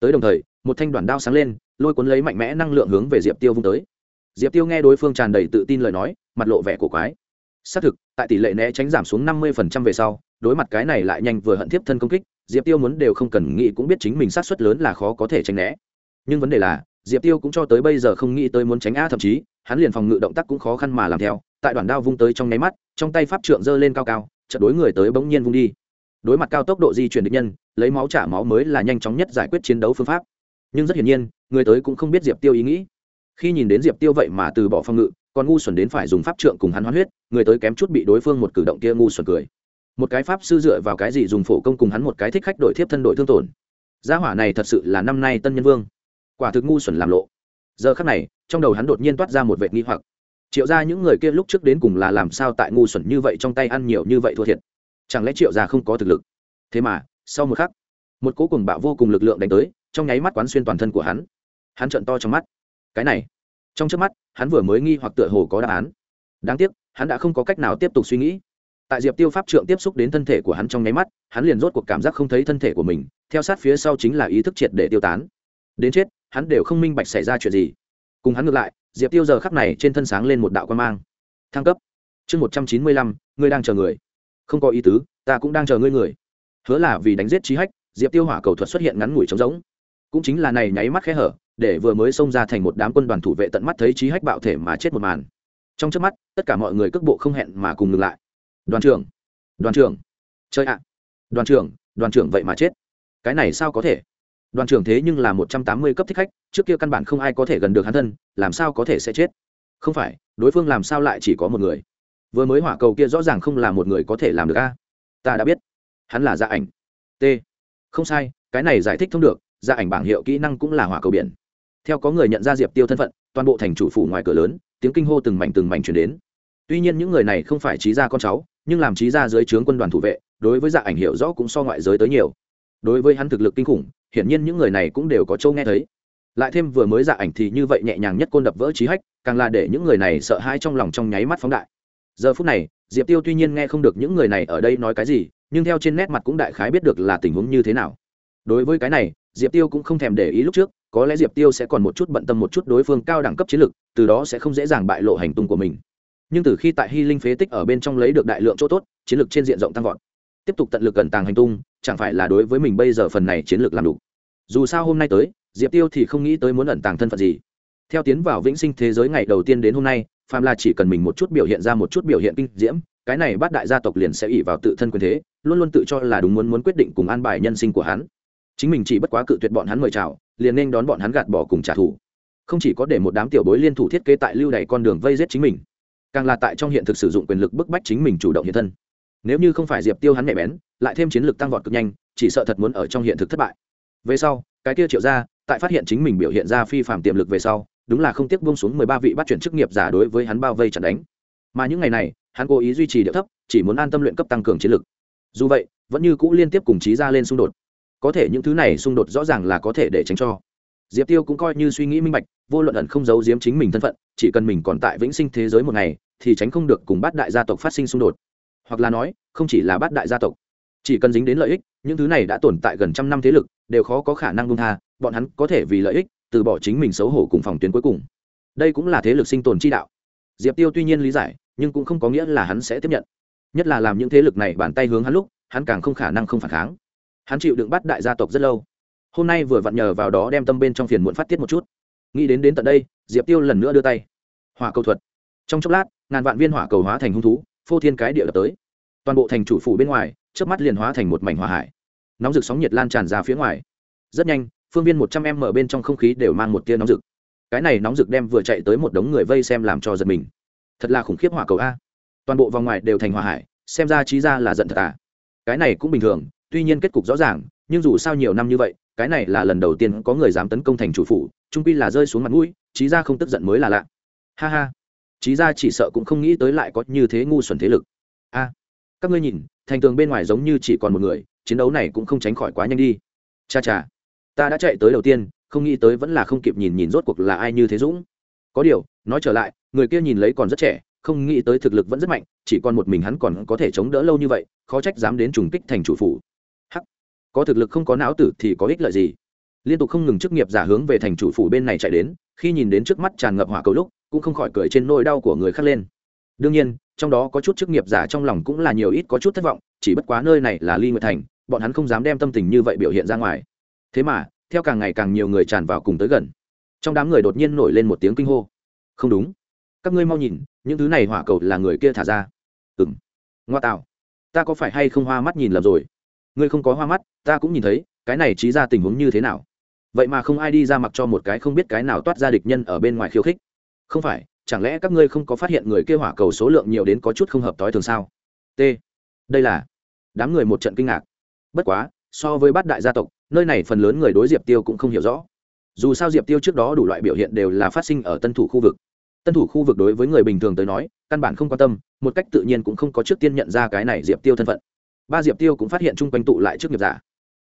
Tới đồng thời, một thanh đoàn đao sáng lên, lôi cuốn lấy mạnh mẽ năng lượng hướng về diệp tiêu vung tới. Diệp tiêu nghe đối phương tràn đầy tự tin lời nói, mặt lộ vẻ cổ quái xác thực, tại tỷ lệ né tránh giảm xuống năm mươi về sau, đối mặt cái này lại nhanh vừa hận tiếp thân công kích, diệp tiêu muốn đều không cần nghĩ cũng biết chính mình sát suất lớn là khó có thể tránh né. Nhưng vấn đề là, diệp tiêu cũng cho tới bây giờ không nghĩ tới muốn tránh a, thậm chí, hắn liền phòng ngự động tác cũng khó khăn mà làm theo, tại đoàn đao vung tới trong nháy mắt, trong tay pháp trượng giơ lên cao cao trận đối người tới bỗng nhiên vung đi. Đối mặt cao tốc độ di chuyển địch nhân, lấy máu trả máu mới là nhanh chóng nhất giải quyết chiến đấu phương pháp. Nhưng rất hiển nhiên, người tới cũng không biết diệp tiêu ý nghĩ. Khi nhìn đến diệp tiêu vậy mà từ bỏ phòng ngự còn ngu xuẩn đến phải dùng pháp trượng cùng hắn hoán huyết, người tới kém chút bị đối phương một cử động kia ngu xuẩn cười. Một cái pháp sư dựa vào cái gì dùng phổ công cùng hắn một cái thích khách đổi thiếp thân đổi thương tổn? Gia hỏa này thật sự là năm nay tân nhân vương. Quả thực ngu xuẩn làm lộ. Giờ khắc này, trong đầu hắn đột nhiên toát ra một vệ nghi hoặc. Triệu ra những người kia lúc trước đến cùng là làm sao tại ngu xuẩn như vậy trong tay ăn nhiều như vậy thua thiệt? Chẳng lẽ triệu ra không có thực lực? Thế mà, sau một khắc, một cố cùng bạo vô cùng lực lượng đánh tới, trong nháy mắt quán xuyên toàn thân của hắn. Hắn trợn to trong mắt. Cái này, trong trước mắt hắn vừa mới nghi hoặc tựa hồ có đáp án. Đáng tiếc, hắn đã không có cách nào tiếp tục suy nghĩ. Tại diệp tiêu pháp trượng tiếp xúc đến thân thể của hắn trong nháy mắt, hắn liền rốt cuộc cảm giác không thấy thân thể của mình, theo sát phía sau chính là ý thức triệt để tiêu tán. Đến chết, hắn đều không minh bạch xảy ra chuyện gì. Cùng hắn ngược lại, diệp tiêu giờ khắc này trên thân sáng lên một đạo quan mang. Thăng cấp. Chương một trăm chín mươi lăm, ngươi đang chờ người. Không có ý tứ, ta cũng đang chờ ngươi người. Hứa là vì đánh giết trí hách, diệp tiêu hỏa cầu thuật xuất hiện ngắn ngủi trống rỗng. Cũng chính là này nháy mắt khẽ hở để vừa mới xông ra thành một đám quân đoàn thủ vệ tận mắt thấy trí hách bạo thể mà chết một màn. Trong trước mắt, tất cả mọi người cước bộ không hẹn mà cùng ngừng lại. Đoàn trưởng đoàn trưởng, chơi ạ. Đoàn trưởng đoàn trưởng vậy mà chết. Cái này sao có thể? Đoàn trưởng thế nhưng là một trăm tám mươi cấp thích khách, trước kia căn bản không ai có thể gần được hắn thân, làm sao có thể sẽ chết? Không phải, đối phương làm sao lại chỉ có một người? Vừa mới hỏa cầu kia rõ ràng không là một người có thể làm được a. Ta đã biết. Hắn là gia ảnh. T. Không sai, cái này giải thích thông được gia ảnh bảng hiệu kỹ năng cũng là hỏa cầu biển theo có người nhận ra diệp tiêu thân phận, toàn bộ thành chủ phủ ngoài cửa lớn, tiếng kinh hô từng mảnh từng mảnh chuyển đến. Tuy nhiên những người này không phải trí gia con cháu, nhưng làm trí gia dưới trướng quân đoàn thủ vệ, đối với dạ ảnh hiệu rõ cũng so ngoại giới tới nhiều. Đối với hắn thực lực kinh khủng, hiển nhiên những người này cũng đều có châu nghe thấy. Lại thêm vừa mới dạ ảnh thì như vậy nhẹ nhàng nhất côn đập vỡ trí hách, càng là để những người này sợ hãi trong lòng trong nháy mắt phóng đại. Giờ phút này, diệp tiêu tuy nhiên nghe không được những người này ở đây nói cái gì, nhưng theo trên nét mặt cũng đại khái biết được là tình huống như thế nào. Đối với cái này, diệp tiêu cũng không thèm để ý lúc trước có lẽ diệp tiêu sẽ còn một chút bận tâm một chút đối phương cao đẳng cấp chiến lực, từ đó sẽ không dễ dàng bại lộ hành tung của mình. Nhưng từ khi tại hy linh phế tích ở bên trong lấy được đại lượng chỗ tốt, chiến lược trên diện rộng tăng vọt. Tiếp tục tận lực cẩn tàng hành tung, chẳng phải là đối với mình bây giờ phần này chiến lược làm đủ. Dù sao hôm nay tới, diệp tiêu thì không nghĩ tới muốn ẩn tàng thân phận gì. Theo tiến vào vĩnh sinh thế giới ngày đầu tiên đến hôm nay phàm là chỉ cần mình một chút biểu hiện ra một chút biểu hiện kinh diễm, cái này bát đại gia tộc liền sẽ ỉ vào tự thân quyền thế, luôn luôn tự cho là đúng muốn muốn quyết định cùng an bài nhân sinh của hắn. Chính mình chỉ bất quá cự tuyệt bọn hắn mời chào liền nên đón bọn hắn gạt bỏ cùng trả thù. Không chỉ có để một đám tiểu bối liên thủ thiết kế tại lưu đày con đường vây giết chính mình, càng là tại trong hiện thực sử dụng quyền lực bức bách chính mình chủ động hiện thân. Nếu như không phải diệp tiêu hắn nhạy bén, lại thêm chiến lược tăng vọt cực nhanh, chỉ sợ thật muốn ở trong hiện thực thất bại. Về sau, cái kia triệu ra tại phát hiện chính mình biểu hiện ra phi phạm tiềm lực về sau, đúng là không tiếc buông xuống mười ba vị bắt chuyển chức nghiệp giả đối với hắn bao vây chặn đánh. Mà những ngày này, hắn cố ý duy trì điệu thấp, chỉ muốn an tâm luyện cấp tăng cường chiến lực. Dù vậy, vẫn như cũ liên tiếp cùng trí ra lên xung đột có thể những thứ này xung đột rõ ràng là có thể để tránh cho. Diệp tiêu cũng coi như suy nghĩ minh bạch, vô luận ẩn không giấu giếm chính mình thân phận, chỉ cần mình còn tại vĩnh sinh thế giới một ngày, thì tránh không được cùng bát đại gia tộc phát sinh xung đột. Hoặc là nói, không chỉ là bát đại gia tộc. Chỉ cần dính đến lợi ích, những thứ này đã tồn tại gần trăm năm thế lực, đều khó có khả năng buông tha, bọn hắn có thể vì lợi ích, từ bỏ chính mình xấu hổ cùng phòng tuyến cuối cùng. Đây cũng là thế lực sinh tồn chi đạo. Diệp tiêu tuy nhiên lý giải, nhưng cũng không có nghĩa là hắn sẽ tiếp nhận. Nhất là làm những thế lực này bàn tay hướng hắn lúc, hắn càng không khả năng không phản kháng hắn chịu đựng bắt đại gia tộc rất lâu. Hôm nay vừa vặn nhờ vào đó đem tâm bên trong phiền muộn phát tiết một chút. Nghĩ đến đến tận đây, diệp tiêu lần nữa đưa tay. Hỏa cầu thuật. Trong chốc lát, ngàn vạn viên hỏa cầu hóa thành hung thú, phô thiên cái địa đập tới. Toàn bộ thành chủ phủ bên ngoài trước mắt liền hóa thành một mảnh hỏa hải. Nóng rực sóng nhiệt lan tràn ra phía ngoài. Rất nhanh, phương viên một trăm em mở bên trong không khí đều mang một tia nóng rực. Cái này nóng rực đem vừa chạy tới một đống người vây xem làm cho giật mình. Thật là khủng khiếp hỏa cầu a. Toàn bộ vòng ngoài đều thành hỏa hải, xem ra trí ra là giận thật à. Cái này cũng bình thường tuy nhiên kết cục rõ ràng, nhưng dù sao nhiều năm như vậy, cái này là lần đầu tiên có người dám tấn công thành chủ phủ, trung quy là rơi xuống mặt mũi trí ra không tức giận mới là lạ. Ha ha. Trí ra chỉ sợ cũng không nghĩ tới lại có như thế ngu xuẩn thế lực. A. Các ngươi nhìn, thành tường bên ngoài giống như chỉ còn một người, chiến đấu này cũng không tránh khỏi quá nhanh đi. Cha cha. Ta đã chạy tới đầu tiên, không nghĩ tới vẫn là không kịp nhìn nhìn rốt cuộc là ai như thế dũng. Có điều, nói trở lại, người kia nhìn lấy còn rất trẻ, không nghĩ tới thực lực vẫn rất mạnh, chỉ còn một mình hắn còn có thể chống đỡ lâu như vậy, khó trách dám đến trùng kích thành chủ phủ có thực lực không có não tử thì có ích lợi gì? Liên tục không ngừng chức nghiệp giả hướng về thành chủ phủ bên này chạy đến, khi nhìn đến trước mắt tràn ngập hỏa cầu lúc, cũng không khỏi cười trên nỗi đau của người khác lên. Đương nhiên, trong đó có chút chức nghiệp giả trong lòng cũng là nhiều ít có chút thất vọng, chỉ bất quá nơi này là ly nguyệt thành, bọn hắn không dám đem tâm tình như vậy biểu hiện ra ngoài. Thế mà, theo càng ngày càng nhiều người tràn vào cùng tới gần, trong đám người đột nhiên nổi lên một tiếng kinh hô. Không đúng. Các ngươi mau nhìn, những thứ này hỏa cầu là người kia thả ra. Ừ m ngoa tạo. Ta có phải hay không hoa mắt nhìn lầm rồi? Ngươi không có hoa mắt, ta cũng nhìn thấy, cái này trí ra tình huống như thế nào? Vậy mà không ai đi ra mặc cho một cái không biết cái nào toát ra địch nhân ở bên ngoài khiêu khích. Không phải, chẳng lẽ các ngươi không có phát hiện người kia hỏa cầu số lượng nhiều đến có chút không hợp t ố i thường sao? T. Đây là đám người một trận kinh ngạc. Bất quá, so với bát đại gia tộc, nơi này phần lớn người đối diệp tiêu cũng không hiểu rõ. Dù sao diệp tiêu trước đó đủ loại biểu hiện đều là phát sinh ở tân thủ khu vực. Tân thủ khu vực đối với người bình thường tới nói, căn bản không quan tâm, một cách tự nhiên cũng không có trước tiên nhận ra cái này diệp tiêu thân phận ba diệp tiêu cũng phát hiện chung quanh tụ lại trước nghiệp giả.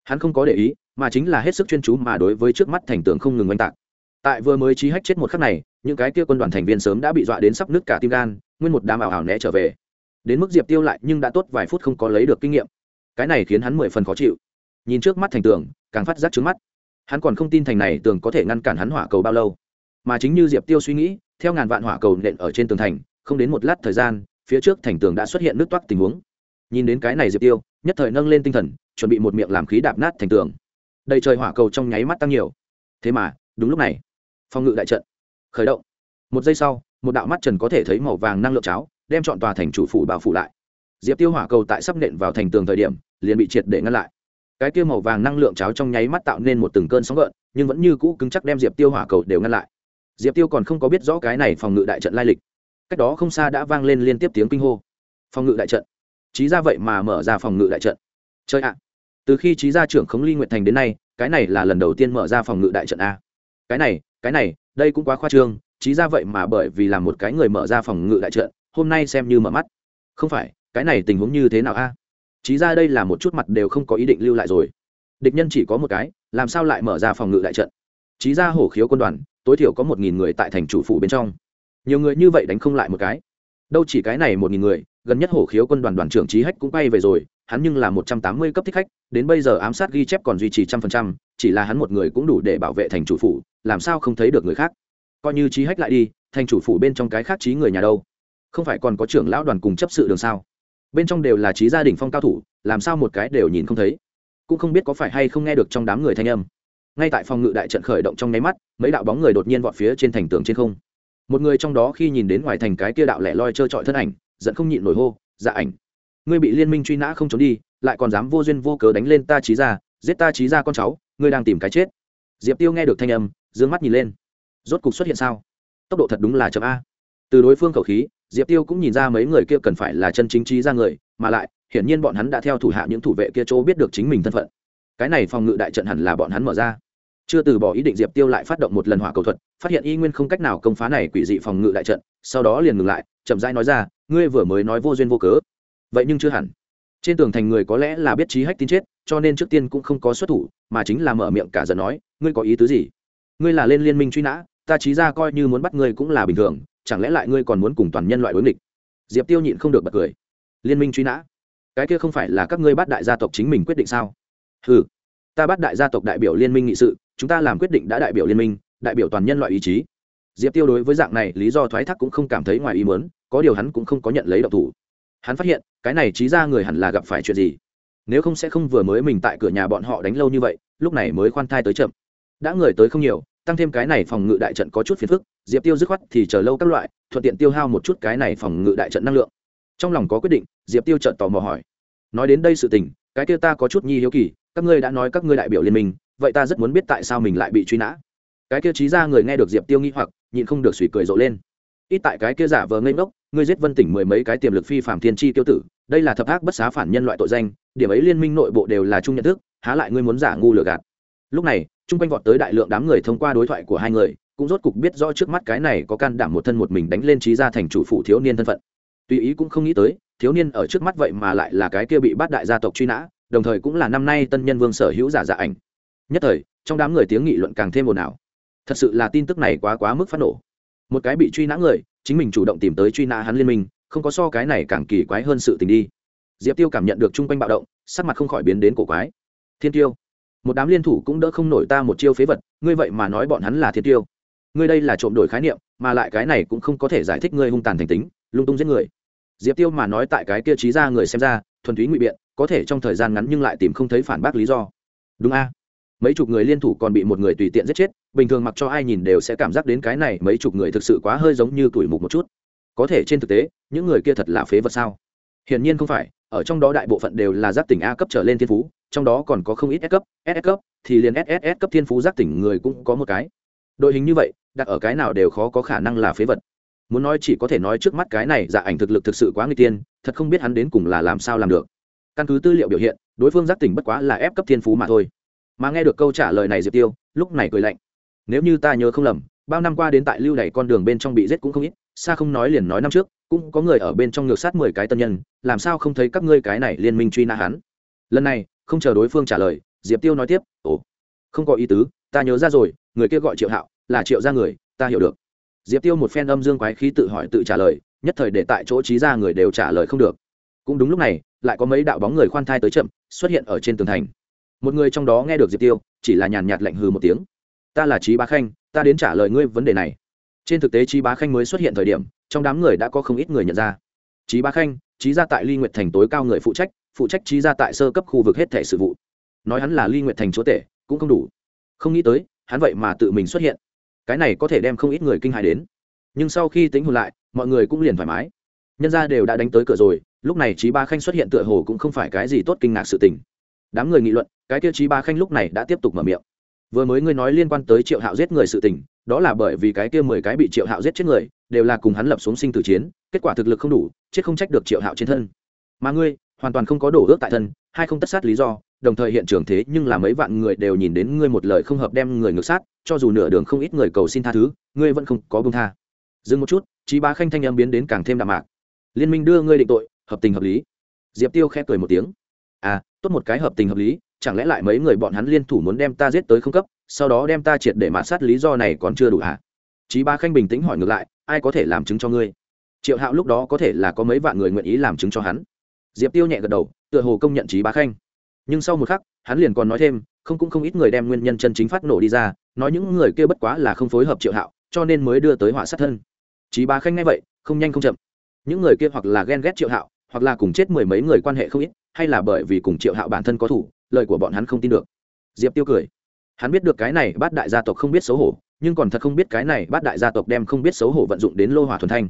Hắn không có để ý, mà chính là hết sức chuyên chú mà đối với trước mắt thành tường không ngừng oanh tạc. Tại vừa mới trí hách chết một khắc này, những cái kia quân đoàn thành viên sớm đã bị dọa đến sắp nứt cả tim gan, nguyên một đám ảo ảo né trở về. Đến mức diệp tiêu lại nhưng đã tốt vài phút không có lấy được kinh nghiệm. Cái này khiến hắn mười phần khó chịu. Nhìn trước mắt thành tường, càng phát giác trước mắt. Hắn còn không tin thành này tường có thể ngăn cản hắn hỏa cầu bao lâu. Mà chính như diệp tiêu suy nghĩ, theo ngàn vạn hỏa cầu nện ở trên tường thành, không đến một lát thời gian, phía trước thành tường đã xuất hiện nước toát tình huống nhìn đến cái này diệp tiêu, nhất thời nâng lên tinh thần, chuẩn bị một miệng làm khí đạp nát thành tường. Đầy trời hỏa cầu trong nháy mắt tăng nhiều. Thế mà, đúng lúc này, phòng ngự đại trận khởi động. Một giây sau, một đạo mắt trần có thể thấy màu vàng năng lượng cháo, đem chọn tòa thành chủ phủ bảo phủ lại. Diệp tiêu hỏa cầu tại sắp nện vào thành tường thời điểm, liền bị triệt để ngăn lại. Cái tiêu màu vàng năng lượng cháo trong nháy mắt tạo nên một từng cơn sóng gợn, nhưng vẫn như cũ cứng chắc đem diệp tiêu hỏa cầu đều ngăn lại. Diệp tiêu còn không có biết rõ cái này phòng ngự đại trận lai lịch. Cách đó không xa đã vang lên liên tiếp tiếng kinh hô. Phòng ngự đại trận trí ra vậy mà mở ra phòng ngự đại trận. Chơi ạ. Từ khi trí gia trưởng khống ly nguyện thành đến nay, cái này là lần đầu tiên mở ra phòng ngự đại trận a. Cái này cái này, đây cũng quá khoa trương. Trí ra vậy mà bởi vì làm một cái người mở ra phòng ngự đại trận, hôm nay xem như mở mắt. Không phải, cái này tình huống như thế nào a? Trí ra đây là một chút mặt đều không có ý định lưu lại rồi. Địch nhân chỉ có một cái, làm sao lại mở ra phòng ngự đại trận? Trí ra hổ khiếu quân đoàn, tối thiểu có một nghìn người tại thành chủ phủ bên trong. Nhiều người như vậy đánh không lại một cái. Đâu chỉ cái này một nghìn người gần nhất hổ khiếu quân đoàn đoàn trưởng trí hách cũng bay về rồi, hắn nhưng là một trăm tám mươi cấp thích khách, đến bây giờ ám sát ghi chép còn duy trì trăm phần trăm, chỉ là hắn một người cũng đủ để bảo vệ thành chủ phủ, làm sao không thấy được người khác. Coi như trí hách lại đi, thành chủ phủ bên trong cái khác trí người nhà đâu? Không phải còn có trưởng lão đoàn cùng chấp sự đường sao? Bên trong đều là trí gia đình phong cao thủ, làm sao một cái đều nhìn không thấy? Cũng không biết có phải hay không nghe được trong đám người thanh âm. Ngay tại phòng ngự đại trận khởi động trong nháy mắt, mấy đạo bóng người đột nhiên vọt phía trên thành tường trên không. Một người trong đó khi nhìn đến ngoài thành cái kia đạo lẻ loi trơ trọi thân ảnh giận không nhịn nổi hô dạ ảnh, ngươi bị liên minh truy nã không trốn đi, lại còn dám vô duyên vô cớ đánh lên ta trí ra giết ta trí ra con cháu, ngươi đang tìm cái chết. Diệp tiêu nghe được thanh âm d ư ơ n g mắt nhìn lên. Rốt cục xuất hiện sao? Tốc độ thật đúng là chậm a. Từ đối phương khẩu khí, diệp tiêu cũng nhìn ra mấy người kia cần phải là chân chính trí ra người, mà lại, hiển nhiên bọn hắn đã theo thủ hạ những thủ vệ kia chỗ biết được chính mình thân phận. Cái này phòng ngự đại trận hẳn là bọn hắn mở ra chưa từ bỏ ý định diệp tiêu lại phát động một lần hỏa cầu thuật, phát hiện y nguyên không cách nào công phá này quỷ dị phòng ngự đại trận, sau đó liền ngừng lại, chậm rãi nói ra, ngươi vừa mới nói vô duyên vô cớ, vậy nhưng chưa hẳn. Trên tường thành người có lẽ là biết trí hách tin chết, cho nên trước tiên cũng không có xuất thủ, mà chính là mở miệng cả giận nói, ngươi có ý tứ gì? Ngươi là lên liên minh truy nã, ta trí ra coi như muốn bắt ngươi cũng là bình thường, chẳng lẽ lại ngươi còn muốn cùng toàn nhân loại đối nghịch? Diệp tiêu nhịn không được bật cười. Liên minh truy nã? Cái kia không phải là các ngươi bắt đại gia tộc chính mình quyết định sao? Ừ ta bắt đại gia tộc đại biểu liên minh nghị sự, chúng ta làm quyết định đã đại biểu liên minh, đại biểu toàn nhân loại ý chí. Diệp tiêu đối với dạng này, lý do thoái thác cũng không cảm thấy ngoài ý mớn có điều hắn cũng không có nhận lấy độc thủ. Hắn phát hiện, cái này trí ra người hẳn là gặp phải chuyện gì? Nếu không sẽ không vừa mới mình tại cửa nhà bọn họ đánh lâu như vậy, lúc này mới khoan thai tới chậm. Đã người tới không nhiều, tăng thêm cái này phòng ngự đại trận có chút phiền phức, diệp tiêu dứt khoát thì chờ lâu các loại, thuận tiện tiêu hao một chút cái này phòng ngự đại trận năng lượng. Trong lòng có quyết định, diệp tiêu trận tò mò hỏi. Nói đến đây sự tình, cái kia ta có chút nhi hiếu kỳ các ngươi đã nói các ngươi đại biểu liên minh, vậy ta rất muốn biết tại sao mình lại bị truy nã. Cái kia trí ra người nghe được diệp tiêu nghi hoặc, nhịn không được suy cười rộ lên. Ít tại cái kia giả vờ ngây ngốc, ngươi giết vân tỉnh mười mấy cái tiềm lực phi phạm thiên tri tiêu tử, đây là thập ác bất xá phản nhân loại tội danh, điểm ấy liên minh nội bộ đều là chung nhận thức, há lại ngươi muốn giả ngu lừa gạt. Lúc này, chung quanh vọt tới đại lượng đám người thông qua đối thoại của hai người, cũng rốt cục biết rõ trước mắt cái này có can đảm một thân một mình đánh lên trí ra thành chủ phụ thiếu niên thân phận. Tùy ý cũng không nghĩ tới, thiếu niên ở trước mắt vậy mà lại là cái kia bị bắt đại gia tộc truy nã đồng thời cũng là năm nay tân nhân vương sở hữu giả dạ ảnh. Nhất thời, trong đám người tiếng nghị luận càng thêm ồn ào. Thật sự là tin tức này quá quá mức phát nổ. Một cái bị truy nã người, chính mình chủ động tìm tới truy nã hắn liên minh, không có so cái này càng kỳ quái hơn sự tình đi. Diệp tiêu cảm nhận được chung quanh bạo động, sắc mặt không khỏi biến đến cổ quái. Thiên tiêu, một đám liên thủ cũng đỡ không nổi ta một chiêu phế vật, ngươi vậy mà nói bọn hắn là thiên tiêu. Ngươi đây là trộm đổi khái niệm, mà lại cái này cũng không có thể giải thích ngươi hung tàn thành tính, lung tung giết người. Diệp tiêu mà nói tại cái kia trí ra người xem ra, thuần túy ngụy biện có thể trong thời gian ngắn nhưng lại tìm không thấy phản bác lý do. Đúng a. Mấy chục người liên thủ còn bị một người tùy tiện giết chết, bình thường mặc cho ai nhìn đều sẽ cảm giác đến cái này mấy chục người thực sự quá hơi giống như tuổi mục một chút. Có thể trên thực tế, những người kia thật là phế vật sao? Hiển nhiên không phải, ở trong đó đại bộ phận đều là giác tỉnh a cấp trở lên thiên phú, trong đó còn có không ít s cấp ss cấp, thì liền ss cấp thiên phú giác tỉnh người cũng có một cái. Đội hình như vậy, đặt ở cái nào đều khó có khả năng là phế vật. Muốn nói chỉ có thể nói trước mắt cái này dạ ảnh thực lực thực sự quá người tiên, thật không biết hắn đến cùng là làm sao làm được căn cứ tư liệu biểu hiện, đối phương giác tỉnh bất quá là ép cấp thiên phú mà thôi. Mà nghe được câu trả lời này diệp tiêu, lúc này cười lạnh. Nếu như ta nhớ không lầm, bao năm qua đến tại lưu đày con đường bên trong bị giết cũng không ít, xa không nói liền nói năm trước, cũng có người ở bên trong ngược sát mười cái tân nhân, làm sao không thấy các ngươi cái này liên minh truy nã hắn? Lần này, không chờ đối phương trả lời, diệp tiêu nói tiếp, ồ, không có ý tứ, ta nhớ ra rồi, người kia gọi triệu hạo, là triệu ra người, ta hiểu được. Diệp tiêu một phen âm dương quái khí tự hỏi tự trả lời, nhất thời để tại chỗ trí ra người đều trả lời không được cũng đúng lúc này, lại có mấy đạo bóng người khoan thai tới chậm, xuất hiện ở trên tường thành. Một người trong đó nghe được diệp tiêu, chỉ là nhàn nhạt lạnh hừ một tiếng. Ta là trí bá khanh, ta đến trả lời ngươi vấn đề này. Trên thực tế trí bá khanh mới xuất hiện thời điểm, trong đám người đã có không ít người nhận ra. Trí bá khanh trí gia tại ly nguyệt thành tối cao người phụ trách phụ trách trí gia tại sơ cấp khu vực hết thể sự vụ. Nói hắn là ly nguyệt thành chúa tể, cũng không đủ. Không nghĩ tới, hắn vậy mà tự mình xuất hiện. Cái này có thể đem không ít người kinh hài đến. Nhưng sau khi tính hồn lại, mọi người cũng liền thoải mái nhân ra đều đã đánh tới cửa rồi, lúc này trí ba khanh xuất hiện tựa hồ cũng không phải cái gì tốt kinh ngạc sự tình. Đám người nghị luận, cái tiêu chí ba khanh lúc này đã tiếp tục mở miệng. Vừa mới ngươi nói liên quan tới triệu hạo giết người sự tình, đó là bởi vì cái kia mười cái bị triệu hạo giết chết người, đều là cùng hắn lập xuống sinh tử chiến, kết quả thực lực không đủ, chết không trách được triệu hạo trên thân. Mà ngươi, hoàn toàn không có đổ ước tại thân hay không tất sát lý do, đồng thời hiện trường thế nhưng là mấy vạn người đều nhìn đến ngươi một lời không hợp đem người ngược sát, cho dù nửa đường không ít người cầu xin tha thứ, ngươi vẫn không có bông tha. Dừng một chút, chí ba khanh thanh âm biến đến càng thêm đạm mạc liên minh đưa ngươi định tội, hợp tình hợp lý. Diệp tiêu khẽ cười một tiếng. À tốt một cái hợp tình hợp lý, chẳng lẽ lại mấy người bọn hắn liên thủ muốn đem ta giết tới không cấp, sau đó đem ta triệt để mã sát lý do này còn chưa đủ hả? Chí bá khanh bình tĩnh hỏi ngược lại, ai có thể làm chứng cho ngươi? Triệu hạo lúc đó có thể là có mấy vạn người nguyện ý làm chứng cho hắn. Diệp tiêu nhẹ gật đầu, tựa hồ công nhận Chí bá khanh. Nhưng sau một khắc, hắn liền còn nói thêm, không cũng không ít người đem nguyên nhân chân chính phát nổ đi ra, nói những người kia bất quá là không phối hợp triệu hạo, cho nên mới đưa tới họa sát thân. Chí bá khanh ngay vậy, không nhanh không chậm những người kia hoặc là ghen ghét triệu hạo, hoặc là cùng chết mười mấy người quan hệ không ít, hay là bởi vì cùng triệu hạo bản thân có thủ, lời của bọn hắn không tin được. Diệp tiêu cười. Hắn biết được cái này bát đại gia tộc không biết xấu hổ, nhưng còn thật không biết cái này bát đại gia tộc đem không biết xấu hổ vận dụng đến lô hỏa thuần thanh.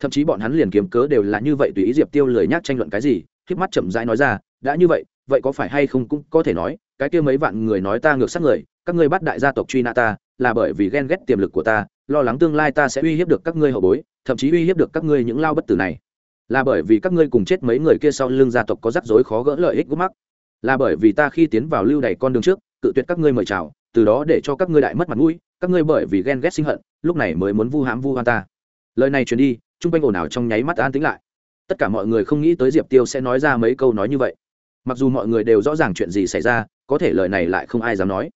Thậm chí bọn hắn liền kiếm cớ đều là như vậy tùy ý diệp tiêu lười nhác tranh luận cái gì k mắt chậm rãi nói ra, đã như vậy vậy có phải hay không cũng có thể nói, cái kia mấy vạn người nói ta ngược sát người các ngươi bắt đại gia tộc truy nã ta, là bởi vì ghen ghét tiềm lực của ta, lo lắng tương lai ta sẽ uy hiếp được các ngươi hậu bối, thậm chí uy hiếp được các ngươi những lao bất tử này. Là bởi vì các ngươi cùng chết mấy người kia sau lưng gia tộc có rắc rối khó gỡ lợi ích gốc mắc là bởi vì ta khi tiến vào lưu đày con đường trước, cự tuyệt các ngươi mời chào, từ đó để cho các ngươi đại mất mặt mũi, các ngươi bởi vì ghen ghét sinh hận, lúc này mới muốn vu hãm vu hoan ta. Lời này truyền đi, chung quanh ồn ào trong nháy mắt an tính lại. Tất cả mọi người không nghĩ tới diệp tiêu sẽ nói ra mấy câu nói như vậy. Mặc dù mọi người đều rõ ràng chuyện gì xảy ra, có thể lời này lại không ai dám nói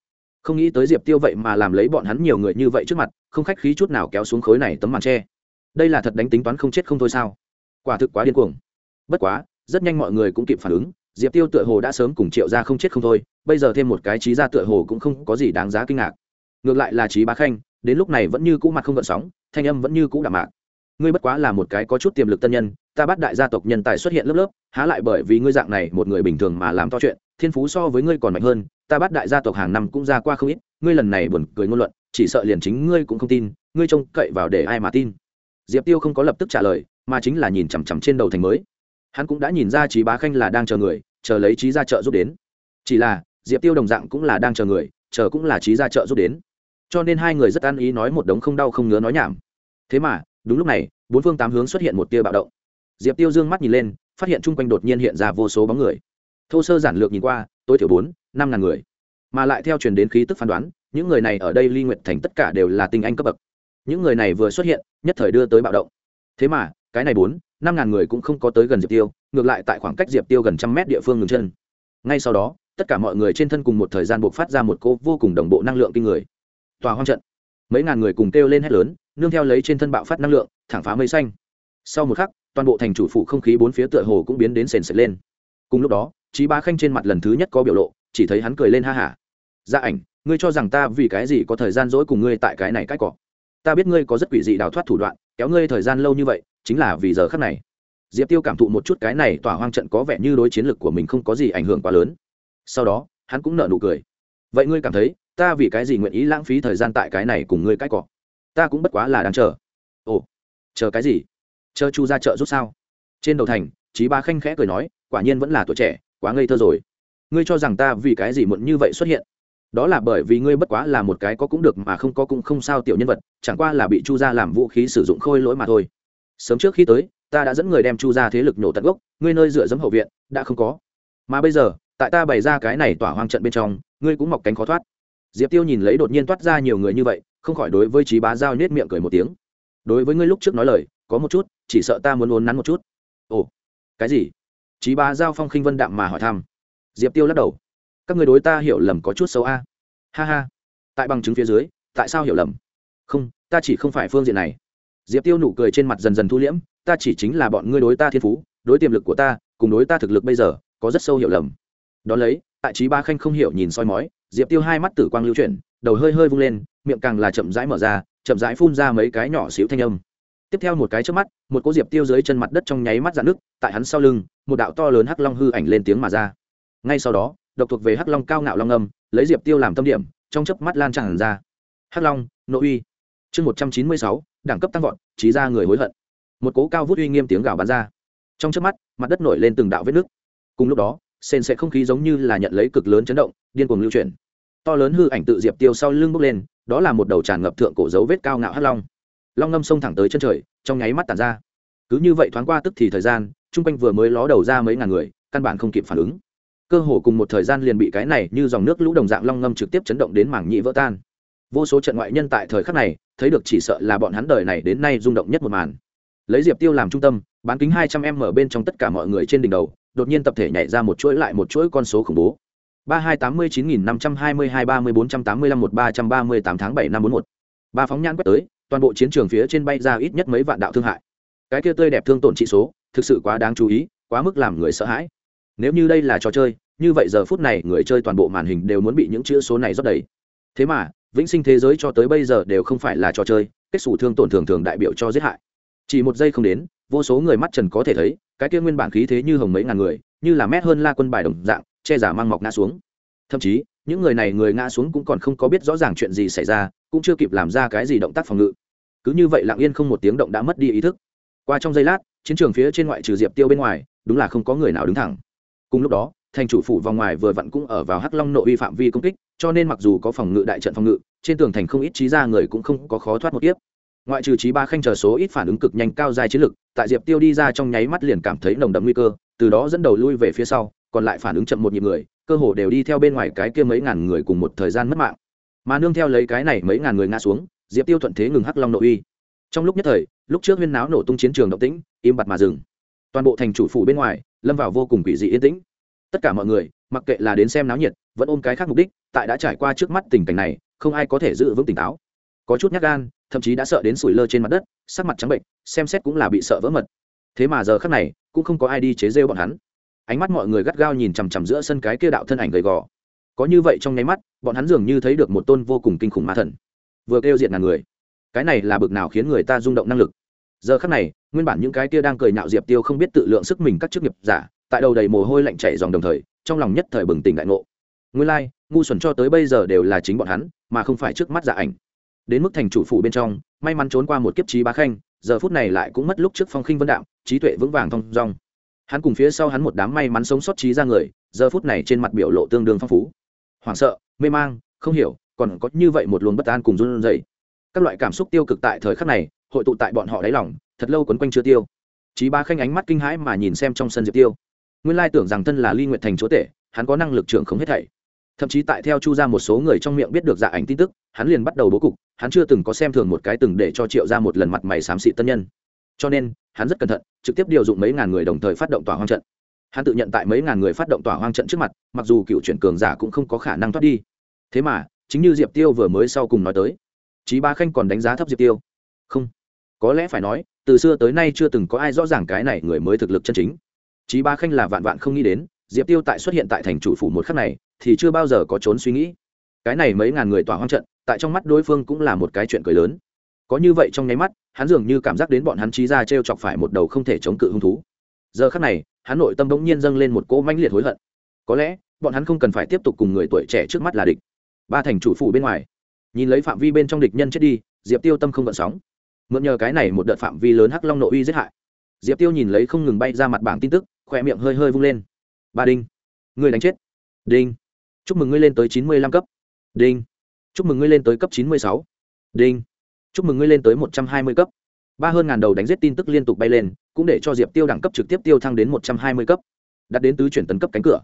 không nghĩ tới diệp tiêu vậy mà làm lấy bọn hắn nhiều người như vậy trước mặt, không khách khí chút nào kéo xuống khối này tấm màn tre. Đây là thật đánh tính toán không chết không thôi sao? Quả thực quá điên cuồng. Bất quá, rất nhanh mọi người cũng kịp phản ứng, diệp tiêu tựa hồ đã sớm cùng triệu ra không chết không thôi, bây giờ thêm một cái trí ra tựa hồ cũng không có gì đáng giá kinh ngạc. Ngược lại là trí bá khanh, đến lúc này vẫn như cũ mặt không gợn sóng, thanh âm vẫn như cũ đạm mạc. Ngươi bất quá là một cái có chút tiềm lực tân nhân ta bắt đại gia tộc nhân tài xuất hiện lớp lớp, há lại bởi vì ngươi dạng này một người bình thường mà làm to chuyện, thiên phú so với ngươi còn mạnh hơn, ta bắt đại gia tộc hàng năm cũng ra qua không ít, ngươi lần này buồn cười ngôn luận, chỉ sợ liền chính ngươi cũng không tin, ngươi trông cậy vào để ai mà tin. Diệp tiêu không có lập tức trả lời, mà chính là nhìn chằm chằm trên đầu thành mới. Hắn cũng đã nhìn ra trí bá khanh là đang chờ người, chờ lấy trí ra chợ giúp đến. Chỉ là, diệp tiêu đồng dạng cũng là đang chờ người, chờ cũng là trí ra chợ giúp đến. Cho nên hai người rất ăn ý nói một đống không đau không ngứa nói nhảm. Thế mà, đúng lúc này, bốn phương tám hướng xuất hiện một tia bạo động diệp tiêu dương mắt nhìn lên, phát hiện chung quanh đột nhiên hiện ra vô số bóng người. Thô sơ giản lược nhìn qua, tối thiểu bốn, năm ngàn người. Mà lại theo truyền đến khí tức phán đoán, những người này ở đây ly nguyện thành tất cả đều là tinh anh cấp bậc. Những người này vừa xuất hiện, nhất thời đưa tới bạo động. Thế mà, cái này bốn, năm ngàn người cũng không có tới gần diệp tiêu, ngược lại tại khoảng cách diệp tiêu gần trăm mét địa phương ngừng chân. Ngay sau đó, tất cả mọi người trên thân cùng một thời gian buộc phát ra một cô vô cùng đồng bộ năng lượng kinh người. Tòa hoang trận. Mấy ngàn người cùng kêu lên hét lớn, nương theo lấy trên thân bạo phát năng lượng, thẳng phá mây xanh sau một khắc, toàn bộ thành chủ phủ không khí bốn phía tựa hồ cũng biến đến sền sệt lên. Cùng lúc đó trí bá khanh trên mặt lần thứ nhất có biểu lộ, chỉ thấy hắn cười lên ha hả gia dạ ảnh, ngươi cho rằng ta vì cái gì có thời gian dỗi cùng ngươi tại cái này cách cọ ta biết ngươi có rất quỷ dị đào thoát thủ đoạn, kéo ngươi thời gian lâu như vậy, chính là vì giờ khắc này. Diệp tiêu cảm thụ một chút cái này tỏa hoang trận có vẻ như đối chiến lược của mình không có gì ảnh hưởng quá lớn. Sau đó, hắn cũng nợ nụ cười. Vậy ngươi cảm thấy, ta vì cái gì nguyện ý lãng phí thời gian tại cái này cùng ngươi cãi cọ ta cũng bất quá là đang chờ. Ồ, chờ cái gì? Chờ chu ra chợ rút sao? Trên đầu thành, chí ba khanh khẽ cười nói, quả nhiên vẫn là tuổi trẻ, quá ngây thơ rồi. Ngươi cho rằng ta vì cái gì muộn như vậy xuất hiện? Đó là bởi vì ngươi bất quá là một cái có cũng được mà không có cũng không sao tiểu nhân vật, chẳng qua là bị chu gia làm vũ khí sử dụng khôi lỗi mà thôi. Sớm trước khi tới, ta đã dẫn người đem chu gia thế lực nhổ tận gốc, ngươi nơi dựa dẫm hậu viện, đã không có. Mà bây giờ, tại ta bày ra cái này tỏa hoang trận bên trong, ngươi cũng mọc cánh khó thoát. Diệp tiêu nhìn lấy đột nhiên toát ra nhiều người như vậy, không khỏi đối với trí bá giao nhét miệng cười một tiếng. Đối với ngươi lúc trước nói lời có một chút, chỉ sợ ta muốn uốn nắn một chút. Ồ, cái gì? Chí bá giao phong khinh vân đạm mà hỏi thăm. Diệp tiêu lắc đầu. Các người đối ta hiểu lầm có chút xấu a. Ha ha. Tại bằng chứng phía dưới, tại sao hiểu lầm? Không, ta chỉ không phải phương diện này. Diệp tiêu nụ cười trên mặt dần dần thu liễm, ta chỉ chính là bọn ngươi đối ta thiên phú, đối tiềm lực của ta, cùng đối ta thực lực bây giờ, có rất sâu hiểu lầm. Đón lấy, tại trí ba khanh không hiểu nhìn soi mói, diệp tiêu hai mắt tử quang lưu chuyển, đầu hơi hơi vung lên, miệng càng là chậm rãi mở ra, chậm rãi phun ra mấy cái nhỏ xíu thanh âm tiếp theo một cái trước mắt, một cỗ diệp tiêu dưới chân mặt đất trong nháy mắt dạn nước tại hắn sau lưng, một đạo to lớn hắc long hư ảnh lên tiếng mà ra. Ngay sau đó, độc thuộc về hắc long cao ngạo long âm, lấy diệp tiêu làm tâm điểm, trong chớp mắt lan tràn ra. Hắc long, nội uy. Chương một trăm chín mươi sáu, đẳng cấp tăng vọt, trí ra người hối hận. Một cố cao vút uy nghiêm tiếng gào bắn ra. Trong chớp mắt, mặt đất nổi lên từng đạo vết nước cùng lúc đó, sền sẽ không khí giống như là nhận lấy cực lớn chấn động, điên cuồng lưu chuyển. To lớn hư ảnh tự diệp tiêu sau lưng bốc lên, đó là một đầu tràn ngập thượng cổ dấu vết cao ngạo hắc long long ngâm xông thẳng tới chân trời, trong nháy mắt tàn ra. Cứ như vậy thoáng qua tức thì thời gian, chung quanh vừa mới ló đầu ra mấy ngàn người, căn bản không kịp phản ứng. Cơ hồ cùng một thời gian liền bị cái này như dòng nước lũ đồng dạng long ngâm trực tiếp chấn động đến mảng nhị vỡ tan. Vô số trận ngoại nhân tại thời khắc này, thấy được chỉ sợ là bọn hắn đời này đến nay rung động nhất một màn. Lấy diệp tiêu làm trung tâm, bán kính hai trăm em ở bên trong tất cả mọi người trên đỉnh đầu, đột nhiên tập thể nhảy ra một chuỗi lại một chuỗi con số khủng bố. ba hai tám mươi chín nghìn năm trăm hai mươi hai ba mươi bốn trăm tám mươi lăm một ba trăm ba mươi tám tháng bảy năm bốn một. Ba phóng nhãn quét tới toàn bộ chiến trường phía trên bay ra ít nhất mấy vạn đạo thương hại. Cái kia tươi đẹp thương tổn trị số, thực sự quá đáng chú ý, quá mức làm người sợ hãi. Nếu như đây là trò chơi, như vậy giờ phút này người chơi toàn bộ màn hình đều muốn bị những chữ số này rót đầy. Thế mà, vĩnh sinh thế giới cho tới bây giờ đều không phải là trò chơi, kết xù thương tổn thường thường đại biểu cho giết hại. Chỉ một giây không đến, vô số người mắt trần có thể thấy, cái kia nguyên bản khí thế như hồng mấy ngàn người, như là mét hơn la quân bài đồng dạng, che giả mang mọc ngã xuống. Thậm chí những người này người ngã xuống cũng còn không có biết rõ ràng chuyện gì xảy ra, cũng chưa kịp làm ra cái gì động tác phòng ngự. Cứ như vậy lặng yên không một tiếng động đã mất đi ý thức. Qua trong giây lát, chiến trường phía trên ngoại trừ diệp tiêu bên ngoài, đúng là không có người nào đứng thẳng. Cùng lúc đó, thành chủ phủ vòng ngoài vừa vặn cũng ở vào hắc long nội vi phạm vi công kích, cho nên mặc dù có phòng ngự đại trận phòng ngự, trên tường thành không ít trí ra người cũng không có khó thoát một tiếp ngoại trừ trí ba khanh chờ số ít phản ứng cực nhanh cao dài chiến lực, tại diệp tiêu đi ra trong nháy mắt liền cảm thấy nồng đậm nguy cơ, từ đó dẫn đầu lui về phía sau, còn lại phản ứng chậm một nhịp người cơ hồ đều đi theo bên ngoài cái kia mấy ngàn người cùng một thời gian mất mạng. Mà nương theo lấy cái này mấy ngàn người ngã xuống, diệp tiêu thuận thế ngừng hắc long nội uy. Trong lúc nhất thời, lúc trước huyên náo nổ tung chiến trường động tĩnh, im bặt mà dừng. Toàn bộ thành chủ phủ bên ngoài, lâm vào vô cùng quỷ dị yên tĩnh. Tất cả mọi người, mặc kệ là đến xem náo nhiệt, vẫn ôm cái khác mục đích, tại đã trải qua trước mắt tình cảnh này, không ai có thể giữ vững tỉnh táo. Có chút nhát gan, thậm chí đã sợ đến sủi lơ trên mặt đất, sắc mặt trắng bệnh, xem xét cũng là bị sợ vỡ mật. Thế mà giờ khác này, cũng không có ai đi chế rêu bọn hắn ánh mắt mọi người gắt gao nhìn chằm chằm giữa sân cái kia đạo thân ảnh gầy gò. Có như vậy trong nháy mắt bọn hắn dường như thấy được một tôn vô cùng kinh khủng ma thần. Vừa kêu diện ngàn người. Cái này là bực nào khiến người ta rung động năng lực. Giờ khắc này nguyên bản những cái kia đang cười nhạo diệp tiêu không biết tự lượng sức mình các chức nghiệp giả tại đầu đầy mồ hôi lạnh chảy dòng đồng thời trong lòng nhất thời bừng tỉnh đại ngộ. Nguyên lai、like, ngu xuẩn cho tới bây giờ đều là chính bọn hắn mà không phải trước mắt giả ảnh. Đến mức thành chủ phủ bên trong may mắn trốn qua một kiếp trí bá khanh giờ phút này lại cũng mất lúc trước phong khinh vân đạo, trí tuệ vững vàng thong dong hắn cùng phía sau hắn một đám may mắn sống sót trí ra người giờ phút này trên mặt biểu lộ tương đương phong phú hoảng sợ mê mang không hiểu còn có như vậy một luồng bất an cùng run rẩy các loại cảm xúc tiêu cực tại thời khắc này hội tụ tại bọn họ đáy lòng thật lâu quấn quanh chưa tiêu Chí Ba Khanh ánh mắt kinh hãi mà nhìn xem trong sân Diệp Tiêu. Nguyên lai tưởng rằng thân là Ly nguyện Thành chúa tể, hắn có năng lực trưởng không hết thảy. Thậm chí tại theo Chu ra một số người trong miệng biết được dạ ảnh tin tức, hắn liền bắt đầu bố cục, hắn chưa từng có xem thường một cái từng để cho Triệu ra một lần mặt mày xám xị tân nhân. Cho nên, hắn rất cẩn thận, trực tiếp điều dụng mấy ngàn người đồng thời phát động tỏa hoang trận. Hắn tự nhận tại mấy ngàn người phát động tỏa hoang trận trước mặt, mặc dù cựu chuyển cường giả cũng không có khả năng thoát đi. Thế mà, chính như Diệp Tiêu vừa mới sau cùng nói tới, Chí Ba Khanh còn đánh giá thấp Diệp Tiêu. Không, có lẽ phải nói, từ xưa tới nay chưa từng có ai rõ ràng cái này người mới thực lực chân chính Chí Ba Khanh là vạn vạn không nghĩ đến, Diệp Tiêu tại xuất hiện tại thành chủ phủ một khắc này, thì chưa bao giờ có trốn suy nghĩ. Cái này mấy ngàn người tỏa hoang trận, tại trong mắt đối phương cũng là một cái chuyện cười lớn. Có như vậy trong nháy mắt, hắn dường như cảm giác đến bọn hắn trí ra trêu chọc phải một đầu không thể chống cự hung thú. Giờ khắc này, hắn nội tâm bỗng nhiên dâng lên một cỗ mãnh liệt hối hận. Có lẽ, bọn hắn không cần phải tiếp tục cùng người tuổi trẻ trước mắt là địch. Ba thành chủ phủ bên ngoài, nhìn lấy phạm vi bên trong địch nhân chết đi, Diệp Tiêu tâm không gợn sóng. Mượn nhờ cái này một đợt phạm vi lớn hắc long nội uy giết hại. Diệp tiêu nhìn lấy không ngừng bay ra mặt bảng tin tức khoe miệng hơi hơi vung lên. Ba đinh. Người đánh chết. Đinh. Chúc mừng ngươi lên tới chín mươi lăm cấp. Đinh. Chúc mừng ngươi lên tới cấp chín mươi sáu. Đinh chúc mừng ngươi lên tới một trăm hai mươi cấp. Ba hơn ngàn đầu đánh giết tin tức liên tục bay lên, cũng để cho diệp tiêu đẳng cấp trực tiếp tiêu thăng đến một trăm hai mươi cấp đặt đến tứ chuyển tấn cấp cánh cửa.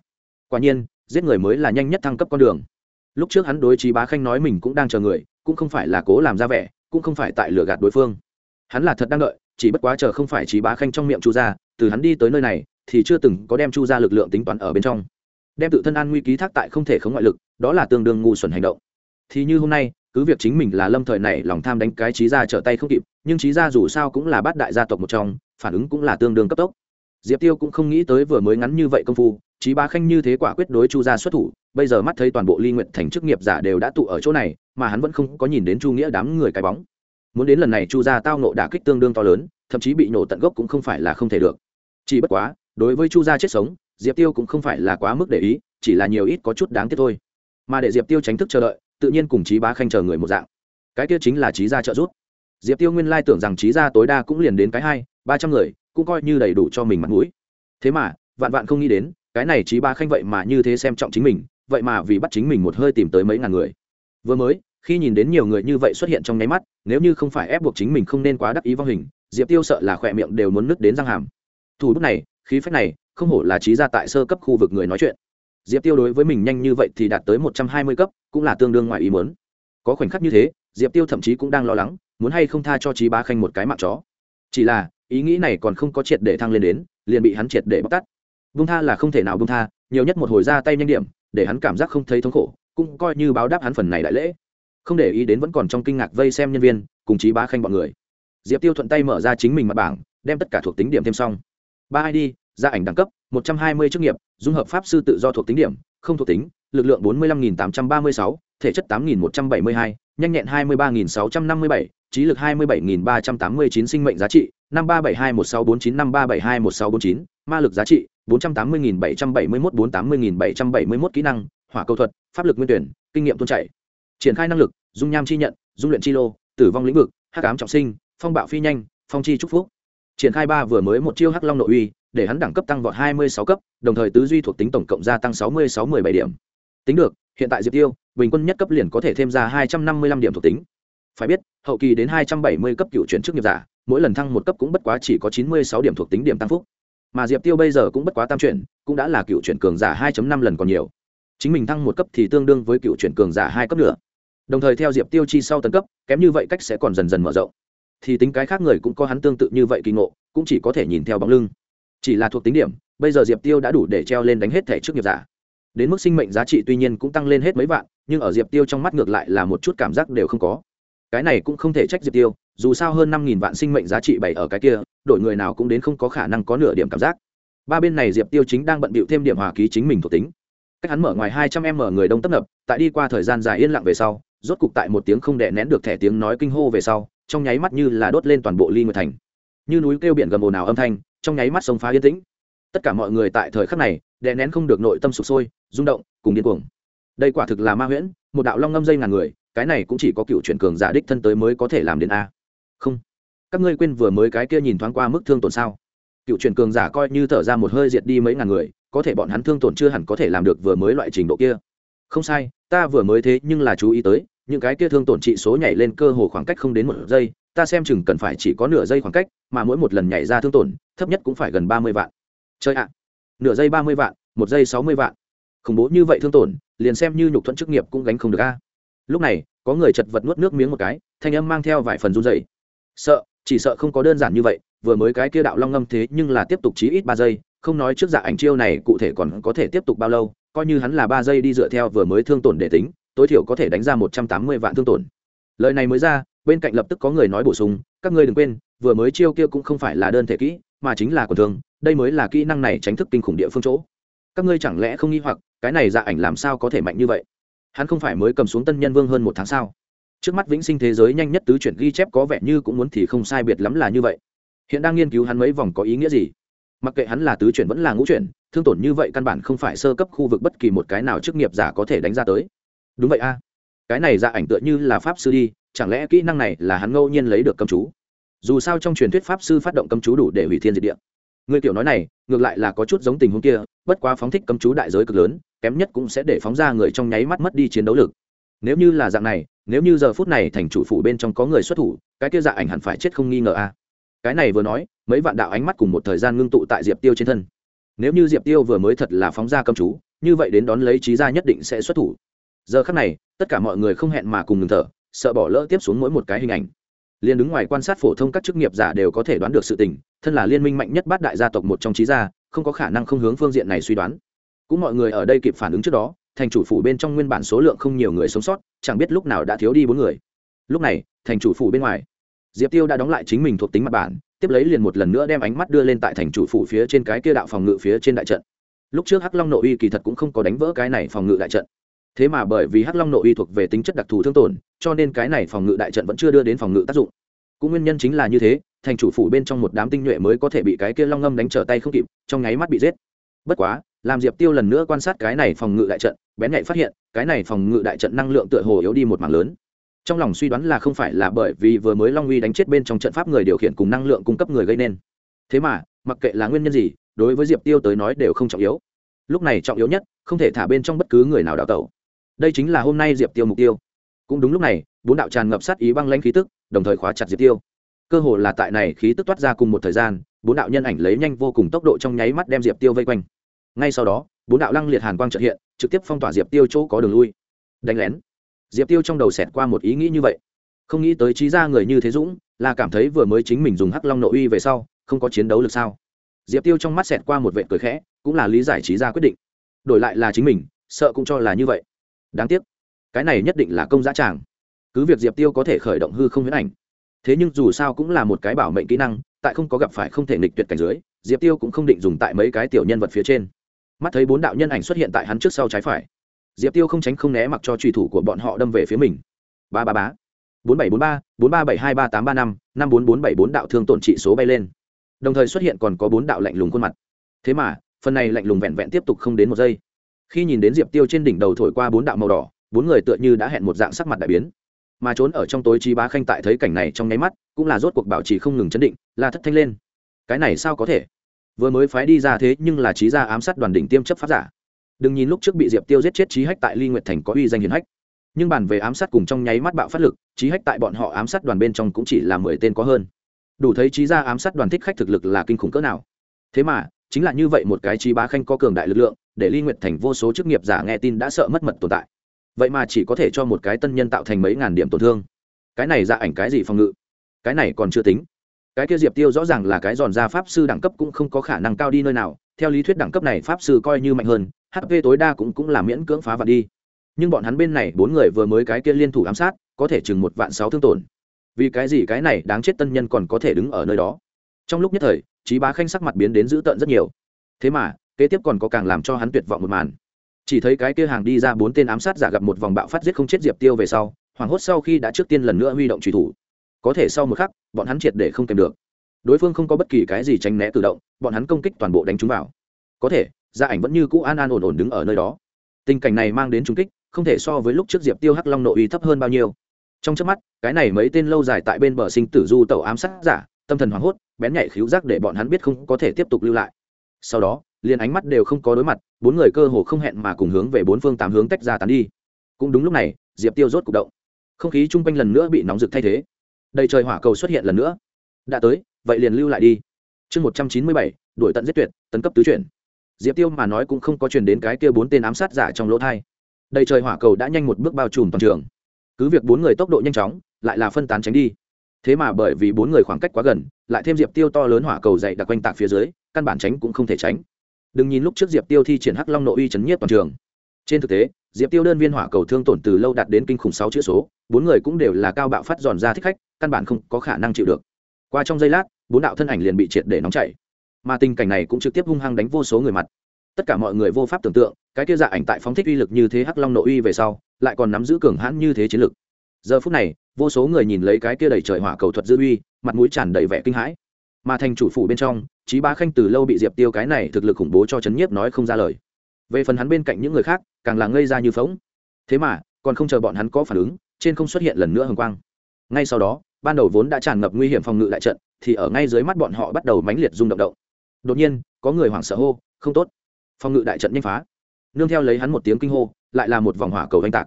Quả nhiên, giết người mới là nhanh nhất thăng cấp con đường. Lúc trước hắn đối trí bá khanh nói mình cũng đang chờ người, cũng không phải là cố làm ra vẻ, cũng không phải tại lừa gạt đối phương. Hắn là thật đang đợi, chỉ bất quá chờ không phải trí bá khanh trong miệng chu gia, từ hắn đi tới nơi này, thì chưa từng có đem chu gia lực lượng tính toán ở bên trong. Đem tự thân an nguy ký thác tại không thể không ngoại lực, đó là tương đương ngu xuẩn hành động. Thì như hôm nay cứ việc chính mình là lâm thời này lòng tham đánh cái trí gia trở tay không kịp, nhưng trí gia dù sao cũng là bát đại gia tộc một trong, phản ứng cũng là tương đương cấp tốc. Diệp tiêu cũng không nghĩ tới vừa mới ngắn như vậy công phu, trí bá khanh như thế quả quyết đối chu gia xuất thủ, bây giờ mắt thấy toàn bộ ly nguyện thành chức nghiệp giả đều đã tụ ở chỗ này, mà hắn vẫn không có nhìn đến chu nghĩa đám người cái bóng. Muốn đến lần này chu gia tao nộ đả kích tương đương to lớn, thậm chí bị nổ tận gốc cũng không phải là không thể được. Chỉ bất quá, đối với chu gia chết sống, diệp tiêu cũng không phải là quá mức để ý, chỉ là nhiều ít có chút đáng tiếc thôi. Mà để diệp tiêu tránh thức chờ đợi tự nhiên cùng trí bá khanh chờ người một dạng. Cái kia chính là trí gia trợ giúp. Diệp tiêu nguyên lai tưởng rằng trí gia tối đa cũng liền đến cái hai, ba trăm người, cũng coi như đầy đủ cho mình mặt mũi. Thế mà, vạn vạn không nghĩ đến, cái này trí bá khanh vậy mà như thế xem trọng chính mình, vậy mà vì bắt chính mình một hơi tìm tới mấy ngàn người. Vừa mới, khi nhìn đến nhiều người như vậy xuất hiện trong nháy mắt, nếu như không phải ép buộc chính mình không nên quá đắc ý vong hình, diệp tiêu sợ là khỏe miệng đều muốn nứt đến răng hàm. Thủ bút này, khí phách này, không hổ là trí gia tại sơ cấp khu vực người nói chuyện diệp tiêu đối với mình nhanh như vậy thì đạt tới một trăm hai mươi cấp, cũng là tương đương ngoài ý muốn. Có khoảnh khắc như thế, diệp tiêu thậm chí cũng đang lo lắng, muốn hay không tha cho trí bá khanh một cái mạng chó. Chỉ là, ý nghĩ này còn không có triệt để thăng lên đến, liền bị hắn triệt để bóc tắt vung tha là không thể nào vung tha, nhiều nhất một hồi ra tay nhanh điểm, để hắn cảm giác không thấy thống khổ, cũng coi như báo đáp hắn phần này đại lễ. Không để ý đến vẫn còn trong kinh ngạc vây xem nhân viên, cùng chí bá khanh bọn người. Diệp tiêu thuận tay mở ra chính mình mặt bảng, đem tất cả thuộc tính điểm thêm xong. Ba id gia ảnh đẳng cấp, một trăm hai mươi chức nghiệp dung hợp pháp sư tự do thuộc tính điểm, không thuộc tính, lực lượng bốn mươi lăm nghìn tám trăm ba mươi sáu, thể chất tám nghìn một trăm bảy mươi hai, nhanh nhẹn hai mươi ba nghìn sáu trăm năm mươi bảy, trí lực hai mươi bảy nghìn ba trăm tám mươi chín, sinh mệnh giá trị, năm ba bảy hai một sáu bốn chín, năm ba bảy hai một sáu bốn chín, ma lực giá trị, bốn trăm tám mươi nghìn bảy trăm bảy mươi mốt, bốn tám mươi nghìn bảy trăm bảy mươi mốt kỹ năng, hỏa cầu thuật, pháp lực nguyên tuyển, kinh nghiệm tuôn chảy. Triển khai năng lực, dung nham chi nhận, dung luyện chi lô, tử vong lĩnh vực, hắc ám trọng sinh, phong bạo phi nhanh, phong chi trúc phúc. Triển khai ba vừa mới một chiêu hắc long nội uy để hắn đẳng cấp tăng vọt hai mươi sáu cấp, đồng thời tứ duy thuộc tính tổng cộng gia tăng sáu mươi sáu mươi bảy điểm. Tính được, hiện tại diệp tiêu, bình quân nhất cấp liền có thể thêm ra hai trăm năm mươi lăm điểm thuộc tính. Phải biết, hậu kỳ đến hai trăm bảy mươi cấp cựu chuyển chức nghiệp giả, mỗi lần thăng một cấp cũng bất quá chỉ có chín mươi sáu điểm thuộc tính điểm tăng phúc. Mà diệp tiêu bây giờ cũng bất quá tam chuyển, cũng đã là cựu chuyển cường giả hai năm lần còn nhiều. Chính mình thăng một cấp thì tương đương với cựu chuyển cường giả hai cấp nữa. Đồng thời theo diệp tiêu chi sau tấn cấp, kém như vậy cách sẽ còn dần dần mở rộng. Thì tính cái khác người cũng có hắn tương tự như vậy kỳ ngộ, cũng chỉ có thể nhìn theo bóng lưng chỉ là thuộc tính điểm, bây giờ diệp tiêu đã đủ để treo lên đánh hết thẻ trước nghiệp giả. Đến mức sinh mệnh giá trị tuy nhiên cũng tăng lên hết mấy vạn, nhưng ở diệp tiêu trong mắt ngược lại là một chút cảm giác đều không có. Cái này cũng không thể trách diệp tiêu, dù sao hơn năm nghìn vạn sinh mệnh giá trị bày ở cái kia, đổi người nào cũng đến không có khả năng có nửa điểm cảm giác. Ba bên này diệp tiêu chính đang bận bịu thêm điểm hòa ký chính mình thuộc tính. Cách hắn mở ngoài hai trăm em mở người đông tấp nập, tại đi qua thời gian dài yên lặng về sau, rốt cục tại một tiếng không đè nén được thẻ tiếng nói kinh hô về sau, trong nháy mắt như là đốt lên toàn bộ ly nguyệt thành. Như núi kêu biển gầm ồn ào âm thanh trong nháy mắt sông phá yên tĩnh. Tất cả mọi người tại thời khắc này, đè nén không được nội tâm sụp sôi, rung động, cùng điên cuồng. Đây quả thực là ma huyễn, một đạo long ngâm dây ngàn người, cái này cũng chỉ có cựu chuyển cường giả đích thân tới mới có thể làm đến a. Không. Các ngươi quên vừa mới cái kia nhìn thoáng qua mức thương tổn sao? Cựu truyền cường giả coi như thở ra một hơi diệt đi mấy ngàn người, có thể bọn hắn thương tổn chưa hẳn có thể làm được vừa mới loại trình độ kia. Không sai, ta vừa mới thế nhưng là chú ý tới, những cái kia thương tổn trị số nhảy lên cơ hồ khoảng cách không đến một giây ta xem chừng cần phải chỉ có nửa giây khoảng cách, mà mỗi một lần nhảy ra thương tổn, thấp nhất cũng phải gần ba mươi vạn. Chơi ạ. Nửa giây ba mươi vạn, một giây sáu mươi vạn. Khủng bố như vậy thương tổn, liền xem như nhục thuận chức nghiệp cũng gánh không được a. Lúc này, có người chật vật nuốt nước miếng một cái, thanh âm mang theo vài phần run dày sợ, chỉ sợ không có đơn giản như vậy, vừa mới cái kia đạo long ngâm thế nhưng là tiếp tục chí ít ba giây, không nói trước dạ ảnh chiêu này cụ thể còn có thể tiếp tục bao lâu, coi như hắn là ba giây đi dựa theo vừa mới thương tổn để tính, tối thiểu có thể đánh ra một trăm tám mươi vạn thương tổn. Lời này mới ra bên cạnh lập tức có người nói bổ sung, các ngươi đừng quên, vừa mới chiêu kia cũng không phải là đơn thể kỹ, mà chính là quần thương đây mới là kỹ năng này tránh thức kinh khủng địa phương chỗ. Các ngươi chẳng lẽ không nghi hoặc, cái này dạ ảnh làm sao có thể mạnh như vậy? Hắn không phải mới cầm xuống tân nhân vương hơn một tháng sao? Trước mắt vĩnh sinh thế giới nhanh nhất tứ chuyển ghi chép có vẻ như cũng muốn thì không sai biệt lắm là như vậy. Hiện đang nghiên cứu hắn mấy vòng có ý nghĩa gì? Mặc kệ hắn là tứ chuyển vẫn là ngũ chuyển, thương tổn như vậy căn bản không phải sơ cấp khu vực bất kỳ một cái nào chức nghiệp giả có thể đánh ra tới. Đúng vậy a. Cái này ra ảnh tựa như là pháp sư đi chẳng lẽ kỹ năng này là hắn ngẫu nhiên lấy được cầm chú? Dù sao trong truyền thuyết pháp sư phát động cầm chú đủ để hủy thiên diệt địa. Người tiểu nói này, ngược lại là có chút giống tình huống kia, bất quá phóng thích cầm chú đại giới cực lớn, kém nhất cũng sẽ để phóng ra người trong nháy mắt mất đi chiến đấu lực. Nếu như là dạng này, nếu như giờ phút này thành chủ phủ bên trong có người xuất thủ, cái kia dạ ảnh hẳn phải chết không nghi ngờ a. Cái này vừa nói, mấy vạn đạo ánh mắt cùng một thời gian ngưng tụ tại diệp tiêu trên thân. Nếu như diệp tiêu vừa mới thật là phóng ra cầm chú, như vậy đến đón lấy trí gia nhất định sẽ xuất thủ. Giờ khắc này, tất cả mọi người không hẹn mà cùng ngừng thở sợ bỏ lỡ tiếp xuống mỗi một cái hình ảnh. Liền đứng ngoài quan sát phổ thông các chức nghiệp giả đều có thể đoán được sự tình, thân là liên minh mạnh nhất bát đại gia tộc một trong trí gia, không có khả năng không hướng phương diện này suy đoán. Cũng mọi người ở đây kịp phản ứng trước đó, thành chủ phủ bên trong nguyên bản số lượng không nhiều người sống sót, chẳng biết lúc nào đã thiếu đi bốn người. Lúc này, thành chủ phủ bên ngoài, diệp tiêu đã đóng lại chính mình thuộc tính mặt bản, tiếp lấy liền một lần nữa đem ánh mắt đưa lên tại thành chủ phủ phía trên cái kia đạo phòng ngự phía trên đại trận. Lúc trước hắc long nội uy kỳ thật cũng không có đánh vỡ cái này phòng ngự đại trận thế mà bởi vì hắc long nội uy thuộc về tính chất đặc thù thương tổn, cho nên cái này phòng ngự đại trận vẫn chưa đưa đến phòng ngự tác dụng. Cũng nguyên nhân chính là như thế, thành chủ phủ bên trong một đám tinh nhuệ mới có thể bị cái kia long ngâm đánh trở tay không kịp, trong nháy mắt bị giết. Bất quá, làm diệp tiêu lần nữa quan sát cái này phòng ngự đại trận, bén nhạy phát hiện, cái này phòng ngự đại trận năng lượng tựa hồ yếu đi một mảng lớn. Trong lòng suy đoán là không phải là bởi vì vừa mới long uy đánh chết bên trong trận pháp người điều khiển cùng năng lượng cung cấp người gây nên. Thế mà, mặc kệ là nguyên nhân gì, đối với diệp tiêu tới nói đều không trọng yếu. Lúc này trọng yếu nhất, không thể thả bên trong bất cứ người nào đào tẩu đây chính là hôm nay diệp tiêu mục tiêu. Cũng đúng lúc này, bốn đạo tràn ngập sát ý băng lãnh khí tức, đồng thời khóa chặt diệp tiêu. Cơ hồ là tại này khí tức toát ra cùng một thời gian, bốn đạo nhân ảnh lấy nhanh vô cùng tốc độ trong nháy mắt đem diệp tiêu vây quanh. Ngay sau đó, bốn đạo lăng liệt hàn quang trợ hiện, trực tiếp phong tỏa diệp tiêu chỗ có đường lui. Đánh lén. Diệp tiêu trong đầu xẹt qua một ý nghĩ như vậy. Không nghĩ tới trí ra người như thế dũng, là cảm thấy vừa mới chính mình dùng hắc long nội uy về sau, không có chiến đấu lực sao? Diệp tiêu trong mắt xẹt qua một vệ cười khẽ, cũng là lý giải trí ra quyết định. Đổi lại là chính mình, sợ cũng cho là như vậy đáng tiếc, cái này nhất định là công giá tràng. Cứ việc diệp tiêu có thể khởi động hư không huyễn ảnh, thế nhưng dù sao cũng là một cái bảo mệnh kỹ năng, tại không có gặp phải không thể nghịch tuyệt cảnh dưới, diệp tiêu cũng không định dùng tại mấy cái tiểu nhân vật phía trên. Mắt thấy bốn đạo nhân ảnh xuất hiện tại hắn trước sau trái phải, diệp tiêu không tránh không né mặc cho truy thủ của bọn họ đâm về phía mình. Ba ba bá bốn bảy bốn ba bốn ba bảy hai ba tám ba năm năm bốn bốn bảy bốn đạo thương tổn trị số bay lên. Đồng thời xuất hiện còn có bốn đạo lạnh lùng khuôn mặt. Thế mà, phần này lạnh lùng vẹn vẹn tiếp tục không đến một giây khi nhìn đến diệp tiêu trên đỉnh đầu thổi qua bốn đạo màu đỏ, bốn người tựa như đã hẹn một dạng sắc mặt đại biến. Mà trốn ở trong tối trí bá khanh tại thấy cảnh này trong nháy mắt, cũng là rốt cuộc bảo trì không ngừng chấn định là thất thanh lên. Cái này sao có thể? Vừa mới phái đi ra thế nhưng là trí gia ám sát đoàn đỉnh tiêm chấp pháp giả. Đừng nhìn lúc trước bị diệp tiêu giết chết trí hách tại ly nguyệt thành có uy danh hiền hách. Nhưng bàn về ám sát cùng trong nháy mắt bạo phát lực, trí hách tại bọn họ ám sát đoàn bên trong cũng chỉ là mười tên có hơn. Đủ thấy trí gia ám sát đoàn thích khách thực lực là kinh khủng cỡ nào. Thế mà chính là như vậy một cái trí bá khanh có cường đại lực lượng, để ly nguyệt thành vô số chức nghiệp giả nghe tin đã sợ mất mật tồn tại. Vậy mà chỉ có thể cho một cái tân nhân tạo thành mấy ngàn điểm tổn thương. Cái này dạ ảnh cái gì phòng ngự? Cái này còn chưa tính. Cái kia diệp tiêu rõ ràng là cái giòn ra pháp sư đẳng cấp cũng không có khả năng cao đi nơi nào, theo lý thuyết đẳng cấp này pháp sư coi như mạnh hơn hp tối đa cũng cũng là miễn cưỡng phá vạn đi. Nhưng bọn hắn bên này bốn người vừa mới cái kia liên thủ ám sát, có thể chừng một vạn sáu thương tổn. Vì cái gì cái này đáng chết tân nhân còn có thể đứng ở nơi đó? Trong lúc nhất thời trí bá khanh sắc mặt biến đến dữ tợn rất nhiều. Thế mà, kế tiếp còn có càng làm cho hắn tuyệt vọng một màn. Chỉ thấy cái kia hàng đi ra bốn tên ám sát giả gặp một vòng bạo phát giết không chết diệp tiêu về sau, hoảng hốt sau khi đã trước tiên lần nữa huy động truy thủ. Có thể sau một khắc, bọn hắn triệt để không kèm được. Đối phương không có bất kỳ cái gì tránh né tự động, bọn hắn công kích toàn bộ đánh chúng vào. Có thể, gia ảnh vẫn như cũ an an ổn ổn đứng ở nơi đó. Tình cảnh này mang đến trung kích, không thể so với lúc trước diệp tiêu hắc long nội uy thấp hơn bao nhiêu. Trong trước mắt, cái này mấy tên lâu dài tại bên bờ sinh tử du tẩu ám sát giả, tâm thần hoảng hốt bén nhạy khíu giác để bọn hắn biết không có thể tiếp tục lưu lại. Sau đó, liền ánh mắt đều không có đối mặt, bốn người cơ hồ không hẹn mà cùng hướng về bốn phương tám hướng tách ra tán đi. Cũng đúng lúc này, diệp tiêu rốt c ụ c động. Không khí chung quanh lần nữa bị nóng rực thay thế. Đầy trời hỏa cầu xuất hiện lần nữa. Đã tới, vậy liền lưu lại đi. Chương một trăm chín mươi bảy đổi tận giết tuyệt, tấn cấp tứ chuyển. Diệp tiêu mà nói cũng không có truyền đến cái kia bốn tên ám sát giả trong lỗ thai. Đầy trời hỏa cầu đã nhanh một bước bao trùm toàn trường. Cứ việc bốn người tốc độ nhanh chóng, lại là phân tán tránh đi thế mà bởi vì bốn người khoảng cách quá gần, lại thêm diệp tiêu to lớn hỏa cầu dày đặc quanh tạc phía dưới, căn bản tránh cũng không thể tránh. Đừng nhìn lúc trước diệp tiêu thi triển hắc long nội uy chấn nhiếp toàn trường. Trên thực tế, diệp tiêu đơn viên hỏa cầu thương tổn từ lâu đạt đến kinh khủng sáu chữ số, bốn người cũng đều là cao bạo phát giòn ra thích khách, căn bản không có khả năng chịu được. Qua trong giây lát, bốn đạo thân ảnh liền bị triệt để nóng chảy. Mà tình cảnh này cũng trực tiếp hung hăng đánh vô số người mặt. Tất cả mọi người vô pháp tưởng tượng, cái kia dạ ảnh tại phóng thích uy lực như thế hắc long nội uy về sau, lại còn nắm giữ cường hãn như thế chiến lực. Giờ phút này vô số người nhìn lấy cái kia đầy trời hỏa cầu thuật dư uy, mặt mũi tràn đầy vẻ kinh hãi. Mà thành chủ phủ bên trong trí bá khanh từ lâu bị diệp tiêu cái này thực lực khủng bố cho chấn nhiếp nói không ra lời. Về phần hắn bên cạnh những người khác, càng là ngây ra như phóng thế mà, còn không chờ bọn hắn có phản ứng, trên không xuất hiện lần nữa hồng quang. Ngay sau đó, ban đầu vốn đã tràn ngập nguy hiểm phòng ngự đại trận, thì ở ngay dưới mắt bọn họ bắt đầu mãnh liệt rung động động. Đột nhiên, có người hoảng sợ hô, không tốt! Phòng ngự đại trận nhanh phá! Nương theo lấy hắn một tiếng kinh hô, lại là một vòng hỏa cầu oanh tạc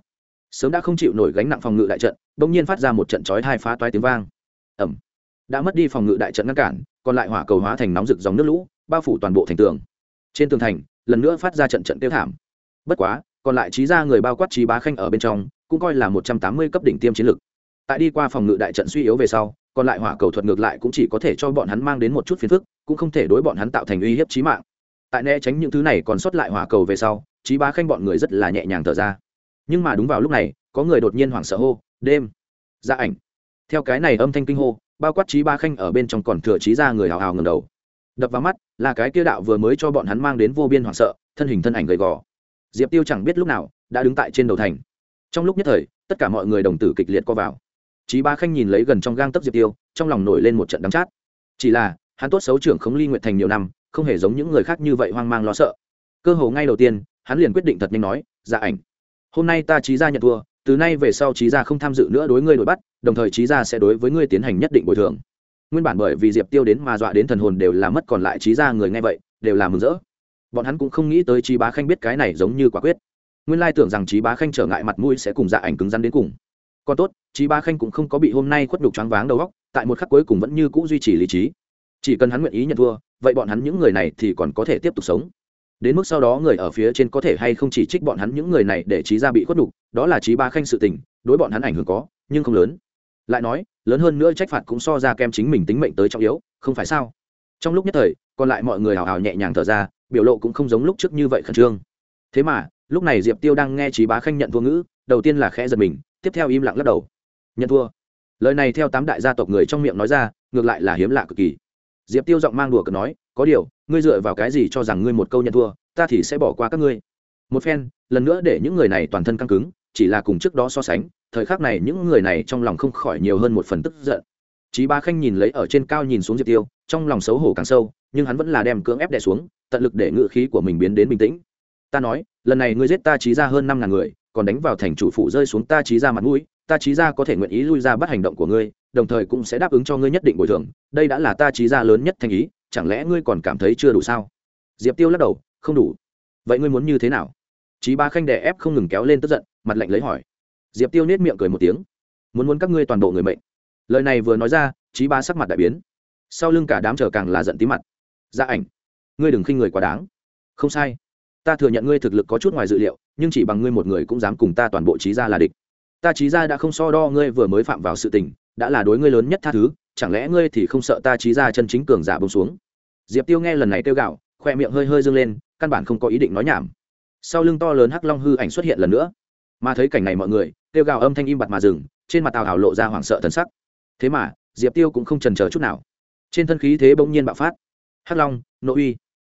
sớm đã không chịu nổi gánh nặng phòng ngự đại trận, bỗng nhiên phát ra một trận chói hai phá toái tiếng vang. Ẩm đã mất đi phòng ngự đại trận ngăn cản, còn lại hỏa cầu hóa thành nóng rực dòng nước lũ, bao phủ toàn bộ thành tường. Trên tường thành, lần nữa phát ra trận trận tiêu thảm. Bất quá, còn lại trí ra người bao quát trí bá khanh ở bên trong, cũng coi là một trăm tám mươi cấp đỉnh tiêm chiến lực. Tại đi qua phòng ngự đại trận suy yếu về sau, còn lại hỏa cầu thuật ngược lại cũng chỉ có thể cho bọn hắn mang đến một chút phiền phức, cũng không thể đối bọn hắn tạo thành uy hiếp trí mạng. Tại né tránh những thứ này còn sót lại hỏa cầu về sau, trí bá khanh bọn người rất là nhẹ nhàng thở ra nhưng mà đúng vào lúc này, có người đột nhiên hoảng sợ hô, đêm! Ra ảnh. Theo cái này âm thanh kinh hô, bao quát trí ba khanh ở bên trong còn thừa trí ra người hào hào ngầm đầu. Đập vào mắt, là cái kia đạo vừa mới cho bọn hắn mang đến vô biên hoảng sợ, thân hình thân ảnh gầy gò. Diệp tiêu chẳng biết lúc nào, đã đứng tại trên đầu thành. Trong lúc nhất thời, tất cả mọi người đồng tử kịch liệt co vào. Trí ba khanh nhìn lấy gần trong gang tấp diệp tiêu, trong lòng nổi lên một trận đắng chát. Chỉ là, hắn tốt xấu trưởng khống ly nguyện thành nhiều năm, không hề giống những người khác như vậy hoang mang lo sợ. Cơ hồ ngay đầu tiên, hắn liền quyết định thật nhanh nói dạ ảnh hôm nay ta trí ra nhận thua, từ nay về sau trí gia không tham dự nữa đối ngươi đuổi bắt, đồng thời trí gia sẽ đối với ngươi tiến hành nhất định bồi thường. Nguyên bản bởi vì diệp tiêu đến mà dọa đến thần hồn đều là mất, còn lại trí gia người nghe vậy, đều là mừng rỡ. Bọn hắn cũng không nghĩ tới trí bá khanh biết cái này giống như quả quyết. Nguyên lai tưởng rằng trí bá khanh trở ngại mặt mũi sẽ cùng dạ ảnh cứng rắn đến cùng. Còn tốt trí bá khanh cũng không có bị hôm nay khuất đục choáng váng đầu óc, tại một khắc cuối cùng vẫn như cũ duy trì lý trí. Chỉ cần hắn nguyện ý nhận thua, vậy bọn hắn những người này thì còn có thể tiếp tục sống đến mức sau đó người ở phía trên có thể hay không chỉ trích bọn hắn những người này để trí ra bị khuất đục đó là trí ba khanh sự tình, đối bọn hắn ảnh hưởng có, nhưng không lớn. Lại nói, lớn hơn nữa trách phạt cũng so ra kem chính mình tính mệnh tới trọng yếu, không phải sao? Trong lúc nhất thời, còn lại mọi người hào hào nhẹ nhàng thở ra, biểu lộ cũng không giống lúc trước như vậy khẩn trương. Thế mà, lúc này diệp tiêu đang nghe trí bá khanh nhận thua ngữ, đầu tiên là khẽ giật mình, tiếp theo im lặng lắc đầu. Nhận thua. Lời này theo tám đại gia tộc người trong miệng nói ra, ngược lại là hiếm lạ cực kỳ. Diệp tiêu giọng mang đùa cợt nói, có điều ngươi dựa vào cái gì cho rằng ngươi một câu nhận thua ta thì sẽ bỏ qua các ngươi một phen lần nữa để những người này toàn thân căng cứng chỉ là cùng trước đó so sánh thời khắc này những người này trong lòng không khỏi nhiều hơn một phần tức giận Chí Ba Khanh nhìn lấy ở trên cao nhìn xuống Diệp Tiêu, trong lòng xấu hổ càng sâu, nhưng hắn vẫn là đem cưỡng ép đè xuống, tận lực để ngự khí của mình biến đến bình tĩnh. Ta nói, lần này ngươi giết ta chí ra hơn năm ngàn người, còn đánh vào thành chủ phụ rơi xuống ta chí ra mặt mũi, ta chí ra có thể nguyện ý lui ra bắt hành động của ngươi, đồng thời cũng sẽ đáp ứng cho ngươi nhất định bồi thường, đây đã là ta chí ra lớn nhất thành ý, chẳng lẽ ngươi còn cảm thấy chưa đủ sao? Diệp Tiêu lắc đầu, không đủ. Vậy ngươi muốn như thế nào? Chí Ba Khanh đè ép không ngừng kéo lên tức giận, mặt lạnh lấy hỏi. Diệp Tiêu nét miệng cười một tiếng, muốn muốn các ngươi toàn bộ người mệnh lời này vừa nói ra Chí ba sắc mặt đại biến sau lưng cả đám chờ càng là giận tí mặt gia ảnh ngươi đừng khinh người quá đáng không sai ta thừa nhận ngươi thực lực có chút ngoài dự liệu nhưng chỉ bằng ngươi một người cũng dám cùng ta toàn bộ trí gia là địch ta trí gia đã không so đo ngươi vừa mới phạm vào sự tình đã là đối ngươi lớn nhất tha thứ chẳng lẽ ngươi thì không sợ ta trí ra chân chính cường giả bông xuống? Diệp tiêu nghe lần này kêu gạo khoe miệng hơi hơi dâng lên căn bản không có ý định nói nhảm. Sau lưng to lớn hắc long hư ảnh xuất hiện lần nữa. Mà thấy cảnh này mọi người kêu gào âm thanh im bặt mà dừng trên mặt tào hào lộ ra hoảng sợ thần sắc. Thế mà diệp tiêu cũng không trần c chút nào. Trên thân khí thế bỗng nhiên bạo phát. Hắc long nội uy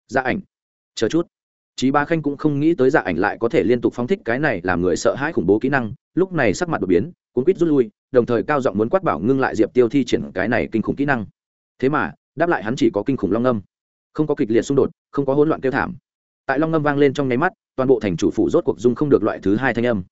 dạ ảnh chờ chút. Chí Ba Khanh cũng không nghĩ tới dạ ảnh lại có thể liên tục phóng thích cái này làm người sợ hãi khủng bố kỹ năng, lúc này sắc mặt đột biến, cuốn quýt rút lui, đồng thời cao giọng muốn quát bảo ngưng lại Diệp Tiêu thi triển cái này kinh khủng kỹ năng. Thế mà, đáp lại hắn chỉ có kinh khủng long ngâm, không có kịch liệt xung đột, không có hỗn loạn kêu thảm. Tại long ngâm vang lên trong nháy mắt, toàn bộ thành chủ phủ rốt cuộc dung không được loại thứ hai thanh âm.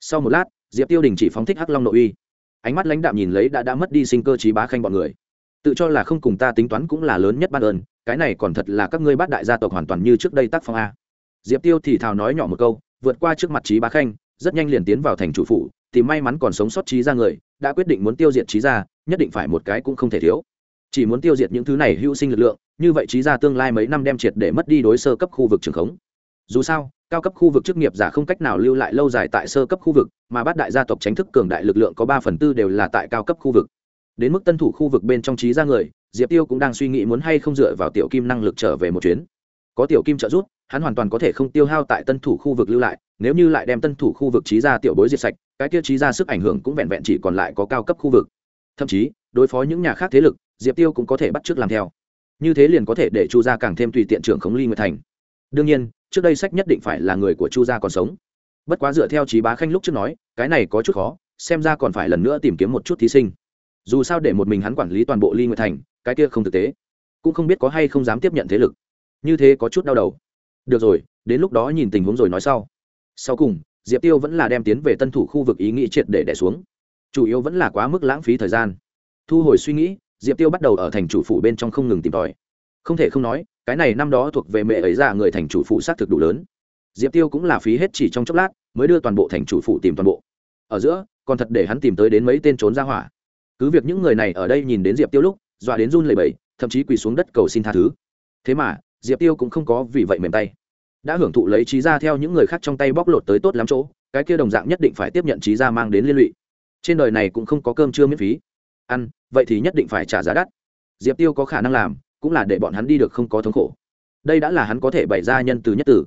Sau một lát, Diệp Tiêu đình chỉ phóng thích hắc long nội uy. ánh mắt lãnh đạm nhìn lấy đã đã mất đi sinh cơ trí bá khanh bọn người tự cho là không cùng ta tính toán cũng là lớn nhất ban ơn cái này còn thật là các ngươi bát đại gia tộc hoàn toàn như trước đây tác phong a diệp tiêu thì thào nói nhỏ một câu vượt qua trước mặt trí bá khanh rất nhanh liền tiến vào thành chủ phủ, thì may mắn còn sống sót trí ra người, đã quyết định muốn tiêu diệt trí ra nhất định phải một cái cũng không thể thiếu. Chỉ muốn tiêu diệt những thứ này hữu sinh lực lượng, như vậy trí ra tương lai mấy năm đem triệt để mất đi đối sơ cấp khu vực trường khống. Dù sao, cao cấp khu vực chức nghiệp giả không cách nào lưu lại lâu dài tại sơ cấp khu vực, mà bát đại gia tộc tránh thức cường đại lực lượng có ba phần tư đều là tại cao cấp khu vực. Đến mức tân thủ khu vực bên trong trí ra người, diệp tiêu cũng đang suy nghĩ muốn hay không dựa vào tiểu kim năng lực trở về một chuyến. Có tiểu kim trợ giúp hắn hoàn toàn có thể không tiêu hao tại tân thủ khu vực lưu lại, nếu như lại đem tân thủ khu vực trí ra tiểu bối diệt sạch, cái tiêu trí ra sức ảnh hưởng cũng vẹn vẹn chỉ còn lại có cao cấp khu vực. Thậm chí, đối phó những nhà khác thế lực, diệp tiêu cũng có thể bắt t r ư ớ c làm theo. Như thế liền có thể để chu gia càng thêm tùy tiện trưởng khống ly nguyệt thành. Đương nhiên, trước đây sách nhất định phải là người của chu gia còn sống. Bất quá dựa theo trí bá khanh lúc trước nói, cái này có chút khó, xem ra còn phải lần nữa tìm kiếm một chút thí sinh. Dù sao để một mình hắn quản lý toàn bộ ly nguyệt thành, cái kia không thực tế. Cũng không biết có hay không dám tiếp nhận thế lực. Như thế có chút đau đầu được rồi, đến lúc đó nhìn tình huống rồi nói sau. Sau cùng, diệp tiêu vẫn là đem tiến về tân thủ khu vực ý nghĩ triệt để đẻ xuống. Chủ yếu vẫn là quá mức lãng phí thời gian. Thu hồi suy nghĩ, diệp tiêu bắt đầu ở thành chủ phủ bên trong không ngừng tìm tòi. Không thể không nói, cái này năm đó thuộc về mẹ ấy ra người thành chủ phủ xác thực đủ lớn. Diệp tiêu cũng là phí hết chỉ trong chốc lát, mới đưa toàn bộ thành chủ phủ tìm toàn bộ. Ở giữa, còn thật để hắn tìm tới đến mấy tên trốn ra hỏa. Cứ việc những người này ở đây nhìn đến diệp tiêu lúc, dọa đến run lầy bầy thậm chí quỳ xuống đất cầu xin tha thứ. Thế mà diệp tiêu cũng không có vì vậy mềm tay. Đã hưởng thụ lấy trí ra theo những người khác trong tay bóc lột tới tốt lắm chỗ, cái kia đồng dạng nhất định phải tiếp nhận trí ra mang đến liên lụy. Trên đời này cũng không có cơm trưa miễn phí. Ăn, vậy thì nhất định phải trả giá đắt. Diệp tiêu có khả năng làm, cũng là để bọn hắn đi được không có thống khổ. Đây đã là hắn có thể bày ra nhân từ nhất tử.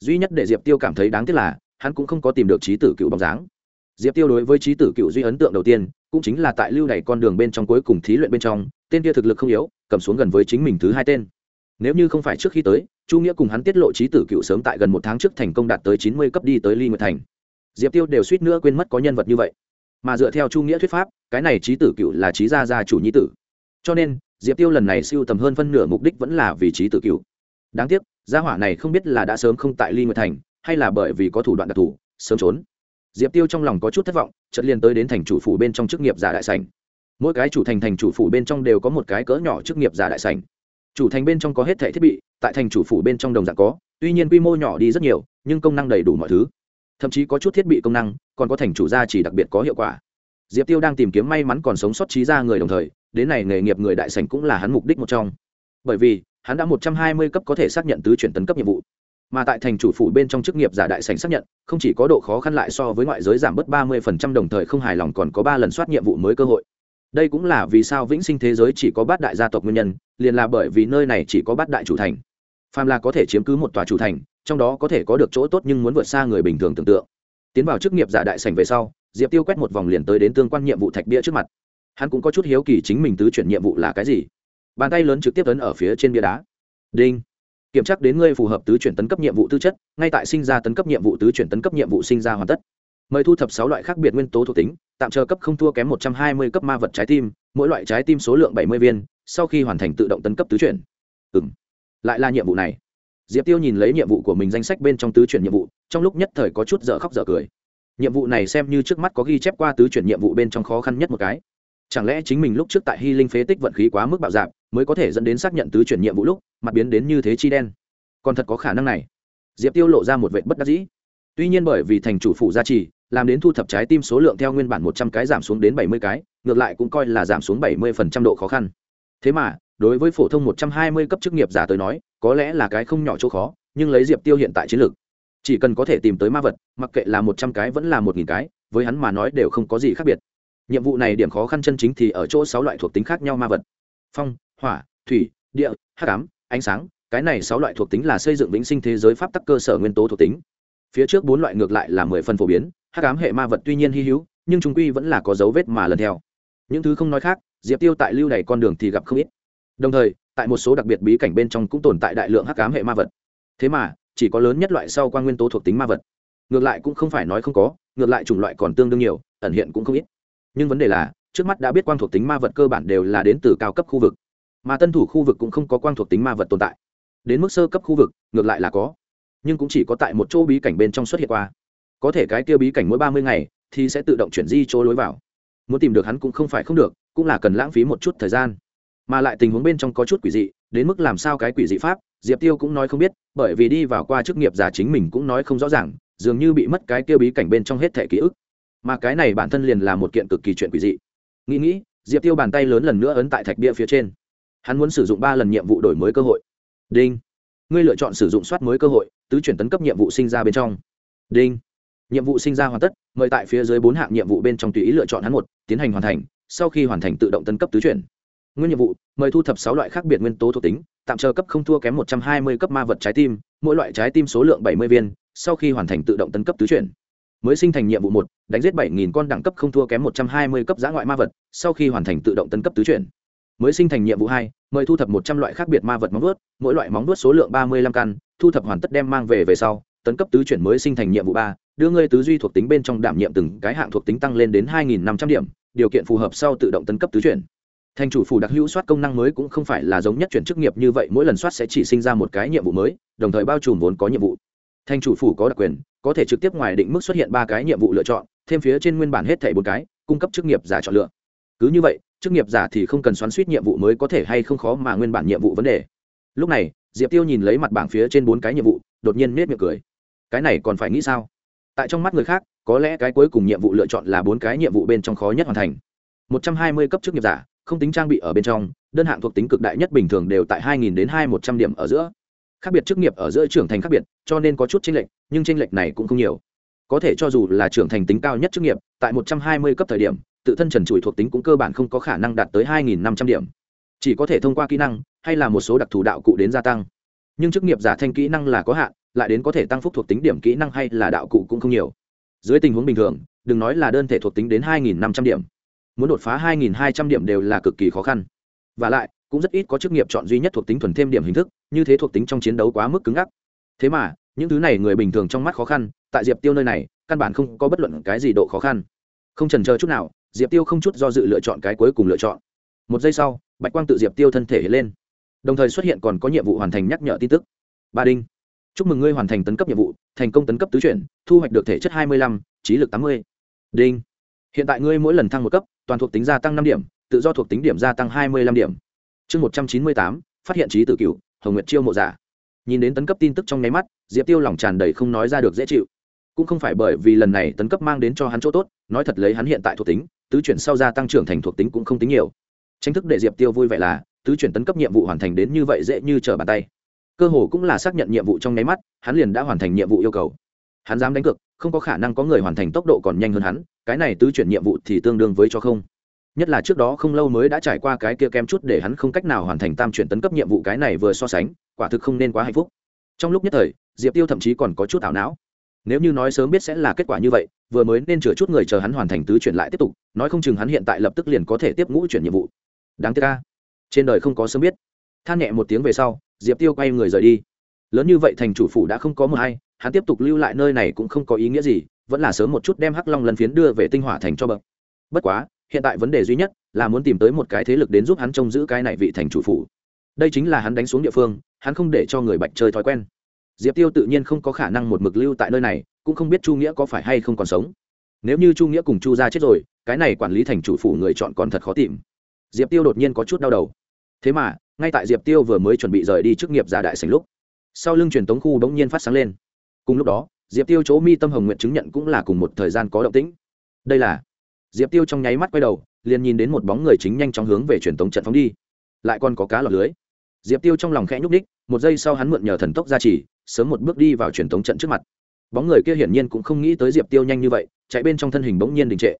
Duy nhất để diệp tiêu cảm thấy đáng tiếc là, hắn cũng không có tìm được trí tử cựu bóng dáng. Diệp tiêu đối với trí tử cựu duy ấn tượng đầu tiên, cũng chính là tại lưu đ con đường bên trong cuối cùng thí luyện bên trong, tên kia thực lực không yếu, cầm xuống gần với chính mình thứ hai tên nếu như không phải trước khi tới, chu nghĩa cùng hắn tiết lộ trí tử cựu sớm tại gần một tháng trước thành công đạt tới chín mươi cấp đi tới ly nguyệt thành. Diệp tiêu đều suýt nữa quên mất có nhân vật như vậy. Mà dựa theo chu nghĩa thuyết pháp, cái này trí tử cựu là trí gia gia chủ nhi tử. Cho nên, diệp tiêu lần này siêu tầm hơn phân nửa mục đích vẫn là vì trí tử cựu. Đáng tiếc, gia hỏa này không biết là đã sớm không tại ly nguyệt thành, hay là bởi vì có thủ đoạn đặc thù, sớm trốn. Diệp tiêu trong lòng có chút thất vọng, chợt liền tới đến thành chủ phủ bên trong chức nghiệp giả đại sảnh. Mỗi cái chủ thành thành chủ phủ bên trong đều có một cái cỡ nhỏ chức nghiệp giả đại sảnh chủ thành bên trong có hết thẻ thiết bị, tại thành chủ phủ bên trong đồng dạng có, tuy nhiên quy mô nhỏ đi rất nhiều, nhưng công năng đầy đủ mọi thứ. Thậm chí có chút thiết bị công năng, còn có thành chủ gia chỉ đặc biệt có hiệu quả. Diệp tiêu đang tìm kiếm may mắn còn sống sót trí ra người đồng thời, đến này nghề nghiệp người đại sành cũng là hắn mục đích một trong. Bởi vì, hắn đã một trăm hai mươi cấp có thể xác nhận tứ chuyển tấn cấp nhiệm vụ. Mà tại thành chủ phủ bên trong chức nghiệp giả đại sành xác nhận, không chỉ có độ khó khăn lại so với ngoại giới giảm bớt ba mươi phần trăm đồng thời không hài lòng còn có ba lần soát nhiệm vụ mới cơ hội đây cũng là vì sao vĩnh sinh thế giới chỉ có bát đại gia tộc nguyên nhân, liền là bởi vì nơi này chỉ có bát đại chủ thành. Phàm là có thể chiếm cứ một tòa chủ thành, trong đó có thể có được chỗ tốt nhưng muốn vượt xa người bình thường tưởng tượng. Tiến vào chức nghiệp giả đại sành về sau, diệp tiêu quét một vòng liền tới đến tương quan nhiệm vụ thạch bia trước mặt. Hắn cũng có chút hiếu kỳ chính mình tứ chuyển nhiệm vụ là cái gì. Bàn tay lớn trực tiếp tấn ở phía trên bia đá. Đinh. Kiểm tra đến ngươi phù hợp tứ chuyển tấn cấp nhiệm vụ tư chất, ngay tại sinh ra tấn cấp nhiệm vụ tứ chuyển tấn cấp nhiệm vụ sinh ra hoàn tất. Mời thu thập sáu loại khác biệt nguyên tố thuộc tính tạm chờ cấp không thua kém một trăm hai mươi cấp ma vật trái tim, mỗi loại trái tim số lượng bảy mươi viên, sau khi hoàn thành tự động tấn cấp tứ chuyển. Ừ m lại là nhiệm vụ này. Diệp tiêu nhìn lấy nhiệm vụ của mình danh sách bên trong tứ chuyển nhiệm vụ, trong lúc nhất thời có chút dở khóc dở cười. Nhiệm vụ này xem như trước mắt có ghi chép qua tứ chuyển nhiệm vụ bên trong khó khăn nhất một cái. Chẳng lẽ chính mình lúc trước tại hy linh phế tích vận khí quá mức bạo dạp mới có thể dẫn đến xác nhận tứ chuyển nhiệm vụ lúc, mặt biến đến như thế chi đen? Còn thật có khả năng này. Diệp tiêu lộ ra một vệ bất đắc dĩ. Tuy nhiên bởi vì thành chủ phụ gia trì làm đến thu thập trái tim số lượng theo nguyên bản một trăm cái giảm xuống đến bảy mươi cái, ngược lại cũng coi là giảm xuống bảy mươi phần trăm độ khó khăn. Thế mà, đối với phổ thông một trăm hai mươi cấp chức nghiệp giả tới nói, có lẽ là cái không nhỏ chỗ khó, nhưng lấy diệp tiêu hiện tại chiến lược, chỉ cần có thể tìm tới ma vật, mặc kệ là một trăm cái vẫn là một nghìn cái, với hắn mà nói đều không có gì khác biệt. Nhiệm vụ này điểm khó khăn chân chính thì ở chỗ sáu loại thuộc tính khác nhau ma vật. Phong, hỏa, thủy, địa, hắc ám, ánh sáng, cái này sáu loại thuộc tính là xây dựng vĩnh sinh thế giới pháp tắc cơ sở nguyên tố thuộc tính phía trước bốn loại ngược lại là mười phần phổ biến, hắc ám hệ ma vật tuy nhiên hy hữu, nhưng chúng quy vẫn là có dấu vết mà lần theo. Những thứ không nói khác, diệp tiêu tại lưu đ con đường thì gặp không ít. Đồng thời, tại một số đặc biệt bí cảnh bên trong cũng tồn tại đại lượng hắc ám hệ ma vật. Thế mà, chỉ có lớn nhất loại sau qua nguyên tố thuộc tính ma vật. Ngược lại cũng không phải nói không có, ngược lại chủng loại còn tương đương nhiều, ẩn hiện cũng không ít. Nhưng vấn đề là, trước mắt đã biết quang thuộc tính ma vật cơ bản đều là đến từ cao cấp khu vực. Mà tân thủ khu vực cũng không có quang thuộc tính ma vật tồn tại. Đến mức sơ cấp khu vực, ngược lại là có nhưng cũng chỉ có tại một chỗ bí cảnh bên trong xuất hiện qua. Có thể cái kia bí cảnh mỗi ba mươi ngày thì sẽ tự động chuyển di chỗ lối vào. Muốn tìm được hắn cũng không phải không được, cũng là cần lãng phí một chút thời gian. Mà lại tình huống bên trong có chút quỷ dị, đến mức làm sao cái quỷ dị pháp, diệp tiêu cũng nói không biết, bởi vì đi vào qua chức nghiệp giả chính mình cũng nói không rõ ràng, dường như bị mất cái tiêu bí cảnh bên trong hết thẻ ký ức. Mà cái này bản thân liền là một kiện cực kỳ chuyện quỷ dị. Nghĩ nghĩ, diệp tiêu bàn tay lớn lần nữa ấn tại thạch bia phía trên. Hắn muốn sử dụng ba lần nhiệm vụ đổi mới cơ hội. Đinh. Ngươi lựa chọn sử dụng soát mới cơ hội tứ chuyển tấn cấp nhiệm vụ sinh ra bên trong. Đinh. Nhiệm vụ sinh ra hoàn tất, mời tại phía dưới bốn hạng nhiệm vụ bên trong tùy ý lựa chọn hắn một, tiến hành hoàn thành, sau khi hoàn thành tự động tấn cấp tứ chuyển. Nguyên nhiệm vụ, mời thu thập sáu loại khác biệt nguyên tố thuộc tính, tạm chờ cấp không thua kém một trăm hai mươi cấp ma vật trái tim, mỗi loại trái tim số lượng bảy mươi viên, sau khi hoàn thành tự động tấn cấp tứ chuyển. Mới sinh thành nhiệm vụ một, đánh giết bảy nghìn con đẳng cấp không thua kém một trăm hai mươi cấp giã ngoại ma vật, sau khi hoàn thành tự động tấn cấp tứ chuyển. Mới sinh thành nhiệm vụ hai, mời thu thập một trăm loại khác biệt ma vật móng vuốt, mỗi loại móng vuốt số lượng ba mươi lăm căn thu thập hoàn tất đem mang về về sau, tấn cấp tứ chuyển mới sinh thành nhiệm vụ ba, đưa ngươi tứ duy thuộc tính bên trong đảm nhiệm từng cái hạng thuộc tính tăng lên đến hai nghìn năm trăm điểm, điều kiện phù hợp sau tự động tấn cấp tứ chuyển. Thành chủ phủ đặc hữu soát công năng mới cũng không phải là giống nhất chuyển chức nghiệp như vậy, mỗi lần soát sẽ chỉ sinh ra một cái nhiệm vụ mới, đồng thời bao trùm vốn có nhiệm vụ. Thành chủ phủ có đặc quyền, có thể trực tiếp ngoài định mức xuất hiện ba cái nhiệm vụ lựa chọn, thêm phía trên nguyên bản hết thảy bốn cái, cung cấp chức nghiệp giả chọn lựa. Cứ như vậy, chức nghiệp giả thì không cần xoắn suýt nhiệm vụ mới có thể hay không khó mà nguyên bản nhiệm vụ vấn đề. Lúc này diệp tiêu nhìn lấy mặt bảng phía trên bốn cái nhiệm vụ, đột nhiên nết miệng cười. Cái này còn phải nghĩ sao? Tại trong mắt người khác, có lẽ cái cuối cùng nhiệm vụ lựa chọn là bốn cái nhiệm vụ bên trong khó nhất hoàn thành. Một trăm hai mươi cấp chức nghiệp giả, không tính trang bị ở bên trong, đơn hạng thuộc tính cực đại nhất bình thường đều tại hai nghìn đến hai một trăm điểm ở giữa. Khác biệt chức nghiệp ở giữa trưởng thành khác biệt, cho nên có chút tranh lệch, nhưng tranh lệch này cũng không nhiều. Có thể cho dù là trưởng thành tính cao nhất chức nghiệp, tại một trăm hai mươi cấp thời điểm, tự thân trần trụi thuộc tính cũng cơ bản không có khả năng đạt tới hai nghìn năm trăm điểm chỉ có thể thông qua kỹ năng, hay là một số đặc thù đạo cụ đến gia tăng. Nhưng chức nghiệp giả thanh kỹ năng là có hạn, lại đến có thể tăng phúc thuộc tính điểm kỹ năng hay là đạo cụ cũng không nhiều. Dưới tình huống bình thường, đừng nói là đơn thể thuộc tính đến hai nghìn năm trăm điểm. Muốn đột phá hai nghìn hai trăm điểm đều là cực kỳ khó khăn. Và lại, cũng rất ít có chức nghiệp chọn duy nhất thuộc tính thuần thêm điểm hình thức, như thế thuộc tính trong chiến đấu quá mức cứng ngắc. Thế mà, những thứ này người bình thường trong mắt khó khăn, tại diệp tiêu nơi này, căn bản không có bất luận cái gì độ khó khăn. Không trần chờ chút nào, diệp tiêu không chút do dự lựa chọn cái cuối cùng lựa chọn một giây sau, bạch quang tự diệp tiêu thân thể hiện lên. Đồng thời xuất hiện còn có nhiệm vụ hoàn thành nhắc nhở tin tức. Ba đinh, chúc mừng ngươi hoàn thành tấn cấp nhiệm vụ, thành công tấn cấp tứ chuyển, thu hoạch được thể chất hai mươi lăm, trí lực tám mươi. Đinh, hiện tại ngươi mỗi lần thăng một cấp, toàn thuộc tính gia tăng năm điểm, tự do thuộc tính điểm gia tăng hai mươi lăm điểm. Chương một trăm chín mươi tám, phát hiện trí tử cựu hồng nguyệt chiêu mộ giả. Nhìn đến tấn cấp tin tức trong nháy mắt, diệp tiêu lòng tràn đầy không nói ra được dễ chịu. Cũng không phải bởi vì lần này tấn cấp mang đến cho hắn chỗ tốt, nói thật lấy hắn hiện tại thuộc tính, tứ chuyển sau gia tăng trưởng thành thuộc tính cũng không tính nhiều tranh thức để diệp tiêu vui vẻ là, tứ chuyển tấn cấp nhiệm vụ hoàn thành đến như vậy dễ như trở bàn tay. Cơ hồ cũng là xác nhận nhiệm vụ trong nháy mắt, hắn liền đã hoàn thành nhiệm vụ yêu cầu. Hắn dám đánh cược, không có khả năng có người hoàn thành tốc độ còn nhanh hơn hắn, cái này tứ chuyển nhiệm vụ thì tương đương với cho không. Nhất là trước đó không lâu mới đã trải qua cái kia kém chút để hắn không cách nào hoàn thành tam chuyển tấn cấp nhiệm vụ cái này vừa so sánh, quả thực không nên quá hạnh phúc. Trong lúc nhất thời, diệp tiêu thậm chí còn có chút ảo não. Nếu như nói sớm biết sẽ là kết quả như vậy, vừa mới nên chừa chút người chờ hắn hoàn thành tứ chuyển lại tiếp tục, nói không chừng hắn hiện tại lập tức liền có thể tiếp ngũ chuyển nhiệm vụ đáng tiếc ca trên đời không có sớm biết. Than nhẹ một tiếng về sau, diệp tiêu quay người rời đi. Lớn như vậy thành chủ phủ đã không có mờ hay hắn tiếp tục lưu lại nơi này cũng không có ý nghĩa gì, vẫn là sớm một chút đem hắc long lần phiến đưa về tinh hỏa thành cho bậc. Bất quá, hiện tại vấn đề duy nhất là muốn tìm tới một cái thế lực đến giúp hắn trông giữ cái này vị thành chủ phủ. Đây chính là hắn đánh xuống địa phương, hắn không để cho người bạch chơi thói quen. Diệp tiêu tự nhiên không có khả năng một mực lưu tại nơi này, cũng không biết chu nghĩa có phải hay không còn sống. Nếu như chu nghĩa cùng chu ra chết rồi, cái này quản lý thành chủ phủ người chọn còn thật khó tìm diệp tiêu đột nhiên có chút đau đầu. Thế mà, ngay tại diệp tiêu vừa mới chuẩn bị rời đi chức nghiệp giả đại sành lúc, sau lưng truyền tống khu bỗng nhiên phát sáng lên. Cùng lúc đó, diệp tiêu chỗ mi tâm hồng nguyện chứng nhận cũng là cùng một thời gian có động tĩnh. Đây là, diệp tiêu trong nháy mắt quay đầu, liền nhìn đến một bóng người chính nhanh chóng hướng về truyền tống trận phóng đi. Lại còn có cá lọt lưới. Diệp tiêu trong lòng khẽ nhúc ních một giây sau hắn mượn nhờ thần tốc ra chỉ sớm một bước đi vào truyền tống trận trước mặt. Bóng người kia hiển nhiên cũng không nghĩ tới diệp tiêu nhanh như vậy, chạy bên trong thân hình bỗng nhiên đình trệ.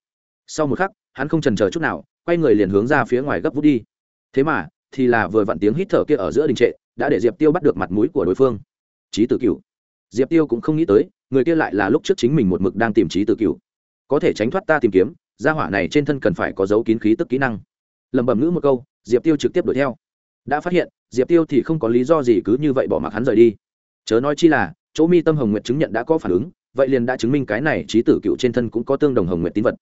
Sau một khắc, hắn không trần chờ chút nào quay người liền hướng ra phía ngoài gấp vút đi. Thế mà, thì là vừa vặn tiếng hít thở kia ở giữa đình trệ, đã để diệp tiêu bắt được mặt mũi của đối phương. Trí tử cựu diệp tiêu cũng không nghĩ tới, người kia lại là lúc trước chính mình một mực đang tìm trí tử cựu có thể tránh thoát ta tìm kiếm, gia hỏa này trên thân cần phải có dấu kín khí tức kỹ năng. Lẩm bẩm ngữ một câu, diệp tiêu trực tiếp đuổi theo. Đã phát hiện, diệp tiêu thì không có lý do gì cứ như vậy bỏ mặc hắn rời đi. Chớ nói chi là, chỗ mi tâm hồng nguyệt chứng nhận đã có phản ứng, vậy liền đã chứng minh cái này trí tử cựu trên thân cũng có tương đồng hồng nguyệt tín vật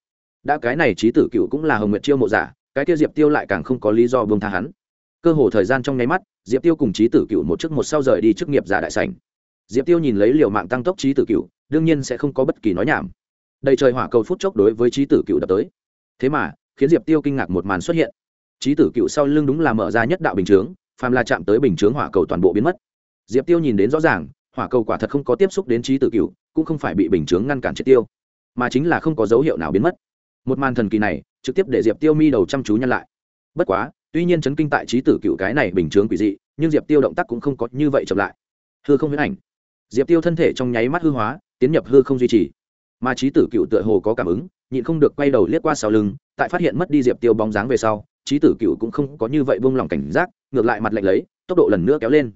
đã cái này trí tử cựu cũng là hồng nguyệt chiêu mộ giả, cái tiêu diệp tiêu lại càng không có lý do buông tha hắn. Cơ hồ thời gian trong nháy mắt, diệp tiêu cùng trí tử cựu một chức một sau rời đi chức nghiệp giả đại sảnh. Diệp tiêu nhìn lấy liều mạng tăng tốc trí tử cựu, đương nhiên sẽ không có bất kỳ nói nhảm. Đầy trời hỏa cầu phút chốc đối với trí tử cựu đập tới. Thế mà, khiến diệp tiêu kinh ngạc một màn xuất hiện. Trí tử cựu sau lưng đúng là mở ra nhất đạo bình chướng, phàm là chạm tới bình chướng hỏa cầu toàn bộ biến mất. Diệp tiêu nhìn đến rõ ràng, hỏa cầu quả thật không có tiếp xúc đến trí tử cựu, cũng không phải bị bình chướng ngăn cản triệt tiêu, mà chính là không có dấu hiệu nào biến mất một màn thần kỳ này trực tiếp để diệp tiêu mi đầu chăm chú nhăn lại bất quá tuy nhiên chấn kinh tại trí tử cựu cái này bình chướng quỷ dị nhưng diệp tiêu động tác cũng không có như vậy chậm lại hư không huyễn ảnh diệp tiêu thân thể trong nháy mắt hư hóa tiến nhập hư không duy trì mà trí tử cựu tựa hồ có cảm ứng nhịn không được quay đầu liếc qua sau lưng tại phát hiện mất đi diệp tiêu bóng dáng về sau trí tử cựu cũng không có như vậy buông lỏng cảnh giác ngược lại mặt lạnh lấy tốc độ lần nữa kéo lên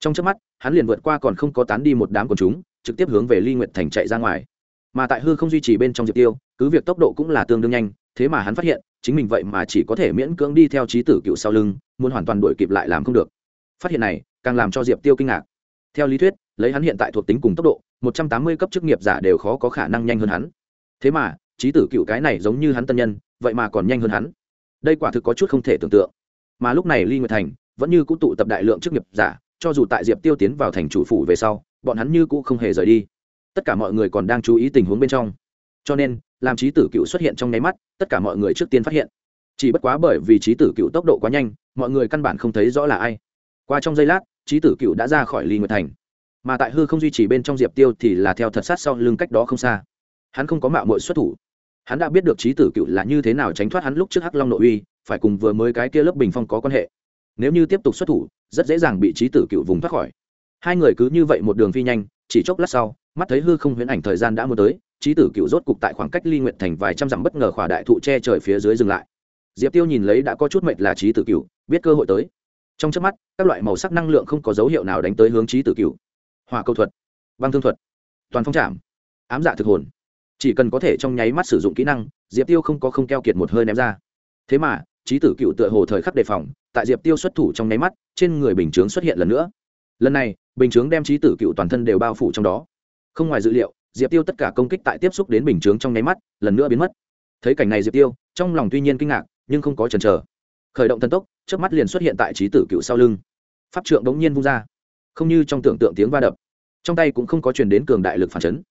trong trước mắt hắn liền vượt qua còn không có tán đi một đám quần chúng trực tiếp hướng về ly nguyệt thành chạy ra ngoài mà tại hư không duy trì bên trong diệp tiêu, cứ việc tốc độ cũng là tương đương nhanh, thế mà hắn phát hiện, chính mình vậy mà chỉ có thể miễn cưỡng đi theo trí tử cựu sau lưng, muốn hoàn toàn đuổi kịp lại làm không được. Phát hiện này, càng làm cho diệp tiêu kinh ngạc. Theo lý thuyết, lấy hắn hiện tại thuộc tính cùng tốc độ, một trăm tám mươi cấp chức nghiệp giả đều khó có khả năng nhanh hơn hắn. Thế mà, trí tử cựu cái này giống như hắn tân nhân, vậy mà còn nhanh hơn hắn. Đây quả thực có chút không thể tưởng tượng. Mà lúc này ly nguyệt thành vẫn như cũ tụ tập đại lượng chức nghiệp giả, cho dù tại diệp tiêu tiến vào thành chủ phủ về sau, bọn hắn như cũ không hề rời đi tất cả mọi người còn đang chú ý tình huống bên trong. Cho nên, làm trí tử cựu xuất hiện trong nháy mắt, tất cả mọi người trước tiên phát hiện. Chỉ bất quá bởi vì trí tử cựu tốc độ quá nhanh, mọi người căn bản không thấy rõ là ai. Qua trong giây lát, trí tử cựu đã ra khỏi ly nguyệt thành. Mà tại hư không duy trì bên trong diệp tiêu thì là theo thật sát sau lưng cách đó không xa. Hắn không có mạo mội xuất thủ. Hắn đã biết được trí tử cựu là như thế nào tránh thoát hắn lúc trước hắc long nội uy, phải cùng vừa mới cái kia lớp bình phong có quan hệ. Nếu như tiếp tục xuất thủ, rất dễ dàng bị trí tử cựu vùng thoát khỏi. Hai người cứ như vậy một đường phi nhanh, chỉ chốc lát sau mắt thấy hư không huyễn ảnh thời gian đã muốn tới trí tử cựu rốt cục tại khoảng cách ly nguyện thành vài trăm dặm bất ngờ khỏa đại thụ che trời phía dưới dừng lại. Diệp tiêu nhìn lấy đã có chút mệnh là trí tử cựu biết cơ hội tới. Trong trước mắt, các loại màu sắc năng lượng không có dấu hiệu nào đánh tới hướng trí tử cựu hòa câu thuật, băng thương thuật, toàn phong trảm, ám dạ thực hồn. Chỉ cần có thể trong nháy mắt sử dụng kỹ năng, diệp tiêu không có không keo kiệt một hơi ném ra. Thế mà trí tử cựu tựa hồ thời khắc đề phòng, tại diệp tiêu xuất thủ trong nháy mắt, trên người bình chướng xuất hiện lần nữa. Lần này, bình chướng đem trí tử cựu toàn thân đều bao phủ trong đó không ngoài dự liệu, diệp tiêu tất cả công kích tại tiếp xúc đến bình chướng trong nháy mắt, lần nữa biến mất. Thấy cảnh này diệp tiêu, trong lòng tuy nhiên kinh ngạc, nhưng không có chần chờ. Khởi động thần tốc trước mắt liền xuất hiện tại trí tử cựu sau lưng. Pháp trượng đống nhiên vung ra. Không như trong tưởng tượng tiếng va đập. Trong tay cũng không có truyền đến cường đại lực phản chấn.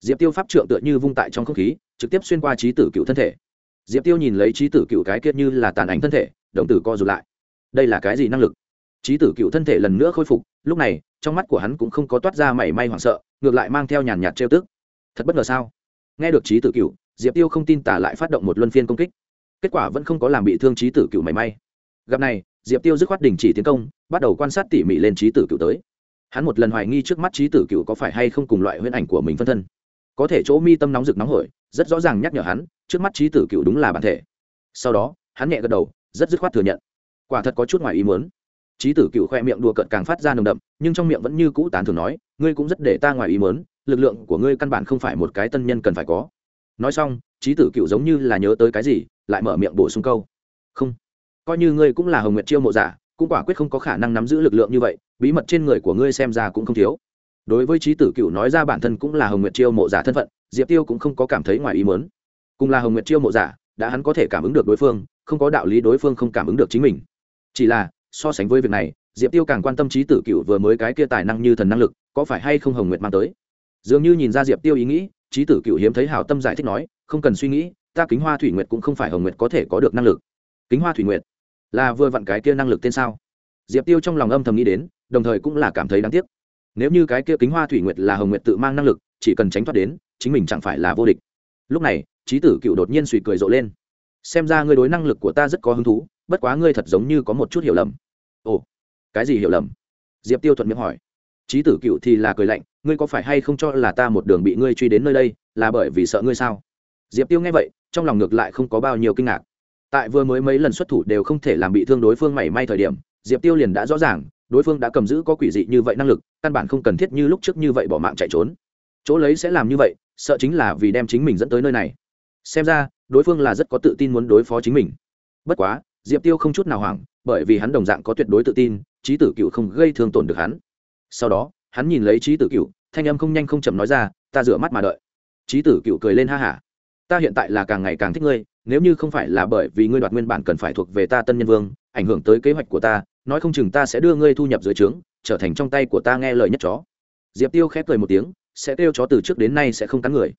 Diệp tiêu pháp trượng tựa như vung tại trong không khí, trực tiếp xuyên qua trí tử cựu thân thể. Diệp tiêu nhìn lấy trí tử cựu cái kiệt như là tàn ảnh thân thể động tử co rụt lại. Đây là cái gì năng lực? Trí tử cựu thân thể lần nữa khôi phục, lúc này trong mắt của hắn cũng không có toát ra mảy may hoảng sợ, ngược lại mang theo nhàn nhạt trêu tức. Thật bất ngờ sao? Nghe được trí tử cựu diệp tiêu không tin tả lại phát động một luân phiên công kích. Kết quả vẫn không có làm bị thương trí tử cựu mảy may. Gặp này, diệp tiêu dứt khoát đình chỉ tiến công, bắt đầu quan sát tỉ mỉ lên trí tử cựu tới. Hắn một lần hoài nghi trước mắt trí tử cựu có phải hay không cùng loại huyễn ảnh của mình phân thân. Có thể chỗ mi tâm nóng rực nóng hổi, rất rõ ràng nhắc nhở hắn, trước mắt trí tử cựu đúng là bản thể. Sau đó, hắn nhẹ gật đầu, rất dứt khoát thừa nhận. Quả thật có chút ngoài ý muốn. Chí tử cựu khoe miệng đùa cợt càng phát ra nồng đậm nhưng trong miệng vẫn như cũ tán thường nói ngươi cũng rất để ta ngoài ý muốn lực lượng của ngươi căn bản không phải một cái tân nhân cần phải có. Nói xong Chí tử cựu giống như là nhớ tới cái gì lại mở miệng bổ sung câu không coi như ngươi cũng là hồng nguyệt chiêu mộ giả cũng quả quyết không có khả năng nắm giữ lực lượng như vậy bí mật trên người của ngươi xem ra cũng không thiếu. Đối với Chí tử cựu nói ra bản thân cũng là hồng nguyệt chiêu mộ giả thân phận diệp tiêu cũng không có cảm thấy ngoài ý muốn, cùng là hồng nguyệt chiêu mộ giả đã hắn có thể cảm ứng được đối phương không có đạo lý đối phương không cảm ứng được chính mình. Chỉ là so sánh với việc này, diệp tiêu càng quan tâm trí tử cựu vừa mới cái kia tài năng như thần năng lực, có phải hay không hồng nguyệt mang tới? Dường như nhìn ra diệp tiêu ý nghĩ, trí tử cựu hiếm thấy hào tâm giải thích nói, không cần suy nghĩ, ta kính hoa thủy nguyệt cũng không phải hồng nguyệt có thể có được năng lực. Kính hoa thủy nguyệt là vừa vặn cái kia năng lực tên sao? Diệp tiêu trong lòng âm thầm nghĩ đến, đồng thời cũng là cảm thấy đáng tiếc. Nếu như cái kia kính hoa thủy nguyệt là hồng nguyệt tự mang năng lực, chỉ cần tránh thoát đến, chính mình chẳng phải là vô địch. Lúc này, trí tử cựu đột nhiên suy cười rộ lên. Xem ra ngươi đối năng lực của ta rất có hứng thú, bất quá ngươi thật giống như có một chút hiểu lầm ồ, cái gì hiểu lầm? Diệp tiêu thuận miệng hỏi. Trí tử cựu thì là cười lạnh, ngươi có phải hay không cho là ta một đường bị ngươi truy đến nơi đây, là bởi vì sợ ngươi sao? Diệp tiêu nghe vậy, trong lòng ngược lại không có bao nhiêu kinh ngạc. Tại vừa mới mấy lần xuất thủ đều không thể làm bị thương đối phương mảy may thời điểm, diệp tiêu liền đã rõ ràng, đối phương đã cầm giữ có quỷ dị như vậy năng lực, căn bản không cần thiết như lúc trước như vậy bỏ mạng chạy trốn. Chỗ lấy sẽ làm như vậy, sợ chính là vì đem chính mình dẫn tới nơi này. Xem ra, đối phương là rất có tự tin muốn đối phó chính mình. Bất quá, diệp tiêu không chút nào hoảng bởi vì hắn đồng dạng có tuyệt đối tự tin trí tử cựu không gây thương tổn được hắn. Sau đó, hắn nhìn lấy trí tử cựu, thanh âm không nhanh không chậm nói ra, ta rửa mắt mà đợi. Trí tử cựu cười lên ha hả, ta hiện tại là càng ngày càng thích ngươi, nếu như không phải là bởi vì ngươi đoạt nguyên bản cần phải thuộc về ta tân nhân vương, ảnh hưởng tới kế hoạch của ta, nói không chừng ta sẽ đưa ngươi thu nhập dưới trướng, trở thành trong tay của ta nghe lời nhất chó. Diệp tiêu khép cười một tiếng, sẽ kêu chó từ trước đến nay sẽ không cắn người.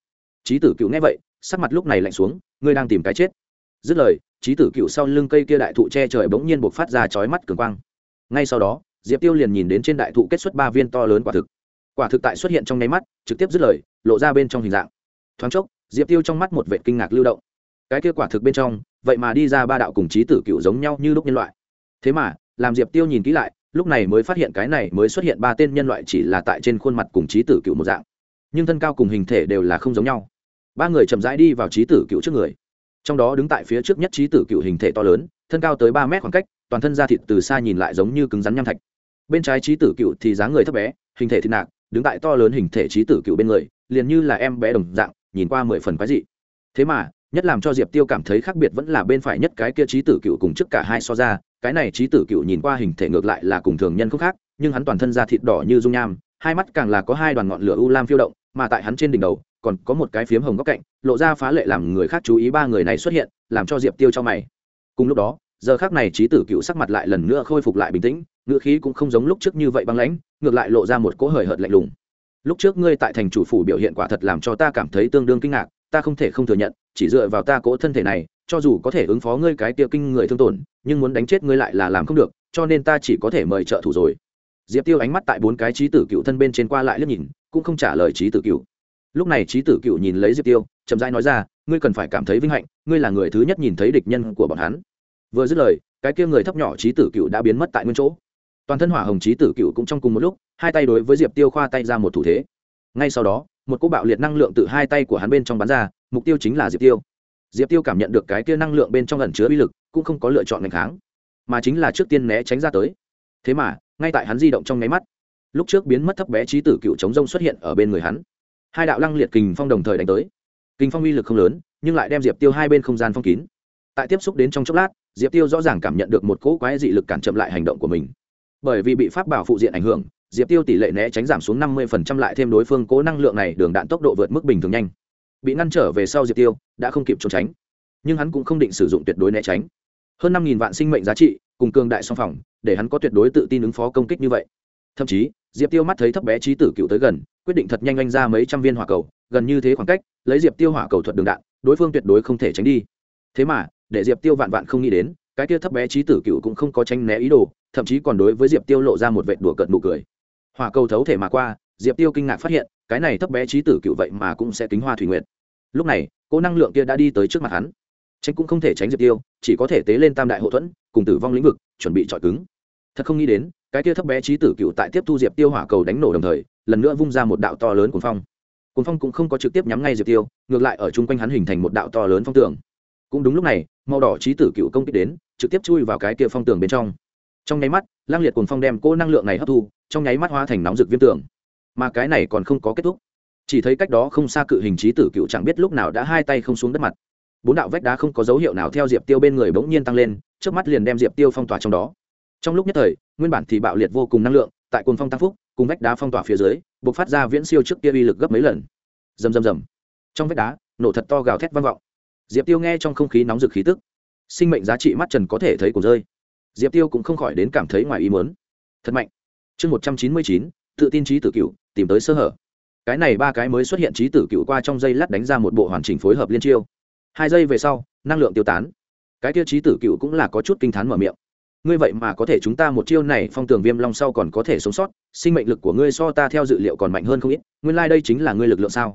Trí tử cựu nghe vậy, sắc mặt lúc này lạnh xuống, ngươi đang tìm cái chết. Dứt lời trí tử cựu sau lưng cây kia đại thụ che trời bỗng nhiên buộc phát ra chói mắt cường quang. Ngay sau đó, diệp tiêu liền nhìn đến trên đại thụ kết xuất ba viên to lớn quả thực. Quả thực tại xuất hiện trong nháy mắt, trực tiếp dứt lời, lộ ra bên trong hình dạng. Thoáng chốc, diệp tiêu trong mắt một vệ kinh ngạc lưu động. Cái kia quả thực bên trong, vậy mà đi ra ba đạo cùng trí tử cựu giống nhau như lúc nhân loại. Thế mà, làm diệp tiêu nhìn kỹ lại, lúc này mới phát hiện cái này mới xuất hiện ba tên nhân loại chỉ là tại trên khuôn mặt cùng trí tử cựu một dạng. Nhưng thân cao cùng hình thể đều là không giống nhau. Ba người chậm rãi đi vào trí tử cựu trước người trong đó đứng tại phía trước nhất trí tử cựu hình thể to lớn, thân cao tới ba mét khoảng cách, toàn thân da thịt từ xa nhìn lại giống như cứng rắn nham thạch. Bên trái trí tử cựu thì dáng người thấp bé, hình thể thịt nạc, đứng tại to lớn hình thể trí tử cựu bên người, liền như là em bé đồng dạng, nhìn qua mười phần quái dị. Thế mà, nhất làm cho diệp tiêu cảm thấy khác biệt vẫn là bên phải nhất cái kia trí tử cựu cùng trước cả hai so ra, cái này trí tử cựu nhìn qua hình thể ngược lại là cùng thường nhân không khác, nhưng hắn toàn thân da thịt đỏ như dung nham hai mắt càng là có hai đoàn ngọn lửa u lam phiêu động, mà tại hắn trên đỉnh đầu, còn có một cái phiếm hồng góc cạnh, lộ ra phá lệ làm người khác chú ý ba người này xuất hiện, làm cho diệp tiêu cho mày. Cùng lúc đó, giờ khác này trí tử cựu sắc mặt lại lần nữa khôi phục lại bình tĩnh, ngữ khí cũng không giống lúc trước như vậy băng lãnh, ngược lại lộ ra một cỗ hời hợt lạnh lùng. Lúc trước ngươi tại thành chủ phủ biểu hiện quả thật làm cho ta cảm thấy tương đương kinh ngạc, ta không thể không thừa nhận, chỉ dựa vào ta cỗ thân thể này, cho dù có thể ứng phó ngươi cái tiêu kinh người thương tổn, nhưng muốn đánh chết ngươi lại là làm không được, cho nên ta chỉ có thể mời trợ thủ rồi diệp tiêu ánh mắt tại bốn cái trí tử cựu thân bên trên qua lại liếc nhìn, cũng không trả lời trí tử cựu. Lúc này trí tử cựu nhìn lấy diệp tiêu, chậm rãi nói ra, ngươi cần phải cảm thấy vinh hạnh, ngươi là người thứ nhất nhìn thấy địch nhân của bọn hắn. Vừa dứt lời, cái kia người thấp nhỏ trí tử cựu đã biến mất tại nguyên chỗ. Toàn thân hỏa hồng trí tử cựu cũng trong cùng một lúc, hai tay đối với diệp tiêu khoa tay ra một thủ thế. Ngay sau đó, một cô bạo liệt năng lượng từ hai tay của hắn bên trong bắn ra, mục tiêu chính là diệp tiêu. Diệp tiêu cảm nhận được cái kia năng lượng bên trong ẩn chứa bí lực, cũng không có lựa chọn ngành kháng, mà chính là trước tiên né tránh ra tới. Thế mà ngay tại hắn di động trong nháy mắt, lúc trước biến mất thấp bé trí tử cựu chống rông xuất hiện ở bên người hắn. Hai đạo lăng liệt kình phong đồng thời đánh tới. Kình phong uy lực không lớn, nhưng lại đem diệp tiêu hai bên không gian phong kín. Tại tiếp xúc đến trong chốc lát, diệp tiêu rõ ràng cảm nhận được một cỗ quái dị lực cản chậm lại hành động của mình. Bởi vì bị pháp bảo phụ diện ảnh hưởng, diệp tiêu tỷ lệ né tránh giảm xuống năm mươi lại thêm đối phương cố năng lượng này đường đạn tốc độ vượt mức bình thường nhanh. Bị ngăn trở về sau diệp tiêu đã không kịp trốn tránh, nhưng hắn cũng không định sử dụng tuyệt đối né tránh. Hơn năm vạn sinh mệnh giá trị cùng cường đại song phòng, để hắn có tuyệt đối tự tin ứng phó công kích như vậy. Thậm chí, diệp tiêu mắt thấy thấp bé trí tử cựu tới gần, quyết định thật nhanh anh ra mấy trăm viên hỏa cầu, gần như thế khoảng cách, lấy diệp tiêu hỏa cầu thuật đường đạn, đối phương tuyệt đối không thể tránh đi. Thế mà, để diệp tiêu vạn vạn không nghĩ đến, cái kia thấp bé trí tử cựu cũng không có tránh né ý đồ, thậm chí còn đối với diệp tiêu lộ ra một vệt đùa cợt nụ cười. Hỏa cầu thấu thể mà qua, diệp tiêu kinh ngạc phát hiện, cái này thấp bé trí tử cựu vậy mà cũng sẽ kính hoa thủy nguyệt. Lúc này, cô năng lượng kia đã đi tới trước mặt hắn. Tránh cũng không thể tránh diệp tiêu, chỉ có thể tế lên tam đại hậu thuẫn cùng tử vong lĩnh vực, chuẩn bị trọi cứng. Thật không nghĩ đến, cái kia thấp bé trí tử cựu tại tiếp thu diệp tiêu hỏa cầu đánh nổ đồng thời, lần nữa vung ra một đạo to lớn cuồng phong. Cuồng phong cũng không có trực tiếp nhắm ngay diệp tiêu, ngược lại ở chung quanh hắn hình thành một đạo to lớn phong tường. Cũng đúng lúc này, màu đỏ trí tử cựu công kích đến, trực tiếp chui vào cái kia phong tường bên trong. Trong nháy mắt, lang liệt cuồng phong đem cô năng lượng này hấp thu, trong nháy mắt hóa thành nóng rực viêm tường. Mà cái này còn không có kết thúc. Chỉ thấy cách đó không xa cự hình trí tử cựu chẳng biết lúc nào đã hai tay không xuống đất mặt. Bốn đạo vách đá không có dấu hiệu nào theo diệp tiêu bên người bỗng nhiên tăng lên trước mắt liền đem diệp tiêu phong tỏa trong đó. Trong lúc nhất thời, nguyên bản thì bạo liệt vô cùng năng lượng, tại cồn phong tăng phúc, cùng vách đá phong tỏa phía dưới buộc phát ra viễn siêu trước kia uy lực gấp mấy lần. Rầm rầm rầm. Trong vách đá, nổ thật to gào thét vang vọng. Diệp tiêu nghe trong không khí nóng rực khí tức. Sinh mệnh giá trị mắt trần có thể thấy cổ rơi. Diệp tiêu cũng không khỏi đến cảm thấy ngoài ý muốn. Thật mạnh. Chương một trăm chín mươi chín, tự tin trí tử cựu tìm tới sơ hở. Cái này ba cái mới xuất hiện trí tử cựu qua trong dây lát đánh ra một bộ hoàn chỉnh phối hợp liên chiêu. Hai giây về sau, năng lượng tiêu tán cái tiêu trí tử cựu cũng là có chút kinh t h á n mở miệng. Ngươi vậy mà có thể chúng ta một chiêu này, phong tường viêm long sau còn có thể sống sót, sinh mệnh lực của ngươi so ta theo dự liệu còn mạnh hơn không ít, nguyên lai、like、đây chính là ngươi lực lượng sao?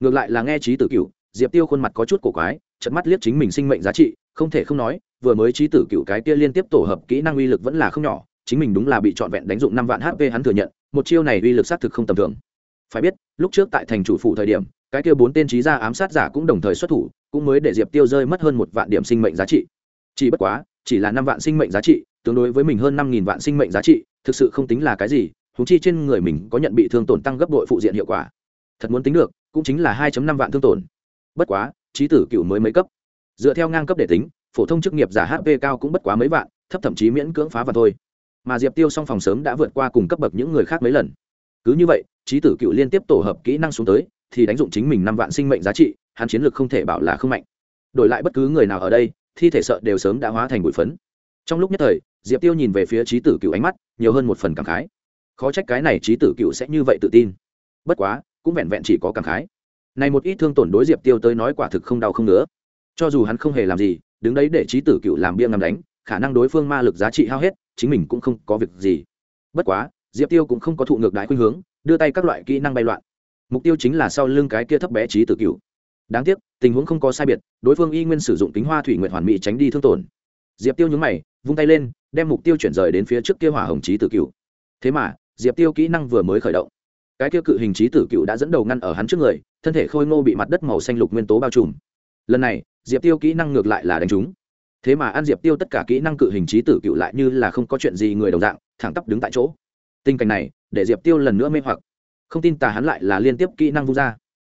Ngược lại là nghe trí tử cựu, diệp tiêu khuôn mặt có chút cổ quái chật mắt liếc chính mình sinh mệnh giá trị, không thể không nói, vừa mới trí tử cựu cái kia liên tiếp tổ hợp kỹ năng uy lực vẫn là không nhỏ, chính mình đúng là bị trọn vẹn đánh dụng năm vạn hp hắn thừa nhận, một chiêu này uy lực xác thực không tầm thường. Phải biết, lúc trước tại thành chủ phủ thời điểm, cái kia bốn tên trí gia ám sát giả cũng đồng thời xuất thủ cũng mới để diệp tiêu rơi mất hơn một vạn điểm sinh mệnh giá trị. Chỉ bất quá, chỉ là năm vạn sinh mệnh giá trị, tương đối với mình hơn năm nghìn vạn sinh mệnh giá trị, thực sự không tính là cái gì thú chi trên người mình có nhận bị thương tổn tăng gấp đội phụ diện hiệu quả. Thật muốn tính được, cũng chính là hai năm vạn thương tổn. Bất quá, trí tử cựu mới mấy cấp. Dựa theo ngang cấp để tính, phổ thông chức nghiệp giả hp cao cũng bất quá mấy vạn, thấp thậm chí miễn cưỡng phá vào thôi. Mà diệp tiêu song phòng sớm đã vượt qua cùng cấp bậc những người khác mấy lần. Cứ như vậy, trí tử cựu liên tiếp tổ hợp kỹ năng xuống tới, thì đánh dụng chính mình năm vạn sinh mệnh giá trị hắn chiến lược không thể bảo là không mạnh. Đổi lại bất cứ người nào ở đây, thi thể sợ đều sớm đã hóa thành bụi phấn. Trong lúc nhất thời, diệp tiêu nhìn về phía trí tử cựu ánh mắt, nhiều hơn một phần cảm khái. Khó trách cái này trí tử cựu sẽ như vậy tự tin. Bất quá, cũng vẹn vẹn chỉ có cảm khái. Này một ít thương tổn đối diệp tiêu tới nói quả thực không đau không nữa cho dù hắn không hề làm gì, đứng đấy để trí tử cựu làm bia ngầm đánh, khả năng đối phương ma lực giá trị hao hết, chính mình cũng không có việc gì. Bất quá, diệp tiêu cũng không có thụ ngược đại khuynh hướng, đưa tay các loại kỹ năng bay loạn. Mục tiêu chính là sau lưng cái kia thấp bé trí tử cựu đáng tiếc, tình huống không có sai biệt, đối phương y nguyên sử dụng kính hoa thủy nguyện hoàn mỹ tránh đi thương tổn. Diệp tiêu nhúng mày, vung tay lên, đem mục tiêu chuyển rời đến phía trước kia hỏa hồng trí tử cựu. Thế mà, diệp tiêu kỹ năng vừa mới khởi động. Cái kia cự hình trí tử cựu đã dẫn đầu ngăn ở hắn trước người, thân thể khôi ngô bị mặt đất màu xanh lục nguyên tố bao trùm. Lần này, diệp tiêu kỹ năng ngược lại là đánh trúng. Thế mà ăn diệp tiêu tất cả kỹ năng cự hình trí tử cựu lại như là không có chuyện gì người đồng dạng, thẳng tắp đứng tại chỗ. Tình cảnh này, để diệp tiêu lần nữa mê hoặc. Không tin tà hắn lại là liên tiếp kỹ năng vung ra.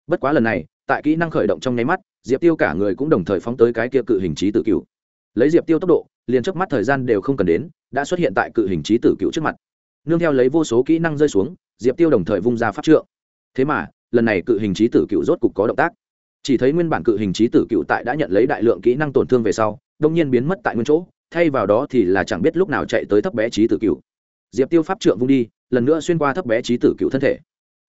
Bất quá lần này tại kỹ năng khởi động trong nháy mắt, diệp tiêu cả người cũng đồng thời phóng tới cái kia cự hình trí tử cựu. Lấy diệp tiêu tốc độ, liền trước mắt thời gian đều không cần đến, đã xuất hiện tại cự hình trí tử cựu trước mặt. Nương theo lấy vô số kỹ năng rơi xuống, diệp tiêu đồng thời vung ra pháp trượng. Thế mà, lần này cự hình trí tử cựu rốt cục có động tác. Chỉ thấy nguyên bản cự hình trí tử cựu tại đã nhận lấy đại lượng kỹ năng tổn thương về sau, đông nhiên biến mất tại nguyên chỗ, thay vào đó thì là chẳng biết lúc nào chạy tới thấp bé trí tử cựu. Diệp tiêu pháp trượng vung đi, lần nữa xuyên qua thấp bé trí tử cựu thân thể.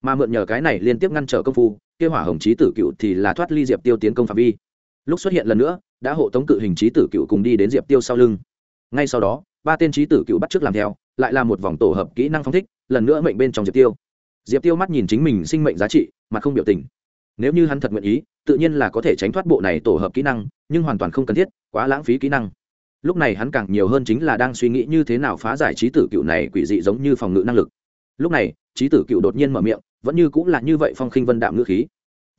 Mà mượn nhờ cái này liên tiếp ngăn trở công phu kia hỏa hồng trí tử cựu thì là thoát ly diệp tiêu tiến công phạm vi. Lúc xuất hiện lần nữa, đã hộ tống cự hình trí tử cựu cùng đi đến diệp tiêu sau lưng. Ngay sau đó, ba tên trí tử cựu bắt trước làm theo, lại là một vòng tổ hợp kỹ năng phong thích, lần nữa mệnh bên trong diệp tiêu. Diệp tiêu mắt nhìn chính mình sinh mệnh giá trị, mà không biểu tình. Nếu như hắn thật nguyện ý, tự nhiên là có thể tránh thoát bộ này tổ hợp kỹ năng, nhưng hoàn toàn không cần thiết, quá lãng phí kỹ năng. Lúc này hắn càng nhiều hơn chính là đang suy nghĩ như thế nào phá giải trí tử cựu này quỷ dị giống như phòng ngự năng lực. Lúc này, trí tử cựu đột nhiên mở miệng vẫn như cũng là như vậy phong khinh vân đạm ngữ khí.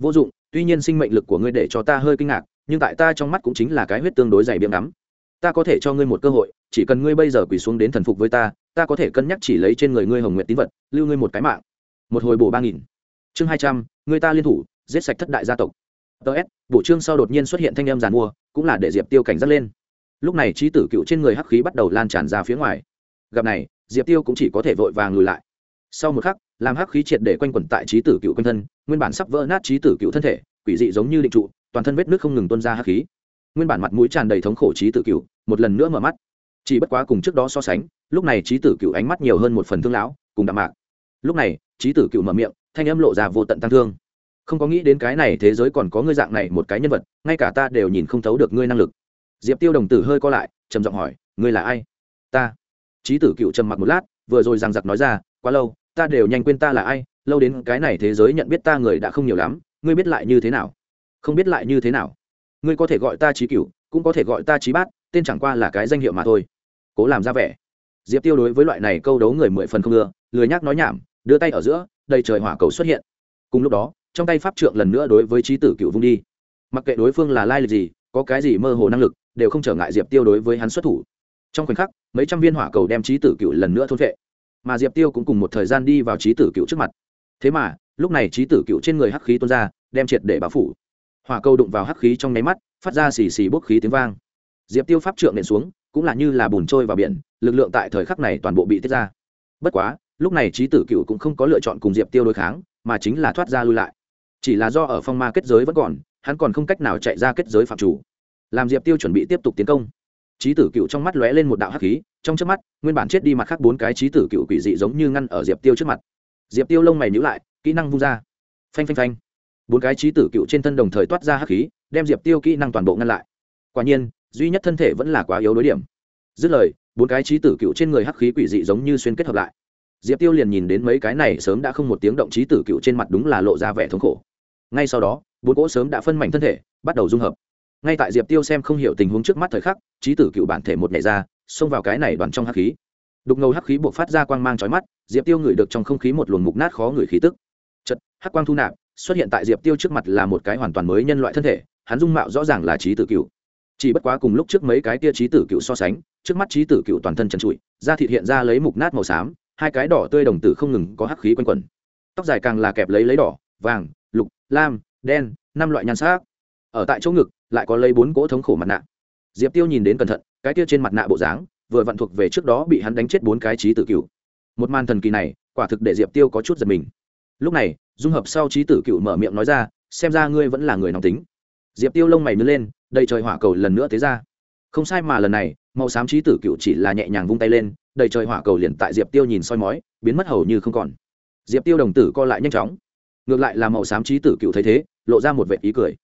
Vô dụng, tuy nhiên sinh mệnh lực của ngươi để cho ta hơi kinh ngạc, nhưng tại ta trong mắt cũng chính là cái huyết tương đối dày biếng lắm ta có thể cho ngươi một cơ hội, chỉ cần ngươi bây giờ quỳ xuống đến thần phục với ta ta có thể cân nhắc chỉ lấy trên người ngươi hồng nguyện tín vật, lưu ngươi một cái mạng. Một hồi bổ ba nghìn. Chương hai trăm, người ta liên thủ, giết sạch thất đại gia tộc. Ts bộ chương sau đột nhiên xuất hiện thanh em giàn mua, cũng là để diệp tiêu cảnh giác lên. Lúc này trí tử cựu trên người hắc khí bắt đầu lan tràn ra phía ngoài. Gặp này, diệp tiêu cũng chỉ có thể vội vàng lùi lại. Sau một khắc làm hắc khí triệt để quanh quẩn tại trí tử cựu quanh thân, nguyên bản sắp vỡ nát trí tử cựu thân thể, quỷ dị giống như định trụ, toàn thân vết nước không ngừng tuôn ra hắc khí. Nguyên bản mặt mũi tràn đầy thống khổ trí tử cựu, một lần nữa mở mắt. Chỉ bất quá cùng trước đó so sánh, lúc này trí tử cựu ánh mắt nhiều hơn một phần thương lão, cùng đạm mạc. Lúc này, trí tử cựu mở miệng, thanh âm lộ ra vô tận tăng thương. Không có nghĩ đến cái này thế giới còn có ngươi dạng này một cái nhân vật, ngay cả ta đều nhìn không thấu được ngươi năng lực. Diệp tiêu đồng tử hơi co lại, trầm giọng hỏi, ngươi là ai? Ta. Trí tử cựu trầm mặc một lát, vừa rồi rằng giặc nói ra, quá lâu ta đều nhanh quên ta là ai, lâu đến cái này thế giới nhận biết ta người đã không nhiều lắm, ngươi biết lại như thế nào? Không biết lại như thế nào? Ngươi có thể gọi ta trí cửu, cũng có thể gọi ta trí bát, tên chẳng qua là cái danh hiệu mà thôi. Cố làm ra vẻ. Diệp tiêu đối với loại này câu đấu người mười phần không ưa, lười nhác nói nhảm, đưa tay ở giữa, đầy trời hỏa cầu xuất hiện. Cùng lúc đó, trong tay pháp trượng lần nữa đối với trí tử cựu vung đi. Mặc kệ đối phương là lai lịch gì, có cái gì mơ hồ năng lực, đều không trở ngại diệp tiêu đối với hắn xuất thủ. Trong khoảnh khắc, mấy trăm viên hỏa cầu đem trí tử cựu lần nữa thôn vệ mà diệp tiêu cũng cùng một thời gian đi vào trí tử cựu trước mặt. Thế mà, lúc này trí tử cựu trên người hắc khí tuôn ra, đem triệt để báo phủ. Hỏa câu đụng vào hắc khí trong nháy mắt, phát ra xì xì bốc khí tiếng vang. Diệp tiêu pháp trượng nện xuống, cũng là như là bùn trôi vào biển, lực lượng tại thời khắc này toàn bộ bị tiết ra. Bất quá, lúc này trí tử cựu cũng không có lựa chọn cùng diệp tiêu đối kháng, mà chính là thoát ra lui lại. Chỉ là do ở phong ma kết giới vẫn còn, hắn còn không cách nào chạy ra kết giới phạm chủ. Làm diệp tiêu chuẩn bị tiếp tục tiến công trí tử cựu trong mắt lóe lên một đạo hắc khí, trong trước mắt, nguyên bản chết đi mặt khác bốn cái trí tử cựu quỷ dị giống như ngăn ở diệp tiêu trước mặt. Diệp tiêu lông mày nhữ lại, kỹ năng vung ra. Phanh phanh phanh. Bốn cái trí tử cựu trên thân đồng thời toát ra hắc khí, đem diệp tiêu kỹ năng toàn bộ ngăn lại. Quả nhiên, duy nhất thân thể vẫn là quá yếu đối điểm. Dứt lời, bốn cái trí tử cựu trên người hắc khí quỷ dị giống như xuyên kết hợp lại. Diệp tiêu liền nhìn đến mấy cái này sớm đã không một tiếng động trí tử cựu trên mặt đúng là lộ ra vẻ thống khổ. Ngay sau đó, bốn cỗ sớm đã phân mảnh thân thể bắt đầu dung hợp ngay tại diệp tiêu xem không hiểu tình huống trước mắt thời khắc, trí tử cựu bản thể một nhảy ra, xông vào cái này đoàn trong hắc khí. Đục ngầu hắc khí buộc phát ra quang mang trói mắt, diệp tiêu ngửi được trong không khí một luồng mục nát khó ngửi khí tức. Chật hắc quang thu nạp, xuất hiện tại diệp tiêu trước mặt là một cái hoàn toàn mới nhân loại thân thể, hắn dung mạo rõ ràng là trí tử cựu. Chỉ bất quá cùng lúc trước mấy cái tia trí tử cựu so sánh, trước mắt trí tử cựu toàn thân trần trụi, da thịt hiện ra lấy mục nát màu xám, hai cái đỏ tươi đồng tử không ngừng có hắc khí quanh quẩn. Tóc dài càng là kẹp lấy lấy đỏ, vàng, lục, lam, đen, năm loại nhan sắc. Ở tại chỗ ngực lại có lấy bốn cỗ thống khổ mặt nạ. Diệp tiêu nhìn đến cẩn thận, cái tiêu trên mặt nạ bộ dáng, vừa vặn thuộc về trước đó bị hắn đánh chết bốn cái trí tử cựu. Một màn thần kỳ này, quả thực để diệp tiêu có chút giật mình. Lúc này, dung hợp sau trí tử cựu mở miệng nói ra, xem ra ngươi vẫn là người nóng tính. Diệp tiêu lông mày nứt lên, đầy trời hỏa cầu lần nữa thế ra. Không sai mà lần này, màu xám trí tử cựu chỉ là nhẹ nhàng vung tay lên, đầy trời hỏa cầu liền tại diệp tiêu nhìn soi mói, biến mất hầu như không còn. Diệp tiêu đồng tử co lại nhanh chóng. Ngược lại là màu xám trí tử cựu thấy thế, lộ ra một vệ ý cười.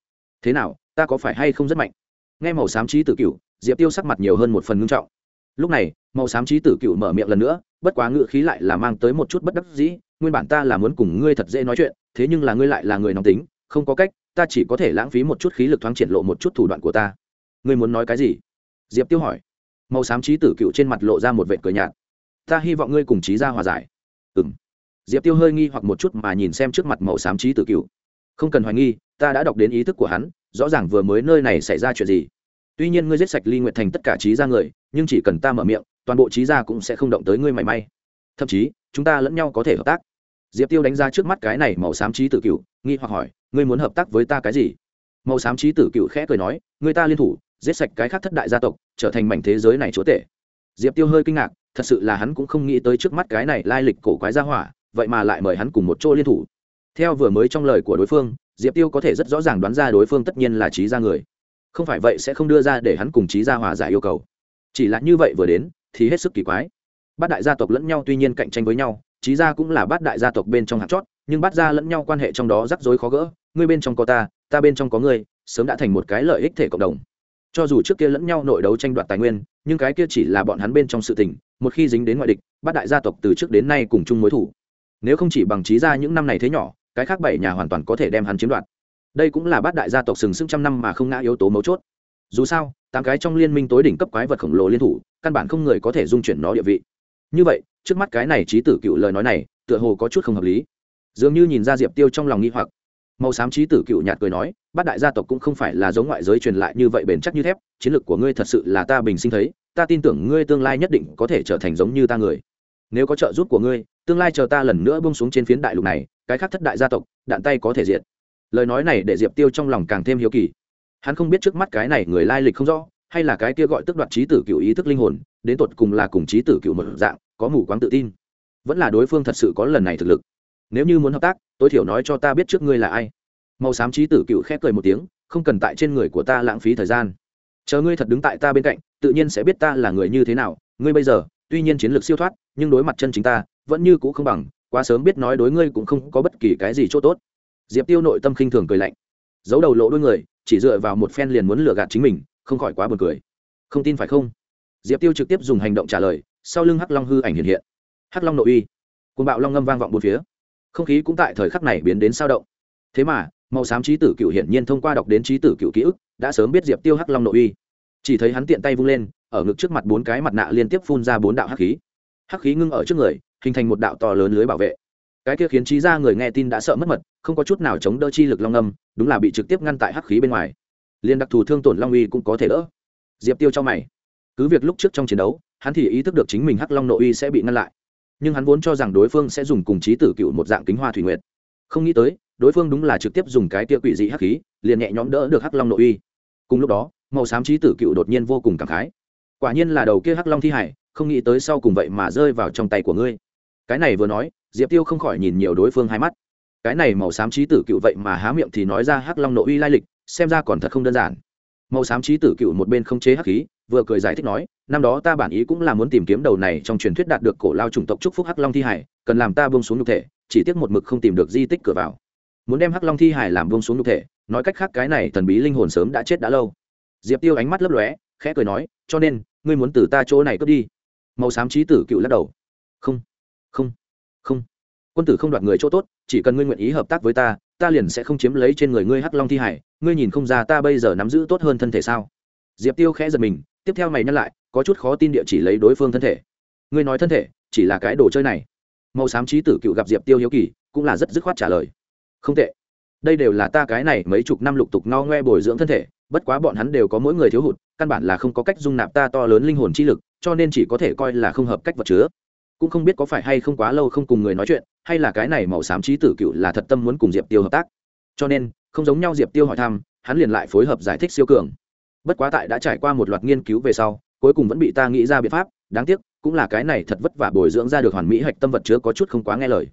Thế nào ta có phải hay không rất mạnh? Nghe màu xám trí tử cựu diệp tiêu sắc mặt nhiều hơn một phần ngưng trọng. Lúc này, màu xám trí tử cựu mở miệng lần nữa, bất quá ngự khí lại là mang tới một chút bất đắc dĩ, nguyên bản ta là muốn cùng ngươi thật dễ nói chuyện, thế nhưng là ngươi lại là người nóng tính, không có cách, ta chỉ có thể lãng phí một chút khí lực thoáng triển lộ một chút thủ đoạn của ta. Ngươi muốn nói cái gì? Diệp tiêu hỏi. Màu xám trí tử cựu trên mặt lộ ra một vệ cười nhạt. Ta hy vọng ngươi cùng trí ra hòa giải. Ừ m diệp tiêu hơi nghi hoặc một chút mà nhìn xem trước mặt màu xám trí tử cựu không cần hoài nghi, ta đã đọc đến ý thức của hắn rõ ràng vừa mới nơi này xảy ra chuyện gì. Tuy nhiên ngươi giết sạch ly nguyện thành tất cả trí ra người, nhưng chỉ cần ta mở miệng, toàn bộ trí ra cũng sẽ không động tới ngươi mảy may. Thậm chí, chúng ta lẫn nhau có thể hợp tác. Diệp tiêu đánh ra trước mắt cái này màu xám trí tử cựu, nghi hoặc hỏi, ngươi muốn hợp tác với ta cái gì? Màu xám trí tử cựu khẽ cười nói người ta liên thủ, giết sạch cái khác thất đại gia tộc, trở thành mảnh thế giới này chúa tể. Diệp tiêu hơi kinh ngạc, thật sự là hắn cũng không nghĩ tới trước mắt cái này lai lịch cổ quái gia hỏa, vậy mà lại mời hắn cùng một chỗ liên thủ. Theo vừa mới trong lời của đối phương diệp tiêu có thể rất rõ ràng đoán ra đối phương tất nhiên là trí gia người. Không phải vậy sẽ không đưa ra để hắn cùng trí gia hòa giải yêu cầu. Chỉ là như vậy vừa đến, thì hết sức kỳ quái. Bát đại gia tộc lẫn nhau tuy nhiên cạnh tranh với nhau trí gia cũng là bát đại gia tộc bên trong hạt chót, nhưng bát gia lẫn nhau quan hệ trong đó rắc rối khó gỡ. Ngươi bên trong có ta ta bên trong có ngươi, sớm đã thành một cái lợi ích thể cộng đồng. Cho dù trước kia lẫn nhau nội đấu tranh đoạt tài nguyên, nhưng cái kia chỉ là bọn hắn bên trong sự tình, một khi dính đến ngoại địch, bát đại gia tộc từ trước đến nay cùng chung mối thủ. Nếu không chỉ bằng trí Gia những năm này thế nhỏ cái khác bảy nhà hoàn toàn có thể đem hắn chiếm đoạt. Đây cũng là bát đại gia tộc sừng sững trăm năm mà không ngã yếu tố mấu chốt. Dù sao, tám cái trong liên minh tối đỉnh cấp quái vật khổng lồ liên thủ, căn bản không người có thể dung chuyển nó địa vị. Như vậy, trước mắt cái này trí tử cựu lời nói này, tựa hồ có chút không hợp lý. Dường như nhìn ra diệp tiêu trong lòng nghi hoặc. Màu xám trí tử cựu nhạt cười nói, bát đại gia tộc cũng không phải là giống ngoại giới truyền lại như vậy bền chắc như thép, chiến lược của ngươi thật sự là ta bình sinh thấy, ta tin tưởng ngươi tương lai nhất định có thể trở thành giống như ta người. Nếu có trợ giúp của ngươi, tương lai chờ ta lần nữa bông xuống trên phiến đại lục này cái khác thất đại gia tộc, đạn tay có thể diệt. Lời nói này để diệp tiêu trong lòng càng thêm hiếu kỳ. Hắn không biết trước mắt cái này người lai lịch không rõ, hay là cái kia gọi tức đoạt trí tử cựu ý thức linh hồn, đến tột cùng là cùng trí tử cựu một dạng, có mù quáng tự tin. Vẫn là đối phương thật sự có lần này thực lực. Nếu như muốn hợp tác, tối thiểu nói cho ta biết trước ngươi là ai. Màu xám trí tử cựu khép cười một tiếng, không cần tại trên người của ta lãng phí thời gian. Chờ ngươi thật đứng tại ta bên cạnh, tự nhiên sẽ biết ta là người như thế nào. Ngươi bây giờ, tuy nhiên chiến lược siêu thoát, nhưng đối mặt chân chính ta, vẫn như cũ không bằng quá sớm biết nói đối ngươi cũng không có bất kỳ cái gì chỗ tốt. diệp tiêu nội tâm khinh thường cười lạnh. Giấu đầu lộ đôi người, chỉ dựa vào một phen liền muốn lừa gạt chính mình, không khỏi quá buồn cười. Không tin phải không? Diệp tiêu trực tiếp dùng hành động trả lời, sau lưng hắc long hư ảnh hiện hiện. Hắc long nội uy. Côn bạo long ngâm vang vọng bốn phía. Không khí cũng tại thời khắc này biến đến sao động. Thế mà, màu xám trí tử cựu hiển nhiên thông qua đọc đến trí tử cựu ký ức, đã sớm biết diệp tiêu hắc long nội uy. Chỉ thấy hắn tiện tay vung lên, ở ngực trước mặt bốn cái mặt nạ liên tiếp phun ra bốn đạo hắc khí. Hắc khí ngưng ở trước người hình thành một đạo to lớn lưới bảo vệ. Cái kia khiến trí ra người nghe tin đã sợ mất mật, không có chút nào chống đỡ chi lực long âm, đúng là bị trực tiếp ngăn tại hắc khí bên ngoài. Liên đặc thù thương tổn long uy cũng có thể đỡ. Diệp tiêu cho mày. Cứ việc lúc trước trong chiến đấu, hắn thì ý thức được chính mình hắc long nội uy sẽ bị ngăn lại. Nhưng hắn vốn cho rằng đối phương sẽ dùng cùng trí tử cựu một dạng kính hoa thủy nguyệt. Không nghĩ tới, đối phương đúng là trực tiếp dùng cái tia quỷ dị hắc khí, liền nhẹ nhõm đỡ được hắc long nội uy. Cùng lúc đó, màu xám trí tử cựu đột nhiên vô cùng cảm khái. Quả nhiên là đầu kia hắc long thi hải, không nghĩ tới sau cùng vậy mà rơi vào trong tay của ngươi cái này vừa nói, diệp tiêu không khỏi nhìn nhiều đối phương hai mắt. Cái này màu xám trí tử cựu vậy mà há miệng thì nói ra hắc long nội uy lai lịch, xem ra còn thật không đơn giản. Màu xám trí tử cựu một bên không chế hắc khí, vừa cười giải thích nói, năm đó ta bản ý cũng là muốn tìm kiếm đầu này trong truyền thuyết đạt được cổ lao chủng tộc trúc phúc hắc long thi hải, cần làm ta buông xuống nhục thể, chỉ tiếc một mực không tìm được di tích cửa vào. Muốn đem hắc long thi hải làm buông xuống nhục thể, nói cách khác cái này thần bí linh hồn sớm đã chết đã lâu. Diệp tiêu ánh mắt lấp lóe, khẽ cười nói, cho nên, ngươi muốn từ ta chỗ này cướp đi. Màu xám trí tử cựu lắc đầu. Không không không. Quân tử không đoạt người chỗ tốt, chỉ cần ngươi nguyện ý hợp tác với ta ta liền sẽ không chiếm lấy trên người ngươi hắc long thi hải, ngươi nhìn không ra ta bây giờ nắm giữ tốt hơn thân thể sao? Diệp tiêu khẽ giật mình, tiếp theo mày nhắc lại, có chút khó tin địa chỉ lấy đối phương thân thể. Ngươi nói thân thể, chỉ là cái đồ chơi này. Màu xám trí tử cựu gặp diệp tiêu hiếu kỳ, cũng là rất dứt khoát trả lời. Không tệ. Đây đều là ta cái này mấy chục năm lục tục no ngoe bồi dưỡng thân thể, bất quá bọn hắn đều có mỗi người thiếu hụt, căn bản là không có cách dung nạp ta to lớn linh hồn chi lực, cho nên chỉ có thể coi là không hợp cách vật chứa cũng không biết có phải hay không quá lâu không cùng người nói chuyện, hay là cái này màu xám trí tử cựu là thật tâm muốn cùng diệp tiêu hợp tác. Cho nên, không giống nhau diệp tiêu hỏi thăm, hắn liền lại phối hợp giải thích siêu cường. Bất quá tại đã trải qua một loạt nghiên cứu về sau, cuối cùng vẫn bị ta nghĩ ra biện pháp, đáng tiếc, cũng là cái này thật vất vả bồi dưỡng ra được hoàn mỹ hạch tâm vật chứa có chút không quá nghe lời.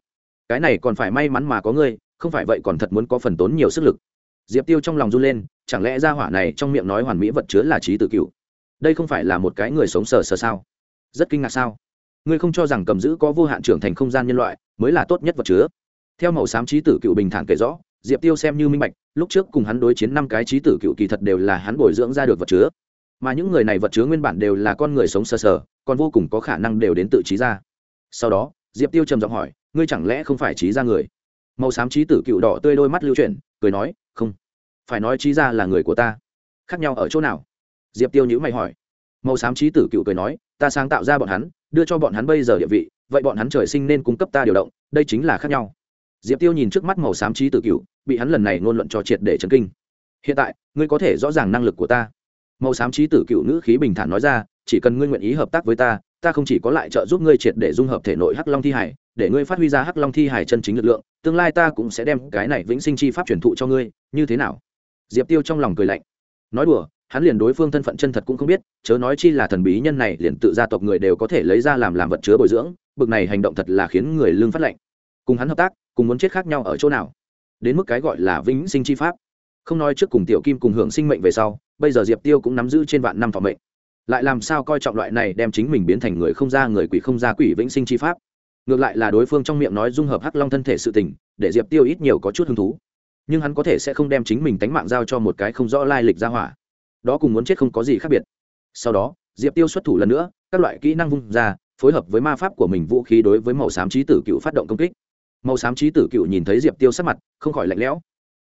Cái này còn phải may mắn mà có ngươi, không phải vậy còn thật muốn có phần tốn nhiều sức lực. Diệp tiêu trong lòng run lên, chẳng lẽ ra hỏa này trong miệng nói hoàn mỹ vật chứa là trí tự cựu? Đây không phải là một cái người sống sờ sờ sao? Rất kinh ngạc sao? Ngươi không cho rằng cầm giữ có vô hạn trưởng thành không gian nhân loại mới là tốt nhất vật chứa. Theo màu xám trí tử cựu bình thản kể rõ, diệp tiêu xem như minh bạch, lúc trước cùng hắn đối chiến năm cái trí tử cựu kỳ thật đều là hắn bồi dưỡng ra được vật chứa. Mà những người này vật chứa nguyên bản đều là con người sống sờ sờ, còn vô cùng có khả năng đều đến tự trí ra. Sau đó, diệp tiêu trầm giọng hỏi, ngươi chẳng lẽ không phải trí ra người? Màu xám trí tử cựu đỏ tươi đôi mắt lưu chuyển, cười nói, không. Phải nói trí ra là người của ta. Khác nhau ở chỗ nào? Diệp tiêu nhữ mày hỏi. Màu xám trí tử cựu cười nói ta sáng tạo ra bọn hắn, đưa cho bọn hắn bây giờ địa vị, vậy bọn hắn trời sinh nên cung cấp ta điều động, đây chính là khác nhau. Diệp tiêu nhìn trước mắt màu xám trí tử cựu, bị hắn lần này ngôn luận cho triệt để chấn kinh. Hiện tại, ngươi có thể rõ ràng năng lực của ta. Màu xám trí tử cựu nữ khí bình thản nói ra, chỉ cần ngươi nguyện ý hợp tác với ta ta không chỉ có lại trợ giúp ngươi triệt để dung hợp thể nội hắc long thi hải, để ngươi phát huy ra hắc long thi hải chân chính lực lượng, tương lai ta cũng sẽ đem cái này vĩnh sinh chi pháp truyền thụ cho ngươi, như thế nào? Diệp tiêu trong lòng cười lạnh. Nói đùa hắn liền đối phương thân phận chân thật cũng không biết, chớ nói chi là thần bí nhân này liền tự gia tộc người đều có thể lấy ra làm làm vật chứa bồi dưỡng, bực này hành động thật là khiến người lương phát lệnh. Cùng hắn hợp tác, cùng muốn chết khác nhau ở chỗ nào? Đến mức cái gọi là vĩnh sinh chi pháp. Không nói trước cùng tiểu kim cùng hưởng sinh mệnh về sau, bây giờ diệp tiêu cũng nắm giữ trên vạn năm thọ mệnh. Lại làm sao coi trọng loại này đem chính mình biến thành người không ra người quỷ không ra quỷ vĩnh sinh chi pháp? Ngược lại là đối phương trong miệng nói dung hợp hắc long thân thể sự tình, để diệp tiêu ít nhiều có chút hứng thú. Nhưng hắn có thể sẽ không đem chính mình tánh mạng giao cho một cái không rõ lai lịch ra hỏa đó cùng muốn chết không có gì khác biệt. Sau đó, diệp tiêu xuất thủ lần nữa, các loại kỹ năng vung ra, phối hợp với ma pháp của mình vũ khí đối với màu xám trí tử cựu phát động công kích. Màu xám trí tử cựu nhìn thấy diệp tiêu sắc mặt, không khỏi lạnh lẽo.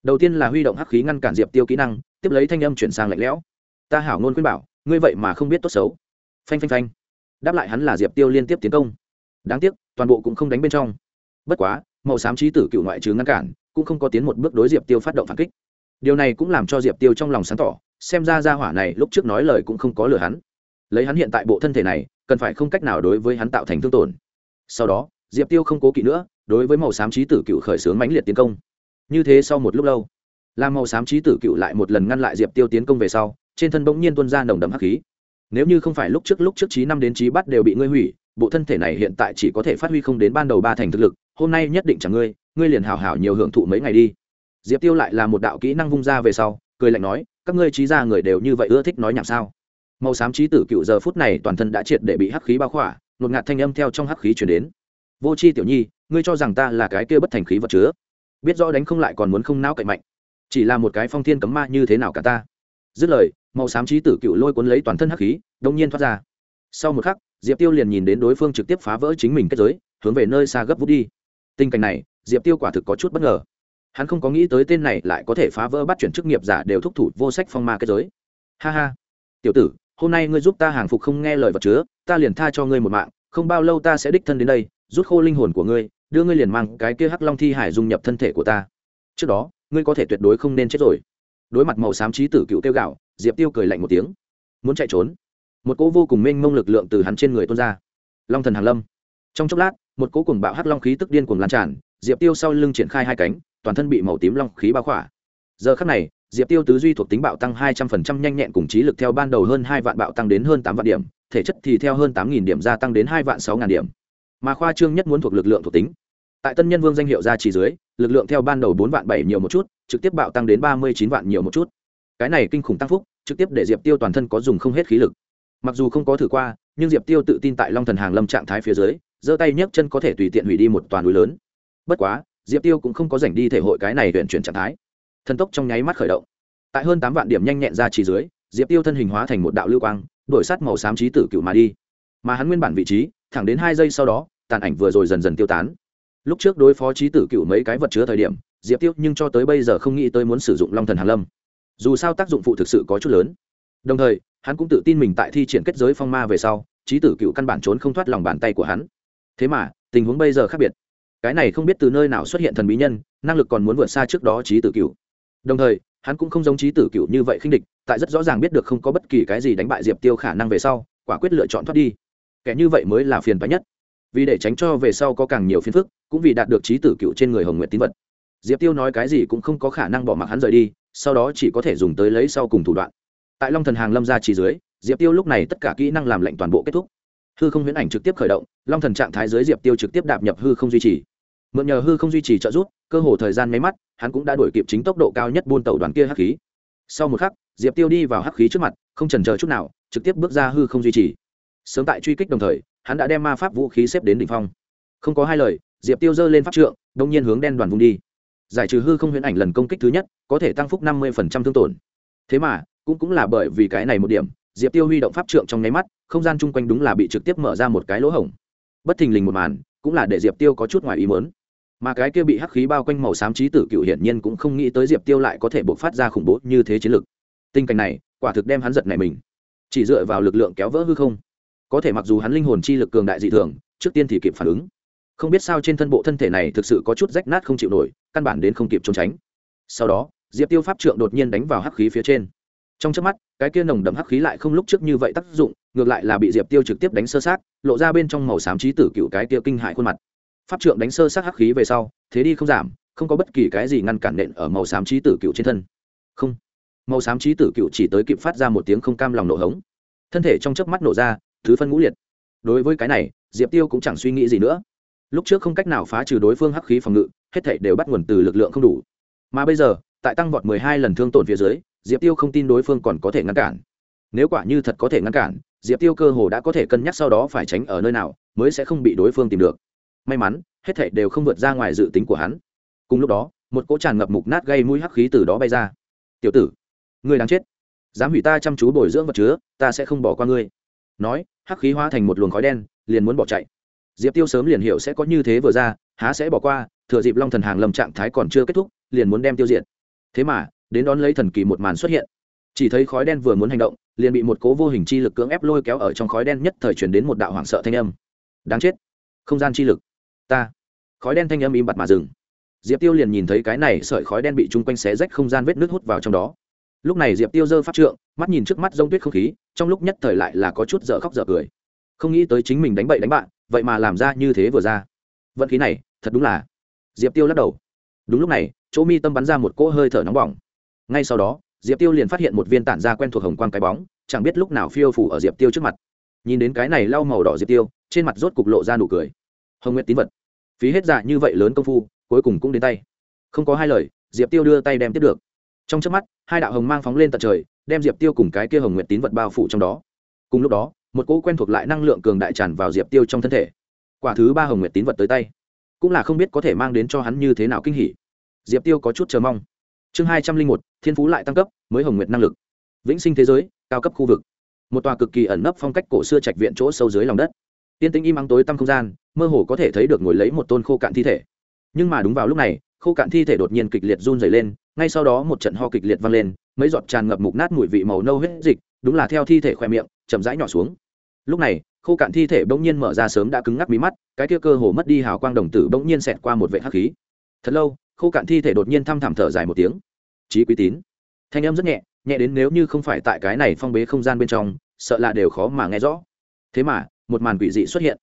Đầu tiên là huy động hắc khí ngăn cản diệp tiêu kỹ năng, tiếp lấy thanh âm chuyển sang lạnh lẽo. Ta hảo ngôn khuyên bảo, ngươi vậy mà không biết tốt xấu. Phanh phanh phanh. Đáp lại hắn là diệp tiêu liên tiếp tiến công. Đáng tiếc, toàn bộ cũng không đánh bên trong. Bất quá, màu xám trí tử cựu ngoại trừ ngăn cản, cũng không có tiến một bước đối diệp tiêu phát động phản kích. Điều này cũng làm cho diệp tiêu trong lòng sáng tỏ xem ra ra hỏa này lúc trước nói lời cũng không có lừa hắn. Lấy hắn hiện tại bộ thân thể này, cần phải không cách nào đối với hắn tạo thành thương tổn. Sau đó, diệp tiêu không cố kỵ nữa, đối với màu xám trí tử cựu khởi xướng mãnh liệt tiến công. Như thế sau một lúc lâu, làm màu xám trí tử cựu lại một lần ngăn lại diệp tiêu tiến công về sau, trên thân bỗng nhiên tuân ra nồng đậm hắc khí. Nếu như không phải lúc trước lúc trước trí năm đến trí bắt đều bị ngươi hủy, bộ thân thể này hiện tại chỉ có thể phát huy không đến ban đầu ba thành thực lực, hôm nay nhất định chẳng ngươi ngươi liền hào hảo nhiều hưởng thụ mấy ngày đi. Diệp tiêu lại là một đạo kỹ năng vung ra về sau, cười lạnh nói các ngươi trí ra người đều như vậy ưa thích nói nhảm sao? Màu xám trí tử cựu giờ phút này toàn thân đã triệt để bị hắc khí bao khỏa, ngột ngạt thanh âm theo trong hắc khí chuyển đến. Vô c h i tiểu nhi, ngươi cho rằng ta là cái kia bất thành khí vật chứa? Biết rõ đánh không lại còn muốn không não cậy mạnh. Chỉ là một cái phong thiên cấm ma như thế nào cả ta? Dứt lời, màu xám trí tử cựu lôi cuốn lấy toàn thân hắc khí đông nhiên thoát ra. Sau một khắc, diệp tiêu liền nhìn đến đối phương trực tiếp phá vỡ chính mình kết giới, hướng về nơi xa gấp vút đi. Tình cảnh này, diệp tiêu quả thực có chút bất ngờ hắn không có nghĩ tới tên này lại có thể phá vỡ bắt chuyển chức nghiệp giả đều thúc thủ vô sách phong ma kết giới. Ha ha. Tiểu tử, hôm nay ngươi giúp ta hàng phục không nghe lời vật chứa, ta liền tha cho ngươi một mạng, không bao lâu ta sẽ đích thân đến đây, rút khô linh hồn của ngươi, đưa ngươi liền mang cái kia hắc long thi hải dung nhập thân thể của ta. Trước đó, ngươi có thể tuyệt đối không nên chết rồi. Đối mặt màu xám trí tử cựu tiêu gạo, diệp tiêu cười lạnh một tiếng. Muốn chạy trốn. Một cỗ vô cùng mênh mông lực lượng từ hắn trên người tuôn ra. Long thần hàn lâm. Trong chốc lát, một cỗ cuồng bạo hắc long khí tức điên cuồng lan tràn, diệp tiêu sau lưng triển khai hai cánh toàn thân bị màu tím long khí bao khỏa. Giờ khắc này, diệp tiêu tứ duy thuộc tính bạo tăng hai trăm phần trăm nhanh nhẹn cùng trí lực theo ban đầu hơn hai vạn bạo tăng đến hơn tám vạn điểm, thể chất thì theo hơn tám nghìn điểm gia tăng đến hai vạn sáu ngàn điểm. Mà khoa trương nhất muốn thuộc lực lượng thuộc tính. Tại tân nhân vương danh hiệu ra chỉ dưới, lực lượng theo ban đầu bốn vạn bảy nhiều một chút, trực tiếp bạo tăng đến ba mươi chín vạn nhiều một chút. Cái này kinh khủng tăng phúc, trực tiếp để diệp tiêu toàn thân có dùng không hết khí lực. Mặc dù không có thử qua, nhưng diệp tiêu tự tin tại long thần hàng lâm trạng thái phía dưới, giơ tay nhấc chân có thể tùy tiện hủy đi một toàn núi lớn. Bất quá diệp tiêu cũng không có dành đi thể hội cái này huyện chuyển trạng thái. Thần tốc trong nháy mắt khởi động. Tại hơn tám vạn điểm nhanh nhẹn ra chỉ dưới, diệp tiêu thân hình hóa thành một đạo lưu quang, đổi sắt màu xám trí tử cựu mà đi. Mà hắn nguyên bản vị trí, thẳng đến hai giây sau đó, tàn ảnh vừa rồi dần dần tiêu tán. Lúc trước đối phó trí tử cựu mấy cái vật chứa thời điểm, diệp tiêu nhưng cho tới bây giờ không nghĩ tới muốn sử dụng long thần hàn lâm. Dù sao tác dụng phụ thực sự có chút lớn. Đồng thời, hắn cũng tự tin mình tại thi triển kết giới phong ma về sau, trí tử cựu căn bản trốn không thoát lòng bàn tay của hắn. Thế mà, tình huống bây giờ khác biệt cái này không biết từ nơi nào xuất hiện thần bí nhân, năng lực còn muốn vượt xa trước đó trí tử cựu đồng thời, hắn cũng không giống trí tử cựu như vậy khinh địch, tại rất rõ ràng biết được không có bất kỳ cái gì đánh bại diệp tiêu khả năng về sau, quả quyết lựa chọn thoát đi. Kẻ như vậy mới là phiền phái nhất. Vì để tránh cho về sau có càng nhiều phiền phức, cũng vì đạt được trí tử cựu trên người hồng nguyện tín vật. Diệp tiêu nói cái gì cũng không có khả năng bỏ mặc hắn rời đi, sau đó chỉ có thể dùng tới lấy sau cùng thủ đoạn. Tại long thần hàng lâm ra chỉ dưới, diệp tiêu lúc này tất cả kỹ năng làm lệnh toàn bộ kết thúc. Hư không huyễn ảnh trực tiếp khởi động, long thần trạng thái dưới diệp tiêu trực tiếp đạp nhập hư không duy trì mượn nhờ hư không duy trì trợ giúp, cơ hồ thời gian máy mắt, hắn cũng đã đổi kịp chính tốc độ cao nhất buôn tàu đoàn kia hắc khí. Sau một khắc, diệp tiêu đi vào hắc khí trước mặt, không trần chờ chút nào, trực tiếp bước ra hư không duy trì. Sớm tại truy kích đồng thời, hắn đã đem ma pháp vũ khí xếp đến đỉnh phong. Không có hai lời, diệp tiêu giơ lên pháp trượng đông nhiên hướng đen đoàn vùng đi. Giải trừ hư không huyễn ảnh lần công kích thứ nhất, có thể tăng phúc năm mươi thương tổn. Thế mà, cũng cũng là bởi vì cái này một điểm, diệp tiêu huy động pháp trượng trong nháy mắt, không gian chung quanh đúng là bị trực tiếp mở ra một cái lỗ hổng. Bất thình lình một màn, cũng là để diệp tiêu có chút ngoài ý mớn mà cái kia bị hắc khí bao quanh màu xám trí tử cựu hiển nhiên cũng không nghĩ tới diệp tiêu lại có thể buộc phát ra khủng bố như thế chiến lực tình cảnh này, quả thực đem hắn giật này mình. Chỉ dựa vào lực lượng kéo vỡ hư không, có thể mặc dù hắn linh hồn chi lực cường đại dị thường, trước tiên thì kịp phản ứng. Không biết sao trên thân bộ thân thể này thực sự có chút rách nát không chịu nổi, căn bản đến không kịp trốn tránh. Sau đó, diệp tiêu pháp trượng đột nhiên đánh vào hắc khí phía trên. Trong trước mắt, cái kia nồng đậm hắc khí lại không lúc trước như vậy tác dụng, ngược lại là bị diệp tiêu trực tiếp đánh sơ sát lộ ra bên trong màu xám trí tử cựu cái kia kinh hại khuôn mặt pháp trượng đánh sơ sát hắc khí về sau, thế đi không giảm, không có bất kỳ cái gì ngăn cản nện ở màu xám trí tử cựu trên thân. Không. Màu xám trí tử cựu chỉ tới kịp phát ra một tiếng không cam lòng nổ hống. Thân thể trong chớp mắt nổ ra, thứ phân ngũ liệt. Đối với cái này, diệp tiêu cũng chẳng suy nghĩ gì nữa. Lúc trước không cách nào phá trừ đối phương hắc khí phòng ngự, hết thảy đều bắt nguồn từ lực lượng không đủ. Mà bây giờ, tại tăng vọt mười hai lần thương tổn phía dưới, diệp tiêu không tin đối phương còn có thể ngăn cản. Nếu quả như thật có thể ngăn cản, diệp tiêu cơ hồ đã có thể cân nhắc sau đó phải tránh ở nơi nào, mới sẽ không bị đối phương tìm được may mắn, hết thảy đều không vượt ra ngoài dự tính của hắn. Cùng lúc đó, một cỗ tràn ngập mục nát gây mũi hắc khí từ đó bay ra. Tiểu tử người đáng chết. Dám hủy ta chăm chú bồi dưỡng vật chứa, ta sẽ không bỏ qua ngươi. Nói, hắc khí hóa thành một luồng khói đen, liền muốn bỏ chạy. Diệp tiêu sớm liền hiểu sẽ có như thế vừa ra, há sẽ bỏ qua, thừa dịp long thần hàng lầm trạng thái còn chưa kết thúc, liền muốn đem tiêu diệt. Thế mà, đến đón lấy thần kỳ một màn xuất hiện. Chỉ thấy khói đen vừa muốn hành động, liền bị một cố vô hình chi lực cưỡng ép lôi kéo ở trong khói đen nhất thời chuyển đến một đạo hoảng sợ thanh âm. Đáng chết. Không gian chi lực ta. Khói đen thanh âm im bặt mà dừng. Diệp tiêu liền nhìn thấy cái này sợi khói đen bị chung quanh xé rách không gian vết nước hút vào trong đó. Lúc này diệp tiêu giơ pháp trượng, mắt nhìn trước mắt g tuyết không khí, trong lúc nhất thời lại là có chút dở khóc dở cười. Không nghĩ tới chính mình đánh bậy đánh bạn, vậy mà làm ra như thế vừa ra. Vận khí này, thật đúng là. Diệp tiêu lắc đầu. Đúng lúc này, chỗ mi tâm bắn ra một cỗ hơi thở nóng bỏng. Ngay sau đó, diệp tiêu liền phát hiện một viên tản da quen thuộc hồng quang cái bóng, chẳng biết lúc nào phiêu phủ ở diệp tiêu trước mặt. Nhìn đến cái này lau màu đỏ diệp tiêu, trên mặt rốt cục lộ ra nụ cười. Hồng nguyện tín vật phí hết dạ như vậy lớn công phu, cuối cùng cũng đến tay. Không có hai lời, diệp tiêu đưa tay đem tiếp được. Trong trước mắt, hai đạo hồng mang phóng lên tận trời, đem diệp tiêu cùng cái kia hồng nguyện tín vật bao phủ trong đó. Cùng lúc đó, một cỗ quen thuộc lại năng lượng cường đại tràn vào diệp tiêu trong thân thể. Quả thứ ba hồng nguyện tín vật tới tay. Cũng là không biết có thể mang đến cho hắn như thế nào kinh hỉ. Diệp tiêu có chút chờ mong. Chương hai trăm linh một, thiên phú lại tăng cấp, mới hồng nguyệt năng lực. Vĩnh sinh thế giới, cao cấp khu vực. Một tòa cực kỳ ẩn nấp phong cách cổ xưa trạch viện chỗ sâu dưới lòng đất tiên tĩnh im ắng tối tăm không gian, mơ hồ có thể thấy được ngồi lấy một tôn khô cạn thi thể. Nhưng mà đúng vào lúc này, khô cạn thi thể đột nhiên kịch liệt run dày lên, ngay sau đó một trận ho kịch liệt vang lên, mấy giọt tràn ngập mục nát mùi vị màu nâu hết dịch, đúng là theo thi thể khoe miệng, chậm rãi nhỏ xuống. Lúc này, khô cạn thi thể bỗng nhiên mở ra sớm đã cứng ngắc mí mắt, cái kia cơ hồ mất đi hào quang đồng tử bỗng nhiên xẹt qua một vệ hắc khí. Thật lâu, khô cạn thi thể đột nhiên thăm thảm thở dài một tiếng. Chí quý tín. Thanh âm rất nhẹ nhẹ đến nếu như không phải tại cái này phong bế không gian bên trong, sợ là đều khó mà nghe rõ. Thế mà một màn quỷ dị xuất hiện.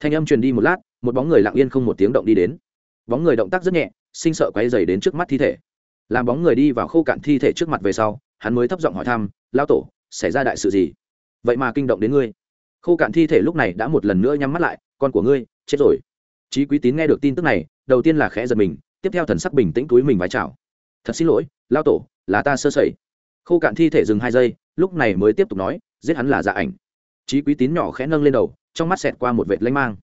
Thanh âm truyền đi một lát, một bóng người lặng yên không một tiếng động đi đến. Bóng người động tác rất nhẹ, sinh sợ quay dày đến trước mắt thi thể. Làm bóng người đi vào khô cạn thi thể trước mặt về sau, hắn mới thấp giọng hỏi thăm lao tổ, xảy ra đại sự gì? Vậy mà kinh động đến ngươi. Khô cạn thi thể lúc này đã một lần nữa nhắm mắt lại, con của ngươi, chết rồi. Chí quý tín nghe được tin tức này, đầu tiên là khẽ giật mình, tiếp theo thần sắc bình tĩnh túi mình vái chào. Thật xin lỗi lao tổ, là ta sơ sẩy. Khô cạn thi thể dừng hai giây, lúc này mới tiếp tục nói, giết hắn là dạ ảnh chí quý tín nhỏ khẽ nâng lên đầu, trong mắt xẹt qua một vệt lanh mang.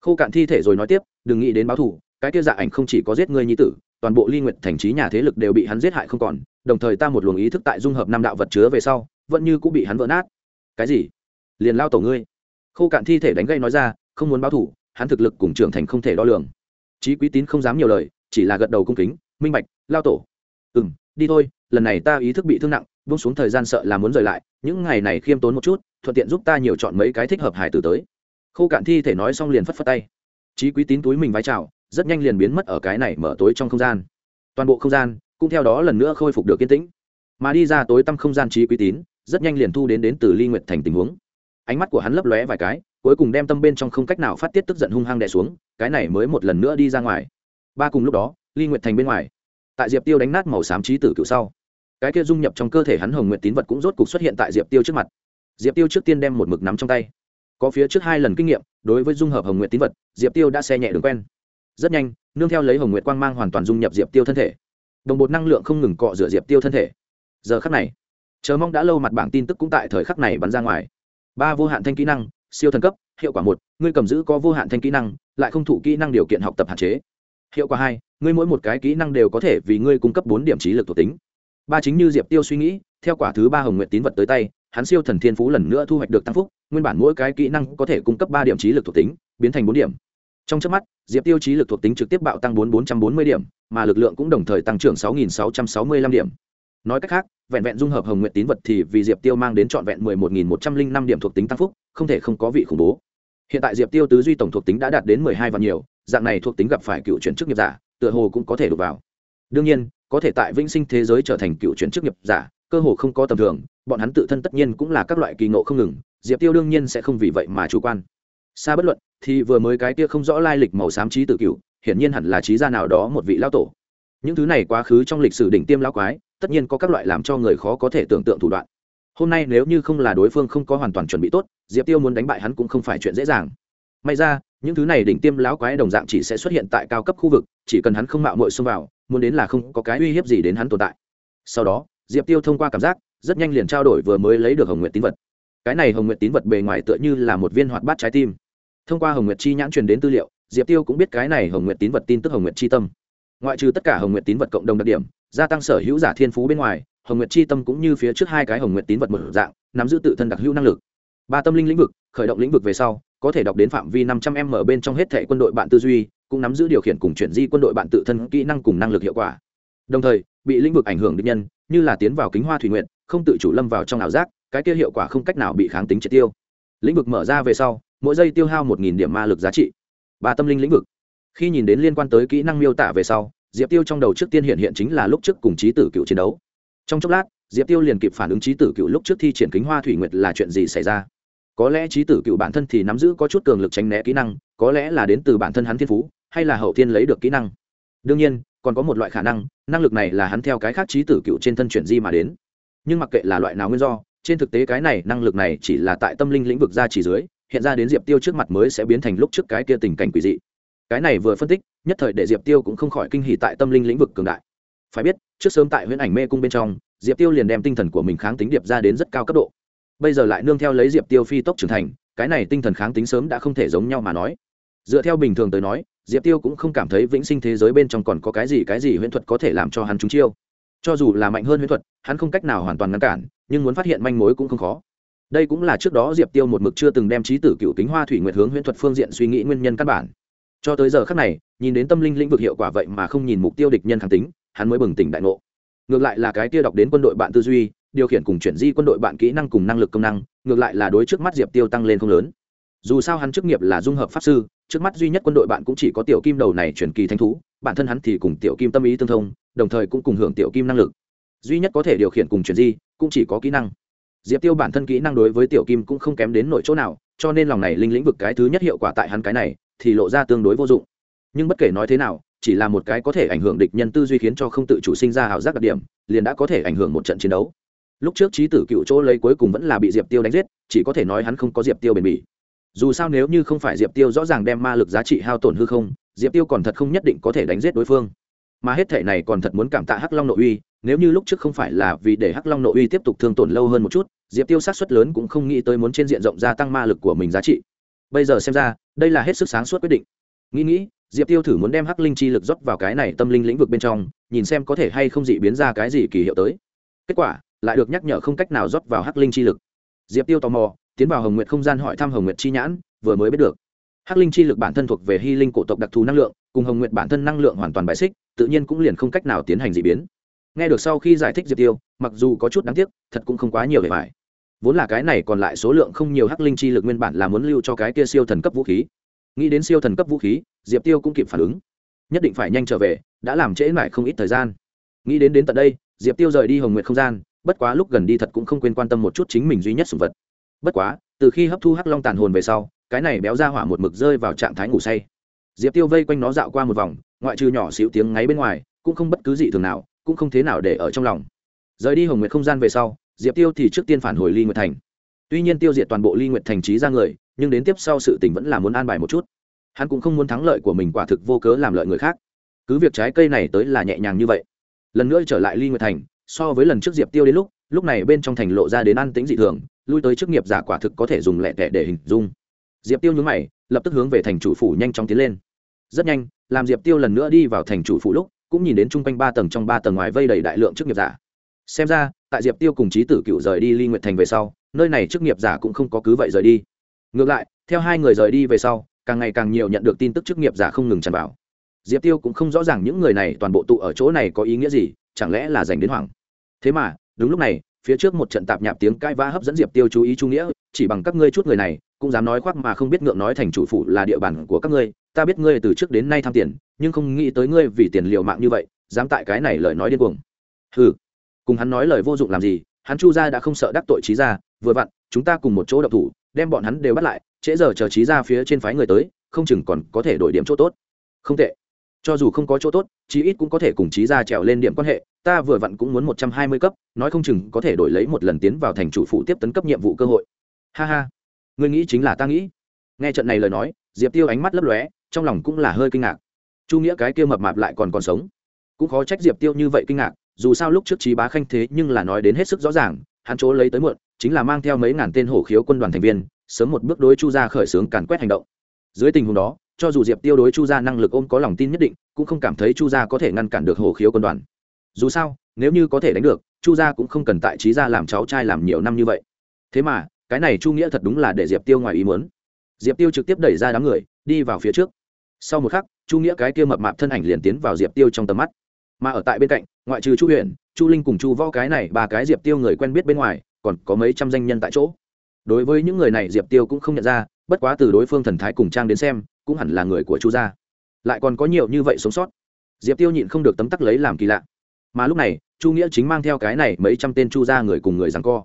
Khô cạn thi thể rồi nói tiếp, đừng nghĩ đến báo thù, cái kia dạ ảnh không chỉ có giết ngươi nhi tử, toàn bộ ly nguyện thành trí nhà thế lực đều bị hắn giết hại không còn, đồng thời ta một luồng ý thức tại dung hợp năm đạo vật chứa về sau, vẫn như cũng bị hắn vỡ nát. Cái gì? Liền lao tổ ngươi? Khô cạn thi thể đánh gây nói ra, không muốn báo thủ hắn thực lực cùng trưởng thành không thể đo lường. Chí quý tín không dám nhiều lời, chỉ là gật đầu cung kính, minh bạch, lao tổ. Ừ m đi thôi, lần này ta ý thức bị thương nặng, buông xuống thời gian sợ là muốn rời lại những ngày này khiêm tốn một chút, thuận tiện giúp ta nhiều chọn mấy cái thích hợp hải tử tới. Khô cạn thi thể nói xong liền phất phất tay. Chí quý tín túi mình vái chào, rất nhanh liền biến mất ở cái này mở tối trong không gian. Toàn bộ không gian cũng theo đó lần nữa khôi phục được kiên tĩnh. Mà đi ra tối tăm không gian trí quý tín, rất nhanh liền thu đến đến từ ly nguyệt thành tình huống. Ánh mắt của hắn lấp lóe vài cái, cuối cùng đem tâm bên trong không cách nào phát tiết tức giận hung hăng đè xuống, cái này mới một lần nữa đi ra ngoài. Ba cùng lúc đó, ly nguyệt thành bên ngoài. Tại diệp tiêu đánh nát màu xám trí tử cựu sau cái kia dung nhập trong cơ thể hắn hồng nguyệt tín vật cũng rốt cục xuất hiện tại diệp tiêu trước mặt. Diệp tiêu trước tiên đem một mực nắm trong tay. Có phía trước hai lần kinh nghiệm, đối với dung hợp hồng nguyệt tín vật, diệp tiêu đã xe nhẹ đường quen. Rất nhanh, nương theo lấy hồng nguyệt quang mang hoàn toàn dung nhập diệp tiêu thân thể. Đồng bột năng lượng không ngừng cọ rửa diệp tiêu thân thể. Giờ khắc này, chờ mong đã lâu mặt bảng tin tức cũng tại thời khắc này bắn ra ngoài. Ba vô hạn thanh kỹ năng, siêu thần cấp, hiệu quả một, ngươi cầm giữ có vô hạn thanh kỹ năng, lại không thụ kỹ năng điều kiện học tập hạn chế. Hiệu quả hai, ngươi mỗi một cái kỹ năng đều có thể vì ngươi cung cấp bốn điểm trí lực thuộc tính ba chính như diệp tiêu suy nghĩ, theo quả thứ ba hồng nguyện tín vật tới tay, hắn siêu thần thiên phú lần nữa thu hoạch được tăng phúc, nguyên bản mỗi cái kỹ năng có thể cung cấp ba điểm trí lực thuộc tính, biến thành bốn điểm. Trong trước mắt, diệp tiêu trí lực thuộc tính trực tiếp bạo tăng bốn bốn trăm bốn mươi điểm, mà lực lượng cũng đồng thời tăng trưởng sáu nghìn sáu trăm sáu mươi lăm điểm. Nói cách khác, vẹn vẹn dung hợp hồng nguyện tín vật thì vì diệp tiêu mang đến trọn vẹn mười một nghìn một trăm linh năm điểm thuộc tính tăng phúc, không thể không có vị khủng bố. Hiện tại diệp tiêu tứ duy tổng thuộc tính đã đạt đến mười hai và nhiều, dạng này thuộc tính gặp phải cựu chuyển chức nghiệp giả, tựa hồ cũng có thể đục vào. Đương nhiên có thể tại vĩnh sinh thế giới trở thành cựu chuyển chức nghiệp giả, cơ hồ không có tầm thường, bọn hắn tự thân tất nhiên cũng là các loại kỳ ngộ không ngừng, diệp tiêu đương nhiên sẽ không vì vậy mà chủ quan. Xa bất luận, thì vừa mới cái kia không rõ lai lịch màu xám trí tự cựu, hiển nhiên hẳn là trí gia nào đó một vị lao tổ. Những thứ này quá khứ trong lịch sử đỉnh tiêm lao quái, tất nhiên có các loại làm cho người khó có thể tưởng tượng thủ đoạn. Hôm nay nếu như không là đối phương không có hoàn toàn chuẩn bị tốt, diệp tiêu muốn đánh bại hắn cũng không phải chuyện dễ dàng. May ra, những thứ này đỉnh tiêm lão quái đồng dạng chỉ sẽ xuất hiện tại cao cấp khu vực, chỉ cần hắn không mạo mội xông vào muốn đến là không có cái uy hiếp gì đến hắn tồn tại. Sau đó, diệp tiêu thông qua cảm giác, rất nhanh liền trao đổi vừa mới lấy được hồng nguyện tín vật. Cái này hồng nguyện tín vật bề ngoài tựa như là một viên hoạt bát trái tim. Thông qua hồng nguyệt chi nhãn truyền đến tư liệu, diệp tiêu cũng biết cái này hồng nguyệt tín vật tin tức hồng nguyệt chi tâm. Ngoại trừ tất cả hồng nguyệt tín vật cộng đồng đặc điểm, gia tăng sở hữu giả thiên phú bên ngoài, hồng nguyệt chi tâm cũng như phía trước hai cái hồng nguyệt tín vật một dạng, nắm giữ tự thân đặc hữu năng lực. Ba tâm linh lĩnh vực, khởi động lĩnh vực về sau, có thể đọc đến phạm vi năm trăm m ở bên trong hết thệ quân đội bạn tư duy cũng nắm giữ điều khiển cùng chuyển di quân đội bạn tự thân kỹ năng cùng năng lực hiệu quả. Đồng thời, bị lĩnh vực ảnh hưởng định nhân, như là tiến vào kính hoa thủy nguyện không tự chủ lâm vào trong ảo giác, cái kia hiệu quả không cách nào bị kháng tính triệt tiêu. Lĩnh vực mở ra về sau, mỗi giây tiêu hao một điểm ma lực giá trị. Ba tâm linh lĩnh vực. Khi nhìn đến liên quan tới kỹ năng miêu tả về sau, diệp tiêu trong đầu trước tiên hiện hiện chính là lúc trước cùng trí tử cựu chiến đấu. Trong chốc lát, diệp tiêu liền kịp phản ứng trí tử cựu lúc trước thi triển kính hoa thủy nguyệt là chuyện gì xảy ra. Có lẽ trí tử cựu bản thân thì nắm giữ có chút cường lực tránh né kỹ năng, có lẽ là đến từ bản thân hắn thiên phú hay là hậu thiên lấy được kỹ năng? Đương nhiên, còn có một loại khả năng năng lực này là hắn theo cái khác trí tử cựu trên thân chuyển di mà đến. Nhưng mặc kệ là loại nào nguyên do, trên thực tế cái này năng lực này chỉ là tại tâm linh lĩnh vực ra chỉ dưới, hiện ra đến diệp tiêu trước mặt mới sẽ biến thành lúc trước cái kia tình cảnh quỷ dị. Cái này vừa phân tích, nhất thời để diệp tiêu cũng không khỏi kinh hỉ tại tâm linh lĩnh vực cường đại. Phải biết, trước sớm tại huyễn ảnh mê cung bên trong, diệp tiêu liền đem tinh thần của mình kháng tính điệp ra đến rất cao cấp độ. Bây giờ lại nương theo lấy diệp tiêu phi tốc trưởng thành, cái này tinh thần kháng tính sớm đã không thể giống nhau mà nói. Dựa theo bình thường tới nói diệp tiêu cũng không cảm thấy vĩnh sinh thế giới bên trong còn có cái gì cái gì huyễn thuật có thể làm cho hắn trúng chiêu. Cho dù là mạnh hơn huyễn thuật, hắn không cách nào hoàn toàn ngăn cản, nhưng muốn phát hiện manh mối cũng không khó. Đây cũng là trước đó diệp tiêu một mực chưa từng đem trí tử cựu kính hoa thủy nguyệt hướng huyễn thuật phương diện suy nghĩ nguyên nhân căn bản. Cho tới giờ khác này, nhìn đến tâm linh lĩnh vực hiệu quả vậy mà không nhìn mục tiêu địch nhân kháng tính, hắn mới bừng tỉnh đại ngộ. Ngược lại là cái Tiêu đọc đến quân đội bạn tư duy, điều khiển cùng chuyển di quân đội bạn kỹ năng cùng năng lực công năng, ngược lại là đối trước mắt diệp tiêu tăng lên không lớn. Dù sao hắn chức nghiệp là dung hợp pháp sư trước mắt duy nhất quân đội bạn cũng chỉ có tiểu kim đầu này chuyển kỳ thánh thú, bản thân hắn thì cùng tiểu kim tâm ý tương thông, đồng thời cũng cùng hưởng tiểu kim năng lực. Duy nhất có thể điều khiển cùng chuyển di, cũng chỉ có kỹ năng. Diệp tiêu bản thân kỹ năng đối với tiểu kim cũng không kém đến nội chỗ nào, cho nên lòng này linh lĩnh vực cái thứ nhất hiệu quả tại hắn cái này, thì lộ ra tương đối vô dụng. Nhưng bất kể nói thế nào, chỉ là một cái có thể ảnh hưởng địch nhân tư duy khiến cho không tự chủ sinh ra hào giác đặc điểm, liền đã có thể ảnh hưởng một trận chiến đấu. Lúc trước trí tử cựu chỗ lấy cuối cùng vẫn là bị diệp tiêu đánh giết, chỉ có thể nói hắn không có diệp tiêu bền bỉ dù sao nếu như không phải diệp tiêu rõ ràng đem ma lực giá trị hao tổn hư không, diệp tiêu còn thật không nhất định có thể đánh giết đối phương. Mà hết thể này còn thật muốn cảm tạ hắc long nội uy, nếu như lúc trước không phải là vì để hắc long nội uy tiếp tục thương tổn lâu hơn một chút, diệp tiêu sát xuất lớn cũng không nghĩ tới muốn trên diện rộng gia tăng ma lực của mình giá trị. Bây giờ xem ra, đây là hết sức sáng suốt quyết định. Nghĩ nghĩ, diệp tiêu thử muốn đem hắc linh chi lực rót vào cái này tâm linh lĩnh vực bên trong, nhìn xem có thể hay không dị biến ra cái gì kỳ hiệu tới. Kết quả, lại được nhắc nhở không cách nào rót vào hắc linh chi lực. Diệp tiêu tò mò tiến vào hồng nguyệt không gian hỏi thăm hồng nguyệt chi nhãn, vừa mới biết được. Hắc linh chi lực bản thân thuộc về hy linh cổ tộc đặc thù năng lượng, cùng hồng nguyệt bản thân năng lượng hoàn toàn bại xích, tự nhiên cũng liền không cách nào tiến hành d ị biến. Nghe được sau khi giải thích diệp tiêu, mặc dù có chút đáng tiếc, thật cũng không quá nhiều để phải vốn là cái này còn lại số lượng không nhiều hắc linh chi lực nguyên bản là muốn lưu cho cái kia siêu thần cấp vũ khí. Nghĩ đến siêu thần cấp vũ khí, diệp tiêu cũng kịp phản ứng. Nhất định phải nhanh trở về, đã làm trễ lại không ít thời gian. Nghĩ đến đến tận đây, diệp tiêu rời đi hồng nguyệt không gian, bất quá lúc gần đi thật cũng không quên quan tâm một chút chính mình duy nhất sùng vật bất quá, từ khi hấp thu hắc long tàn hồn về sau, cái này béo ra hỏa một mực rơi vào trạng thái ngủ say. Diệp tiêu vây quanh nó dạo qua một vòng, ngoại trừ nhỏ xíu tiếng ngáy bên ngoài, cũng không bất cứ gì thường nào, cũng không thế nào để ở trong lòng. Rời đi hồng nguyệt không gian về sau, diệp tiêu thì trước tiên phản hồi ly nguyệt thành. Tuy nhiên tiêu diệt toàn bộ ly nguyệt thành trí ra người, nhưng đến tiếp sau sự tình vẫn là muốn an bài một chút. Hắn cũng không muốn thắng lợi của mình quả thực vô cớ làm lợi người khác. Cứ việc trái cây này tới là nhẹ nhàng như vậy, lần nữa trở lại ly nguyệt thành, so với lần trước diệp tiêu đến lúc lúc này bên trong thành lộ ra đến an tính dị thường lui tới chức nghiệp giả quả thực có thể dùng lẹ tẻ để hình dung. Diệp tiêu nhúng mày, lập tức hướng về thành chủ phủ nhanh chóng tiến lên. Rất nhanh, làm diệp tiêu lần nữa đi vào thành chủ phủ lúc, cũng nhìn đến chung quanh ba tầng trong ba tầng ngoài vây đầy đại lượng chức nghiệp giả. Xem ra, tại diệp tiêu cùng trí tử cựu rời đi ly nguyệt thành về sau, nơi này chức nghiệp giả cũng không có cứ vậy rời đi. Ngược lại, theo hai người rời đi về sau, càng ngày càng nhiều nhận được tin tức chức nghiệp giả không ngừng tràn vào. Diệp tiêu cũng không rõ ràng những người này toàn bộ tụ ở chỗ này có ý nghĩa gì, chẳng lẽ là dành đến hoảng. Thế mà, đúng lúc này phía trước một trận tạp nhạp tiếng cãi vã hấp dẫn diệp tiêu chú ý trung nghĩa, chỉ bằng các ngươi chút người này, cũng dám nói khoác mà không biết ngượng nói thành chủ phụ là địa bàn của các ngươi, ta biết ngươi từ trước đến nay tham tiền, nhưng không nghĩ tới ngươi vì tiền liều mạng như vậy, dám tại cái này lời nói điên cuồng. Ừ cùng hắn nói lời vô dụng làm gì, hắn chu gia đã không sợ đắc tội trí gia, vừa vặn, chúng ta cùng một chỗ độc thủ, đem bọn hắn đều bắt lại, trễ giờ chờ trí gia phía trên phái người tới, không chừng còn có thể đổi điểm chỗ tốt. Không tệ. Cho dù không có chỗ tốt, chí ít cũng có thể cùng trí gia trèo lên điểm quan hệ ta vừa vặn cũng muốn một trăm hai mươi cấp, nói không chừng có thể đổi lấy một lần tiến vào thành chủ phụ tiếp tấn cấp nhiệm vụ cơ hội. Ha ha. Ngươi nghĩ chính là ta nghĩ. Nghe trận này lời nói, diệp tiêu ánh mắt lấp lóe, trong lòng cũng là hơi kinh ngạc. Chu nghĩa cái kia mập mạp lại còn còn sống. Cũng khó trách diệp tiêu như vậy kinh ngạc, dù sao lúc trước trí bá khanh thế nhưng là nói đến hết sức rõ ràng, hắn chỗ lấy tới muộn, chính là mang theo mấy ngàn tên hổ khiếu quân đoàn thành viên, sớm một bước đối chu gia khởi xướng càn quét hành động. Dưới tình huống đó, cho dù diệp tiêu đối chu gia năng lực ôm có lòng tin nhất định, cũng không cảm thấy chu gia có thể ngăn cản được hổ khiếu quân đoàn dù sao, nếu như có thể đánh được, chu gia cũng không cần tại trí gia làm cháu trai làm nhiều năm như vậy. Thế mà, cái này chu nghĩa thật đúng là để diệp tiêu ngoài ý muốn. Diệp tiêu trực tiếp đẩy ra đám người, đi vào phía trước. Sau một khắc, chu nghĩa cái kia mập mạp thân ảnh liền tiến vào diệp tiêu trong tầm mắt. Mà ở tại bên cạnh, ngoại trừ chu huyện chu linh cùng chu võ cái này ba cái diệp tiêu người quen biết bên ngoài, còn có mấy trăm danh nhân tại chỗ. Đối với những người này, diệp tiêu cũng không nhận ra, bất quá từ đối phương thần thái cùng trang đến xem, cũng hẳn là người của chu gia. Lại còn có nhiều như vậy sống sót. Diệp tiêu nhịn không được tấm tắc lấy làm kỳ lạ mà lúc này, chu nghĩa chính mang theo cái này mấy trăm tên chu gia người cùng người rằng co.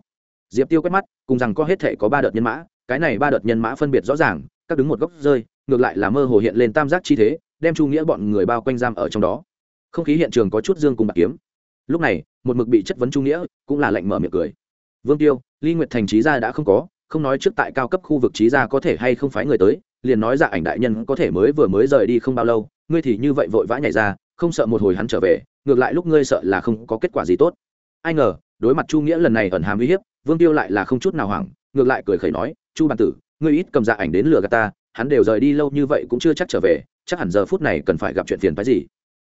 Diệp tiêu quét mắt, cùng rằng co hết thể có ba đợt nhân mã, cái này ba đợt nhân mã phân biệt rõ ràng, các đứng một góc rơi, ngược lại là mơ hồ hiện lên tam giác chi thế, đem chu nghĩa bọn người bao quanh giam ở trong đó. Không khí hiện trường có chút dương cùng bạc kiếm. Lúc này, một mực bị chất vấn chu nghĩa, cũng là lệnh mở miệng cười. Vương tiêu, ly nguyệt thành trí gia đã không có, không nói trước tại cao cấp khu vực trí gia có thể hay không phái người tới, liền nói dạ ảnh đại nhân có thể mới vừa mới rời đi không bao lâu, ngươi thì như vậy vội vã nhảy ra, không sợ một hồi hắn trở về ngược lại lúc ngươi sợ là không có kết quả gì tốt. Ai ngờ, đối mặt chu nghĩa lần này ẩn hàm uy hiếp, vương tiêu lại là không chút nào hoảng, ngược lại cười khẩy nói, chu bản tử, ngươi ít cầm dạ ảnh đến lừa gạt ta, hắn đều rời đi lâu như vậy cũng chưa chắc trở về, chắc hẳn giờ phút này cần phải gặp chuyện phiền phái gì.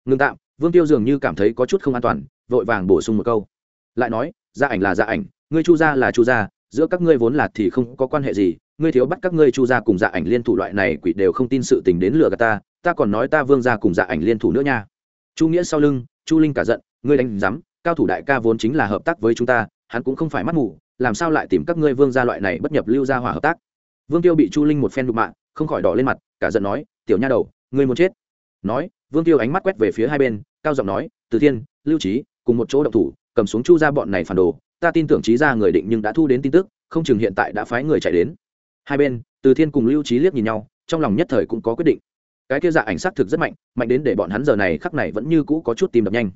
Ngưng tạm, vương tiêu dường như cảm thấy có chút không an toàn, vội vàng bổ sung một câu. Lại nói gia ảnh là gia ảnh, ngươi chu gia là chu gia, giữa các ngươi vốn là thì không có quan hệ gì, ngươi thiếu bắt các ngươi chu gia cùng gia ảnh liên thủ loại này quỷ đều không tin sự tình đến lừa gạt ta ta còn nói ta vương gia cùng gia ảnh liên thủ nữa nha. Chu nghĩa sau lưng chu linh cả giận, ngươi đánh giám, cao thủ đại ca vốn chính là hợp tác với chúng ta, hắn cũng không phải mắt mù, làm sao lại tìm các ngươi vương gia loại này bất nhập lưu gia hỏa hợp tác? Vương tiêu bị chu linh một phen đục mạng, không khỏi đỏ lên mặt, cả giận nói, tiểu nha đầu, ngươi muốn chết? Nói, vương tiêu ánh mắt quét về phía hai bên, cao giọng nói, từ thiên, lưu trí cùng một chỗ động thủ, cầm xuống chu ra bọn này phản đồ, ta tin tưởng trí ra người định nhưng đã thu đến tin tức, không chừng hiện tại đã phái người chạy đến. Hai bên, từ thiên cùng lưu trí liếc nhìn nhau, trong lòng nhất thời cũng có quyết định cái kia dạ ảnh xác thực rất mạnh mạnh đến để bọn hắn giờ này khắc này vẫn như cũ có chút tìm đập nhanh.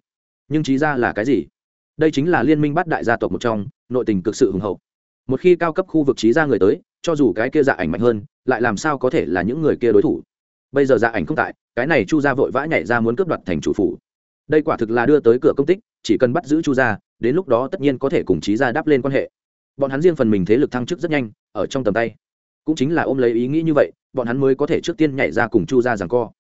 Nhưng trí ra là cái gì? Đây chính là liên minh bắt đại gia tộc một trong, nội tình cực sự hùng hậu. Một khi cao cấp khu vực trí ra người tới, cho dù cái kia dạ ảnh mạnh hơn, lại làm sao có thể là những người kia đối thủ? Bây giờ dạ ảnh không tại, cái này chu gia vội vã nhảy ra muốn cướp đoạt thành chủ phủ. Đây quả thực là đưa tới cửa công tích, chỉ cần bắt giữ chu gia, đến lúc đó tất nhiên có thể cùng trí gia đáp lên quan hệ. Bọn hắn riêng phần mình thế lực thăng chức rất nhanh, ở trong tầm tay cũng chính là ôm lấy ý nghĩ như vậy, bọn hắn mới có thể trước tiên nhảy ra cùng chu ra rằng co.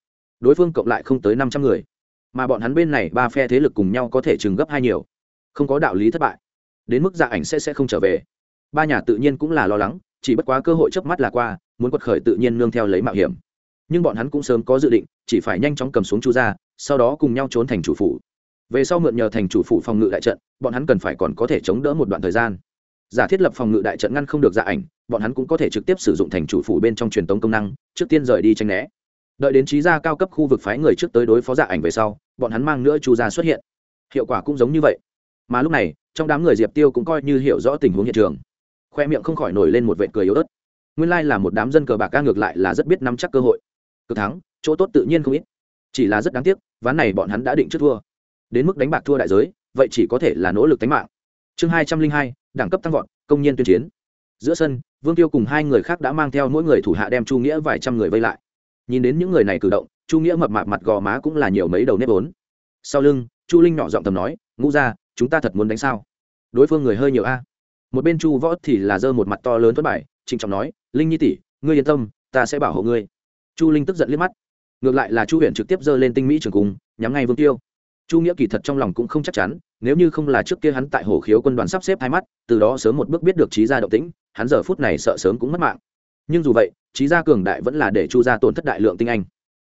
Đối phương cộng lại không tới năm trăm người, mà bọn hắn bên này ba phe thế lực cùng nhau có thể chừng gấp hai nhiều. Không có đạo lý thất bại. Đến mức dạ ảnh sẽ sẽ không trở về. Ba nhà tự nhiên cũng là lo lắng, chỉ bất quá cơ hội chớp mắt là qua, muốn quật khởi tự nhiên nương theo lấy mạo hiểm. Nhưng bọn hắn cũng sớm có dự định, chỉ phải nhanh chóng cầm xuống chu ra sau đó cùng nhau trốn thành chủ phủ. Về sau mượn nhờ thành chủ phủ phòng ngự đại trận, bọn hắn cần phải còn có thể chống đỡ một đoạn thời gian giả thiết lập phòng ngự đại trận ngăn không được dạ ảnh, bọn hắn cũng có thể trực tiếp sử dụng thành chủ phủ bên trong truyền tống công năng, trước tiên rời đi tranh né. Đợi đến trí gia cao cấp khu vực phái người trước tới đối phó dạ ảnh về sau, bọn hắn mang nữa chu gia xuất hiện. Hiệu quả cũng giống như vậy. Mà lúc này, trong đám người diệp tiêu cũng coi như hiểu rõ tình huống hiện trường. Khoe miệng không khỏi nổi lên một vệt cười yếu ớt. Nguyên lai là một đám dân cờ bạc ca ngược lại là rất biết nắm chắc cơ hội. Cực thắng, chỗ tốt tự nhiên không ít. Chỉ là rất đáng tiếc, ván này bọn hắn đã định trước thua. Đến mức đánh bạc thua đại giới, vậy chỉ có thể là nỗ lực đánh mạng chương hai trăm linh hai, đẳng cấp tăng vọt, công nhân tuyên chiến. Giữa sân, vương tiêu cùng hai người khác đã mang theo mỗi người thủ hạ đem chu nghĩa vài trăm người vây lại. Nhìn đến những người này cử động, chu nghĩa mập mạp mặt gò má cũng là nhiều mấy đầu nếp vốn. Sau lưng, chu linh nhỏ giọng tầm nói, ngũ ra chúng ta thật muốn đánh sao? Đối phương người hơi nhiều a. Một bên chu võ thì là giơ một mặt to lớn thất bại trịnh trọng nói, linh nhi tỷ, ngươi yên tâm, ta sẽ bảo hộ ngươi. Chu linh tức giận liếc mắt. Ngược lại là chu huyện trực tiếp giơ lên tinh mỹ trường cùng nhắm ngay vương tiêu chu nghĩa kỳ thật trong lòng cũng không chắc chắn, nếu như không là trước kia hắn tại hồ khiếu quân đoàn sắp xếp hai mắt, từ đó sớm một bước biết được trí gia động tĩnh, hắn giờ phút này sợ sớm cũng mất mạng. Nhưng dù vậy trí gia cường đại vẫn là để chu gia tổn thất đại lượng tinh anh.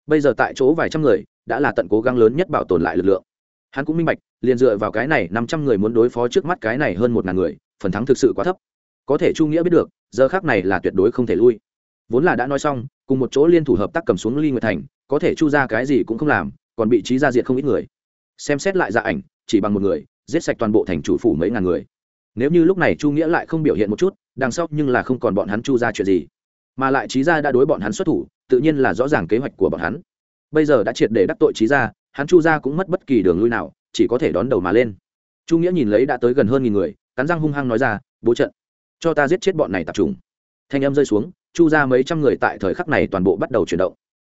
Bây giờ tại chỗ vài trăm người, đã là tận cố gắng lớn nhất bảo tồn lại lực lượng. Hắn cũng minh bạch, liền dựa vào cái này năm trăm người muốn đối phó trước mắt cái này hơn một ngàn người, phần thắng thực sự quá thấp. Có thể chu nghĩa biết được, giờ khác này là tuyệt đối không thể lui. Vốn là đã nói xong, cùng một chỗ liên thủ hợp tác cầm xuống ly nguyệt thành, có thể chu ra cái gì cũng không làm, còn bị trí ra diệt không ít người xem xét lại dạ ảnh, chỉ bằng một người, giết sạch toàn bộ thành chủ phủ mấy ngàn người. Nếu như lúc này chu nghĩa lại không biểu hiện một chút, đằng sau nhưng là không còn bọn hắn chu ra chuyện gì. Mà lại trí gia đã đối bọn hắn xuất thủ, tự nhiên là rõ ràng kế hoạch của bọn hắn. Bây giờ đã triệt để đắc tội trí gia, hắn chu gia cũng mất bất kỳ đường lui nào, chỉ có thể đón đầu mà lên. Chu nghĩa nhìn lấy đã tới gần hơn nghìn người, cắn răng hung hăng nói ra, bố trận, cho ta giết chết bọn này tập trung thanh âm rơi xuống, chu ra mấy trăm người tại thời khắc này toàn bộ bắt đầu chuyển động.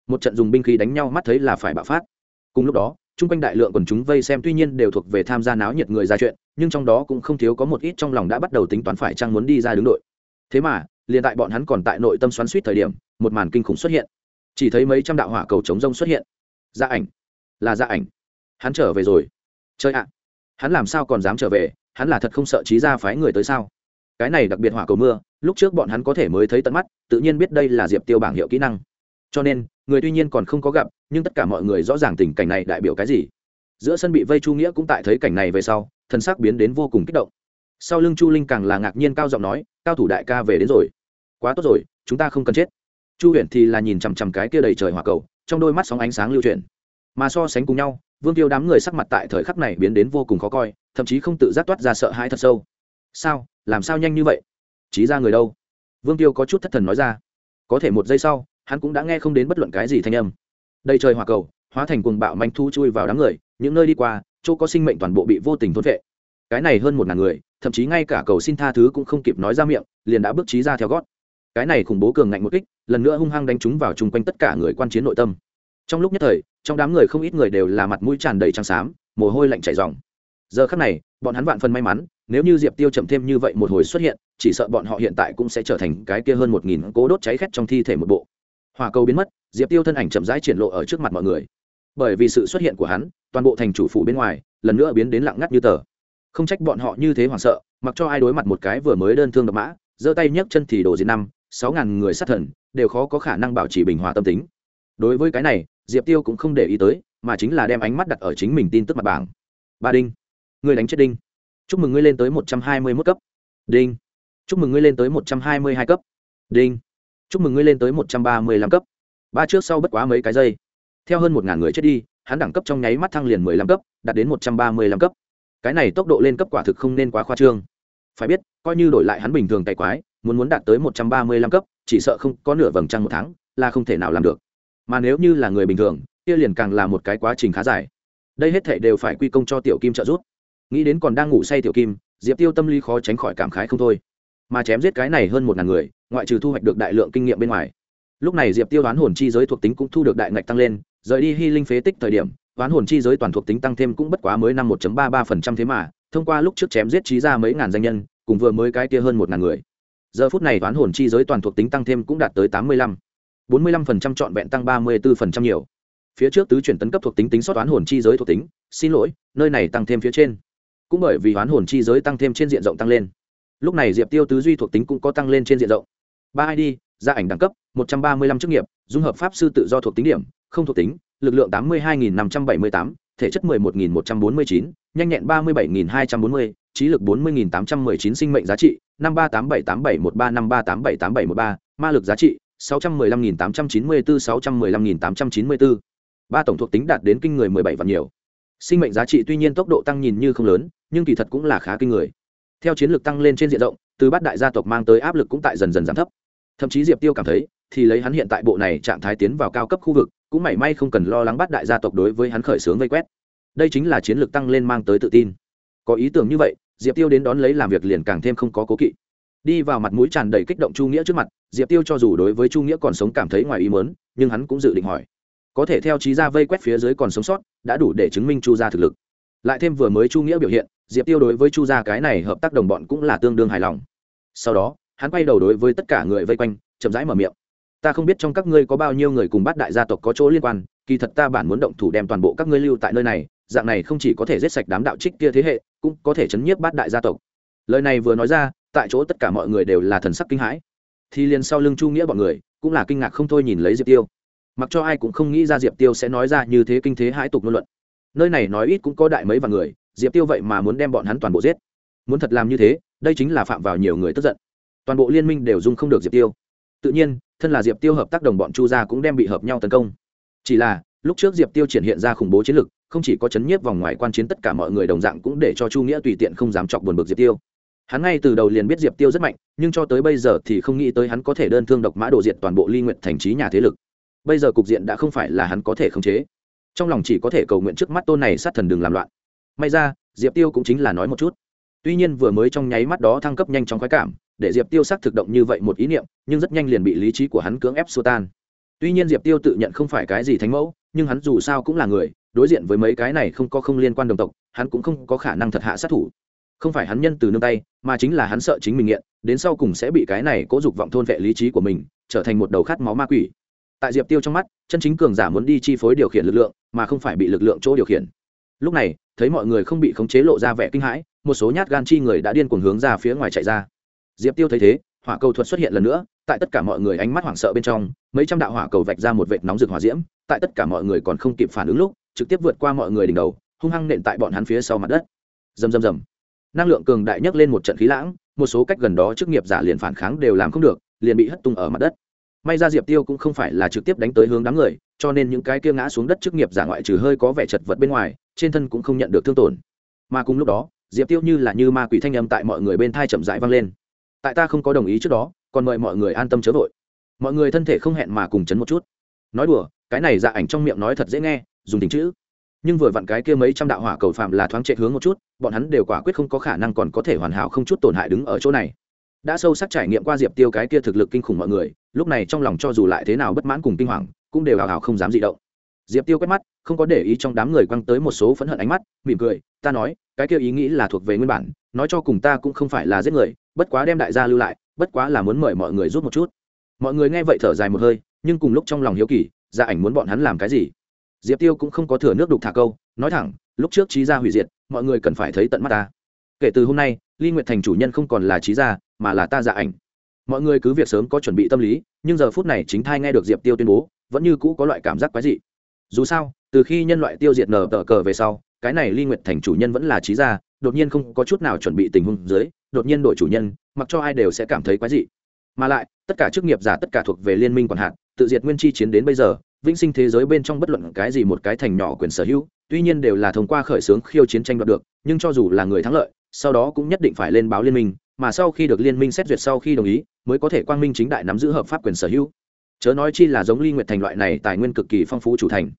Một trận dùng binh khí đánh nhau mắt thấy là phải bạo phát. Cùng lúc đó chung quanh đại lượng quần chúng vây xem tuy nhiên đều thuộc về tham gia náo nhiệt người ra chuyện, nhưng trong đó cũng không thiếu có một ít trong lòng đã bắt đầu tính toán phải chăng muốn đi ra đứng đội. Thế mà, liền tại bọn hắn còn tại nội tâm xoắn suýt thời điểm, một màn kinh khủng xuất hiện. Chỉ thấy mấy trăm đạo hỏa cầu chống rông xuất hiện. Gia ảnh. Là gia ảnh. Hắn trở về rồi. Chơi ạ. Hắn làm sao còn dám trở về? Hắn là thật không sợ trí ra phái người tới sao? Cái này đặc biệt hỏa cầu mưa, lúc trước bọn hắn có thể mới thấy tận mắt, tự nhiên biết đây là diệp tiêu bảng hiệu kỹ năng cho nên, người tuy nhiên còn không có gặp, nhưng tất cả mọi người rõ ràng tình cảnh này đại biểu cái gì. Giữa sân bị vây chu nghĩa cũng tại thấy cảnh này về sau thân xác biến đến vô cùng kích động. Sau lưng chu linh càng là ngạc nhiên cao giọng nói, cao thủ đại ca về đến rồi. Quá tốt rồi, chúng ta không cần chết. Chu Huyền thì là nhìn chằm chằm cái kia đầy trời hỏa cầu, trong đôi mắt sóng ánh sáng lưu chuyển. Mà so sánh cùng nhau, vương tiêu đám người sắc mặt tại thời khắc này biến đến vô cùng khó coi, thậm chí không tự giác toát ra sợ hãi thật sâu. Sao? Làm sao nhanh như vậy? Trí ra người đâu? Vương tiêu có chút thất thần nói ra. Có thể một giây sau hắn cũng đã nghe không đến bất luận cái gì thanh âm. Đầy trời hỏa cầu, hóa thành cuồng bạo manh thu chui vào đám người, những nơi đi qua, chỗ có sinh mệnh toàn bộ bị vô tình thôn vệ. Cái này hơn một ngàn người, thậm chí ngay cả cầu xin tha thứ cũng không kịp nói ra miệng, liền đã bước trí ra theo gót. Cái này khủng bố cường ngạnh một kích, lần nữa hung hăng đánh trúng vào chung quanh tất cả người quan chiến nội tâm. Trong lúc nhất thời, trong đám người không ít người đều là mặt mũi tràn đầy trắng xám, mồ hôi lạnh chảy dòng giờ khắc này, bọn hắn vạn phần may mắn, nếu như diệp tiêu chậm thêm như vậy một hồi xuất hiện, chỉ sợ bọn họ hiện tại cũng sẽ trở thành cái kia hơn một nghìn cố đốt cháy khét trong thi thể một bộ hòa cầu biến mất, diệp tiêu thân ảnh chậm rãi triển lộ ở trước mặt mọi người. Bởi vì sự xuất hiện của hắn, toàn bộ thành chủ phủ bên ngoài, lần nữa biến đến lặng ngắt như tờ. Không trách bọn họ như thế hoảng sợ, mặc cho ai đối mặt một cái vừa mới đơn thương độc mã, giơ tay nhấc chân thì đổ diệt năm, sáu ngàn người sát thần, đều khó có khả năng bảo trì bình hòa tâm tính. Đối với cái này, diệp tiêu cũng không để ý tới, mà chính là đem ánh mắt đặt ở chính mình tin tức mặt bảng. Ba đinh người đánh chết đinh. Chúc mừng ngươi lên tới một trăm hai mươi mốt cấp. Đinh. Chúc mừng ngươi lên tới một trăm hai mươi hai cấp. Đinh chúc mừng ngươi lên tới một trăm ba mươi lăm cấp. Ba trước sau bất quá mấy cái giây. Theo hơn một ngàn người chết đi, hắn đẳng cấp trong nháy mắt thăng liền mười lăm cấp, đạt đến một trăm ba mươi lăm cấp. Cái này tốc độ lên cấp quả thực không nên quá khoa trương. Phải biết, coi như đổi lại hắn bình thường tay quái, muốn muốn đạt tới một trăm ba mươi lăm cấp, chỉ sợ không có nửa vầng trăng một tháng là không thể nào làm được. Mà nếu như là người bình thường, kia liền càng là một cái quá trình khá dài. Đây hết thể đều phải quy công cho tiểu kim trợ giúp. Nghĩ đến còn đang ngủ say tiểu kim, diệp tiêu tâm lý khó tránh khỏi cảm khái không thôi. Mà chém giết cái này hơn một ngàn người ngoại trừ thu hoạch được đại lượng kinh nghiệm bên ngoài. Lúc này diệp tiêu đoán hồn chi giới thuộc tính cũng thu được đại ngạch tăng lên, rời đi hy linh phế tích thời điểm, đoán hồn chi giới toàn thuộc tính tăng thêm cũng bất quá mới năm một ba ba phần trăm thế mà, thông qua lúc trước chém giết trí ra mấy ngàn danh nhân, cùng vừa mới cái kia hơn một ngàn người. Giờ phút này đoán hồn chi giới toàn thuộc tính tăng thêm cũng đạt tới tám mươi lăm. Bốn mươi lăm phần trăm trọn vẹn tăng ba mươi bốn phần trăm nhiều. Phía trước tứ chuyển tấn cấp thuộc tính tính sót đoán hồn chi giới thuộc tính, xin lỗi, nơi này tăng thêm phía trên. Cũng bởi vì đoán hồn chi giới tăng thêm trên diện rộng tăng lên. Lúc này diệp tiêu tứ duy thuộc tính cũng có tăng lên trên diện rộng ba id gia ảnh đẳng cấp, một trăm ba mươi lăm chức nghiệp, dung hợp pháp sư tự do thuộc tính điểm, không thuộc tính, lực lượng tám mươi hai nghìn năm trăm bảy mươi tám, thể chất mười một nghìn một trăm bốn mươi chín, nhanh nhẹn ba mươi bảy nghìn hai trăm bốn mươi, trí lực bốn mươi nghìn tám trăm mười chín, sinh mệnh giá trị năm ba tám bảy tám bảy một ba năm ba tám bảy tám bảy một ba, ma lực giá trị sáu trăm mười lăm nghìn tám trăm chín mươi bốn sáu trăm mười lăm nghìn tám trăm chín mươi bốn ba tổng thuộc tính đạt đến kinh người mười bảy và nhiều. Sinh mệnh giá trị tuy nhiên tốc độ tăng nhìn như không lớn, nhưng kỳ thật cũng là khá kinh người. Theo chiến lược tăng lên trên diện rộng, từ bát đại gia tộc mang tới áp lực cũng tại dần dần giảm thấp thậm chí diệp tiêu cảm thấy, thì lấy hắn hiện tại bộ này trạng thái tiến vào cao cấp khu vực, cũng mảy may không cần lo lắng bắt đại gia tộc đối với hắn khởi xướng vây quét. Đây chính là chiến lược tăng lên mang tới tự tin. Có ý tưởng như vậy, diệp tiêu đến đón lấy làm việc liền càng thêm không có cố kỵ. Đi vào mặt mũi tràn đầy kích động chu nghĩa trước mặt, diệp tiêu cho dù đối với chu nghĩa còn sống cảm thấy ngoài ý mớn nhưng hắn cũng dự định hỏi. Có thể theo trí Gia vây quét phía dưới còn sống sót, đã đủ để chứng minh chu gia thực lực. Lại thêm vừa mới chu nghĩa biểu hiện, diệp tiêu đối với chu gia cái này hợp tác đồng bọn cũng là tương đương hài lòng. Sau đó hắn quay đầu đối với tất cả người vây quanh, chậm rãi mở miệng. Ta không biết trong các ngươi có bao nhiêu người cùng bát đại gia tộc có chỗ liên quan, kỳ thật ta bản muốn động thủ đem toàn bộ các ngươi lưu tại nơi này, dạng này không chỉ có thể giết sạch đám đạo trích kia thế hệ, cũng có thể chấn nhiếp bát đại gia tộc. Lời này vừa nói ra, tại chỗ tất cả mọi người đều là thần sắc kinh hãi. Thì liền sau lưng chu nghĩa bọn người, cũng là kinh ngạc không thôi nhìn lấy diệp tiêu. Mặc cho ai cũng không nghĩ ra diệp tiêu sẽ nói ra như thế kinh thế hãi tục ngôn luận. Nơi này nói ít cũng có đại mấy và người, diệp tiêu vậy mà muốn đem bọn hắn toàn bộ giết. Muốn thật làm như thế, đây chính là phạm vào nhiều người tức giận toàn bộ liên minh đều dung không được diệp tiêu tự nhiên thân là diệp tiêu hợp tác đồng bọn chu gia cũng đem bị hợp nhau tấn công chỉ là lúc trước diệp tiêu triển hiện ra khủng bố chiến lực không chỉ có chấn nhiếp vòng ngoài quan chiến tất cả mọi người đồng dạng cũng để cho chu nghĩa tùy tiện không dám chọc buồn bực diệp tiêu hắn ngay từ đầu liền biết diệp tiêu rất mạnh nhưng cho tới bây giờ thì không nghĩ tới hắn có thể đơn thương độc mã đồ diện toàn bộ ly nguyện thành trí nhà thế lực bây giờ cục diện đã không phải là hắn có thể khống chế trong lòng chỉ có thể cầu nguyện trước mắt tôn này sát thần đừng làm loạn may ra diệp tiêu cũng chính là nói một chút tuy nhiên vừa mới trong nháy mắt đó thăng cấp nhanh chóng khoái cảm để diệp tiêu xác thực động như vậy một ý niệm, nhưng rất nhanh liền bị lý trí của hắn cưỡng ép xua tan. Tuy nhiên diệp tiêu tự nhận không phải cái gì thánh mẫu, nhưng hắn dù sao cũng là người, đối diện với mấy cái này không có không liên quan đồng tộc, hắn cũng không có khả năng thật hạ sát thủ. Không phải hắn nhân từ nương tay, mà chính là hắn sợ chính mình nghiện, đến sau cùng sẽ bị cái này cố dục vọng thôn vệ lý trí của mình, trở thành một đầu khát máu ma quỷ. Tại diệp tiêu trong mắt, chân chính cường giả muốn đi chi phối điều khiển lực lượng, mà không phải bị lực lượng chỗ điều khiển. Lúc này, thấy mọi người không bị khống chế lộ ra vẻ kinh hãi, một số nhát gan chi người đã điên cuồng hướng ra phía ngoài chạy ra diệp tiêu thấy thế, hỏa cầu thuật xuất hiện lần nữa, tại tất cả mọi người ánh mắt hoảng sợ bên trong, mấy trăm đạo hỏa cầu vạch ra một vệt nóng rực hỏa diễm, tại tất cả mọi người còn không kịp phản ứng lúc, trực tiếp vượt qua mọi người đỉnh đầu, hung hăng nện tại bọn hắn phía sau mặt đất. Rầm rầm rầm. Năng lượng cường đại nhấc lên một trận khí lãng, một số cách gần đó chức nghiệp giả liền phản kháng đều làm không được, liền bị hất tung ở mặt đất. May ra diệp tiêu cũng không phải là trực tiếp đánh tới hướng đám người, cho nên những cái kia ngã xuống đất chức nghiệp giả ngoại trừ hơi có vẻ chật vật bên ngoài, trên thân cũng không nhận được thương tổn. Mà cùng lúc đó, diệp tiêu như là như ma quỷ thanh âm tại mọi người bên thai chậm rãi vang lên tại ta không có đồng ý trước đó, còn mời mọi người an tâm chớ vội. Mọi người thân thể không hẹn mà cùng chấn một chút. Nói đùa, cái này dạ ảnh trong miệng nói thật dễ nghe, dùng tình chữ. Nhưng vừa vặn cái kia mấy trăm đạo hỏa cầu phạm là thoáng chạy hướng một chút, bọn hắn đều quả quyết không có khả năng còn có thể hoàn hảo không chút tổn hại đứng ở chỗ này. Đã sâu sắc trải nghiệm qua diệp tiêu cái kia thực lực kinh khủng mọi người, lúc này trong lòng cho dù lại thế nào bất mãn cùng kinh hoàng, cũng đều hào hào không dám dị động diệp tiêu quét mắt, không có để ý trong đám người quăng tới một số phẫn hận ánh mắt, mỉm cười, ta nói, cái kia ý nghĩ là thuộc về nguyên bản, nói cho cùng ta cũng không phải là giết người, bất quá đem đại gia lưu lại, bất quá là muốn mời mọi người rút một chút. Mọi người nghe vậy thở dài một hơi, nhưng cùng lúc trong lòng hiếu kỳ gia ảnh muốn bọn hắn làm cái gì? Diệp tiêu cũng không có thừa nước đục thả câu, nói thẳng, lúc trước trí gia hủy diệt, mọi người cần phải thấy tận mắt ta. Kể từ hôm nay, ly nguyệt thành chủ nhân không còn là trí gia, mà là ta gia ảnh. Mọi người cứ việc sớm có chuẩn bị tâm lý, nhưng giờ phút này chính thai nghe được diệp tiêu tuyên bố, vẫn như cũ có loại cảm giác quái dị dù sao, từ khi nhân loại tiêu diệt nở tờ cờ về sau, cái này ly nguyệt thành chủ nhân vẫn là trí gia, đột nhiên không có chút nào chuẩn bị tình huống dưới, đột nhiên đổi chủ nhân, mặc cho ai đều sẽ cảm thấy quái dị. Mà lại, tất cả chức nghiệp giả tất cả thuộc về liên minh quản hạt, tự diệt nguyên chi chiến đến bây giờ, vĩnh sinh thế giới bên trong bất luận cái gì một cái thành nhỏ quyền sở hữu, tuy nhiên đều là thông qua khởi xướng khiêu chiến tranh đoạt được, nhưng cho dù là người thắng lợi, sau đó cũng nhất định phải lên báo liên minh, mà sau khi được liên minh xét duyệt sau khi đồng ý, mới có thể quang minh chính đại nắm giữ hợp pháp quyền sở hữu chớ nói chi là giống ly nguyệt thành loại này tài nguyên cực kỳ phong phú chủ thành.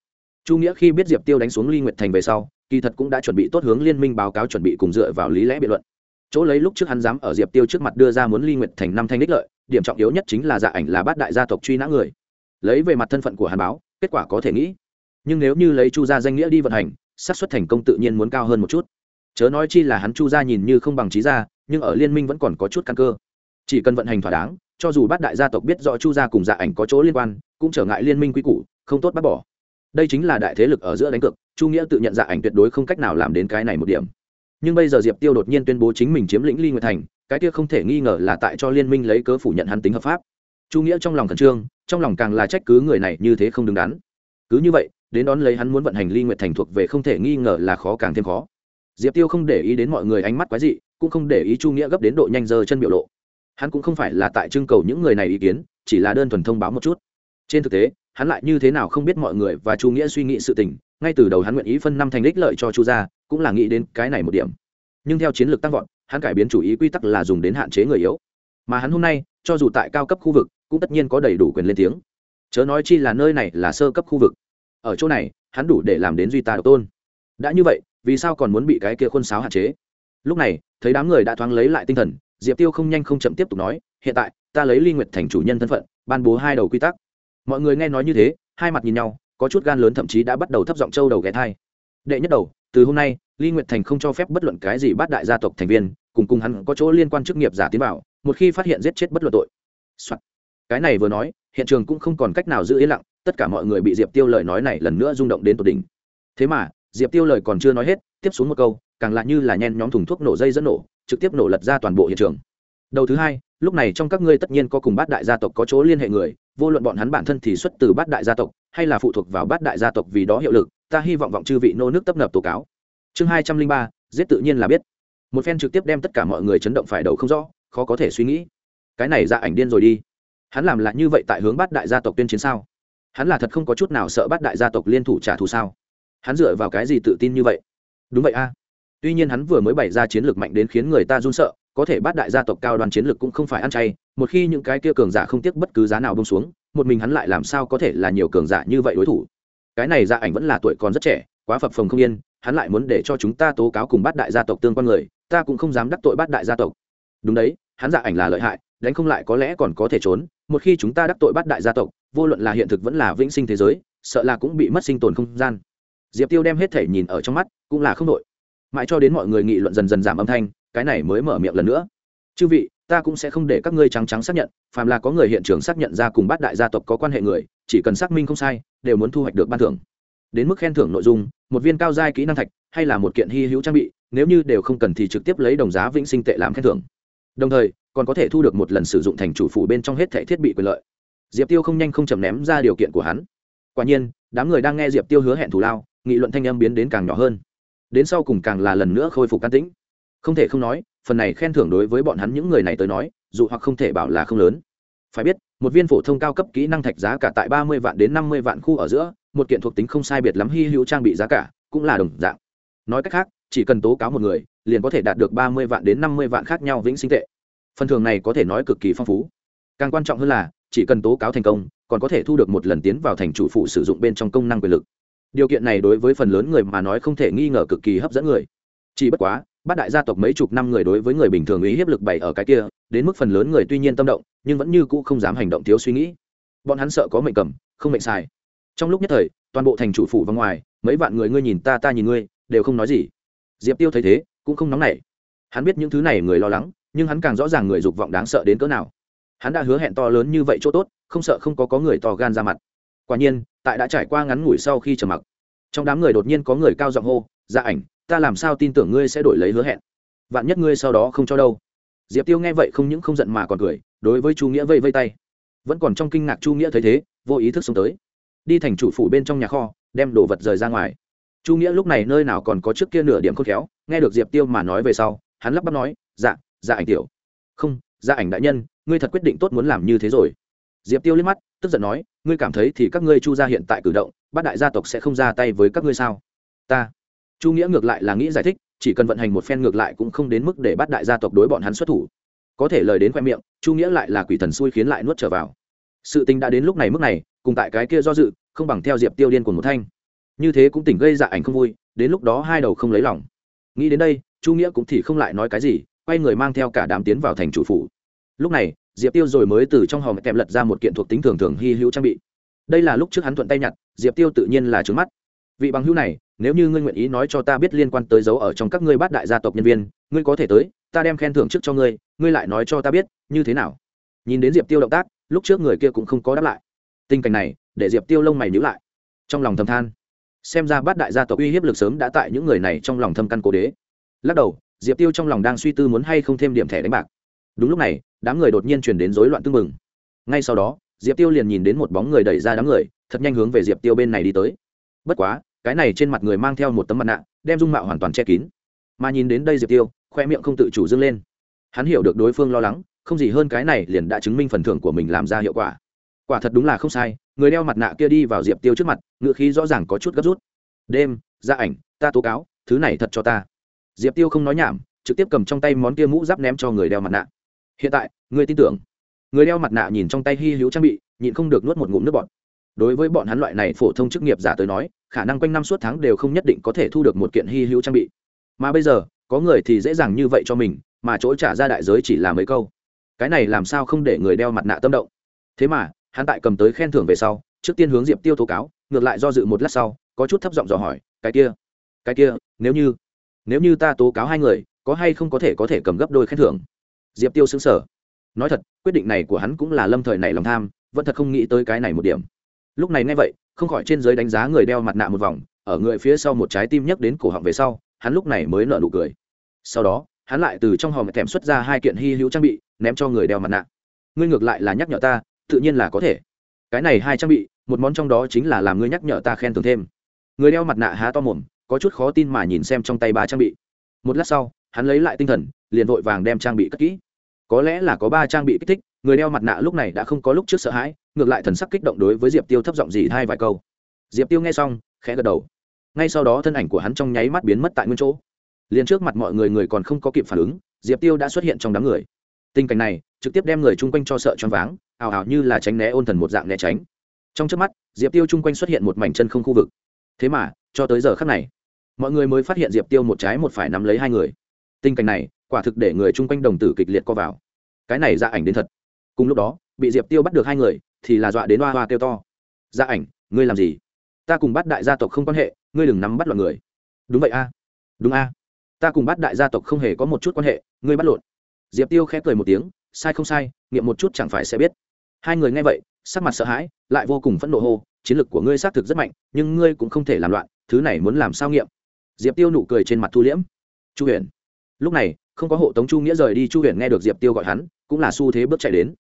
Chu nghĩa khi biết diệp tiêu đánh xuống ly nguyệt thành về sau, kỳ thật cũng đã chuẩn bị tốt hướng liên minh báo cáo chuẩn bị cùng dựa vào lý lẽ biện luận. Chỗ lấy lúc trước hắn dám ở diệp tiêu trước mặt đưa ra muốn ly nguyệt thành năm thanh đích lợi, điểm trọng yếu nhất chính là dạ ảnh là bát đại gia tộc truy nã người. Lấy về mặt thân phận của hàn báo, kết quả có thể nghĩ. Nhưng nếu như lấy chu gia danh nghĩa đi vận hành, xác suất thành công tự nhiên muốn cao hơn một chút. Chớ nói chi là hắn chu gia nhìn như không bằng trí gia, nhưng ở liên minh vẫn còn có chút căn cơ. Chỉ cần vận hành thỏa đáng cho dù bát đại gia tộc biết rõ chu gia cùng dạ ảnh có chỗ liên quan, cũng trở ngại liên minh quy củ, không tốt bắt bỏ. Đây chính là đại thế lực ở giữa đánh cược, chu nghĩa tự nhận dạ ảnh tuyệt đối không cách nào làm đến cái này một điểm. Nhưng bây giờ diệp tiêu đột nhiên tuyên bố chính mình chiếm lĩnh ly nguyệt thành, cái kia không thể nghi ngờ là tại cho liên minh lấy cớ phủ nhận hắn tính hợp pháp. Chu nghĩa trong lòng khẩn trương, trong lòng càng là trách cứ người này như thế không đứng đắn. Cứ như vậy, đến đón lấy hắn muốn vận hành ly nguyệt thành thuộc về không thể nghi ngờ là khó càng thêm khó. Diệp tiêu không để ý đến mọi người ánh mắt quái dị, cũng không để ý chu nghĩa gấp đến độ nhanh giờ chân biểu lộ hắn cũng không phải là tại trưng cầu những người này ý kiến, chỉ là đơn thuần thông báo một chút. Trên thực tế, hắn lại như thế nào không biết mọi người và chu nghĩa suy nghĩ sự tình, ngay từ đầu hắn nguyện ý phân năm thành đích lợi cho chu gia, cũng là nghĩ đến cái này một điểm. Nhưng theo chiến lược tăng vọt, hắn cải biến chủ ý quy tắc là dùng đến hạn chế người yếu. Mà hắn hôm nay, cho dù tại cao cấp khu vực, cũng tất nhiên có đầy đủ quyền lên tiếng. Chớ nói chi là nơi này là sơ cấp khu vực. Ở chỗ này, hắn đủ để làm đến duy tà độc tôn. Đã như vậy, vì sao còn muốn bị cái kia khuôn sáo hạn chế? Lúc này, thấy đám người đã thoáng lấy lại tinh thần diệp tiêu không nhanh không chậm tiếp tục nói, hiện tại, ta lấy ly nguyệt thành chủ nhân thân phận, ban bố hai đầu quy tắc. Mọi người nghe nói như thế, hai mặt nhìn nhau, có chút gan lớn thậm chí đã bắt đầu thấp giọng châu đầu ghé thai. Đệ nhất đầu, từ hôm nay, ly nguyệt thành không cho phép bất luận cái gì bắt đại gia tộc thành viên, cùng cùng hắn có chỗ liên quan chức nghiệp giả tiến bảo một khi phát hiện giết chết bất luận tội、Soạn. cái này vừa nói, hiện trường cũng không còn cách nào giữ yên lặng, tất cả mọi người bị diệp tiêu lời nói này lần nữa rung động đến tột đỉnh. Thế mà, diệp tiêu lời còn chưa nói hết, tiếp xuống một câu càng lại như là nhen nhóm thùng thuốc nổ dây dẫn nổ, trực tiếp nổ lật ra toàn bộ hiện trường. Đầu thứ hai, lúc này trong các ngươi tất nhiên có cùng bát đại gia tộc có chỗ liên hệ người, vô luận bọn hắn bản thân thì xuất từ bát đại gia tộc, hay là phụ thuộc vào bát đại gia tộc vì đó hiệu lực, ta hy vọng vọng chư vị nô nước tấp nập tố cáo. Chương hai trăm linh ba, giết tự nhiên là biết. Một phen trực tiếp đem tất cả mọi người chấn động phải đầu không rõ, khó có thể suy nghĩ. Cái này ra ảnh điên rồi đi. Hắn làm lại như vậy tại hướng bát đại gia tộc tuyên chiến sao? Hắn là thật không có chút nào sợ bát đại gia tộc liên thủ trả thù sao? Hắn dựa vào cái gì tự tin như vậy? Đúng vậy a tuy nhiên hắn vừa mới bày ra chiến lược mạnh đến khiến người ta run sợ, có thể bát đại gia tộc cao đoàn chiến lược cũng không phải ăn chay, một khi những cái kia cường giả không tiếc bất cứ giá nào bông xuống, một mình hắn lại làm sao có thể là nhiều cường giả như vậy đối thủ. Cái này gia ảnh vẫn là tuổi còn rất trẻ, quá phập phồng không yên, hắn lại muốn để cho chúng ta tố cáo cùng bát đại gia tộc tương quan người, ta cũng không dám đắc tội bát đại gia tộc. Đúng đấy, hắn dạ ảnh là lợi hại, đánh không lại có lẽ còn có thể trốn, một khi chúng ta đắc tội bát đại gia tộc, vô luận là hiện thực vẫn là vĩnh sinh thế giới, sợ là cũng bị mất sinh tồn không gian. Diệp tiêu đem hết thể nhìn ở trong mắt, cũng là không đội mãi cho đến mọi người nghị luận dần dần giảm âm thanh, cái này mới mở miệng lần nữa. Chư vị, ta cũng sẽ không để các ngươi trắng trắng xác nhận, phàm là có người hiện trường xác nhận ra cùng bát đại gia tộc có quan hệ người, chỉ cần xác minh không sai, đều muốn thu hoạch được ban thưởng. Đến mức khen thưởng nội dung, một viên cao giai kỹ năng thạch, hay là một kiện hy hữu trang bị, nếu như đều không cần thì trực tiếp lấy đồng giá vĩnh sinh tệ làm khen thưởng. Đồng thời, còn có thể thu được một lần sử dụng thành chủ phủ bên trong hết thẻ thiết bị quyền lợi. Diệp tiêu không nhanh không chầm ném ra điều kiện của hắn. Quả nhiên, đám người đang nghe diệp tiêu hứa hẹn thù lao, nghị luận thanh âm biến đến càng nhỏ hơn đến sau cùng càng là lần nữa khôi phục can tĩnh. Không thể không nói, phần này khen thưởng đối với bọn hắn những người này tới nói, dù hoặc không thể bảo là không lớn. Phải biết, một viên phổ thông cao cấp kỹ năng thạch giá cả tại ba mươi vạn đến năm mươi vạn khu ở giữa, một kiện thuộc tính không sai biệt lắm hy hữu trang bị giá cả, cũng là đồng dạng. Nói cách khác, chỉ cần tố cáo một người, liền có thể đạt được ba mươi vạn đến năm mươi vạn khác nhau vĩnh sinh tệ. Phần thưởng này có thể nói cực kỳ phong phú. Càng quan trọng hơn là, chỉ cần tố cáo thành công, còn có thể thu được một lần tiến vào thành chủ phụ sử dụng bên trong công năng quyền lực điều kiện này đối với phần lớn người mà nói không thể nghi ngờ cực kỳ hấp dẫn người. Chỉ bất quá, bát đại gia tộc mấy chục năm người đối với người bình thường ý hiếp lực bày ở cái kia, đến mức phần lớn người tuy nhiên tâm động, nhưng vẫn như cũ không dám hành động thiếu suy nghĩ. Bọn hắn sợ có mệnh cầm, không mệnh xài trong lúc nhất thời, toàn bộ thành chủ phủ và ngoài, mấy vạn người ngươi nhìn ta ta nhìn ngươi, đều không nói gì. Diệp tiêu thấy thế, cũng không nóng nảy. Hắn biết những thứ này người lo lắng, nhưng hắn càng rõ ràng người dục vọng đáng sợ đến cỡ nào. Hắn đã hứa hẹn to lớn như vậy chỗ tốt, không sợ không có có người to gan ra mặt quả nhiên, tại đã trải qua ngắn ngủi sau khi trầm mặc, trong đám người đột nhiên có người cao giọng hô Gia ảnh, ta làm sao tin tưởng ngươi sẽ đổi lấy hứa hẹn? Vạn nhất ngươi sau đó không cho đâu. Diệp tiêu nghe vậy không những không giận mà còn cười, đối với chu nghĩa vây vây tay. Vẫn còn trong kinh ngạc chu nghĩa thấy thế, vô ý thức xông tới. Đi thành chủ phủ bên trong nhà kho, đem đồ vật rời ra ngoài. Chu nghĩa lúc này nơi nào còn có trước kia nửa điểm khôn khéo, nghe được diệp tiêu mà nói về sau, hắn lắp bắp nói dạ dạ ảnh tiểu. Không dạ ảnh đại nhân, ngươi thật quyết định tốt muốn làm như thế rồi diệp tiêu liếc mắt, tức giận nói, ngươi cảm thấy thì các ngươi chu gia hiện tại cử động, bát đại gia tộc sẽ không ra tay với các ngươi sao? Ta. Chu nghĩa ngược lại là nghĩ giải thích, chỉ cần vận hành một phen ngược lại cũng không đến mức để Bát đại gia tộc đối bọn hắn xuất thủ. Có thể lời đến khoe miệng, chu nghĩa lại là quỷ thần xui khiến lại nuốt trở vào. Sự tình đã đến lúc này mức này, cùng tại cái kia do dự, không bằng theo diệp tiêu điên của một thanh. Như thế cũng tỉnh gây dạ ảnh không vui, đến lúc đó hai đầu không lấy lòng. Nghĩ đến đây, chu nghĩa cũng thì không lại nói cái gì, quay người mang theo cả đám tiến vào thành chủ phủ lúc này, diệp tiêu rồi mới từ trong hòm kèm lật ra một kiện thuộc tính thường thường hy hữu trang bị. Đây là lúc trước hắn thuận tay nhặt, diệp tiêu tự nhiên là trứng mắt. Vị bằng hữu này, nếu như ngươi nguyện ý nói cho ta biết liên quan tới dấu ở trong các ngươi bát đại gia tộc nhân viên, ngươi có thể tới, ta đem khen thưởng trước cho ngươi ngươi lại nói cho ta biết, như thế nào? Nhìn đến diệp tiêu động tác, lúc trước người kia cũng không có đáp lại. Tình cảnh này, để diệp tiêu lông mày nhữ lại. Trong lòng thầm than, xem ra bát đại gia tộc uy hiếp lực sớm đã tại những người này trong lòng thâm căn cố đế. Lắc đầu, diệp tiêu trong lòng đang suy tư muốn hay không thêm điểm thẻ đánh bạc. Đúng lúc này đám người đột nhiên chuyển đến rối loạn tưng mừng ngay sau đó, diệp tiêu liền nhìn đến một bóng người đẩy ra đám người, thật nhanh hướng về diệp tiêu bên này đi tới. Bất quá, cái này trên mặt người mang theo một tấm mặt nạ, đem dung mạo hoàn toàn che kín. Mà nhìn đến đây diệp tiêu, khoe miệng không tự chủ dâng lên. Hắn hiểu được đối phương lo lắng, không gì hơn cái này liền đã chứng minh phần thưởng của mình làm ra hiệu quả. Quả thật đúng là không sai, người đeo mặt nạ kia đi vào diệp tiêu trước mặt, ngựa khí rõ ràng có chút gấp rút. Đêm, ra ảnh, ta tố cáo, thứ này thật cho ta. Diệp tiêu không nói nhảm, trực tiếp cầm trong tay món kia mũ giáp ném cho người đeo mặt nạ hiện tại người tin tưởng. Người đeo mặt nạ nhìn trong tay hy hữu trang bị, nhịn không được nuốt một ngụm nước bọt. Đối với bọn hắn loại này phổ thông chức nghiệp giả tới nói, khả năng quanh năm suốt tháng đều không nhất định có thể thu được một kiện hy hữu trang bị. Mà bây giờ, có người thì dễ dàng như vậy cho mình, mà chỗ trả ra đại giới chỉ là mấy câu. Cái này làm sao không để người đeo mặt nạ tâm động? Thế mà, hắn tại cầm tới khen thưởng về sau, trước tiên hướng diệp tiêu tố cáo, ngược lại do dự một lát sau, có chút thấp giọng dò hỏi, cái kia cái kia, nếu như nếu như ta tố cáo hai người, có hay không có thể có thể cầm gấp đôi khen thưởng? Diệp tiêu xứng sở nói thật, quyết định này của hắn cũng là lâm thời này lòng tham, vẫn thật không nghĩ tới cái này một điểm. Lúc này nghe vậy, không khỏi trên giới đánh giá người đeo mặt nạ một vòng, ở người phía sau một trái tim nhấc đến cổ họng về sau, hắn lúc này mới nở nụ cười. Sau đó, hắn lại từ trong hòm thèm xuất ra hai kiện hy hữu trang bị, ném cho người đeo mặt nạ. Ngươi ngược lại là nhắc nhở ta, tự nhiên là có thể. Cái này hai trang bị, một món trong đó chính là làm ngươi nhắc nhở ta khen thưởng thêm. Người đeo mặt nạ há to mồm, có chút khó tin mà nhìn xem trong tay ba trang bị. Một lát sau, hắn lấy lại tinh thần, liền vội vàng đem trang bị cất kỹ có lẽ là có ba trang bị kích thích, người đeo mặt nạ lúc này đã không có lúc trước sợ hãi, ngược lại thần sắc kích động đối với diệp tiêu thấp giọng gì hai vài câu. Diệp tiêu nghe xong, khẽ gật đầu. Ngay sau đó thân ảnh của hắn trong nháy mắt biến mất tại nguyên chỗ. Liền trước mặt mọi người người còn không có kịp phản ứng, diệp tiêu đã xuất hiện trong đám người. Tình cảnh này, trực tiếp đem người chung quanh cho sợ choáng váng, ào ào như là tránh né ôn thần một dạng né tránh. Trong trước mắt, diệp tiêu chung quanh xuất hiện một mảnh chân không khu vực. Thế mà, cho tới giờ khắc này, mọi người mới phát hiện diệp tiêu một trái một phải nắm lấy hai người. Tình cảnh này quả thực để người chung quanh đồng tử kịch liệt co vào. Cái này ra ảnh đến thật. Cùng lúc đó, bị diệp tiêu bắt được hai người, thì là dọa đến hoa hoa kêu to. Ra ảnh, ngươi làm gì? Ta cùng bắt đại gia tộc không quan hệ, ngươi đừng nắm bắt loạn người. Đúng vậy a. Đúng a. Ta cùng bắt đại gia tộc không hề có một chút quan hệ, ngươi bắt lộn. Diệp tiêu khẽ cười một tiếng, sai không sai, nghiệm một chút chẳng phải sẽ biết. Hai người nghe vậy, sắc mặt sợ hãi, lại vô cùng phẫn nộ hô, chiến lược của ngươi xác thực rất mạnh, nhưng ngươi cũng không thể làm loạn, thứ này muốn làm sao nghiệm? Diệp tiêu nụ cười trên mặt thu liễm. Chu huyền, lúc này không có hộ tống chu nghĩa rời đi, chu huyền nghe được diệp tiêu gọi hắn, cũng là xu thế bước chạy đến.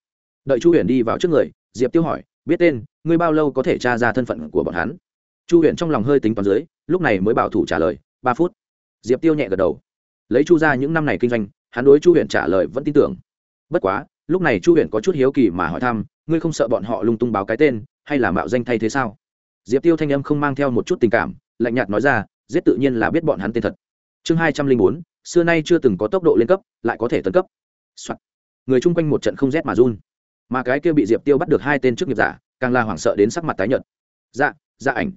Đợi chu huyền đi vào trước người, diệp tiêu hỏi, biết tên, ngươi bao lâu có thể tra ra thân phận của bọn hắn? Chu huyền trong lòng hơi tính toán dưới, lúc này mới bảo thủ trả lời, ba phút. Diệp tiêu nhẹ gật đầu. Lấy chu ra những năm này kinh doanh, hắn đối chu huyền trả lời vẫn tin tưởng. Bất quá, lúc này chu huyền có chút hiếu kỳ mà hỏi thăm, ngươi không sợ bọn họ lung tung báo cái tên, hay là mạo danh thay thế sao? Diệp tiêu thanh âm không mang theo một chút tình cảm, lạnh nhạt nói ra, giết tự nhiên là biết bọn hắn tên thật. Chương hai trăm linh bốn xưa nay chưa từng có tốc độ lên cấp, lại có thể tấn cấp、Soạn. người chung quanh một trận không rét mà run. Mà cái kia bị diệp tiêu bắt được hai tên chức nghiệp giả, càng là hoảng sợ đến sắc mặt tái nhợt. Dạ dạ ảnh.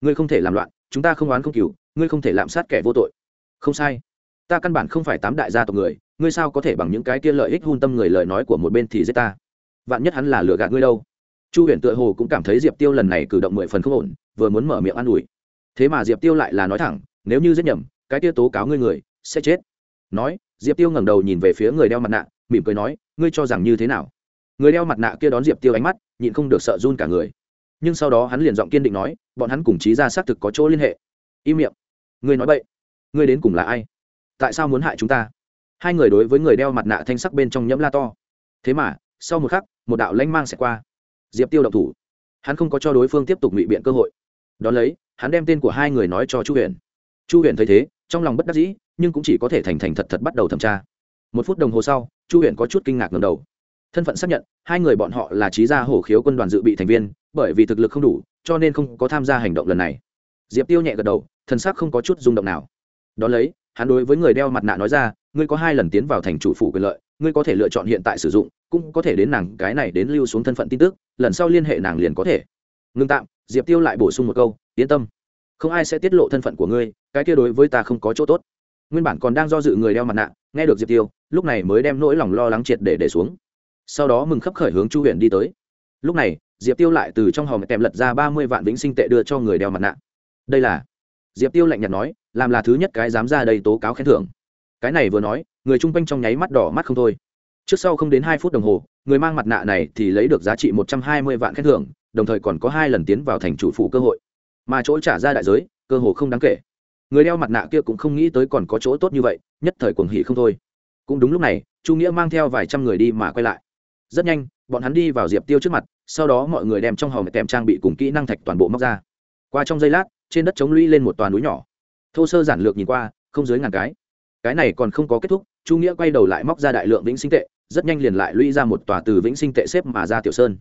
Ngươi không thể làm loạn, chúng ta không oán không cừu, ngươi không thể lạm sát kẻ vô tội. Không sai. Ta căn bản không phải tám đại gia tộc người, ngươi sao có thể bằng những cái kia lợi ích hôn tâm người lời nói của một bên thì giết ta? Vạn nhất hắn là lừa gạt ngươi đâu. Chu huyền tựa hồ cũng cảm thấy diệp tiêu lần này cử động mười phần không ổn, vừa muốn mở miệng an ủi. Thế mà diệp tiêu lại là nói thẳng, nếu như giết nhầm, cái kia tố cáo ngươi người sẽ chết. Nói, diệp tiêu ngẩng đầu nhìn về phía người đeo mặt nạ, mỉm cười nói, ngươi cho rằng như thế nào? Người đeo mặt nạ kia đón diệp tiêu ánh mắt, nhịn không được sợ run cả người. Nhưng sau đó hắn liền giọng kiên định nói, bọn hắn cùng trí ra xác thực có chỗ liên hệ. Im miệng. Ngươi nói vậy ngươi đến cùng là ai? Tại sao muốn hại chúng ta? Hai người đối với người đeo mặt nạ thanh sắc bên trong nhẫm la to. Thế mà, sau một khắc, một đạo lanh mang sẽ qua. Diệp tiêu động thủ. Hắn không có cho đối phương tiếp tục ngụy biện cơ hội. Đón lấy, hắn đem tên của hai người nói cho chu huyền. Chu huyền thấy thế, trong lòng bất đắc dĩ nhưng cũng chỉ có thể thành thành thật thật bắt đầu thẩm tra. Một phút đồng hồ sau, chu huyền có chút kinh ngạc ngầm đầu. Thân phận xác nhận, hai người bọn họ là trí gia hổ khiếu quân đoàn dự bị thành viên, bởi vì thực lực không đủ, cho nên không có tham gia hành động lần này. Diệp tiêu nhẹ gật đầu thân xác không có chút rung động nào. Đón lấy, hắn đối với người đeo mặt nạ nói ra, ngươi có hai lần tiến vào thành chủ phủ quyền lợi, ngươi có thể lựa chọn hiện tại sử dụng, cũng có thể đến nàng cái này đến lưu xuống thân phận tin tức, lần sau liên hệ nàng liền có thể. Ngưng tạm, diệp tiêu lại bổ sung một câu, yên tâm, không ai sẽ tiết lộ thân phận của ngươi, cái kia đối với ta không có chỗ tốt nguyên bản còn đang do dự người đeo mặt nạ, nghe được diệp tiêu, lúc này mới đem nỗi lòng lo lắng triệt để để xuống. Sau đó mừng khấp khởi hướng chu Huyền đi tới. Lúc này, diệp tiêu lại từ trong hòm kèm lật ra ba mươi vạn vĩnh sinh tệ đưa cho người đeo mặt nạ. Đây là, diệp tiêu lạnh nhạt nói, làm là thứ nhất cái dám ra đây tố cáo khen thưởng. Cái này vừa nói, người chung quanh trong nháy mắt đỏ mắt không thôi. Trước sau không đến hai phút đồng hồ, người mang mặt nạ này thì lấy được giá trị một trăm hai mươi vạn khen thưởng, đồng thời còn có hai lần tiến vào thành chủ phụ cơ hội. Mà chỗ trả ra đại giới, cơ hồ không đáng kể người đeo mặt nạ kia cũng không nghĩ tới còn có chỗ tốt như vậy, nhất thời cuồng hỉ không thôi. Cũng đúng lúc này, chu nghĩa mang theo vài trăm người đi mà quay lại. Rất nhanh, bọn hắn đi vào diệp tiêu trước mặt, sau đó mọi người đem trong hòm kèm trang bị cùng kỹ năng thạch toàn bộ móc ra. Qua trong giây lát, trên đất chống lũy lên một toàn núi nhỏ. Thô sơ giản lược nhìn qua, không dưới ngàn cái. Cái này còn không có kết thúc, chu nghĩa quay đầu lại móc ra đại lượng vĩnh sinh tệ, rất nhanh liền lại lũy ra một tòa từ vĩnh sinh tệ xếp mà ra tiểu sơn.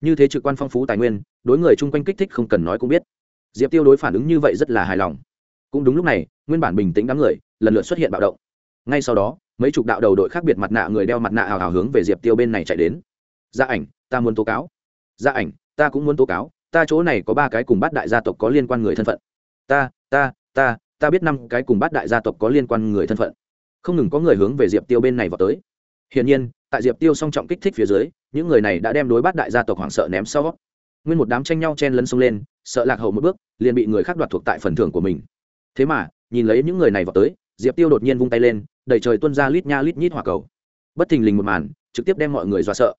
Như thế trực quan phong phú tài nguyên, đối người chung quanh kích thích không cần nói cũng biết. Diệp tiêu đối phản ứng như vậy rất là hài lòng cũng đúng lúc này, nguyên bản bình tĩnh đám người, lần lượt xuất hiện bạo động. Ngay sau đó, mấy chục đạo đầu đội khác biệt mặt nạ người đeo mặt nạ hào hào hướng về diệp tiêu bên này chạy đến. Gia ảnh, ta muốn tố cáo. Gia ảnh, ta cũng muốn tố cáo. Ta chỗ này có ba cái cùng bát đại gia tộc có liên quan người thân phận. Ta ta ta ta biết năm cái cùng bát đại gia tộc có liên quan người thân phận. Không ngừng có người hướng về diệp tiêu bên này vào tới. Hiển nhiên, tại diệp tiêu song trọng kích thích phía dưới, những người này đã đem đối bát đại gia tộc hoảng sợ ném sau. Nguyên một đám tranh nhau chen lấn xông lên, sợ lạc hậu một bước, liền bị người khác đoạt thuộc tại phần thưởng của mình thế mà, nhìn lấy những người này vào tới, diệp tiêu đột nhiên vung tay lên, đẩy trời tuân ra lít nha lít nhít hỏa cầu. Bất thình lình một màn, trực tiếp đem mọi người dọa sợ.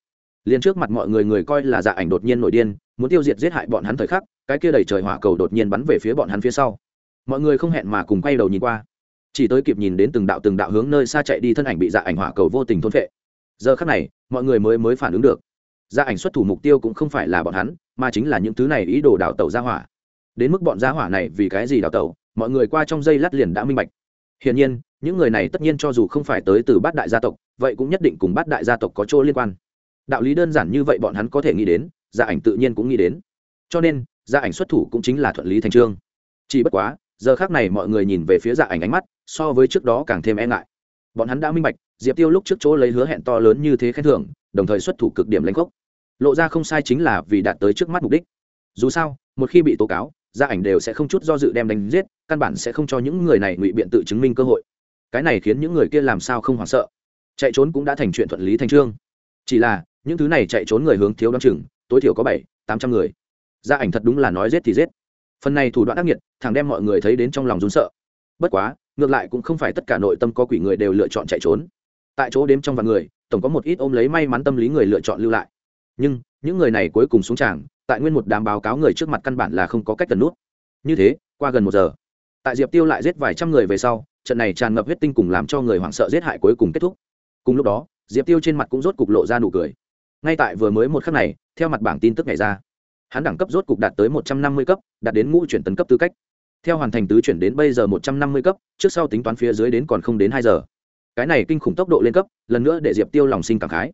Liền trước mặt mọi người người coi là dạ ảnh đột nhiên nổi điên, muốn tiêu diệt giết hại bọn hắn thời khắc, cái kia đẩy trời hỏa cầu đột nhiên bắn về phía bọn hắn phía sau. Mọi người không hẹn mà cùng quay đầu nhìn qua. Chỉ tới kịp nhìn đến từng đạo từng đạo hướng nơi xa chạy đi thân ảnh bị dạ ảnh hỏa cầu vô tình thôn phệ. Giờ khắc này, mọi người mới mới phản ứng được. Dạ ảnh xuất thủ mục tiêu cũng không phải là bọn hắn, mà chính là những thứ này ý đồ đào tẩu ra hỏa. Đến mức bọn gia hỏa này vì cái gì đào tẩu? Mọi người qua trong dây lát liền đã minh bạch. Hiển nhiên, những người này tất nhiên cho dù không phải tới từ bát đại gia tộc, vậy cũng nhất định cùng bát đại gia tộc có chỗ liên quan. Đạo lý đơn giản như vậy bọn hắn có thể nghĩ đến, gia ảnh tự nhiên cũng nghĩ đến. Cho nên, gia ảnh xuất thủ cũng chính là thuận lý thành trương. Chỉ bất quá, giờ khác này mọi người nhìn về phía gia ảnh ánh mắt, so với trước đó càng thêm e ngại. Bọn hắn đã minh bạch, diệp tiêu lúc trước chỗ lấy hứa hẹn to lớn như thế khen thưởng, đồng thời xuất thủ cực điểm lãnh gốc. Lộ ra không sai chính là vì đạt tới trước mắt mục đích. Dù sao, một khi bị tố cáo gia ảnh đều sẽ không chút do dự đem đánh giết, căn bản sẽ không cho những người này ngụy biện tự chứng minh cơ hội. Cái này khiến những người kia làm sao không hoảng sợ. Chạy trốn cũng đã thành chuyện thuận lý thành trương. Chỉ là, những thứ này chạy trốn người hướng thiếu đ o chừng, tối thiểu có bảy, tám trăm người. Gia ảnh thật đúng là nói giết thì giết. Phần này thủ đoạn ác nghiệt, thằng đem mọi người thấy đến trong lòng rún sợ. Bất quá, ngược lại cũng không phải tất cả nội tâm có quỷ người đều lựa chọn chạy trốn. Tại chỗ đếm trong vạn người, tổng có một ít ôm lấy may mắn tâm lý người lựa chọn lưu lại. Nhưng, những người này cuối cùng xuống tràng tại nguyên một đám báo cáo người trước mặt căn bản là không có cách cần nút. Như thế, qua gần một giờ, tại diệp tiêu lại giết vài trăm người về sau, trận này tràn ngập huyết tinh cùng làm cho người hoảng sợ giết hại cuối cùng kết thúc. Cùng lúc đó, diệp tiêu trên mặt cũng rốt cục lộ ra nụ cười. Ngay tại vừa mới một khắc này, theo mặt bảng tin tức này ra, hắn đẳng cấp rốt cục đạt tới một trăm năm mươi cấp, đạt đến ngũ chuyển tấn cấp tư cách. Theo hoàn thành tứ chuyển đến bây giờ một trăm năm mươi cấp, trước sau tính toán phía dưới đến còn không đến hai giờ. Cái này kinh khủng tốc độ lên cấp, lần nữa để diệp tiêu lòng sinh cảm khái.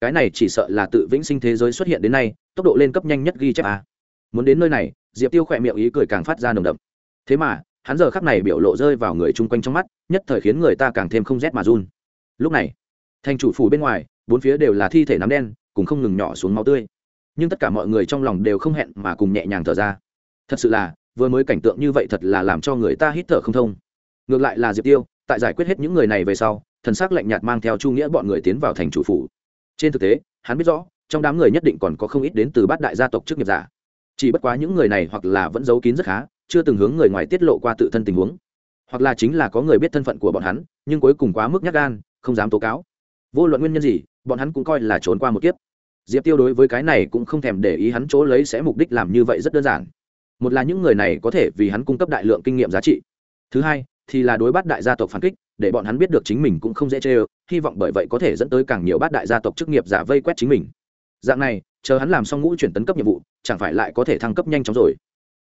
Cái này chỉ sợ là tự vĩnh sinh thế giới xuất hiện đến nay tốc độ lên cấp nhanh nhất ghi chép a. Muốn đến nơi này, diệp tiêu khỏe miệng ý cười càng phát ra nồng đậm. Thế mà, hắn giờ khắc này biểu lộ rơi vào người chung quanh trong mắt, nhất thời khiến người ta càng thêm không rét mà run. Lúc này, thành chủ phủ bên ngoài, bốn phía đều là thi thể nắm đen, cùng không ngừng nhỏ xuống máu tươi. Nhưng tất cả mọi người trong lòng đều không hẹn mà cùng nhẹ nhàng thở ra. Thật sự là, vừa mới cảnh tượng như vậy thật là làm cho người ta hít thở không thông. Ngược lại là diệp tiêu, tại giải quyết hết những người này về sau, thần s ắ c lạnh nhạt mang theo chu nghĩa bọn người tiến vào thành chủ phủ. Trên thực tế, hắn biết rõ trong đám người nhất định còn có không ít đến từ bát đại gia tộc chức nghiệp giả. Chỉ bất quá những người này hoặc là vẫn giấu kín rất khá, chưa từng hướng người ngoài tiết lộ qua tự thân tình huống. Hoặc là chính là có người biết thân phận của bọn hắn, nhưng cuối cùng quá mức nhắc gan, không dám tố cáo. Vô luận nguyên nhân gì, bọn hắn cũng coi là trốn qua một kiếp. Diệp tiêu đối với cái này cũng không thèm để ý hắn chỗ lấy sẽ mục đích làm như vậy rất đơn giản. Một là những người này có thể vì hắn cung cấp đại lượng kinh nghiệm giá trị. Thứ hai, thì là đối bát đại gia tộc phản kích, để bọn hắn biết được chính mình cũng không dễ chê ơ, hy vọng bởi vậy có thể dẫn tới càng nhiều bát đại gia tộc chức nghiệp giả vây quét chính mình dạng này, chờ hắn làm xong ngũ chuyển tấn cấp nhiệm vụ, chẳng phải lại có thể thăng cấp nhanh chóng rồi.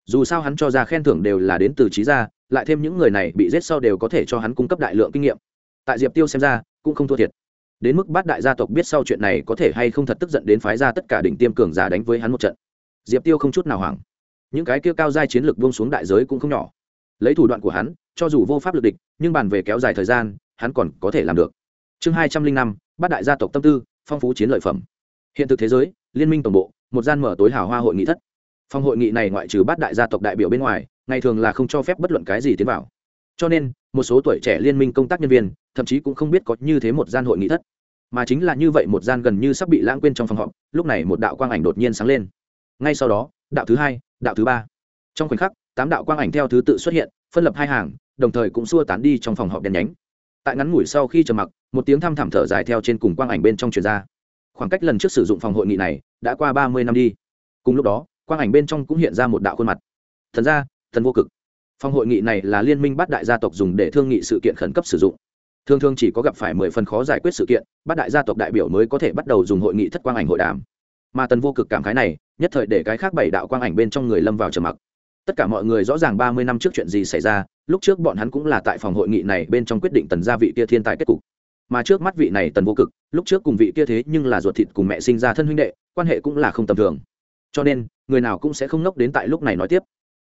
Dù sao hắn cho ra khen thưởng đều là đến từ trí gia, lại thêm những người này bị giết sau đều có thể cho hắn cung cấp đại lượng kinh nghiệm. Tại diệp tiêu xem ra, cũng không thua thiệt. Đến mức bát đại gia tộc biết sau chuyện này có thể hay không thật tức giận đến phái ra tất cả đỉnh tiêm cường giả đánh với hắn một trận. Diệp tiêu không chút nào hoảng. Những cái kia cao giai chiến lược buông xuống đại giới cũng không nhỏ. Lấy thủ đoạn của hắn, cho dù vô pháp lực địch, nhưng bàn về kéo dài thời gian, hắn còn có thể làm được. Chương hai trăm linh năm, bát đại gia tộc tâm tư, phong phú chiến lợi phẩm hiện thực thế giới, liên minh tổng bộ, một gian mở tối hào hoa hội nghị thất. Phòng hội nghị này ngoại trừ bát đại gia tộc đại biểu bên ngoài, ngày thường là không cho phép bất luận cái gì tiến vào. Cho nên, một số tuổi trẻ liên minh công tác nhân viên, thậm chí cũng không biết có như thế một gian hội nghị thất. Mà chính là như vậy một gian gần như sắp bị lãng quên trong phòng họp, lúc này một đạo quang ảnh đột nhiên sáng lên. Ngay sau đó, đạo thứ hai, đạo thứ ba. Trong khoảnh khắc, tám đạo quang ảnh theo thứ tự xuất hiện, phân lập hai hàng, đồng thời cũng xua tán đi trong phòng họp đen nhánh. Tại ngắn ngủi sau khi trầm mặc, một tiếng thăm thảm thở dài theo trên cùng quang ảnh bên trong truyền ra khoảng cách lần trước sử dụng phòng hội nghị này đã qua ba mươi năm đi. Cùng lúc đó quang ảnh bên trong cũng hiện ra một đạo khuôn mặt. Thần gia, thần vô cực. Phòng hội nghị này là liên minh bát đại gia tộc dùng để thương nghị sự kiện khẩn cấp sử dụng. Thường thường chỉ có gặp phải mười phần khó giải quyết sự kiện bát đại gia tộc đại biểu mới có thể bắt đầu dùng hội nghị thất quang ảnh hội đàm. Mà tần vô cực cảm khái này nhất thời để cái khác bảy đạo quang ảnh bên trong người lâm vào trầm mặc. Tất cả mọi người rõ ràng ba mươi năm trước chuyện gì xảy ra lúc trước bọn hắn cũng là tại phòng hội nghị này bên trong quyết định tần gia vị kia thiên tài kết cục mà trước mắt vị này tần vô cực, lúc trước cùng vị kia thế nhưng là ruột thịt cùng mẹ sinh ra thân huynh đệ, quan hệ cũng là không tầm thường. Cho nên, người nào cũng sẽ không nốc đến tại lúc này nói tiếp.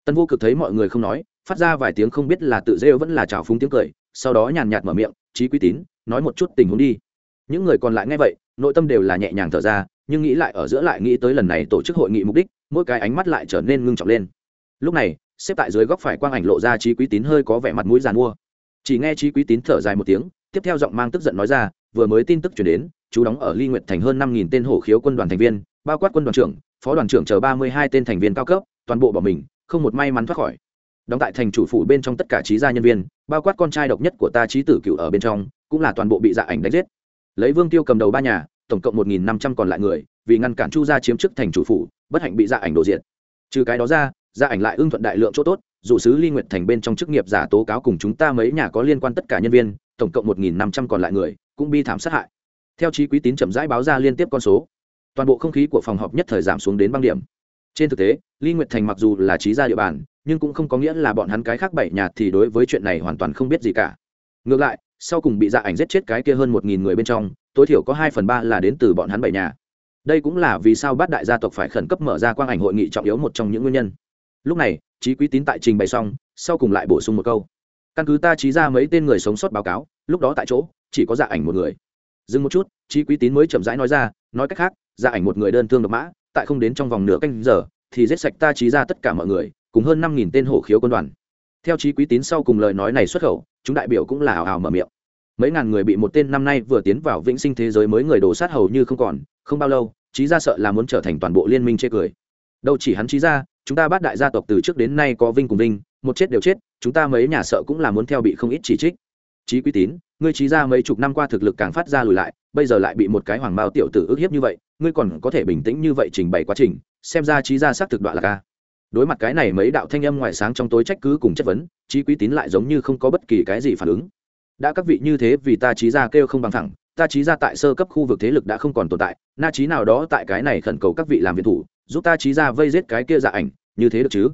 Tần vô cực thấy mọi người không nói, phát ra vài tiếng không biết là tự rêu vẫn là trào phúng tiếng cười, sau đó nhàn nhạt mở miệng trí quý tín, nói một chút tình huống đi. Những người còn lại nghe vậy, nội tâm đều là nhẹ nhàng thở ra, nhưng nghĩ lại ở giữa lại nghĩ tới lần này tổ chức hội nghị mục đích, mỗi cái ánh mắt lại trở nên ngưng trọng lên. Lúc này, xếp tại dưới góc phải quang ảnh lộ ra trí quý tín hơi có vẻ mặt mũi giàn mua. Chỉ nghe trí quý tín thở dài một tiếng tiếp theo giọng mang tức giận nói ra, vừa mới tin tức chuyển đến, chú đóng ở ly nguyệt thành hơn năm nghìn tên hổ khiếu quân đoàn thành viên, bao quát quân đoàn trưởng, phó đoàn trưởng chờ ba mươi hai tên thành viên cao cấp, toàn bộ bỏ mình, không một may mắn thoát khỏi. Đóng tại thành chủ phủ bên trong tất cả trí gia nhân viên, bao quát con trai độc nhất của ta trí tử cựu ở bên trong, cũng là toàn bộ bị dạ ảnh đánh giết. Lấy vương tiêu cầm đầu ba nhà, tổng cộng một nghìn năm trăm còn lại người, vì ngăn cản chu gia chiếm chức thành chủ phủ, bất hạnh bị Dạ ảnh đổ diện trừ cái đó ra gia ảnh lại ưng thuận đại lượng chỗ tốt dụ sứ ly nguyệt thành bên trong chức nghiệp giả tố cáo cùng chúng ta mấy nhà có liên quan tất cả nhân viên tổng cộng một nghìn năm trăm còn lại người, cũng bi thảm sát hại. Theo trí quý tín chậm rãi báo ra liên tiếp con số, toàn bộ không khí của phòng họp nhất thời giảm xuống đến băng điểm. Trên thực tế ly nguyệt thành mặc dù là trí gia địa bàn, nhưng cũng không có nghĩa là bọn hắn cái khác bảy nhà thì đối với chuyện này hoàn toàn không biết gì cả. Ngược lại, sau cùng bị dạ ảnh giết chết cái kia hơn một nghìn người bên trong, tối thiểu có hai phần ba là đến từ bọn hắn bảy nhà. Đây cũng là vì sao bát đại gia tộc phải khẩn cấp mở ra quang ảnh hội nghị trọng yếu một trong những nguyên nhân. Lúc này, trí quý tín tại trình bày xong, sau cùng lại bổ sung một câu căn cứ ta trí ra mấy tên người sống sót báo cáo, lúc đó tại chỗ, chỉ có dạ ảnh một người. Dừng một chút trí quý tín mới chậm rãi nói ra, nói cách khác dạ ảnh một người đơn thương độc mã, tại không đến trong vòng nửa canh giờ, thì giết sạch ta trí ra tất cả mọi người, cùng hơn năm nghìn tên hổ khiếu quân đoàn. Theo trí quý tín sau cùng lời nói này xuất khẩu, chúng đại biểu cũng là ảo ảo mở miệng. Mấy ngàn người bị một tên năm nay vừa tiến vào vĩnh sinh thế giới mới người đổ sát hầu như không còn, không bao lâu trí ra sợ là muốn trở thành toàn bộ liên minh chê cười. Đâu chỉ hắn trí ra chúng ta bắt đại gia tộc từ trước đến nay có vinh cùng vinh, một chết đều chết chúng ta mấy nhà sợ cũng là muốn theo bị không ít chỉ trích. Trí quý tín, ngươi trí ra mấy chục năm qua thực lực càng phát ra lùi lại, bây giờ lại bị một cái hoàng mao tiểu tử ức hiếp như vậy, ngươi còn có thể bình tĩnh như vậy trình bày quá trình, xem ra trí ra xác thực đoạn là ca đối mặt cái này mấy đạo thanh âm ngoài sáng trong tối trách cứ cùng chất vấn trí quý tín lại giống như không có bất kỳ cái gì phản ứng. Đã các vị như thế vì ta trí ra kêu không bằng thẳng, ta trí ra tại sơ cấp khu vực thế lực đã không còn tồn tại, na trí nào đó tại cái này khẩn cầu các vị làm viện thủ, giúp ta trí ra vây giết cái kia dạ ảnh, như thế được chứ?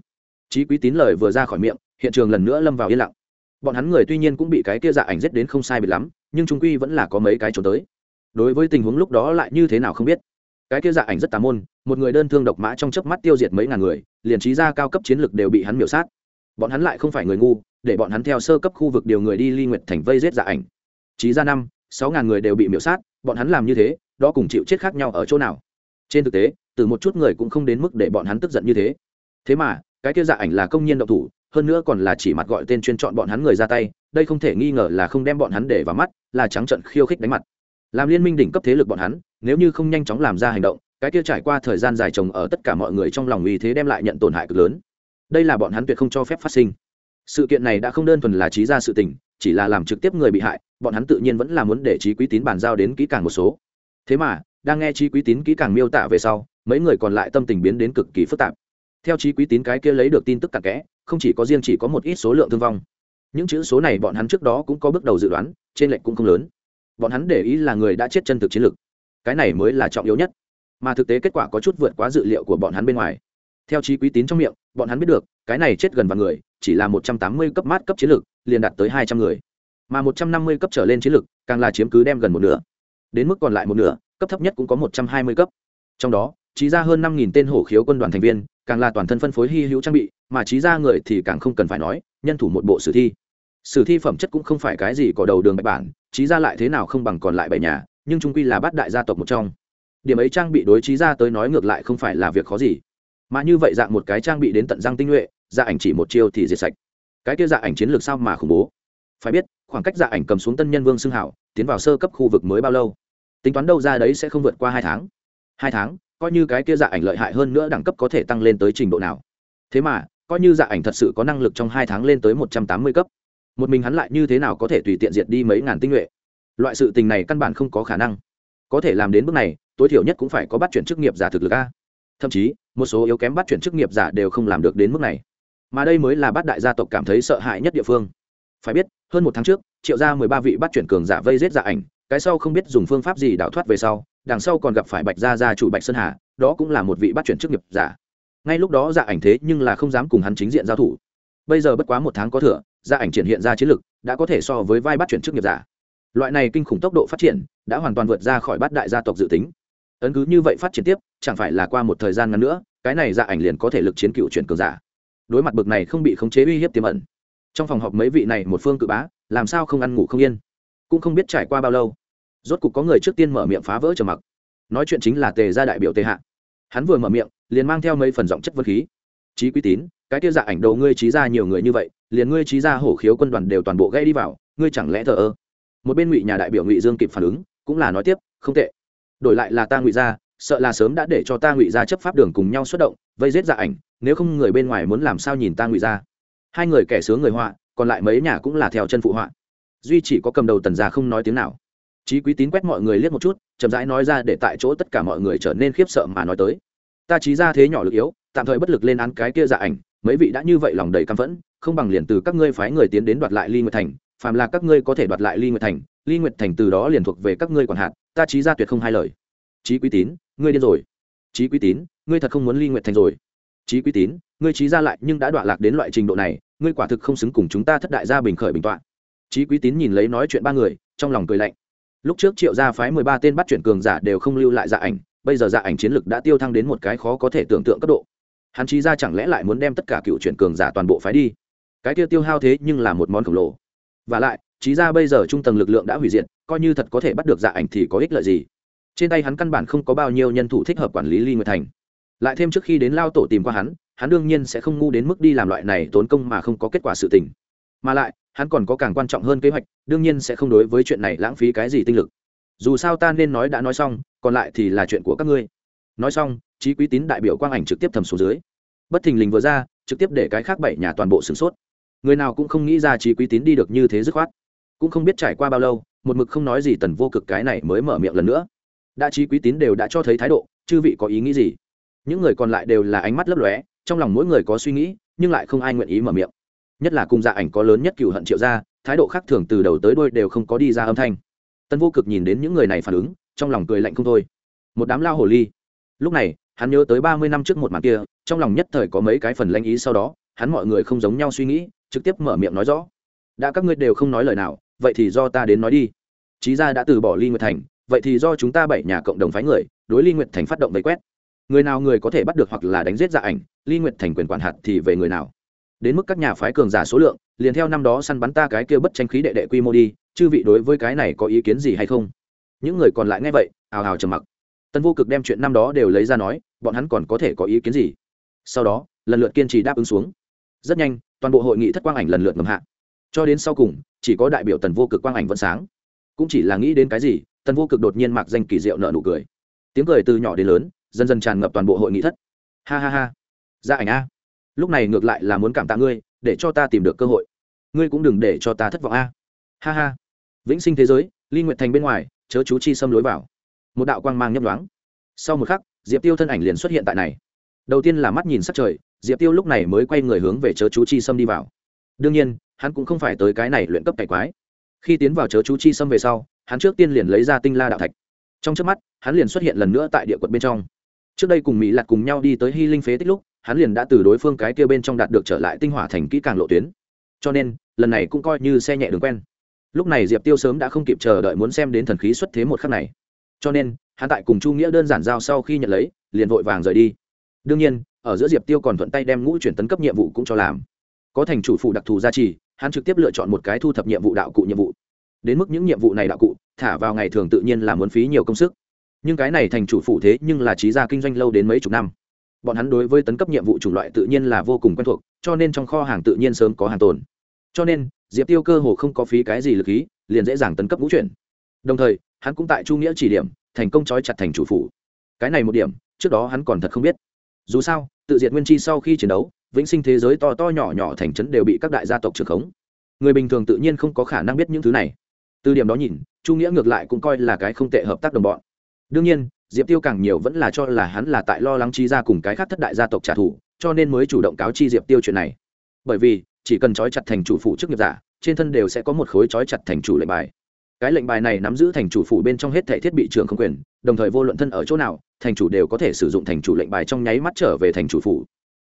Trí quý tín lời vừa ra khỏi miệng hiện trường lần nữa lâm vào yên lặng. Bọn hắn người tuy nhiên cũng bị cái kia dạ ảnh giết đến không sai biệt lắm, nhưng trung quy vẫn là có mấy cái trốn tới. Đối với tình huống lúc đó lại như thế nào không biết. Cái kia dạ ảnh rất tà môn, một người đơn thương độc mã trong chớp mắt tiêu diệt mấy ngàn người, liền trí ra cao cấp chiến lực đều bị hắn miểu sát. Bọn hắn lại không phải người ngu, để bọn hắn theo sơ cấp khu vực điều người đi ly nguyệt thành vây giết dạ ảnh. Trí ra năm, sáu ngàn người đều bị miểu sát, bọn hắn làm như thế, đó cùng chịu chết khác nhau ở chỗ nào? Trên thực tế, từ một chút người cũng không đến mức để bọn hắn tức giận như thế. Thế mà, cái kia dạ ảnh là công nhân độc thủ hơn nữa còn là chỉ mặt gọi tên chuyên chọn bọn hắn người ra tay, đây không thể nghi ngờ là không đem bọn hắn để vào mắt, là trắng trận khiêu khích đánh mặt. Làm liên minh đỉnh cấp thế lực bọn hắn, nếu như không nhanh chóng làm ra hành động, cái kia trải qua thời gian dài trồng ở tất cả mọi người trong lòng uy thế đem lại nhận tổn hại cực lớn. Đây là bọn hắn tuyệt không cho phép phát sinh. Sự kiện này đã không đơn thuần là trí ra sự tình, chỉ là làm trực tiếp người bị hại, bọn hắn tự nhiên vẫn là muốn để trí quý tín bàn giao đến kỹ càng một số. Thế mà, đang nghe trí quý tín kỹ càng miêu tả về sau, mấy người còn lại tâm tình biến đến cực kỳ phức tạp. Theo trí quý tín cái kia lấy được tin tức cặn kẽ không chỉ có riêng chỉ có một ít số lượng thương vong. Những chữ số này bọn hắn trước đó cũng có bước đầu dự đoán, trên lệnh cũng không lớn. Bọn hắn để ý là người đã chết chân thực chiến lược cái này mới là trọng yếu nhất. Mà thực tế kết quả có chút vượt quá dự liệu của bọn hắn bên ngoài. Theo trí quý tín trong miệng, bọn hắn biết được, cái này chết gần vài người, chỉ là một trăm tám mươi cấp mát cấp chiến lược liền đạt tới hai trăm người. Mà một trăm năm mươi cấp trở lên chiến lược càng là chiếm cứ đem gần một nửa. Đến mức còn lại một nửa, cấp thấp nhất cũng có một trăm hai mươi cấp. Trong đó, trí ra hơn năm tên hổ khiếu quân đoàn thành viên, càng là toàn thân phân phối hy hữu trang bị mà trí ra người thì càng không cần phải nói, nhân thủ một bộ sử thi. Sử thi phẩm chất cũng không phải cái gì có đầu đường bạch bản, trí ra lại thế nào không bằng còn lại bảy nhà, nhưng trung quy là bát đại gia tộc một trong. Điểm ấy trang bị đối trí ra tới nói ngược lại không phải là việc khó gì. Mà như vậy dạng một cái trang bị đến tận răng tinh nhuệ dạ ảnh chỉ một chiêu thì diệt sạch. Cái kia dạ ảnh chiến lược sao mà khủng bố? Phải biết, khoảng cách dạ ảnh cầm xuống tân nhân vương xưng hảo, tiến vào sơ cấp khu vực mới bao lâu? Tính toán đâu ra đấy sẽ không vượt qua hai tháng. Hai tháng, coi như cái kia dạ ảnh lợi hại hơn nữa đẳng cấp có thể tăng lên tới trình độ nào. Thế mà coi như dạ ảnh thật sự có năng lực trong hai tháng lên tới một trăm tám mươi cấp. Một mình hắn lại như thế nào có thể tùy tiện diệt đi mấy ngàn tinh nhuệ? Loại sự tình này căn bản không có khả năng. Có thể làm đến bước này, tối thiểu nhất cũng phải có bắt chuyển chức nghiệp giả thực lực a. Thậm chí, một số yếu kém bắt chuyển chức nghiệp giả đều không làm được đến mức này. Mà đây mới là bát đại gia tộc cảm thấy sợ hãi nhất địa phương. Phải biết, hơn một tháng trước, triệu ra mười ba vị bắt chuyển cường giả vây giết giả ảnh, cái sau không biết dùng phương pháp gì đào thoát về sau, đằng sau còn gặp phải bạch gia gia chủ bạch sơn hà, đó cũng là một vị bắt chuyển chức nghiệp giả ngay lúc đó dạ ảnh thế nhưng là không dám cùng hắn chính diện giao thủ. Bây giờ bất quá một tháng có thừa dạ ảnh triển hiện ra chiến lực, đã có thể so với vai bắt chuyển chức nghiệp giả. Loại này kinh khủng tốc độ phát triển, đã hoàn toàn vượt ra khỏi bát đại gia tộc dự tính. Ấn cứ như vậy phát triển tiếp, chẳng phải là qua một thời gian ngắn nữa, cái này dạ ảnh liền có thể lực chiến cựu chuyển cường giả. Đối mặt bực này không bị khống chế uy hiếp tiềm ẩn. Trong phòng họp mấy vị này một phương cự bá, làm sao không ăn ngủ không yên? Cũng không biết trải qua bao lâu, rốt cục có người trước tiên mở miệng phá vỡ trầm mặc. Nói chuyện chính là tề gia đại biểu tề hạ. Hắn vừa mở miệng liền mang theo mấy phần giọng chất vật khí. Trí quý tín, cái kia dạ ảnh đầu ngươi trí ra nhiều người như vậy, liền ngươi trí ra hổ khiếu quân đoàn đều toàn bộ gây đi vào, ngươi chẳng lẽ thờ ơ? Một bên ngụy nhà đại biểu ngụy dương kịp phản ứng, cũng là nói tiếp, không tệ. Đổi lại là ta ngụy gia, sợ là sớm đã để cho ta ngụy gia chấp pháp đường cùng nhau xuất động, vây giết dạ ảnh, nếu không người bên ngoài muốn làm sao nhìn ta ngụy gia? Hai người kẻ sướng người họa, còn lại mấy nhà cũng là theo chân phụ họa. Duy chỉ có cầm đầu tần gia không nói tiếng nào. Chí quý tín quét mọi người liếc một chút, chậm rãi nói ra để tại chỗ tất cả mọi người trở nên khiếp sợ mà nói tới ta trí ra thế nhỏ lực yếu, tạm thời bất lực lên án cái kia dạ ảnh, mấy vị đã như vậy lòng đầy căm phẫn, không bằng liền từ các ngươi phái người tiến đến đoạt lại ly nguyệt thành, phàm là các ngươi có thể đoạt lại ly nguyệt thành, ly nguyệt thành từ đó liền thuộc về các ngươi quản hạt, ta trí ra tuyệt không hai lời. Trí quý tín, ngươi điên rồi. Trí quý tín, ngươi thật không muốn ly nguyệt thành rồi. Trí quý tín, ngươi trí ra lại nhưng đã đọa lạc đến loại trình độ này, ngươi quả thực không xứng cùng chúng ta thất đại gia bình khởi bình tọa. Trí quý tín nhìn lấy nói chuyện ba người, trong lòng cười lạnh. Lúc trước triệu gia phái mười ba tên bắt chuyển cường giả đều không lưu lại dạ ảnh bây giờ dạ ảnh chiến lực đã tiêu thăng đến một cái khó có thể tưởng tượng cấp độ. Hắn trí ra chẳng lẽ lại muốn đem tất cả cựu chuyển cường giả toàn bộ phái đi? Cái tiêu tiêu hao thế nhưng là một món khổng lồ. Và lại trí ra bây giờ trung tầng lực lượng đã hủy diệt, coi như thật có thể bắt được dạ ảnh thì có ích lợi gì? Trên tay hắn căn bản không có bao nhiêu nhân thủ thích hợp quản lý ly nguyệt thành. Lại thêm trước khi đến lao tổ tìm qua hắn hắn đương nhiên sẽ không ngu đến mức đi làm loại này tốn công mà không có kết quả sự tình. Mà lại, hắn còn có càng quan trọng hơn kế hoạch, đương nhiên sẽ không đối với chuyện này lãng phí cái gì tinh lực dù sao ta nên nói đã nói xong, còn lại thì là chuyện của các ngươi. Nói xong trí quý tín đại biểu quang ảnh trực tiếp thầm xuống dưới. Bất thình lình vừa ra, trực tiếp để cái khác bảy nhà toàn bộ sửng sốt. Người nào cũng không nghĩ ra trí quý tín đi được như thế dứt khoát. Cũng không biết trải qua bao lâu, một mực không nói gì tần vô cực cái này mới mở miệng lần nữa. Đã trí quý tín đều đã cho thấy thái độ, chư vị có ý nghĩ gì? Những người còn lại đều là ánh mắt lấp lóe, trong lòng mỗi người có suy nghĩ, nhưng lại không ai nguyện ý mở miệng. Nhất là cùng dạ ảnh có lớn nhất cựu hận triệu gia, thái độ khác thường từ đầu tới đôi đều không có đi ra âm thanh tân vô cực nhìn đến những người này phản ứng, trong lòng cười lạnh không thôi. Một đám lao hồ ly. Lúc này, hắn nhớ tới ba mươi năm trước một màn kia, trong lòng nhất thời có mấy cái phần lanh ý sau đó, hắn mọi người không giống nhau suy nghĩ, trực tiếp mở miệng nói rõ. Đã các ngươi đều không nói lời nào, vậy thì do ta đến nói đi. Trí gia đã từ bỏ ly nguyệt thành, vậy thì do chúng ta bảy nhà cộng đồng phái người, đối ly nguyệt thành phát động vây quét. Người nào người có thể bắt được hoặc là đánh giết dạ ảnh, ly nguyệt thành quyền quản hạt thì về người nào. Đến mức các nhà phái cường giả số lượng, liền theo năm đó săn bắn ta cái kia bất tranh khí đệ đệ quy mô đi chư vị đối với cái này có ý kiến gì hay không? Những người còn lại nghe vậy, ào ào trầm mặc. Tân vô cực đem chuyện năm đó đều lấy ra nói, bọn hắn còn có thể có ý kiến gì? Sau đó, lần lượt kiên trì đáp ứng xuống. Rất nhanh, toàn bộ hội nghị thất quang ảnh lần lượt ngầm hạ. Cho đến sau cùng, chỉ có đại biểu tần vô cực quang ảnh vẫn sáng. Cũng chỉ là nghĩ đến cái gì, tần vô cực đột nhiên mặc danh kỳ diệu nợ nụ cười. Tiếng cười từ nhỏ đến lớn, dần dần tràn ngập toàn bộ hội nghị thất. Ha ha ha. Ra ảnh a. Lúc này ngược lại là muốn cảm tạ ngươi, để cho ta tìm được cơ hội. Ngươi cũng đừng để cho ta thất vọng a. Ha ha vĩnh sinh thế giới, ly nguyện thành bên ngoài, chớ chú chi xâm lối vào. Một đạo quang mang nhấp đoáng sau một khắc, diệp tiêu thân ảnh liền xuất hiện tại này. Đầu tiên là mắt nhìn sắc trời, diệp tiêu lúc này mới quay người hướng về chớ chú chi xâm đi vào. Đương nhiên, hắn cũng không phải tới cái này luyện cấp cải quái. Khi tiến vào chớ chú chi xâm về sau, hắn trước tiên liền lấy ra tinh la đạo thạch. Trong trước mắt, hắn liền xuất hiện lần nữa tại địa quận bên trong. Trước đây cùng mỹ Lạc cùng nhau đi tới hy linh phế tích lúc, hắn liền đã từ đối phương cái kia bên trong đạt được trở lại tinh hỏa thành kỹ càng lộ tuyến. Cho nên, lần này cũng coi như xe nhẹ đường quen lúc này diệp tiêu sớm đã không kịp chờ đợi muốn xem đến thần khí xuất thế một khắc này. Cho nên, hắn tại cùng chu nghĩa đơn giản giao sau khi nhận lấy, liền vội vàng rời đi. Đương nhiên, ở giữa diệp tiêu còn thuận tay đem ngũ chuyển tấn cấp nhiệm vụ cũng cho làm. Có thành chủ phụ đặc thù gia trì, hắn trực tiếp lựa chọn một cái thu thập nhiệm vụ đạo cụ nhiệm vụ. Đến mức những nhiệm vụ này đạo cụ, thả vào ngày thường tự nhiên là muốn phí nhiều công sức. Nhưng cái này thành chủ phụ thế nhưng là trí gia kinh doanh lâu đến mấy chục năm. Bọn hắn đối với tấn cấp nhiệm vụ chủng loại tự nhiên là vô cùng quen thuộc, cho nên trong kho hàng tự nhiên sớm có hàng tồn. Cho nên diệp tiêu cơ hồ không có phí cái gì lực khí, liền dễ dàng tấn cấp vũ chuyển. Đồng thời, hắn cũng tại chu nghĩa chỉ điểm, thành công trói chặt thành chủ phủ. Cái này một điểm, trước đó hắn còn thật không biết. Dù sao, tự diệt nguyên chi sau khi chiến đấu, vĩnh sinh thế giới to to nhỏ nhỏ thành trấn đều bị các đại gia tộc trưởng khống. Người bình thường tự nhiên không có khả năng biết những thứ này. Từ điểm đó nhìn, chu nghĩa ngược lại cũng coi là cái không tệ hợp tác đồng bọn. Đương nhiên, diệp tiêu càng nhiều vẫn là cho là hắn là tại lo lắng chi ra cùng cái khác thất đại gia tộc trả thù, cho nên mới chủ động cáo chi diệp tiêu chuyện này. Bởi vì, chỉ cần trói chặt thành chủ phụ chức nghiệp giả trên thân đều sẽ có một khối trói chặt thành chủ lệnh bài. Cái lệnh bài này nắm giữ thành chủ phủ bên trong hết thảy thiết bị trường không quyền, đồng thời vô luận thân ở chỗ nào, thành chủ đều có thể sử dụng thành chủ lệnh bài trong nháy mắt trở về thành chủ phủ.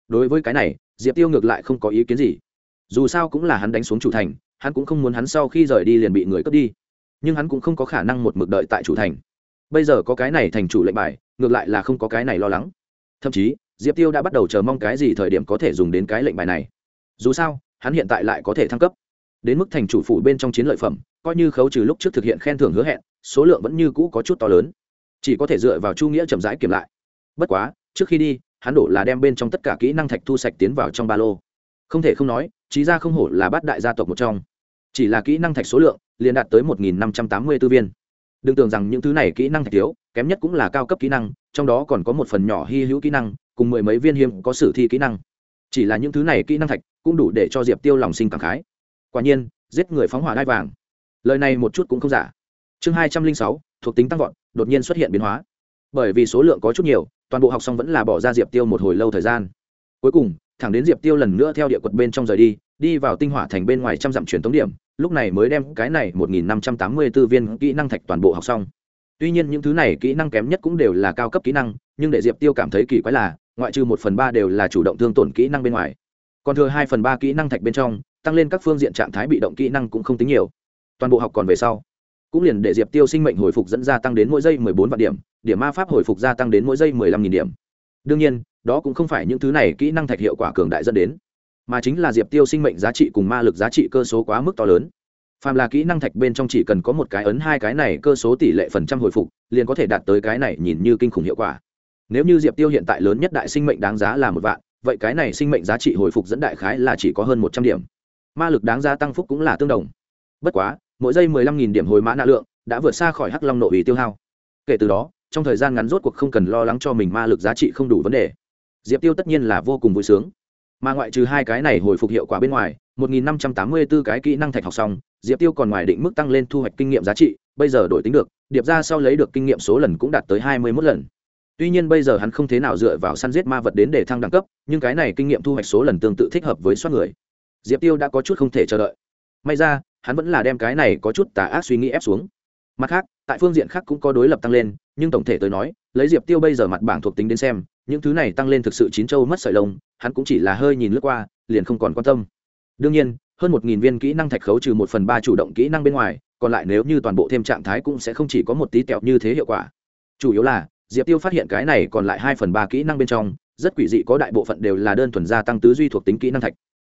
Đối với cái này, diệp tiêu ngược lại không có ý kiến gì. Dù sao cũng là hắn đánh xuống chủ thành, hắn cũng không muốn hắn sau khi rời đi liền bị người cướp đi. Nhưng hắn cũng không có khả năng một mực đợi tại chủ thành. Bây giờ có cái này thành chủ lệnh bài, ngược lại là không có cái này lo lắng. Thậm chí, diệp tiêu đã bắt đầu chờ mong cái gì thời điểm có thể dùng đến cái lệnh bài này. Dù sao, hắn hiện tại lại có thể thăng cấp đến mức thành chủ phủ bên trong chiến lợi phẩm, coi như khấu trừ lúc trước thực hiện khen thưởng hứa hẹn, số lượng vẫn như cũ có chút to lớn. Chỉ có thể dựa vào chu nghĩa chậm rãi kiểm lại. Bất quá, trước khi đi, hắn đổ là đem bên trong tất cả kỹ năng thạch thu sạch tiến vào trong ba lô. Không thể không nói trí ra không hổ là bát đại gia tộc một trong. Chỉ là kỹ năng thạch số lượng, liền đạt tới một nghìn năm trăm tám mươi tư viên. Đừng tưởng rằng những thứ này kỹ năng thạch thiếu, kém nhất cũng là cao cấp kỹ năng, trong đó còn có một phần nhỏ hy hữu kỹ năng, cùng mười mấy viên hiếm có sử thi kỹ năng. Chỉ là những thứ này kỹ năng thạch cũng đủ để cho diệp tiêu lòng sinh cảm khái quả nhiên, giết người phóng hỏa đai vàng. Lời này một chút cũng không giả. Chương hai trăm linh sáu, thuộc tính tăng vọt, đột nhiên xuất hiện biến hóa. Bởi vì số lượng có chút nhiều, toàn bộ học xong vẫn là bỏ ra diệp tiêu một hồi lâu thời gian. Cuối cùng, thẳng đến diệp tiêu lần nữa theo địa quật bên trong rời đi đi vào tinh hỏa thành bên ngoài trăm dặm truyền tống điểm, lúc này mới đem cái này một nghìn năm trăm tám mươi b ố viên kỹ năng thạch toàn bộ học xong. Tuy nhiên những thứ này kỹ năng kém nhất cũng đều là cao cấp kỹ năng, nhưng để diệp tiêu cảm thấy kỳ quái là, ngoại trừ một phần ba đều là chủ động thương tổn kỹ năng bên ngoài. Còn thừa hai phần ba kỹ năng thạch bên trong tăng lên các phương diện trạng thái bị động kỹ năng cũng không tính nhiều. Toàn bộ học còn về sau, cũng liền để diệp tiêu sinh mệnh hồi phục dẫn ra tăng đến mỗi giây mười bốn vạn điểm điểm ma pháp hồi phục gia tăng đến mỗi giây mười lăm nghìn điểm. Đương nhiên, đó cũng không phải những thứ này kỹ năng thạch hiệu quả cường đại dẫn đến, mà chính là diệp tiêu sinh mệnh giá trị cùng ma lực giá trị cơ số quá mức to lớn. Phàm là kỹ năng thạch bên trong chỉ cần có một cái ấn, hai cái này cơ số tỷ lệ phần trăm hồi phục, liền có thể đạt tới cái này nhìn như kinh khủng hiệu quả. Nếu như diệp tiêu hiện tại lớn nhất đại sinh mệnh đáng giá là một vạn, vậy cái này sinh mệnh giá trị hồi phục dẫn đại khái là chỉ có hơn một trăm điểm ma lực đáng giá tăng phúc cũng là tương đồng. Bất quá, mỗi giây mười lăm nghìn điểm hồi mã nạ lượng đã vượt xa khỏi hắc long nội ý tiêu hao. Kể từ đó, trong thời gian ngắn rốt cuộc không cần lo lắng cho mình ma lực giá trị không đủ vấn đề. Diệp tiêu tất nhiên là vô cùng vui sướng. Mà ngoại trừ hai cái này hồi phục hiệu quả bên ngoài, một nghìn năm trăm tám mươi 1584 cái kỹ năng thạch học xong, diệp tiêu còn ngoài định mức tăng lên thu hoạch kinh nghiệm giá trị, bây giờ đổi tính được, điệp ra sau lấy được kinh nghiệm số lần cũng đạt tới hai mươi mốt lần. Tuy nhiên bây giờ hắn không thế nào dựa vào săn giết ma vật đến để thăng đẳng cấp, nhưng cái này kinh nghiệm thu hoạch số lần tương tự thích hợp với soát người diệp tiêu đã có chút không thể chờ đợi. May ra, hắn vẫn là đem cái này có chút tà ác suy nghĩ ép xuống. Mặt khác, tại phương diện khác cũng có đối lập tăng lên, nhưng tổng thể tới nói, lấy diệp tiêu bây giờ mặt bảng thuộc tính đến xem, những thứ này tăng lên thực sự chín châu mất sợi lông, hắn cũng chỉ là hơi nhìn lướt qua, liền không còn quan tâm. Đương nhiên, hơn một nghìn viên kỹ năng thạch khấu trừ một phần ba chủ động kỹ năng bên ngoài, còn lại nếu như toàn bộ thêm trạng thái cũng sẽ không chỉ có một tí tẹo như thế hiệu quả. Chủ yếu là, diệp tiêu phát hiện cái này còn lại hai phần ba kỹ năng bên trong, rất quỷ dị có đại bộ phận đều là đơn thuần gia tăng tứ duy thuộc tính kỹ năng thạch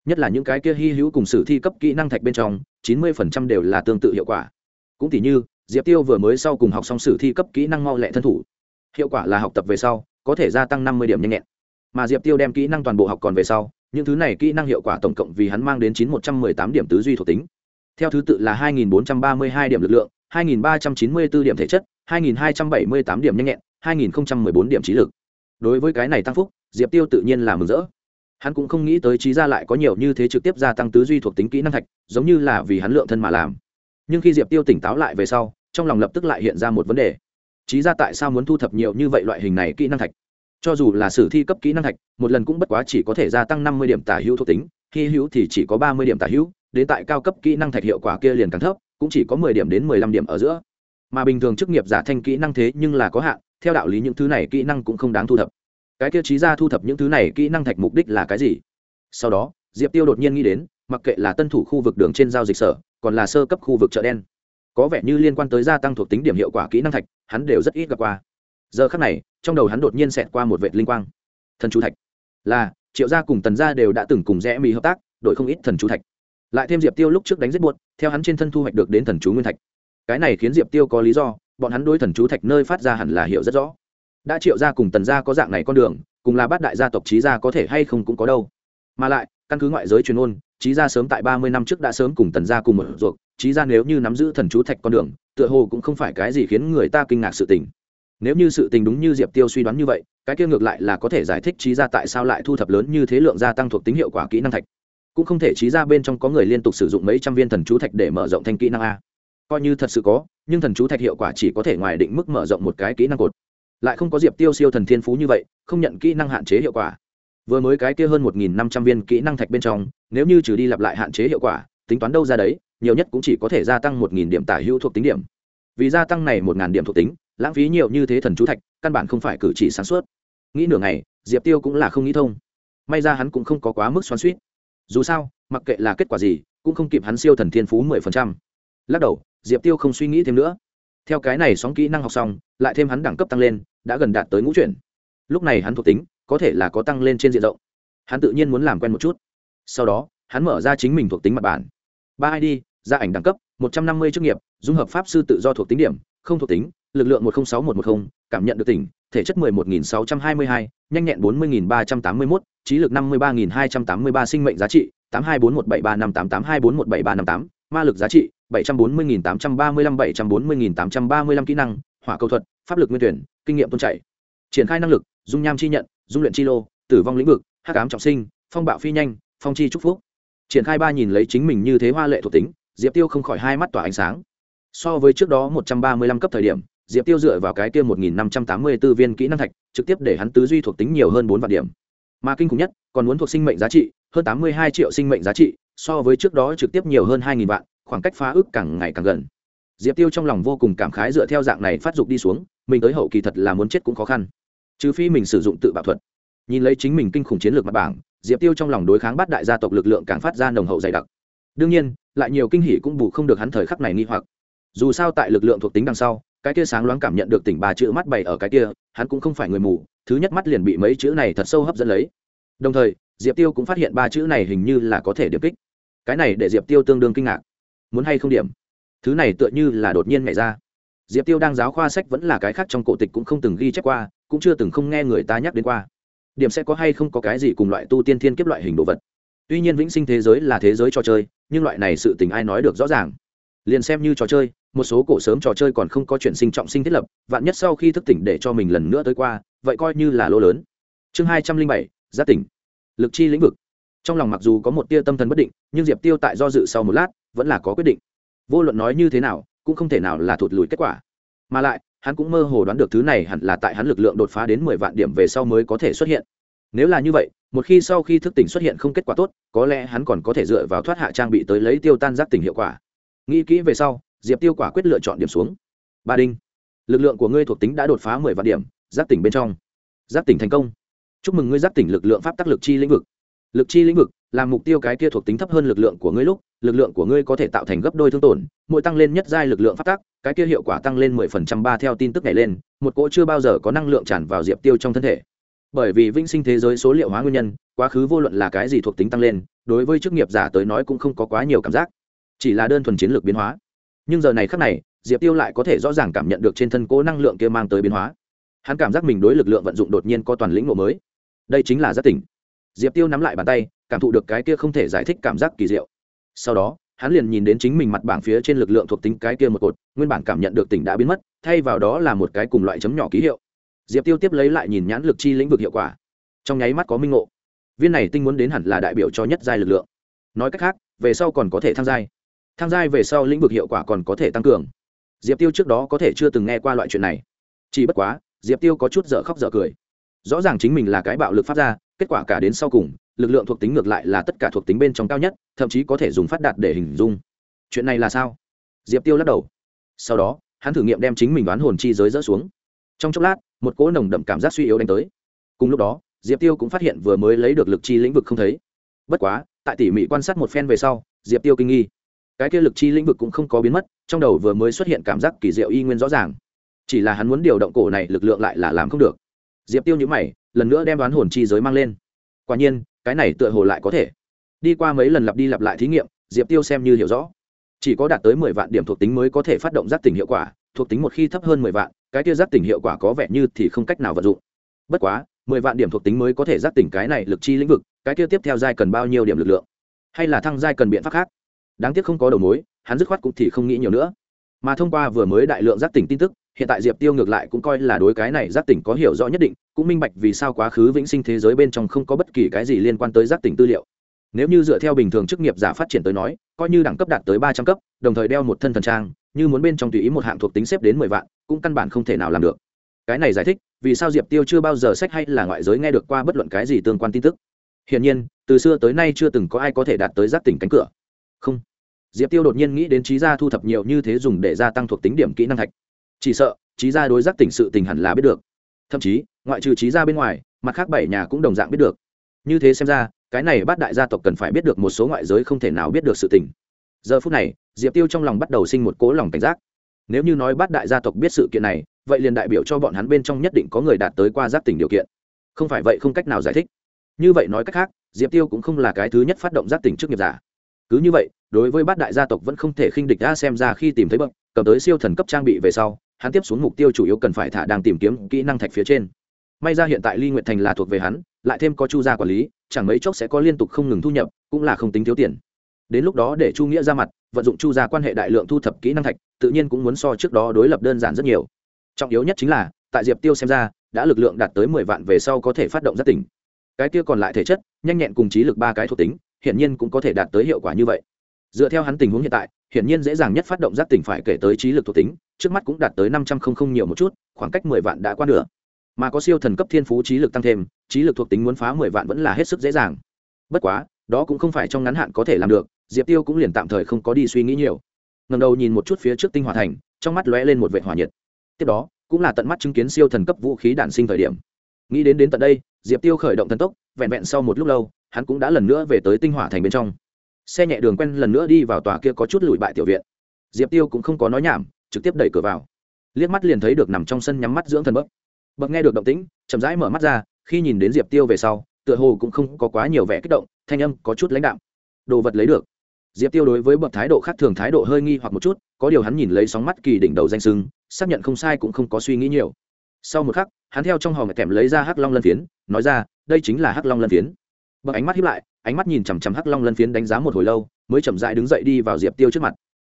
nhất là những cái kia hy hữu cùng sử thi cấp kỹ năng thạch bên trong, chín mươi phần trăm đều là tương tự hiệu quả. Cũng tỉ như, diệp tiêu vừa mới sau cùng học xong sử thi cấp kỹ năng mau lẹ thân thủ. Hiệu quả là học tập về sau, có thể gia tăng năm mươi điểm nhanh nhẹn. Mà diệp tiêu đem kỹ năng toàn bộ học còn về sau, những thứ này kỹ năng hiệu quả tổng cộng vì hắn mang đến chín một trăm mười tám điểm tứ duy thuộc tính. Theo thứ tự là hai nghìn bốn trăm ba mươi hai điểm lực lượng, hai nghìn ba trăm chín mươi bốn điểm thể chất, hai nghìn hai trăm bảy mươi tám điểm nhanh nhẹn, hai nghìn bốn điểm trí lực. Đối với cái này tăng phúc, diệp tiêu tự nhiên là mừng rỡ hắn cũng không nghĩ tới trí gia lại có nhiều như thế trực tiếp gia tăng tứ duy thuộc tính kỹ năng thạch, giống như là vì hắn lượng thân mà làm. Nhưng khi diệp tiêu tỉnh táo lại về sau, trong lòng lập tức lại hiện ra một vấn đề. Trí gia tại sao muốn thu thập nhiều như vậy loại hình này kỹ năng thạch? Cho dù là sử thi cấp kỹ năng thạch, một lần cũng bất quá chỉ có thể gia tăng năm mươi điểm tả hữu thuộc tính khi hữu thì chỉ có ba mươi điểm tả hữu, đến tại cao cấp kỹ năng thạch hiệu quả kia liền càng thấp, cũng chỉ có mười điểm đến mười lăm điểm ở giữa. Mà bình thường chức nghiệp giả thanh kỹ năng thế nhưng là có hạn, theo đạo lý những thứ này kỹ năng cũng không đáng thu thập cái tiêu chí ra thu thập những thứ này kỹ năng thạch mục đích là cái gì? Sau đó, diệp tiêu đột nhiên nghĩ đến, mặc kệ là tân thủ khu vực đường trên giao dịch sở, còn là sơ cấp khu vực chợ đen, có vẻ như liên quan tới gia tăng thuộc tính điểm hiệu quả kỹ năng thạch, hắn đều rất ít gặp qua. Giờ khắc này, trong đầu hắn đột nhiên xẹt qua một vệ linh quang. Thần chú thạch. Là, triệu gia cùng tần gia đều đã từng cùng rẽ mỹ hợp tác đội không ít thần chú thạch. Lại thêm diệp tiêu lúc trước đánh giết buốt theo hắn trên thân thu hoạch được đến thần chú nguyên thạch. Cái này khiến diệp tiêu có lý do, bọn hắn đối thần chú thạch nơi phát ra hẳn là hiểu rất rõ đã triệu gia cùng tần gia có dạng này con đường, cùng là bát đại gia tộc trí gia có thể hay không cũng có đâu. Mà lại, căn cứ ngoại giới truyền ôn trí gia sớm tại ba mươi năm trước đã sớm cùng tần gia cùng một ruột trí gia nếu như nắm giữ thần chú thạch con đường, tựa hồ cũng không phải cái gì khiến người ta kinh ngạc sự tình. Nếu như sự tình đúng như diệp tiêu suy đoán như vậy, cái kia ngược lại là có thể giải thích trí gia tại sao lại thu thập lớn như thế lượng gia tăng thuộc tính hiệu quả kỹ năng thạch. Cũng không thể trí gia bên trong có người liên tục sử dụng mấy trăm viên thần chú thạch để mở rộng thành kỹ năng a. Coi như thật sự có, nhưng thần chú thạch hiệu quả chỉ có thể ngoài định mức mở rộng một cái kỹ năng cột lại không có diệp tiêu siêu thần thiên phú như vậy, không nhận kỹ năng hạn chế hiệu quả. Vừa mới cái kia hơn một nghìn năm trăm viên kỹ năng thạch bên trong, nếu như trừ đi lặp lại hạn chế hiệu quả, tính toán đâu ra đấy, nhiều nhất cũng chỉ có thể gia tăng một nghìn điểm tả hữu thuộc tính điểm. Vì gia tăng này một ngàn điểm thuộc tính, lãng phí nhiều như thế thần chú thạch, căn bản không phải cử chỉ sáng suốt. Nghĩ nửa ngày, diệp tiêu cũng là không nghĩ thông. May ra hắn cũng không có quá mức xoắn suýt dù sao, mặc kệ là kết quả gì, cũng không kịp hắn siêu thần thiên phú mười phần trăm. Lắc đầu, diệp tiêu không suy nghĩ thêm nữa theo cái này sóng kỹ năng học xong, lại thêm hắn đẳng cấp tăng lên, đã gần đạt tới ngũ chuyển. Lúc này hắn thuộc tính, có thể là có tăng lên trên diện rộng. Hắn tự nhiên muốn làm quen một chút. Sau đó, hắn mở ra chính mình thuộc tính mặt bản ba id gia ảnh đẳng cấp, một trăm năm mươi chức nghiệp, dung hợp pháp sư tự do thuộc tính điểm, không thuộc tính, lực lượng một trăm sáu một trăm một mươi cảm nhận được tỉnh, thể chất mười một nghìn sáu trăm hai mươi hai, nhanh nhẹn bốn mươi nghìn ba trăm tám mươi mốt, trí lực năm mươi ba nghìn hai trăm tám mươi ba sinh mệnh giá trị, tám hai bốn một bảy ba năm tám tám hai bốn một bảy ba năm tám, ma lực giá trị bảy trăm bốn mươi nghìn tám trăm ba mươi lăm bảy trăm bốn mươi nghìn tám trăm ba mươi lăm kỹ năng, hỏa cầu thuật, pháp lực nguyên tuyển, kinh nghiệm tôn chạy. Triển khai năng lực, dung nham chi nhận, dung luyện chi lô, tử vong lĩnh vực, hắc ám trọng sinh, phong bạo phi nhanh, phong chi trúc phúc. Triển khai ba nhìn lấy chính mình như thế hoa lệ thuộc tính, diệp tiêu không khỏi hai mắt tỏa ánh sáng. So với trước đó một trăm ba mươi lăm cấp thời điểm, diệp tiêu dựa vào cái kia một nghìn năm trăm tám mươi b ố viên kỹ năng thạch, trực tiếp để hắn tứ duy thuộc tính nhiều hơn bốn vạn điểm. Mà kinh khủng nhất, còn muốn thuộc sinh mệnh giá trị, hơn tám mươi hai triệu sinh mệnh giá trị, so với trước đó trực tiếp nhiều hơn hai nghìn vạn khoảng cách phá ước càng ngày càng gần. Diệp tiêu trong lòng vô cùng cảm khái dựa theo dạng này phát dục đi xuống, mình tới hậu kỳ thật là muốn chết cũng khó khăn. Trừ phi mình sử dụng tự bảo thuật. Nhìn lấy chính mình kinh khủng chiến lược mặt bảng, diệp tiêu trong lòng đối kháng bắt đại gia tộc lực lượng càng phát ra nồng hậu dày đặc. Đương nhiên, lại nhiều kinh hỷ cũng bù không được hắn thời khắc này nghi hoặc. Dù sao tại lực lượng thuộc tính đằng sau, cái kia sáng loáng cảm nhận được tỉnh ba chữ mắt bày ở cái kia, hắn cũng không phải người mù, thứ nhất mắt liền bị mấy chữ này thật sâu hấp dẫn lấy. Đồng thời, diệp tiêu cũng phát hiện ba chữ này hình như là có thể điểm kích. Cái này để diệp tiêu tương đương kinh ngạc muốn hay không điểm? Thứ này tựa như là đột nhiên nhảy ra. Diệp tiêu đang giáo khoa sách vẫn là cái khác trong cổ tịch cũng không từng ghi chép qua, cũng chưa từng không nghe người ta nhắc đến qua. Điểm sẽ có hay không có cái gì cùng loại tu tiên thiên kiếp loại hình đồ vật. Tuy nhiên vĩnh sinh thế giới là thế giới trò chơi, nhưng loại này sự tình ai nói được rõ ràng? Liền xem như trò chơi, một số cổ sớm trò chơi còn không có chuyển sinh trọng sinh thiết lập, vạn nhất sau khi thức tỉnh để cho mình lần nữa tới qua, vậy coi như là lỗ lớn. Chương hai trăm linh bảy gia tỉnh. Lực chi lĩnh vực trong lòng mặc dù có một tia tâm thần bất định, nhưng diệp tiêu tại do dự sau một lát, vẫn là có quyết định. Vô luận nói như thế nào, cũng không thể nào là thụt lùi kết quả. Mà lại, hắn cũng mơ hồ đoán được thứ này hẳn là tại hắn lực lượng đột phá đến mười vạn điểm về sau mới có thể xuất hiện. Nếu là như vậy, một khi sau khi thức tỉnh xuất hiện không kết quả tốt, có lẽ hắn còn có thể dựa vào thoát hạ trang bị tới lấy tiêu tan giác tỉnh hiệu quả. Nghĩ kỹ về sau, diệp tiêu quả quyết lựa chọn điểm xuống. Ba đinh. Lực lượng của ngươi thuộc tính đã đột phá mười vạn điểm, giác tỉnh bên trong. Giác tỉnh thành công. Chúc mừng ngươi giác tỉnh lực lượng pháp tác lực chi lĩnh vực lực chi lĩnh vực, là mục tiêu cái kia thuộc tính thấp hơn lực lượng của ngươi lúc, lực lượng của ngươi có thể tạo thành gấp đôi thương tổn, mỗi tăng lên nhất giai lực lượng phát tác, cái kia hiệu quả tăng lên mười phần trăm ba theo tin tức này lên, một cỗ chưa bao giờ có năng lượng tràn vào diệp tiêu trong thân thể. Bởi vì vĩnh sinh thế giới số liệu hóa nguyên nhân, quá khứ vô luận là cái gì thuộc tính tăng lên, đối với chức nghiệp giả tới nói cũng không có quá nhiều cảm giác. Chỉ là đơn thuần chiến lược biến hóa. Nhưng giờ này khác này, diệp tiêu lại có thể rõ ràng cảm nhận được trên thân cố năng lượng kia mang tới biến hóa. Hắn cảm giác mình đối lực lượng vận dụng đột nhiên có toàn lĩnh ngộ mới. Đây chính là giác tỉnh diệp tiêu nắm lại bàn tay, cảm thụ được cái kia không thể giải thích cảm giác kỳ diệu. Sau đó, hắn liền nhìn đến chính mình mặt bảng phía trên lực lượng thuộc tính cái kia một cột, nguyên bản cảm nhận được tỉnh đã biến mất, thay vào đó là một cái cùng loại chấm nhỏ ký hiệu. Diệp tiêu tiếp lấy lại nhìn nhãn lực chi lĩnh vực hiệu quả. Trong nháy mắt có minh ngộ. Viên này tinh muốn đến hẳn là đại biểu cho nhất giai lực lượng. Nói cách khác, về sau còn có thể tham giai. Tham giai về sau lĩnh vực hiệu quả còn có thể tăng cường. Diệp tiêu trước đó có thể chưa từng nghe qua loại chuyện này. Chỉ bất quá, diệp tiêu có chút dở khóc dở cười rõ ràng chính mình là cái bạo lực phát ra kết quả cả đến sau cùng, lực lượng thuộc tính ngược lại là tất cả thuộc tính bên trong cao nhất, thậm chí có thể dùng phát đạt để hình dung. Chuyện này là sao? Diệp tiêu lắc đầu. Sau đó, hắn thử nghiệm đem chính mình đoán hồn chi giới rỡ xuống. Trong chốc lát, một cỗ nồng đậm cảm giác suy yếu đánh tới. Cùng lúc đó, diệp tiêu cũng phát hiện vừa mới lấy được lực chi lĩnh vực không thấy. Bất quá, tại tỉ mỉ quan sát một phen về sau, diệp tiêu kinh nghi. Cái kia lực chi lĩnh vực cũng không có biến mất, trong đầu vừa mới xuất hiện cảm giác kỳ diệu y nguyên rõ ràng. Chỉ là hắn muốn điều động cổ này lực lượng lại là làm không được diệp tiêu nhữ mày, lần nữa đem đoán hồn chi giới mang lên. Quả nhiên, cái này tựa hồ lại có thể. Đi qua mấy lần lặp đi lặp lại thí nghiệm, diệp tiêu xem như hiểu rõ. Chỉ có đạt tới mười vạn điểm thuộc tính mới có thể phát động giác tỉnh hiệu quả, thuộc tính một khi thấp hơn mười vạn, cái kia giác tỉnh hiệu quả có vẻ như thì không cách nào vận dụng. Bất quá, mười vạn điểm thuộc tính mới có thể giác tỉnh cái này lực chi lĩnh vực, cái kia tiếp theo giai cần bao nhiêu điểm lực lượng? Hay là thăng giai cần biện pháp khác? Đáng tiếc không có đầu mối, hắn dứt khoát cũng thì không nghĩ nhiều nữa. Mà thông qua vừa mới đại lượng giác tỉnh tin tức hiện tại diệp tiêu ngược lại cũng coi là đối cái này giác tỉnh có hiểu rõ nhất định, cũng minh bạch vì sao quá khứ vĩnh sinh thế giới bên trong không có bất kỳ cái gì liên quan tới giác tỉnh tư liệu. Nếu như dựa theo bình thường chức nghiệp giả phát triển tới nói, coi như đẳng cấp đạt tới ba trăm cấp, đồng thời đeo một thân thần trang, như muốn bên trong tùy ý một hạng thuộc tính xếp đến mười vạn, cũng căn bản không thể nào làm được. Cái này giải thích, vì sao diệp tiêu chưa bao giờ sách hay là ngoại giới nghe được qua bất luận cái gì tương quan tin tức. Hiển nhiên, từ xưa tới nay chưa từng có ai có thể đạt tới giác tỉnh cánh cửa. Không. Diệp tiêu đột nhiên nghĩ đến trí gia thu thập nhiều như thế dùng để gia tăng thuộc tính điểm kỹ năng thạch chỉ sợ, trí gia đối giác tỉnh sự tình hẳn là biết được. Thậm chí, ngoại trừ trí gia bên ngoài, mặt khác bảy nhà cũng đồng dạng biết được. Như thế xem ra, cái này bát đại gia tộc cần phải biết được một số ngoại giới không thể nào biết được sự tình. Giờ phút này, diệp tiêu trong lòng bắt đầu sinh một cố lòng cảnh giác. Nếu như nói bát đại gia tộc biết sự kiện này, vậy liền đại biểu cho bọn hắn bên trong nhất định có người đạt tới qua giác tỉnh điều kiện. Không phải vậy không cách nào giải thích. Như vậy nói cách khác, diệp tiêu cũng không là cái thứ nhất phát động giác tỉnh trước nghiệp giả. Cứ như vậy, đối với bát đại gia tộc vẫn không thể khinh địch ra xem ra khi tìm thấy bậc cầm tới siêu thần cấp trang bị về sau, hắn tiếp xuống mục tiêu chủ yếu cần phải thả đang tìm kiếm kỹ năng thạch phía trên. May ra hiện tại ly nguyện thành là thuộc về hắn, lại thêm có chu gia quản lý, chẳng mấy chốc sẽ có liên tục không ngừng thu nhập, cũng là không tính thiếu tiền. Đến lúc đó để chu nghĩa ra mặt, vận dụng chu gia quan hệ đại lượng thu thập kỹ năng thạch, tự nhiên cũng muốn so trước đó đối lập đơn giản rất nhiều. Trọng yếu nhất chính là, tại diệp tiêu xem ra, đã lực lượng đạt tới mười vạn về sau có thể phát động rất tỉnh. Cái kia còn lại thể chất, nhanh nhẹn cùng trí lực ba cái thuộc tính, hiển nhiên cũng có thể đạt tới hiệu quả như vậy. Dựa theo hắn tình huống hiện tại hiển nhiên dễ dàng nhất phát động giác tỉnh phải kể tới trí lực thuộc tính, trước mắt cũng đạt tới năm trăm không không nhiều một chút, khoảng cách mười vạn đã qua nửa. Mà có siêu thần cấp thiên phú trí lực tăng thêm, trí lực thuộc tính muốn phá mười vạn vẫn là hết sức dễ dàng. Bất quá, đó cũng không phải trong ngắn hạn có thể làm được, diệp tiêu cũng liền tạm thời không có đi suy nghĩ nhiều. Ngầm đầu nhìn một chút phía trước tinh hòa thành, trong mắt lóe lên một vệ hỏa nhiệt. Tiếp đó, cũng là tận mắt chứng kiến siêu thần cấp vũ khí đản sinh thời điểm. Nghĩ đến đến tận đây, diệp tiêu khởi động thần tốc, vẹn vẹn sau một lúc lâu, hắn cũng đã lần nữa về tới tinh hỏa thành bên trong xe nhẹ đường quen lần nữa đi vào tòa kia có chút lùi bại tiểu viện. Diệp tiêu cũng không có nói nhảm, trực tiếp đẩy cửa vào. Liếc mắt liền thấy được nằm trong sân nhắm mắt dưỡng thần bấc bậc nghe được động tĩnh, chậm rãi mở mắt ra, khi nhìn đến diệp tiêu về sau, tựa hồ cũng không có quá nhiều vẻ kích động, thanh âm có chút lãnh đạm. Đồ vật lấy được. Diệp tiêu đối với bậc thái độ khác thường thái độ hơi nghi hoặc một chút, có điều hắn nhìn lấy sóng mắt kỳ đỉnh đầu danh sưng, xác nhận không sai cũng không có suy nghĩ nhiều. Sau một khắc, hắn theo trong hòm kèm lấy ra hắc long lân phiến, nói ra, đây chính là hắc long lân phiến. Bậc ánh mắt hiếp lại ánh mắt nhìn chằm chằm hắc long lân phiến đánh giá một hồi lâu, mới chậm dại đứng dậy đi vào diệp tiêu trước mặt.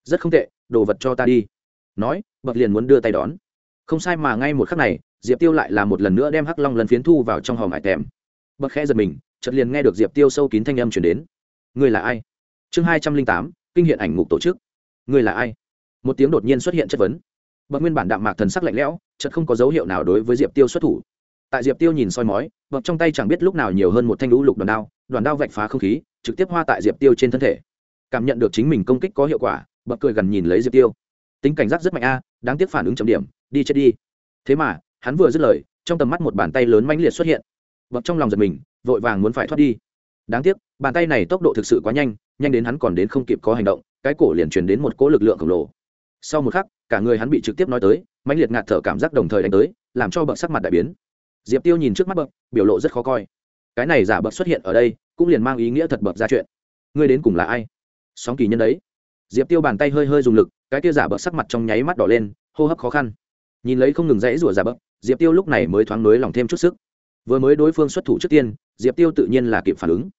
Rất không tệ, đồ vật cho ta đi. Nói, bậc liền muốn đưa tay đón. Không sai mà ngay một khắc này, diệp tiêu lại là một lần nữa đem hắc long lân phiến thu vào trong hòm hải tèm. Bậc khẽ giật mình, chợt liền nghe được diệp tiêu sâu kín thanh âm chuyển đến. Người là ai? Chương hai trăm linh tám, kinh hiện ảnh ngục tổ chức. Người là ai? Một tiếng đột nhiên xuất hiện chất vấn. Bậc nguyên bản đạm mạc thần sắc lạnh lẽo, chợt không có dấu hiệu nào đối với diệp tiêu xuất thủ. Tại diệp tiêu nhìn soi mói, bậc trong tay chẳng biết lúc nào nhiều hơn một thanh lũ lục đòn đao đoàn đao vạch phá không khí, trực tiếp hoa tại diệp tiêu trên thân thể. Cảm nhận được chính mình công kích có hiệu quả, bật cười gần nhìn lấy diệp tiêu. Tính cảnh giác rất mạnh a, đáng tiếc phản ứng chấm điểm, đi chết đi. Thế mà, hắn vừa dứt lời, trong tầm mắt một bàn tay lớn mãnh liệt xuất hiện. Bật trong lòng giật mình, vội vàng muốn phải thoát đi. Đáng tiếc, bàn tay này tốc độ thực sự quá nhanh nhanh đến hắn còn đến không kịp có hành động, cái cổ liền truyền đến một cỗ lực lượng khổng lồ. Sau một khắc, cả người hắn bị trực tiếp nói tới, mãnh liệt ngạt thở cảm giác đồng thời đánh tới, làm cho bậc sắc mặt đại biến. Diệp tiêu nhìn trước mắt bậc biểu lộ rất khó coi cái này giả bậc xuất hiện ở đây, cũng liền mang ý nghĩa thật bậc ra chuyện. Ngươi đến cùng là ai? Sóng kỳ nhân đấy. Diệp tiêu bàn tay hơi hơi dùng lực, cái kia giả bậc sắc mặt trong nháy mắt đỏ lên, hô hấp khó khăn. Nhìn lấy không ngừng rẽ rủa giả bậc, diệp tiêu lúc này mới thoáng nới lòng thêm chút sức. Vừa mới đối phương xuất thủ trước tiên, diệp tiêu tự nhiên là kịp phản ứng.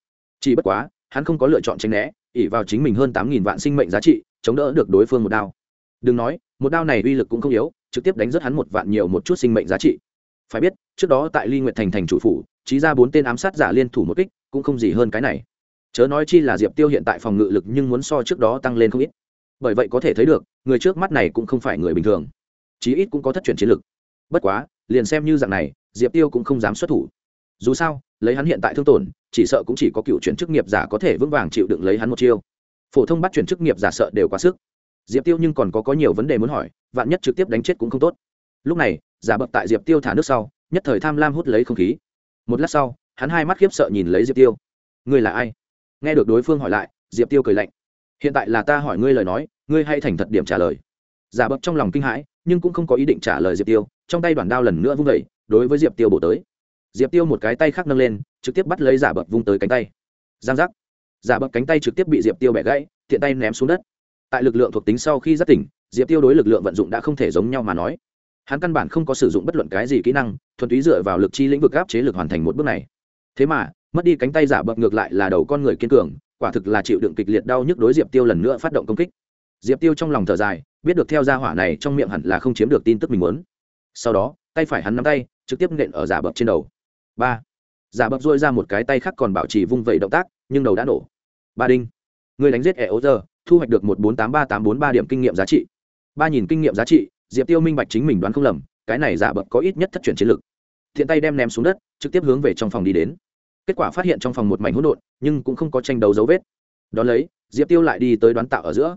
Chỉ bất quá, hắn không có lựa chọn tranh né ỉ vào chính mình hơn tám nghìn vạn sinh mệnh giá trị, chống đỡ được đối phương một đao. Đừng nói, một đao này uy lực cũng không yếu, trực tiếp đánh rất hắn một vạn nhiều một chút sinh mệnh giá trị. Phải biết, trước đó tại ly nguyệt thành thành chủ phủ trí ra bốn tên ám sát giả liên thủ một kích, cũng không gì hơn cái này. Chớ nói chi là diệp tiêu hiện tại phòng ngự lực nhưng muốn so trước đó tăng lên không ít. Bởi vậy có thể thấy được, người trước mắt này cũng không phải người bình thường. Chí ít cũng có thất truyền chiến lực. Bất quá, liền xem như dạng này, diệp tiêu cũng không dám xuất thủ. Dù sao, lấy hắn hiện tại thương tổn, chỉ sợ cũng chỉ có cựu chuyển chức nghiệp giả có thể vững vàng chịu đựng lấy hắn một chiêu. Phổ thông bắt chuyển chức nghiệp giả sợ đều quá sức. Diệp tiêu nhưng còn có có nhiều vấn đề muốn hỏi, vạn nhất trực tiếp đánh chết cũng không tốt. Lúc này, giả bậc tại diệp tiêu thả nước sau, nhất thời tham lam hút lấy không khí một lát sau, hắn hai mắt khiếp sợ nhìn lấy diệp tiêu. Ngươi là ai? Nghe được đối phương hỏi lại, diệp tiêu cười lạnh. Hiện tại là ta hỏi ngươi lời nói, ngươi hay thành thật điểm trả lời. Giả bập trong lòng kinh hãi, nhưng cũng không có ý định trả lời diệp tiêu, trong tay đoàn đao lần nữa vung vẩy đối với diệp tiêu bổ tới. Diệp tiêu một cái tay khác nâng lên, trực tiếp bắt lấy giả bập vung tới cánh tay. Giang giác. Giả bập cánh tay trực tiếp bị diệp tiêu bẻ gãy thiện tay ném xuống đất. Tại lực lượng thuộc tính sau khi giác tỉnh, diệp tiêu đối lực lượng vận dụng đã không thể giống nhau mà nói hắn căn bản không có sử dụng bất luận cái gì kỹ năng, thuần túy dựa vào lực chi lĩnh vực áp chế lực hoàn thành một bước này. Thế mà, mất đi cánh tay giả bậc ngược lại là đầu con người kiên cường, quả thực là chịu đựng kịch liệt đau nhức đối diệp tiêu lần nữa phát động công kích. Diệp tiêu trong lòng thở dài, biết được theo gia hỏa này trong miệng hẳn là không chiếm được tin tức mình muốn. Sau đó, tay phải hắn nắm tay, trực tiếp nện ở giả bậc trên đầu. Ba. Giả bậc dôi ra một cái tay khác còn bảo trì vung vẩy động tác, nhưng đầu đã nổ. Ba đinh. Người đánh giết ẻ ố giờ thu hoạch được một bốn tám ba tám bốn ba điểm kinh nghiệm giá trị. Ba nhìn kinh nghiệm giá trị diệp tiêu minh bạch chính mình đoán không lầm, cái này giả bậc có ít nhất thất truyền chiến lực. Thiện tay đem ném xuống đất, trực tiếp hướng về trong phòng đi đến. Kết quả phát hiện trong phòng một mảnh hỗn độn, nhưng cũng không có tranh đấu dấu vết. Đón lấy, diệp tiêu lại đi tới đoán tạo ở giữa.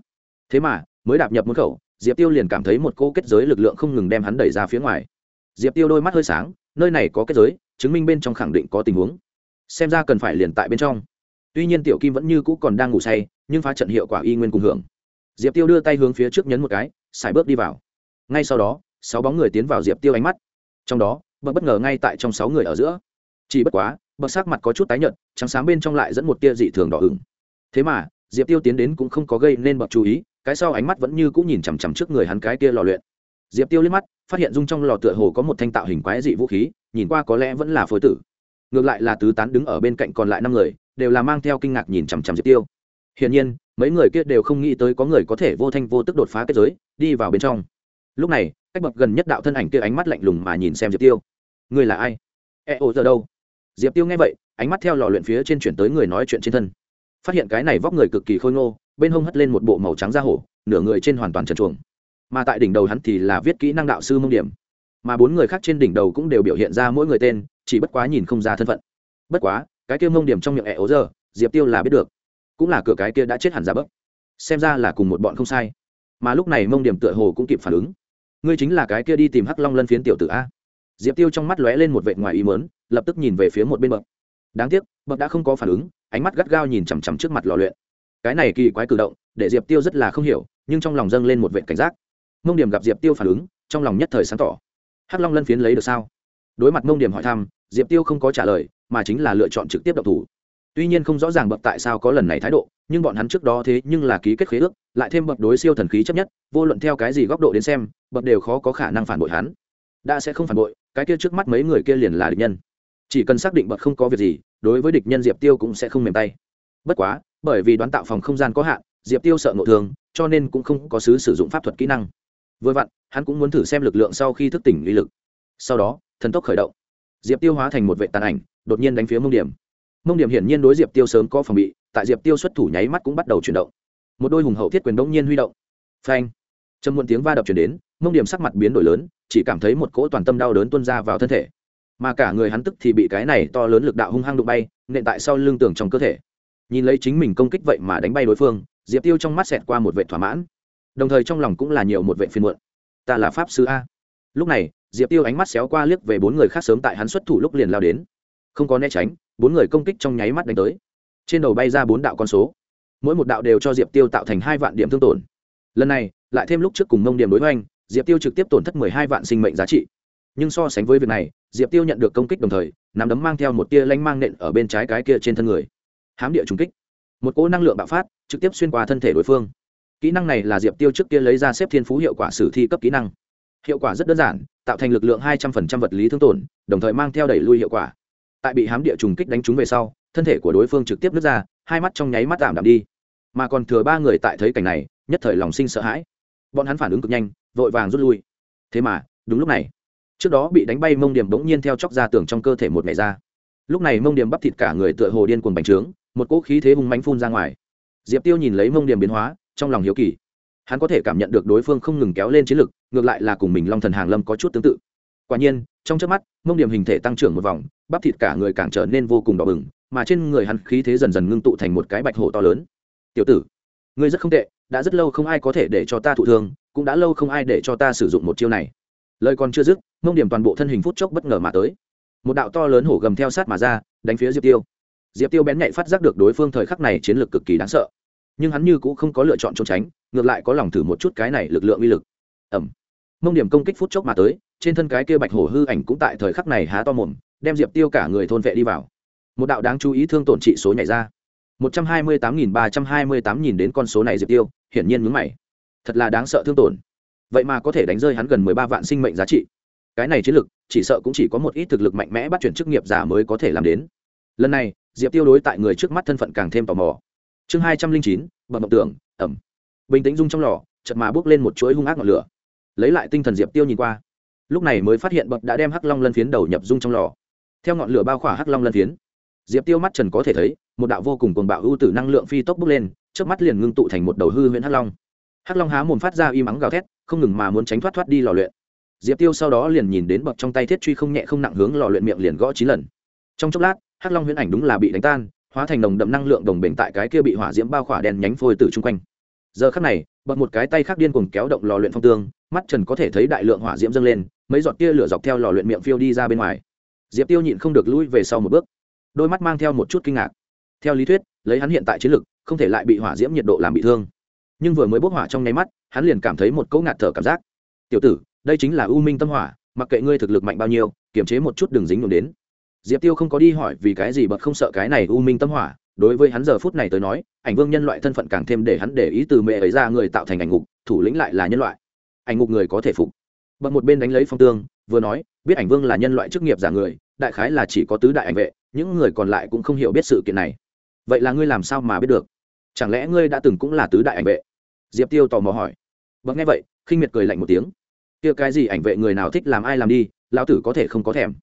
Thế mà, mới đạp nhập môn khẩu, diệp tiêu liền cảm thấy một cô kết giới lực lượng không ngừng đem hắn đẩy ra phía ngoài. Diệp tiêu đôi mắt hơi sáng, nơi này có kết giới, chứng minh bên trong khẳng định có tình huống. Xem ra cần phải liền tại bên trong. Tuy nhiên tiểu kim vẫn như cũ còn đang ngủ say, nhưng phá trận hiệu quả y nguyên cùng hưởng. Diệp tiêu đưa tay hướng phía trước nhấn một cái, xài bước đi vào ngay sau đó, sáu bóng người tiến vào diệp tiêu ánh mắt. Trong đó bậc bất ngờ ngay tại trong sáu người ở giữa. Chỉ bất quá bậc sắc mặt có chút tái nhợt, trắng sáng bên trong lại dẫn một tia dị thường đỏ ửng. Thế mà, diệp tiêu tiến đến cũng không có gây nên bậc chú ý, cái sau ánh mắt vẫn như cũng nhìn chằm chằm trước người hắn cái kia lò luyện. Diệp tiêu liếc mắt, phát hiện dung trong lò tựa hồ có một thanh tạo hình quái dị vũ khí, nhìn qua có lẽ vẫn là phối tử. Ngược lại là tứ tán đứng ở bên cạnh còn lại năm người, đều là mang theo kinh ngạc nhìn chằm chằm diệp tiêu. Hiển nhiên, mấy người kia đều không nghĩ tới có người có thể vô thanh vô tức đột phá kết giới, đi vào bên trong lúc này, cách bậc gần nhất đạo thân ảnh kia ánh mắt lạnh lùng mà nhìn xem diệp tiêu. Người là ai? E ô giờ đâu? Diệp tiêu nghe vậy, ánh mắt theo lò luyện phía trên chuyển tới người nói chuyện trên thân. Phát hiện cái này vóc người cực kỳ khôi ngô, bên hông hất lên một bộ màu trắng da hổ, nửa người trên hoàn toàn trần chuồng mà tại đỉnh đầu hắn thì là viết kỹ năng đạo sư mông điểm. Mà bốn người khác trên đỉnh đầu cũng đều biểu hiện ra mỗi người tên, chỉ bất quá nhìn không ra thân phận. Bất quá, cái kia mông điểm trong miệng ẹ ố giờ, diệp tiêu là biết được. Cũng là cửa cái kia đã chết hẳn ra bấc xem ra là cùng một bọn không sai. Mà lúc này mông điểm tựa hồ cũng kịp phản ứng ngươi chính là cái kia đi tìm hắc long lân phiến tiểu tử a. Diệp tiêu trong mắt lóe lên một vệ ngoài ý mớn lập tức nhìn về phía một bên bậc. Đáng tiếc, bậc đã không có phản ứng, ánh mắt gắt gao nhìn chằm chằm trước mặt lò luyện. Cái này kỳ quái cử động, để diệp tiêu rất là không hiểu, nhưng trong lòng dâng lên một vệ cảnh giác. Mông điểm gặp diệp tiêu phản ứng, trong lòng nhất thời sáng tỏ. Hắc long lân phiến lấy được sao? Đối mặt mông điểm hỏi thăm, diệp tiêu không có trả lời, mà chính là lựa chọn trực tiếp độc thủ. Tuy nhiên không rõ ràng bậc tại sao có lần này thái độ nhưng bọn hắn trước đó thế nhưng là ký kết khế ước, lại thêm bậc đối siêu thần khí chấp nhất, vô luận theo cái gì góc độ đến xem, bậc đều khó có khả năng phản bội hắn. Đã sẽ không phản bội, cái kia trước mắt mấy người kia liền là địch nhân. Chỉ cần xác định bậc không có việc gì, đối với địch nhân diệp tiêu cũng sẽ không mềm tay. Bất quá, bởi vì đoán tạo phòng không gian có hạn, diệp tiêu sợ ngộ thường cho nên cũng không có sứ sử dụng pháp thuật kỹ năng. Vừa vặn, hắn cũng muốn thử xem lực lượng sau khi thức tỉnh uy lực. Sau đó, thần tốc khởi động. Diệp tiêu hóa thành một vệ tàn ảnh, đột nhiên đánh phía mông điểm. Mông điểm hiển nhiên đối diệp tiêu sớm có phòng bị tại diệp tiêu xuất thủ nháy mắt cũng bắt đầu chuyển động. Một đôi hùng hậu thiết quyền đông nhiên huy động. Phanh! Trầm muộn tiếng va đập chuyển đến, mông điểm sắc mặt biến đổi lớn, chỉ cảm thấy một cỗ toàn tâm đau đớn tuôn ra vào thân thể. Mà cả người hắn tức thì bị cái này to lớn lực đạo hung hăng đụng bay, nện tại sau lưng tường trong cơ thể. Nhìn lấy chính mình công kích vậy mà đánh bay đối phương, diệp tiêu trong mắt xẹt qua một vệ thỏa mãn. Đồng thời trong lòng cũng là nhiều một vệ phiên muộn. Ta là pháp sư a. Lúc này, diệp tiêu ánh mắt xéo qua liếc về bốn người khác sớm tại hắn xuất thủ lúc liền lao đến. Không có né tránh, bốn người công kích trong nháy mắt đánh tới trên đầu bay ra bốn đạo con số. Mỗi một đạo đều cho diệp tiêu tạo thành hai vạn điểm thương tổn. Lần này, lại thêm lúc trước cùng mông điểm đối hoành, diệp tiêu trực tiếp tổn thất mười hai vạn sinh mệnh giá trị. Nhưng so sánh với việc này, diệp tiêu nhận được công kích đồng thời, nắm đấm mang theo một tia lanh mang nện ở bên trái cái kia trên thân người. Hám địa trùng kích. Một cỗ năng lượng bạo phát, trực tiếp xuyên qua thân thể đối phương. Kỹ năng này là diệp tiêu trước kia lấy ra xếp thiên phú hiệu quả sử thi cấp kỹ năng. Hiệu quả rất đơn giản, tạo thành lực lượng hai trăm linh vật lý thương tổn, đồng thời mang theo đẩy lui hiệu quả tại bị hám địa trùng kích đánh trúng về sau, thân thể của đối phương trực tiếp nứt ra, hai mắt trong nháy mắt giảm đạm đi. Mà còn thừa ba người tại thấy cảnh này, nhất thời lòng sinh sợ hãi. Bọn hắn phản ứng cực nhanh, vội vàng rút lui. Thế mà, đúng lúc này, trước đó bị đánh bay mông điểm bỗng nhiên theo chóc ra tường trong cơ thể một ngày ra. Lúc này mông điểm bắp thịt cả người tựa hồ điên cuồng bành trướng, một cỗ khí thế hùng mánh phun ra ngoài. Diệp tiêu nhìn lấy mông điểm biến hóa, trong lòng hiếu kỳ. Hắn có thể cảm nhận được đối phương không ngừng kéo lên chiến lực, ngược lại là cùng mình long thần hàng lâm có chút tương tự. Quả nhiên, trong trước mắt, mông điểm hình thể tăng trưởng một vòng bắp thịt cả người càng trở nên vô cùng đỏ bừng, mà trên người hắn khí thế dần dần ngưng tụ thành một cái bạch hổ to lớn. Tiểu tử, ngươi rất không tệ, đã rất lâu không ai có thể để cho ta thụ thương, cũng đã lâu không ai để cho ta sử dụng một chiêu này. Lời còn chưa dứt, mông điểm toàn bộ thân hình phút chốc bất ngờ mà tới. Một đạo to lớn hổ gầm theo sát mà ra, đánh phía diệp tiêu. Diệp tiêu bén nhạy phát giác được đối phương thời khắc này chiến lược cực kỳ đáng sợ. Nhưng hắn như cũng không có lựa chọn trốn tránh, ngược lại có lòng thử một chút cái này lực lượng uy lực. Ẩm mông điểm công kích phút chốc mà tới, trên thân cái kia bạch hổ hư ảnh cũng tại thời khắc này há to mồm đem diệp tiêu cả người thôn vệ đi vào. Một đạo đáng chú ý thương tổn trị số nhảy ra. Một trăm hai mươi tám nghìn ba trăm hai mươi tám nghìn đến con số này diệp tiêu, hiển nhiên mướn mày. Thật là đáng sợ thương tổn. Vậy mà có thể đánh rơi hắn gần mười ba vạn sinh mệnh giá trị. Cái này chiến lực, chỉ sợ cũng chỉ có một ít thực lực mạnh mẽ bắt chuyển chức nghiệp giả mới có thể làm đến. Lần này, diệp tiêu đối tại người trước mắt thân phận càng thêm tò mò. Chương hai trăm linh chín, bậc mộng tưởng, ẩm. Bình tĩnh dung trong lò chật mà bước lên một chuỗi hung ác ngọn lửa. Lấy lại tinh thần diệp tiêu nhìn qua. Lúc này mới phát hiện bậc đã đem hắc long lân phiến đầu nhập dung trong lò theo ngọn lửa bao khỏa hắc long lân phiến. Diệp tiêu mắt trần có thể thấy, một đạo vô cùng cuồng bạo ưu tử năng lượng phi tốc bước lên trước mắt liền ngưng tụ thành một đầu hư huyễn hắc long. Hắc long há mồm phát ra y mắng gào thét, không ngừng mà muốn tránh thoát thoát đi lò luyện. Diệp tiêu sau đó liền nhìn đến bậc trong tay thiết truy không nhẹ không nặng hướng lò luyện miệng liền gõ chín lần. Trong chốc lát, hắc long huyễn ảnh đúng là bị đánh tan, hóa thành nồng đậm năng lượng đồng bền tại cái kia bị hỏa diễm bao khỏa đen nhánh phôi từ chung quanh. Giờ khắc này, bậc một cái tay khác điên cuồng kéo động lò luyện phong tương, mắt trần có thể thấy đại lượng hỏa diễm dâng lên, mấy giọt tia lửa dọc theo lò luyện miệng phiêu đi ra bên ngoài diệp tiêu nhịn không được lui về sau một bước. Đôi mắt mang theo một chút kinh ngạc. Theo lý thuyết, lấy hắn hiện tại chiến lực, không thể lại bị hỏa diễm nhiệt độ làm bị thương. Nhưng vừa mới bốc hỏa trong nháy mắt, hắn liền cảm thấy một cỗ ngạt thở cảm giác. Tiểu tử, đây chính là u minh tâm hỏa, mặc kệ ngươi thực lực mạnh bao nhiêu, kiềm chế một chút đường dính đụng đến. Diệp tiêu không có đi hỏi vì cái gì bật không sợ cái này u minh tâm hỏa, đối với hắn giờ phút này tới nói, ảnh vương nhân loại thân phận càng thêm để hắn để ý từ mẹ ấy ra người tạo thành ảnh ngục, thủ lĩnh lại là nhân loại. Ảnh ngục người có thể phục. Bật một bên đánh lấy phong tương, vừa nói, biết ảnh vương là nhân loại chức nghiệp giả người đại khái là chỉ có tứ đại ảnh vệ, những người còn lại cũng không hiểu biết sự kiện này. Vậy là ngươi làm sao mà biết được? Chẳng lẽ ngươi đã từng cũng là tứ đại ảnh vệ? Diệp tiêu tò mò hỏi. Bậc nghe vậy, khinh miệt cười lạnh một tiếng. Kia cái gì ảnh vệ người nào thích làm ai làm đi, lão tử có thể không có thèm.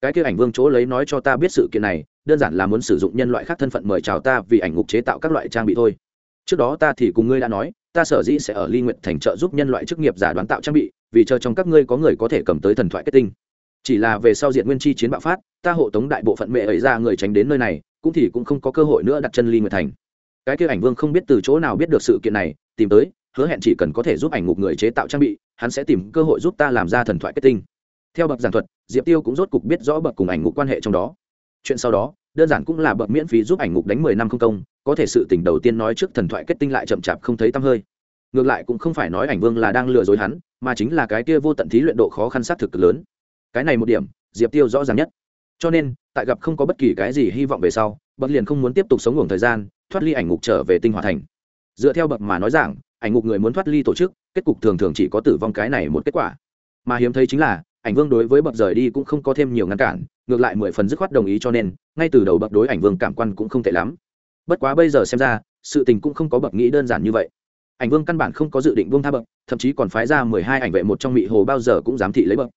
Cái kia ảnh vương chỗ lấy nói cho ta biết sự kiện này, đơn giản là muốn sử dụng nhân loại khác thân phận mời chào ta vì ảnh ngục chế tạo các loại trang bị thôi. Trước đó ta thì cùng ngươi đã nói, ta sở dĩ sẽ ở ly nguyện thành trợ giúp nhân loại chức nghiệp giả đoán tạo trang bị, vì chờ trong các ngươi có người có thể cầm tới thần thoại kết tinh chỉ là về sau diện nguyên chi chiến bạo phát, ta hộ tống đại bộ phận mẹ ấy ra người tránh đến nơi này, cũng thì cũng không có cơ hội nữa đặt chân ly nguyệt thành. Cái kia ảnh vương không biết từ chỗ nào biết được sự kiện này, tìm tới, hứa hẹn chỉ cần có thể giúp ảnh ngục người chế tạo trang bị, hắn sẽ tìm cơ hội giúp ta làm ra thần thoại kết tinh. Theo bậc giảng thuật, diệp tiêu cũng rốt cục biết rõ bậc cùng ảnh ngục quan hệ trong đó. Chuyện sau đó, đơn giản cũng là bậc miễn phí giúp ảnh ngục đánh mười năm không công, có thể sự tình đầu tiên nói trước thần thoại kết tinh lại chậm chạp không thấy tăm hơi. Ngược lại cũng không phải nói ảnh vương là đang lừa dối hắn, mà chính là cái kia vô tận thí luyện độ khó khăn xác thực cực lớn cái này một điểm, diệp tiêu rõ ràng nhất. Cho nên, tại gặp không có bất kỳ cái gì hy vọng về sau bậc liền không muốn tiếp tục sống ngủ thời gian, thoát ly ảnh ngục trở về tinh hòa thành. Dựa theo bậc mà nói rằng, ảnh ngục người muốn thoát ly tổ chức, kết cục thường thường chỉ có tử vong cái này một kết quả. Mà hiếm thấy chính là, ảnh vương đối với bậc rời đi cũng không có thêm nhiều ngăn cản, ngược lại mười phần dứt khoát đồng ý cho nên, ngay từ đầu bậc đối ảnh vương cảm quan cũng không tệ lắm. Bất quá bây giờ xem ra, sự tình cũng không có bậc nghĩ đơn giản như vậy. Ảnh vương căn bản không có dự định vương tha bậc thậm chí còn phái ra mười hai ảnh vệ một trong mị hồ bao giờ cũng dám thị lấy bậc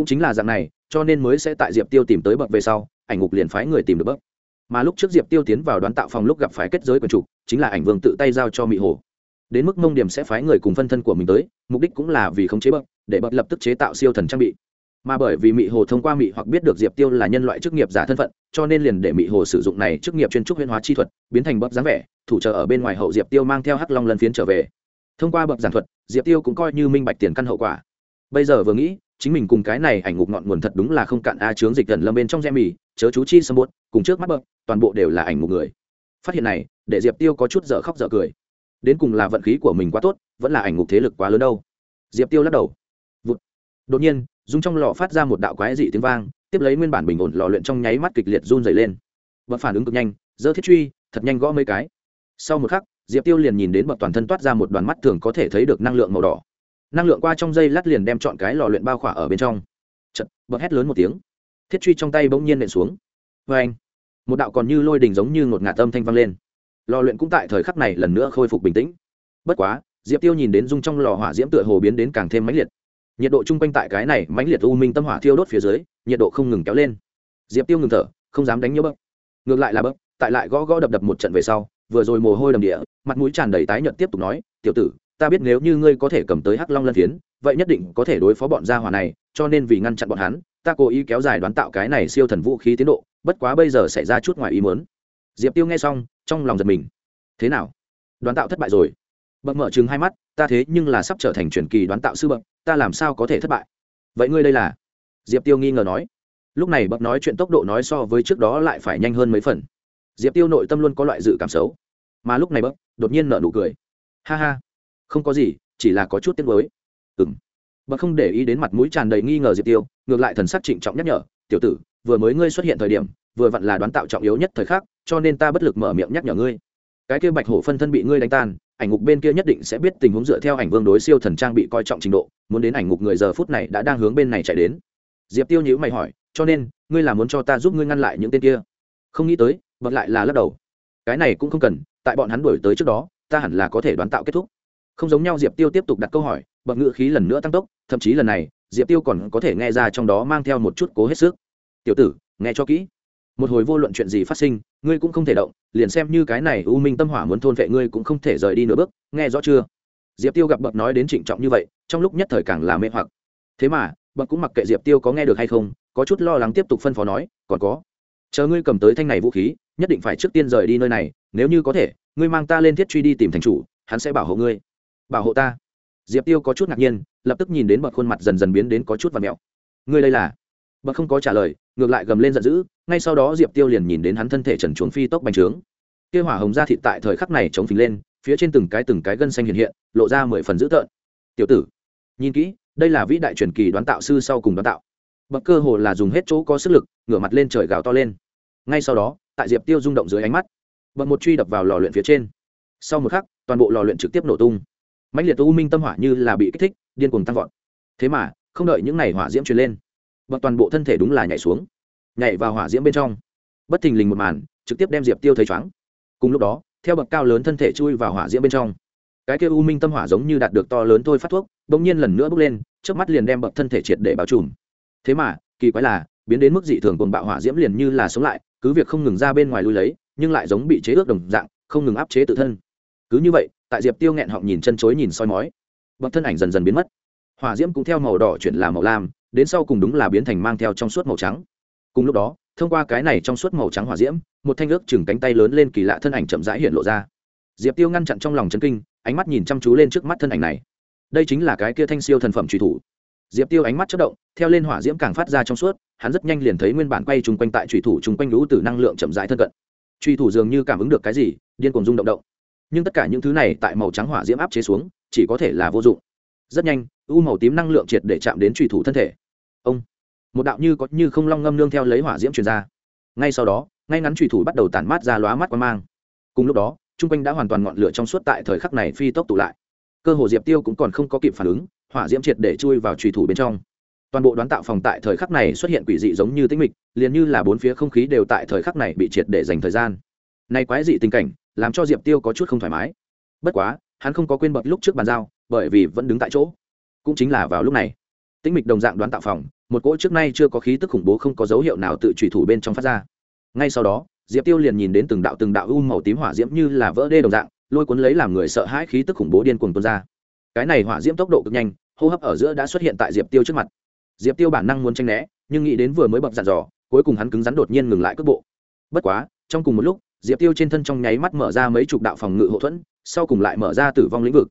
cũng chính là dạng này, cho nên mới sẽ tại diệp tiêu tìm tới bậc về sau, ảnh ngục liền phái người tìm được bậc. Mà lúc trước diệp tiêu tiến vào đoán tạo phòng lúc gặp phải kết giới quần trục chính là ảnh vương tự tay giao cho mị hồ. Đến mức mông điểm sẽ phái người cùng phân thân của mình tới, mục đích cũng là vì khống chế bậc, để bậc lập tức chế tạo siêu thần trang bị. Mà bởi vì mị hồ thông qua mị hoặc biết được diệp tiêu là nhân loại chức nghiệp giả thân phận, cho nên liền để mị hồ sử dụng này chức nghiệp chuyên trúc huyên hóa chi thuật, biến thành bậc dáng vẻ, thủ trợ ở bên ngoài hậu diệp tiêu mang theo hắc long lần phiến trở về. Thông qua bậc giảng thuật, diệp tiêu cũng coi như minh bạch tiền căn hậu quả. Bây giờ vừa nghĩ chính mình cùng cái này ảnh ngục ngọn nguồn thật đúng là không cạn a chướng dịch gần lâm bên trong gem mì, chớ chú chi sâm bốt cùng trước mắt bậc toàn bộ đều là ảnh ngục người. Phát hiện này, để diệp tiêu có chút dở khóc dở cười. Đến cùng là vận khí của mình quá tốt, vẫn là ảnh ngục thế lực quá lớn đâu. Diệp tiêu lắc đầu. Vụt. đột nhiên dung trong lò phát ra một đạo quái dị tiếng vang, tiếp lấy nguyên bản bình ổn lò luyện trong nháy mắt kịch liệt run dày lên. Bậc phản ứng cực nhanh dơ thiết truy, thật nhanh gõ mấy cái. Sau một khắc, diệp tiêu liền nhìn đến bậc toàn thân toát ra một đoàn mắt thường có thể thấy được năng lượng màu đỏ năng lượng qua trong dây lát liền đem chọn cái lò luyện bao khỏa ở bên trong. Chật bậc hét lớn một tiếng. Thiết truy trong tay bỗng nhiên nện xuống. Vê anh, một đạo còn như lôi đình giống như ngột ngạt âm thanh vang lên. Lò luyện cũng tại thời khắc này lần nữa khôi phục bình tĩnh. Bất quá, diệp tiêu nhìn đến dung trong lò hỏa diễm tựa hồ biến đến càng thêm mãnh liệt. Nhiệt độ chung quanh tại cái này mãnh liệt u minh tâm hỏa thiêu đốt phía dưới, nhiệt độ không ngừng kéo lên. Diệp tiêu ngừng thở, không dám đánh nhớ bấc ngược lại là bấc tại lại gõ gõ đập đập một trận về sau, vừa rồi mồ hôi đầm địa, mặt mũi tràn đầy tái nhợt tiếp tục nói, tiểu tử ta biết nếu như ngươi có thể cầm tới hắc long lân phiến, vậy nhất định có thể đối phó bọn gia hỏa này, cho nên vì ngăn chặn bọn hắn, ta cố ý kéo dài đoán tạo cái này siêu thần vũ khí tiến độ, bất quá bây giờ xảy ra chút ngoài ý muốn. Diệp tiêu nghe xong, trong lòng giật mình. Thế nào? Đoán tạo thất bại rồi. Bậc mở chừng hai mắt, ta thế nhưng là sắp trở thành truyền kỳ đoán tạo sư bậc, ta làm sao có thể thất bại? Vậy ngươi đây là? Diệp tiêu nghi ngờ nói. Lúc này bậc nói chuyện tốc độ nói so với trước đó lại phải nhanh hơn mấy phần. Diệp tiêu nội tâm luôn có loại dự cảm xấu. Mà lúc này bậc, đột nhiên nở nụ cười. Ha ha không có gì, chỉ là có chút tiếc nuối. Ừng bậc không để ý đến mặt mũi tràn đầy nghi ngờ diệp tiêu, ngược lại thần sắc trịnh trọng nhắc nhở, tiểu tử, vừa mới ngươi xuất hiện thời điểm, vừa vặn là đoán tạo trọng yếu nhất thời khắc, cho nên ta bất lực mở miệng nhắc nhở ngươi. Cái kia bạch hổ phân thân bị ngươi đánh tan, ảnh ngục bên kia nhất định sẽ biết tình huống dựa theo ảnh vương đối siêu thần trang bị coi trọng trình độ, muốn đến ảnh ngục người giờ phút này đã đang hướng bên này chạy đến. Diệp tiêu nhữ mày hỏi, cho nên, ngươi là muốn cho ta giúp ngươi ngăn lại những tên kia? Không nghĩ tới, bật lại là lắc đầu. Cái này cũng không cần, tại bọn hắn đuổi tới trước đó, ta hẳn là có thể đoán tạo kết thúc không giống nhau diệp tiêu tiếp tục đặt câu hỏi bậc ngự khí lần nữa tăng tốc thậm chí lần này diệp tiêu còn có thể nghe ra trong đó mang theo một chút cố hết sức tiểu tử nghe cho kỹ một hồi vô luận chuyện gì phát sinh ngươi cũng không thể động liền xem như cái này u minh tâm hỏa muốn thôn vệ ngươi cũng không thể rời đi nửa bước nghe rõ chưa diệp tiêu gặp bậc nói đến trịnh trọng như vậy trong lúc nhất thời càng là mê hoặc thế mà bậc cũng mặc kệ diệp tiêu có nghe được hay không có chút lo lắng tiếp tục phân phó nói còn có chờ ngươi cầm tới thanh này vũ khí nhất định phải trước tiên rời đi nơi này nếu như có thể ngươi mang ta lên thiết truy đi tìm thành chủ hắn sẽ bảo hộ ngươi bảo hộ ta. Diệp tiêu có chút ngạc nhiên, lập tức nhìn đến bậc khuôn mặt dần dần biến đến có chút và mẹo. Ngươi đây là? Bậc không có trả lời, ngược lại gầm lên giận dữ, ngay sau đó diệp tiêu liền nhìn đến hắn thân thể trần chuồng phi tốc bành trướng. Kia hỏa hồng ra thịt tại thời khắc này chống phình lên, phía trên từng cái từng cái gân xanh hiện hiện, lộ ra mười phần dữ tợn. Tiểu tử, nhìn kỹ, đây là vĩ đại truyền kỳ đoán tạo sư sau cùng đoán tạo. Bậc cơ hồ là dùng hết chỗ có sức lực, ngửa mặt lên trời gào to lên. Ngay sau đó, tại diệp tiêu rung động dưới ánh mắt, bậc một truy đập vào lò luyện phía trên. Sau một khắc, toàn bộ lò luyện trực tiếp nổ tung mãnh liệt u minh tâm hỏa như là bị kích thích, điên cuồng tăng vọt. Thế mà, không đợi những này hỏa diễm truyền lên bậc toàn bộ thân thể đúng là nhảy xuống, nhảy vào hỏa diễm bên trong. Bất thình lình một màn, trực tiếp đem diệp tiêu thấy chóng cùng lúc đó, theo bậc cao lớn thân thể chui vào hỏa diễm bên trong, cái kia u minh tâm hỏa giống như đạt được to lớn thôi phát thuốc, bỗng nhiên lần nữa bước lên trước mắt liền đem bậc thân thể triệt để bao trùm. Thế mà, kỳ quái là, biến đến mức dị thường cùng bạo hỏa diễm liền như là sống lại, cứ việc không ngừng ra bên ngoài lui lấy, nhưng lại giống bị chế ước đồng dạng, không ngừng áp chế tự thân. Cứ như vậy tại diệp tiêu nghẹn họng nhìn chân chối nhìn soi mói bậc thân ảnh dần dần biến mất hỏa diễm cũng theo màu đỏ chuyển là màu lam đến sau cùng đúng là biến thành mang theo trong suốt màu trắng cùng lúc đó thông qua cái này trong suốt màu trắng hỏa diễm một thanh ước chừng cánh tay lớn lên kỳ lạ thân ảnh chậm rãi hiện lộ ra diệp tiêu ngăn chặn trong lòng chân kinh ánh mắt nhìn chăm chú lên trước mắt thân ảnh này đây chính là cái kia thanh siêu thần phẩm truy thủ diệp tiêu ánh mắt chất động theo lên hỏa diễm càng phát ra trong suốt hắn rất nhanh liền thấy nguyên bản quay chung quanh tại truy thủ chung quanh lũ từ năng lượng chậm rãi thân cận truy thủ dường như cảm ứng được cái gì điên cuồng rung động động nhưng tất cả những thứ này tại màu trắng hỏa diễm áp chế xuống, chỉ có thể là vô dụng. Rất nhanh, u màu tím năng lượng triệt để chạm đến truy thủ thân thể. Ông, một đạo như có như không long ngâm nương theo lấy hỏa diễm truyền ra. Ngay sau đó, ngay ngắn truy thủ bắt đầu tản mát ra lóa mắt qua mang. Cùng lúc đó, chung quanh đã hoàn toàn ngọn lửa trong suốt tại thời khắc này phi tốc tụ lại. Cơ hồ diệp tiêu cũng còn không có kịp phản ứng, hỏa diễm triệt để chui vào truy thủ bên trong. Toàn bộ đoán tạo phòng tại thời khắc này xuất hiện quỷ dị giống như tĩnh mịch, liền như là bốn phía không khí đều tại thời khắc này bị triệt để dành thời gian. Nay quái dị tình cảnh làm cho diệp tiêu có chút không thoải mái bất quá hắn không có quên bật lúc trước bàn giao bởi vì vẫn đứng tại chỗ cũng chính là vào lúc này tĩnh mịch đồng dạng đoán tạo phòng một cỗ trước nay chưa có khí tức khủng bố không có dấu hiệu nào tự trùy thủ bên trong phát ra ngay sau đó diệp tiêu liền nhìn đến từng đạo từng đạo u màu tím hỏa diễm như là vỡ đê đồng dạng lôi cuốn lấy làm người sợ hãi khí tức khủng bố điên cuồng tuôn ra cái này hỏa diễm tốc độ cực nhanh hô hấp ở giữa đã xuất hiện tại diệp tiêu trước mặt diệp tiêu bản năng muốn tranh né nhưng nghĩ đến vừa mới bập dặn dò cuối cùng hắn cứng rắn đột nhiên ngừng lại cước bộ bất quá trong cùng một lúc diệp tiêu trên thân trong nháy mắt mở ra mấy chục đạo phòng ngự hộ thuẫn, sau cùng lại mở ra tử vong lĩnh vực.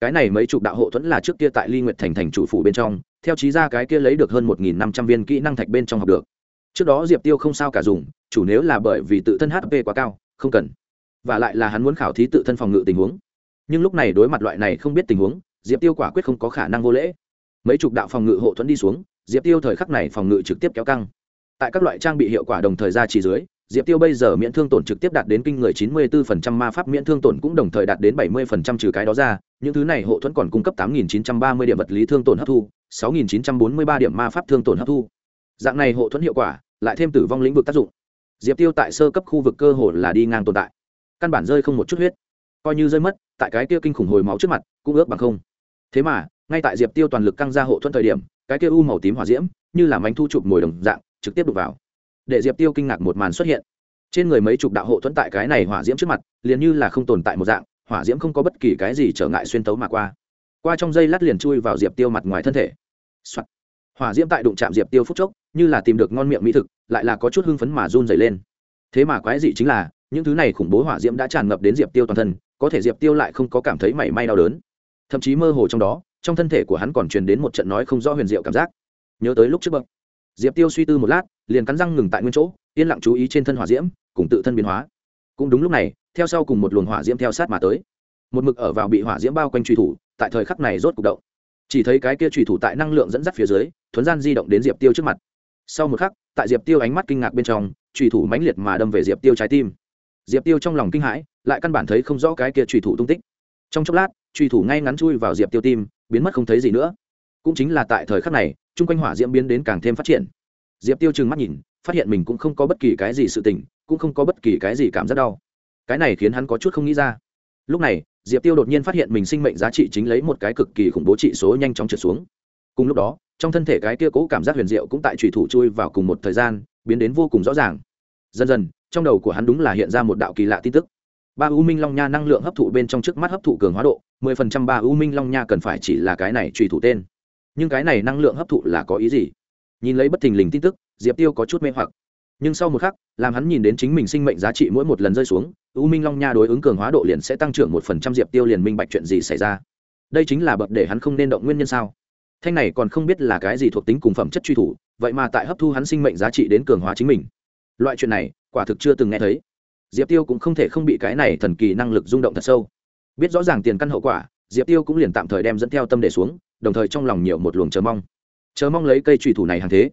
Cái này mấy chục đạo hộ thuẫn là trước kia tại ly nguyệt thành thành chủ phủ bên trong, theo trí ra cái kia lấy được hơn một nghìn năm trăm viên kỹ năng thạch bên trong học được. Trước đó diệp tiêu không sao cả dùng, chủ nếu là bởi vì tự thân hp quá cao, không cần. Và lại là hắn muốn khảo thí tự thân phòng ngự tình huống. Nhưng lúc này đối mặt loại này không biết tình huống, diệp tiêu quả quyết không có khả năng vô lễ. Mấy chục đạo phòng ngự hộ thuẫn đi xuống, diệp tiêu thời khắc này phòng ngự trực tiếp kéo căng. Tại các loại trang bị hiệu quả đồng thời ra chỉ dưới diệp tiêu bây giờ miễn thương tổn trực tiếp đạt đến kinh người 94% ma pháp miễn thương tổn cũng đồng thời đạt đến 70% trừ cái đó ra. Những thứ này hộ thuẫn còn cung cấp 8.930 điểm vật lý thương tổn hấp thu 6.943 điểm ma pháp thương tổn hấp thu. Dạng này hộ thuẫn hiệu quả, lại thêm tử vong lĩnh vực tác dụng. Diệp tiêu tại sơ cấp khu vực cơ hồ là đi ngang tồn tại. Căn bản rơi không một chút huyết. Coi như rơi mất, tại cái kia kinh khủng hồi máu trước mặt, cũng ước bằng không. Thế mà, ngay tại diệp tiêu toàn lực căng ra hộ thuẫn thời điểm, cái kia u màu tím hỏa diễm, như là mánh thu chụp ngồi đồng dạng, trực tiếp đục vào để diệp tiêu kinh ngạc một màn xuất hiện. Trên người mấy chục đạo hộ thuẫn tại cái này hỏa diễm trước mặt, liền như là không tồn tại một dạng, hỏa diễm không có bất kỳ cái gì trở ngại xuyên tấu mà qua. Qua trong dây lát liền chui vào diệp tiêu mặt ngoài thân thể、Soạn. hỏa diễm tại đụng chạm diệp tiêu phút chốc, như là tìm được ngon miệng mỹ thực, lại là có chút hưng phấn mà run dày lên. Thế mà quái dị chính là, những thứ này khủng bố hỏa diễm đã tràn ngập đến diệp tiêu toàn thân, có thể diệp tiêu lại không có cảm thấy mảy may đau đớn. Thậm chí mơ hồ trong đó, trong thân thể của hắn còn truyền đến một trận nói không rõ huyền diệu cảm giác. Nhớ tới lúc trước bậc diệp tiêu suy tư một lát, liền cắn răng ngừng tại nguyên chỗ, yên lặng chú ý trên thân hỏa diễm, cùng tự thân biến hóa. Cũng đúng lúc này, theo sau cùng một luồng hỏa diễm theo sát mà tới. Một mực ở vào bị hỏa diễm bao quanh truy thủ, tại thời khắc này rốt cục động. Chỉ thấy cái kia truy thủ tại năng lượng dẫn dắt phía dưới, thuấn gian di động đến diệp tiêu trước mặt. Sau một khắc, tại diệp tiêu ánh mắt kinh ngạc bên trong truy thủ mãnh liệt mà đâm về diệp tiêu trái tim. Diệp tiêu trong lòng kinh hãi, lại căn bản thấy không rõ cái kia truy thủ tung tích. Trong chốc lát truy thủ ngay ngắn chui vào diệp tiêu tim, biến mất không thấy gì nữa cũng chính là tại thời khắc này, chung quanh hỏa diễm biến đến càng thêm phát triển. Diệp tiêu trừng mắt nhìn, phát hiện mình cũng không có bất kỳ cái gì sự tình, cũng không có bất kỳ cái gì cảm giác đau. Cái này khiến hắn có chút không nghĩ ra. Lúc này, diệp tiêu đột nhiên phát hiện mình sinh mệnh giá trị chính lấy một cái cực kỳ khủng bố trị số nhanh chóng trượt xuống. Cùng lúc đó, trong thân thể cái kia cố cảm giác huyền diệu cũng tại trùy thủ chui vào cùng một thời gian, biến đến vô cùng rõ ràng. Dần dần, trong đầu của hắn đúng là hiện ra một đạo kỳ lạ tin tức. Ba u minh long nha năng lượng hấp thụ bên trong trước mắt hấp thụ cường hóa độ, mười phần trăm ba u minh long nha cần phải chỉ là cái này trùy thủ tên nhưng cái này năng lượng hấp thụ là có ý gì? Nhìn lấy bất thình lình tin tức, diệp tiêu có chút mê hoặc. Nhưng sau một khắc, làm hắn nhìn đến chính mình sinh mệnh giá trị mỗi một lần rơi xuống, u minh long nha đối ứng cường hóa độ liền sẽ tăng trưởng một phần trăm diệp tiêu liền minh bạch chuyện gì xảy ra. Đây chính là bậc để hắn không nên động nguyên nhân sao? Thanh này còn không biết là cái gì thuộc tính cùng phẩm chất truy thủ, vậy mà tại hấp thu hắn sinh mệnh giá trị đến cường hóa chính mình. Loại chuyện này, quả thực chưa từng nghe thấy. Diệp tiêu cũng không thể không bị cái này thần kỳ năng lực rung động thật sâu. Biết rõ ràng tiền căn hậu quả, diệp tiêu cũng liền tạm thời đem dẫn theo tâm để xuống đồng thời trong lòng nhiều một luồng chờ mong. Chờ mong lấy cây trùy thủ này hàng thế.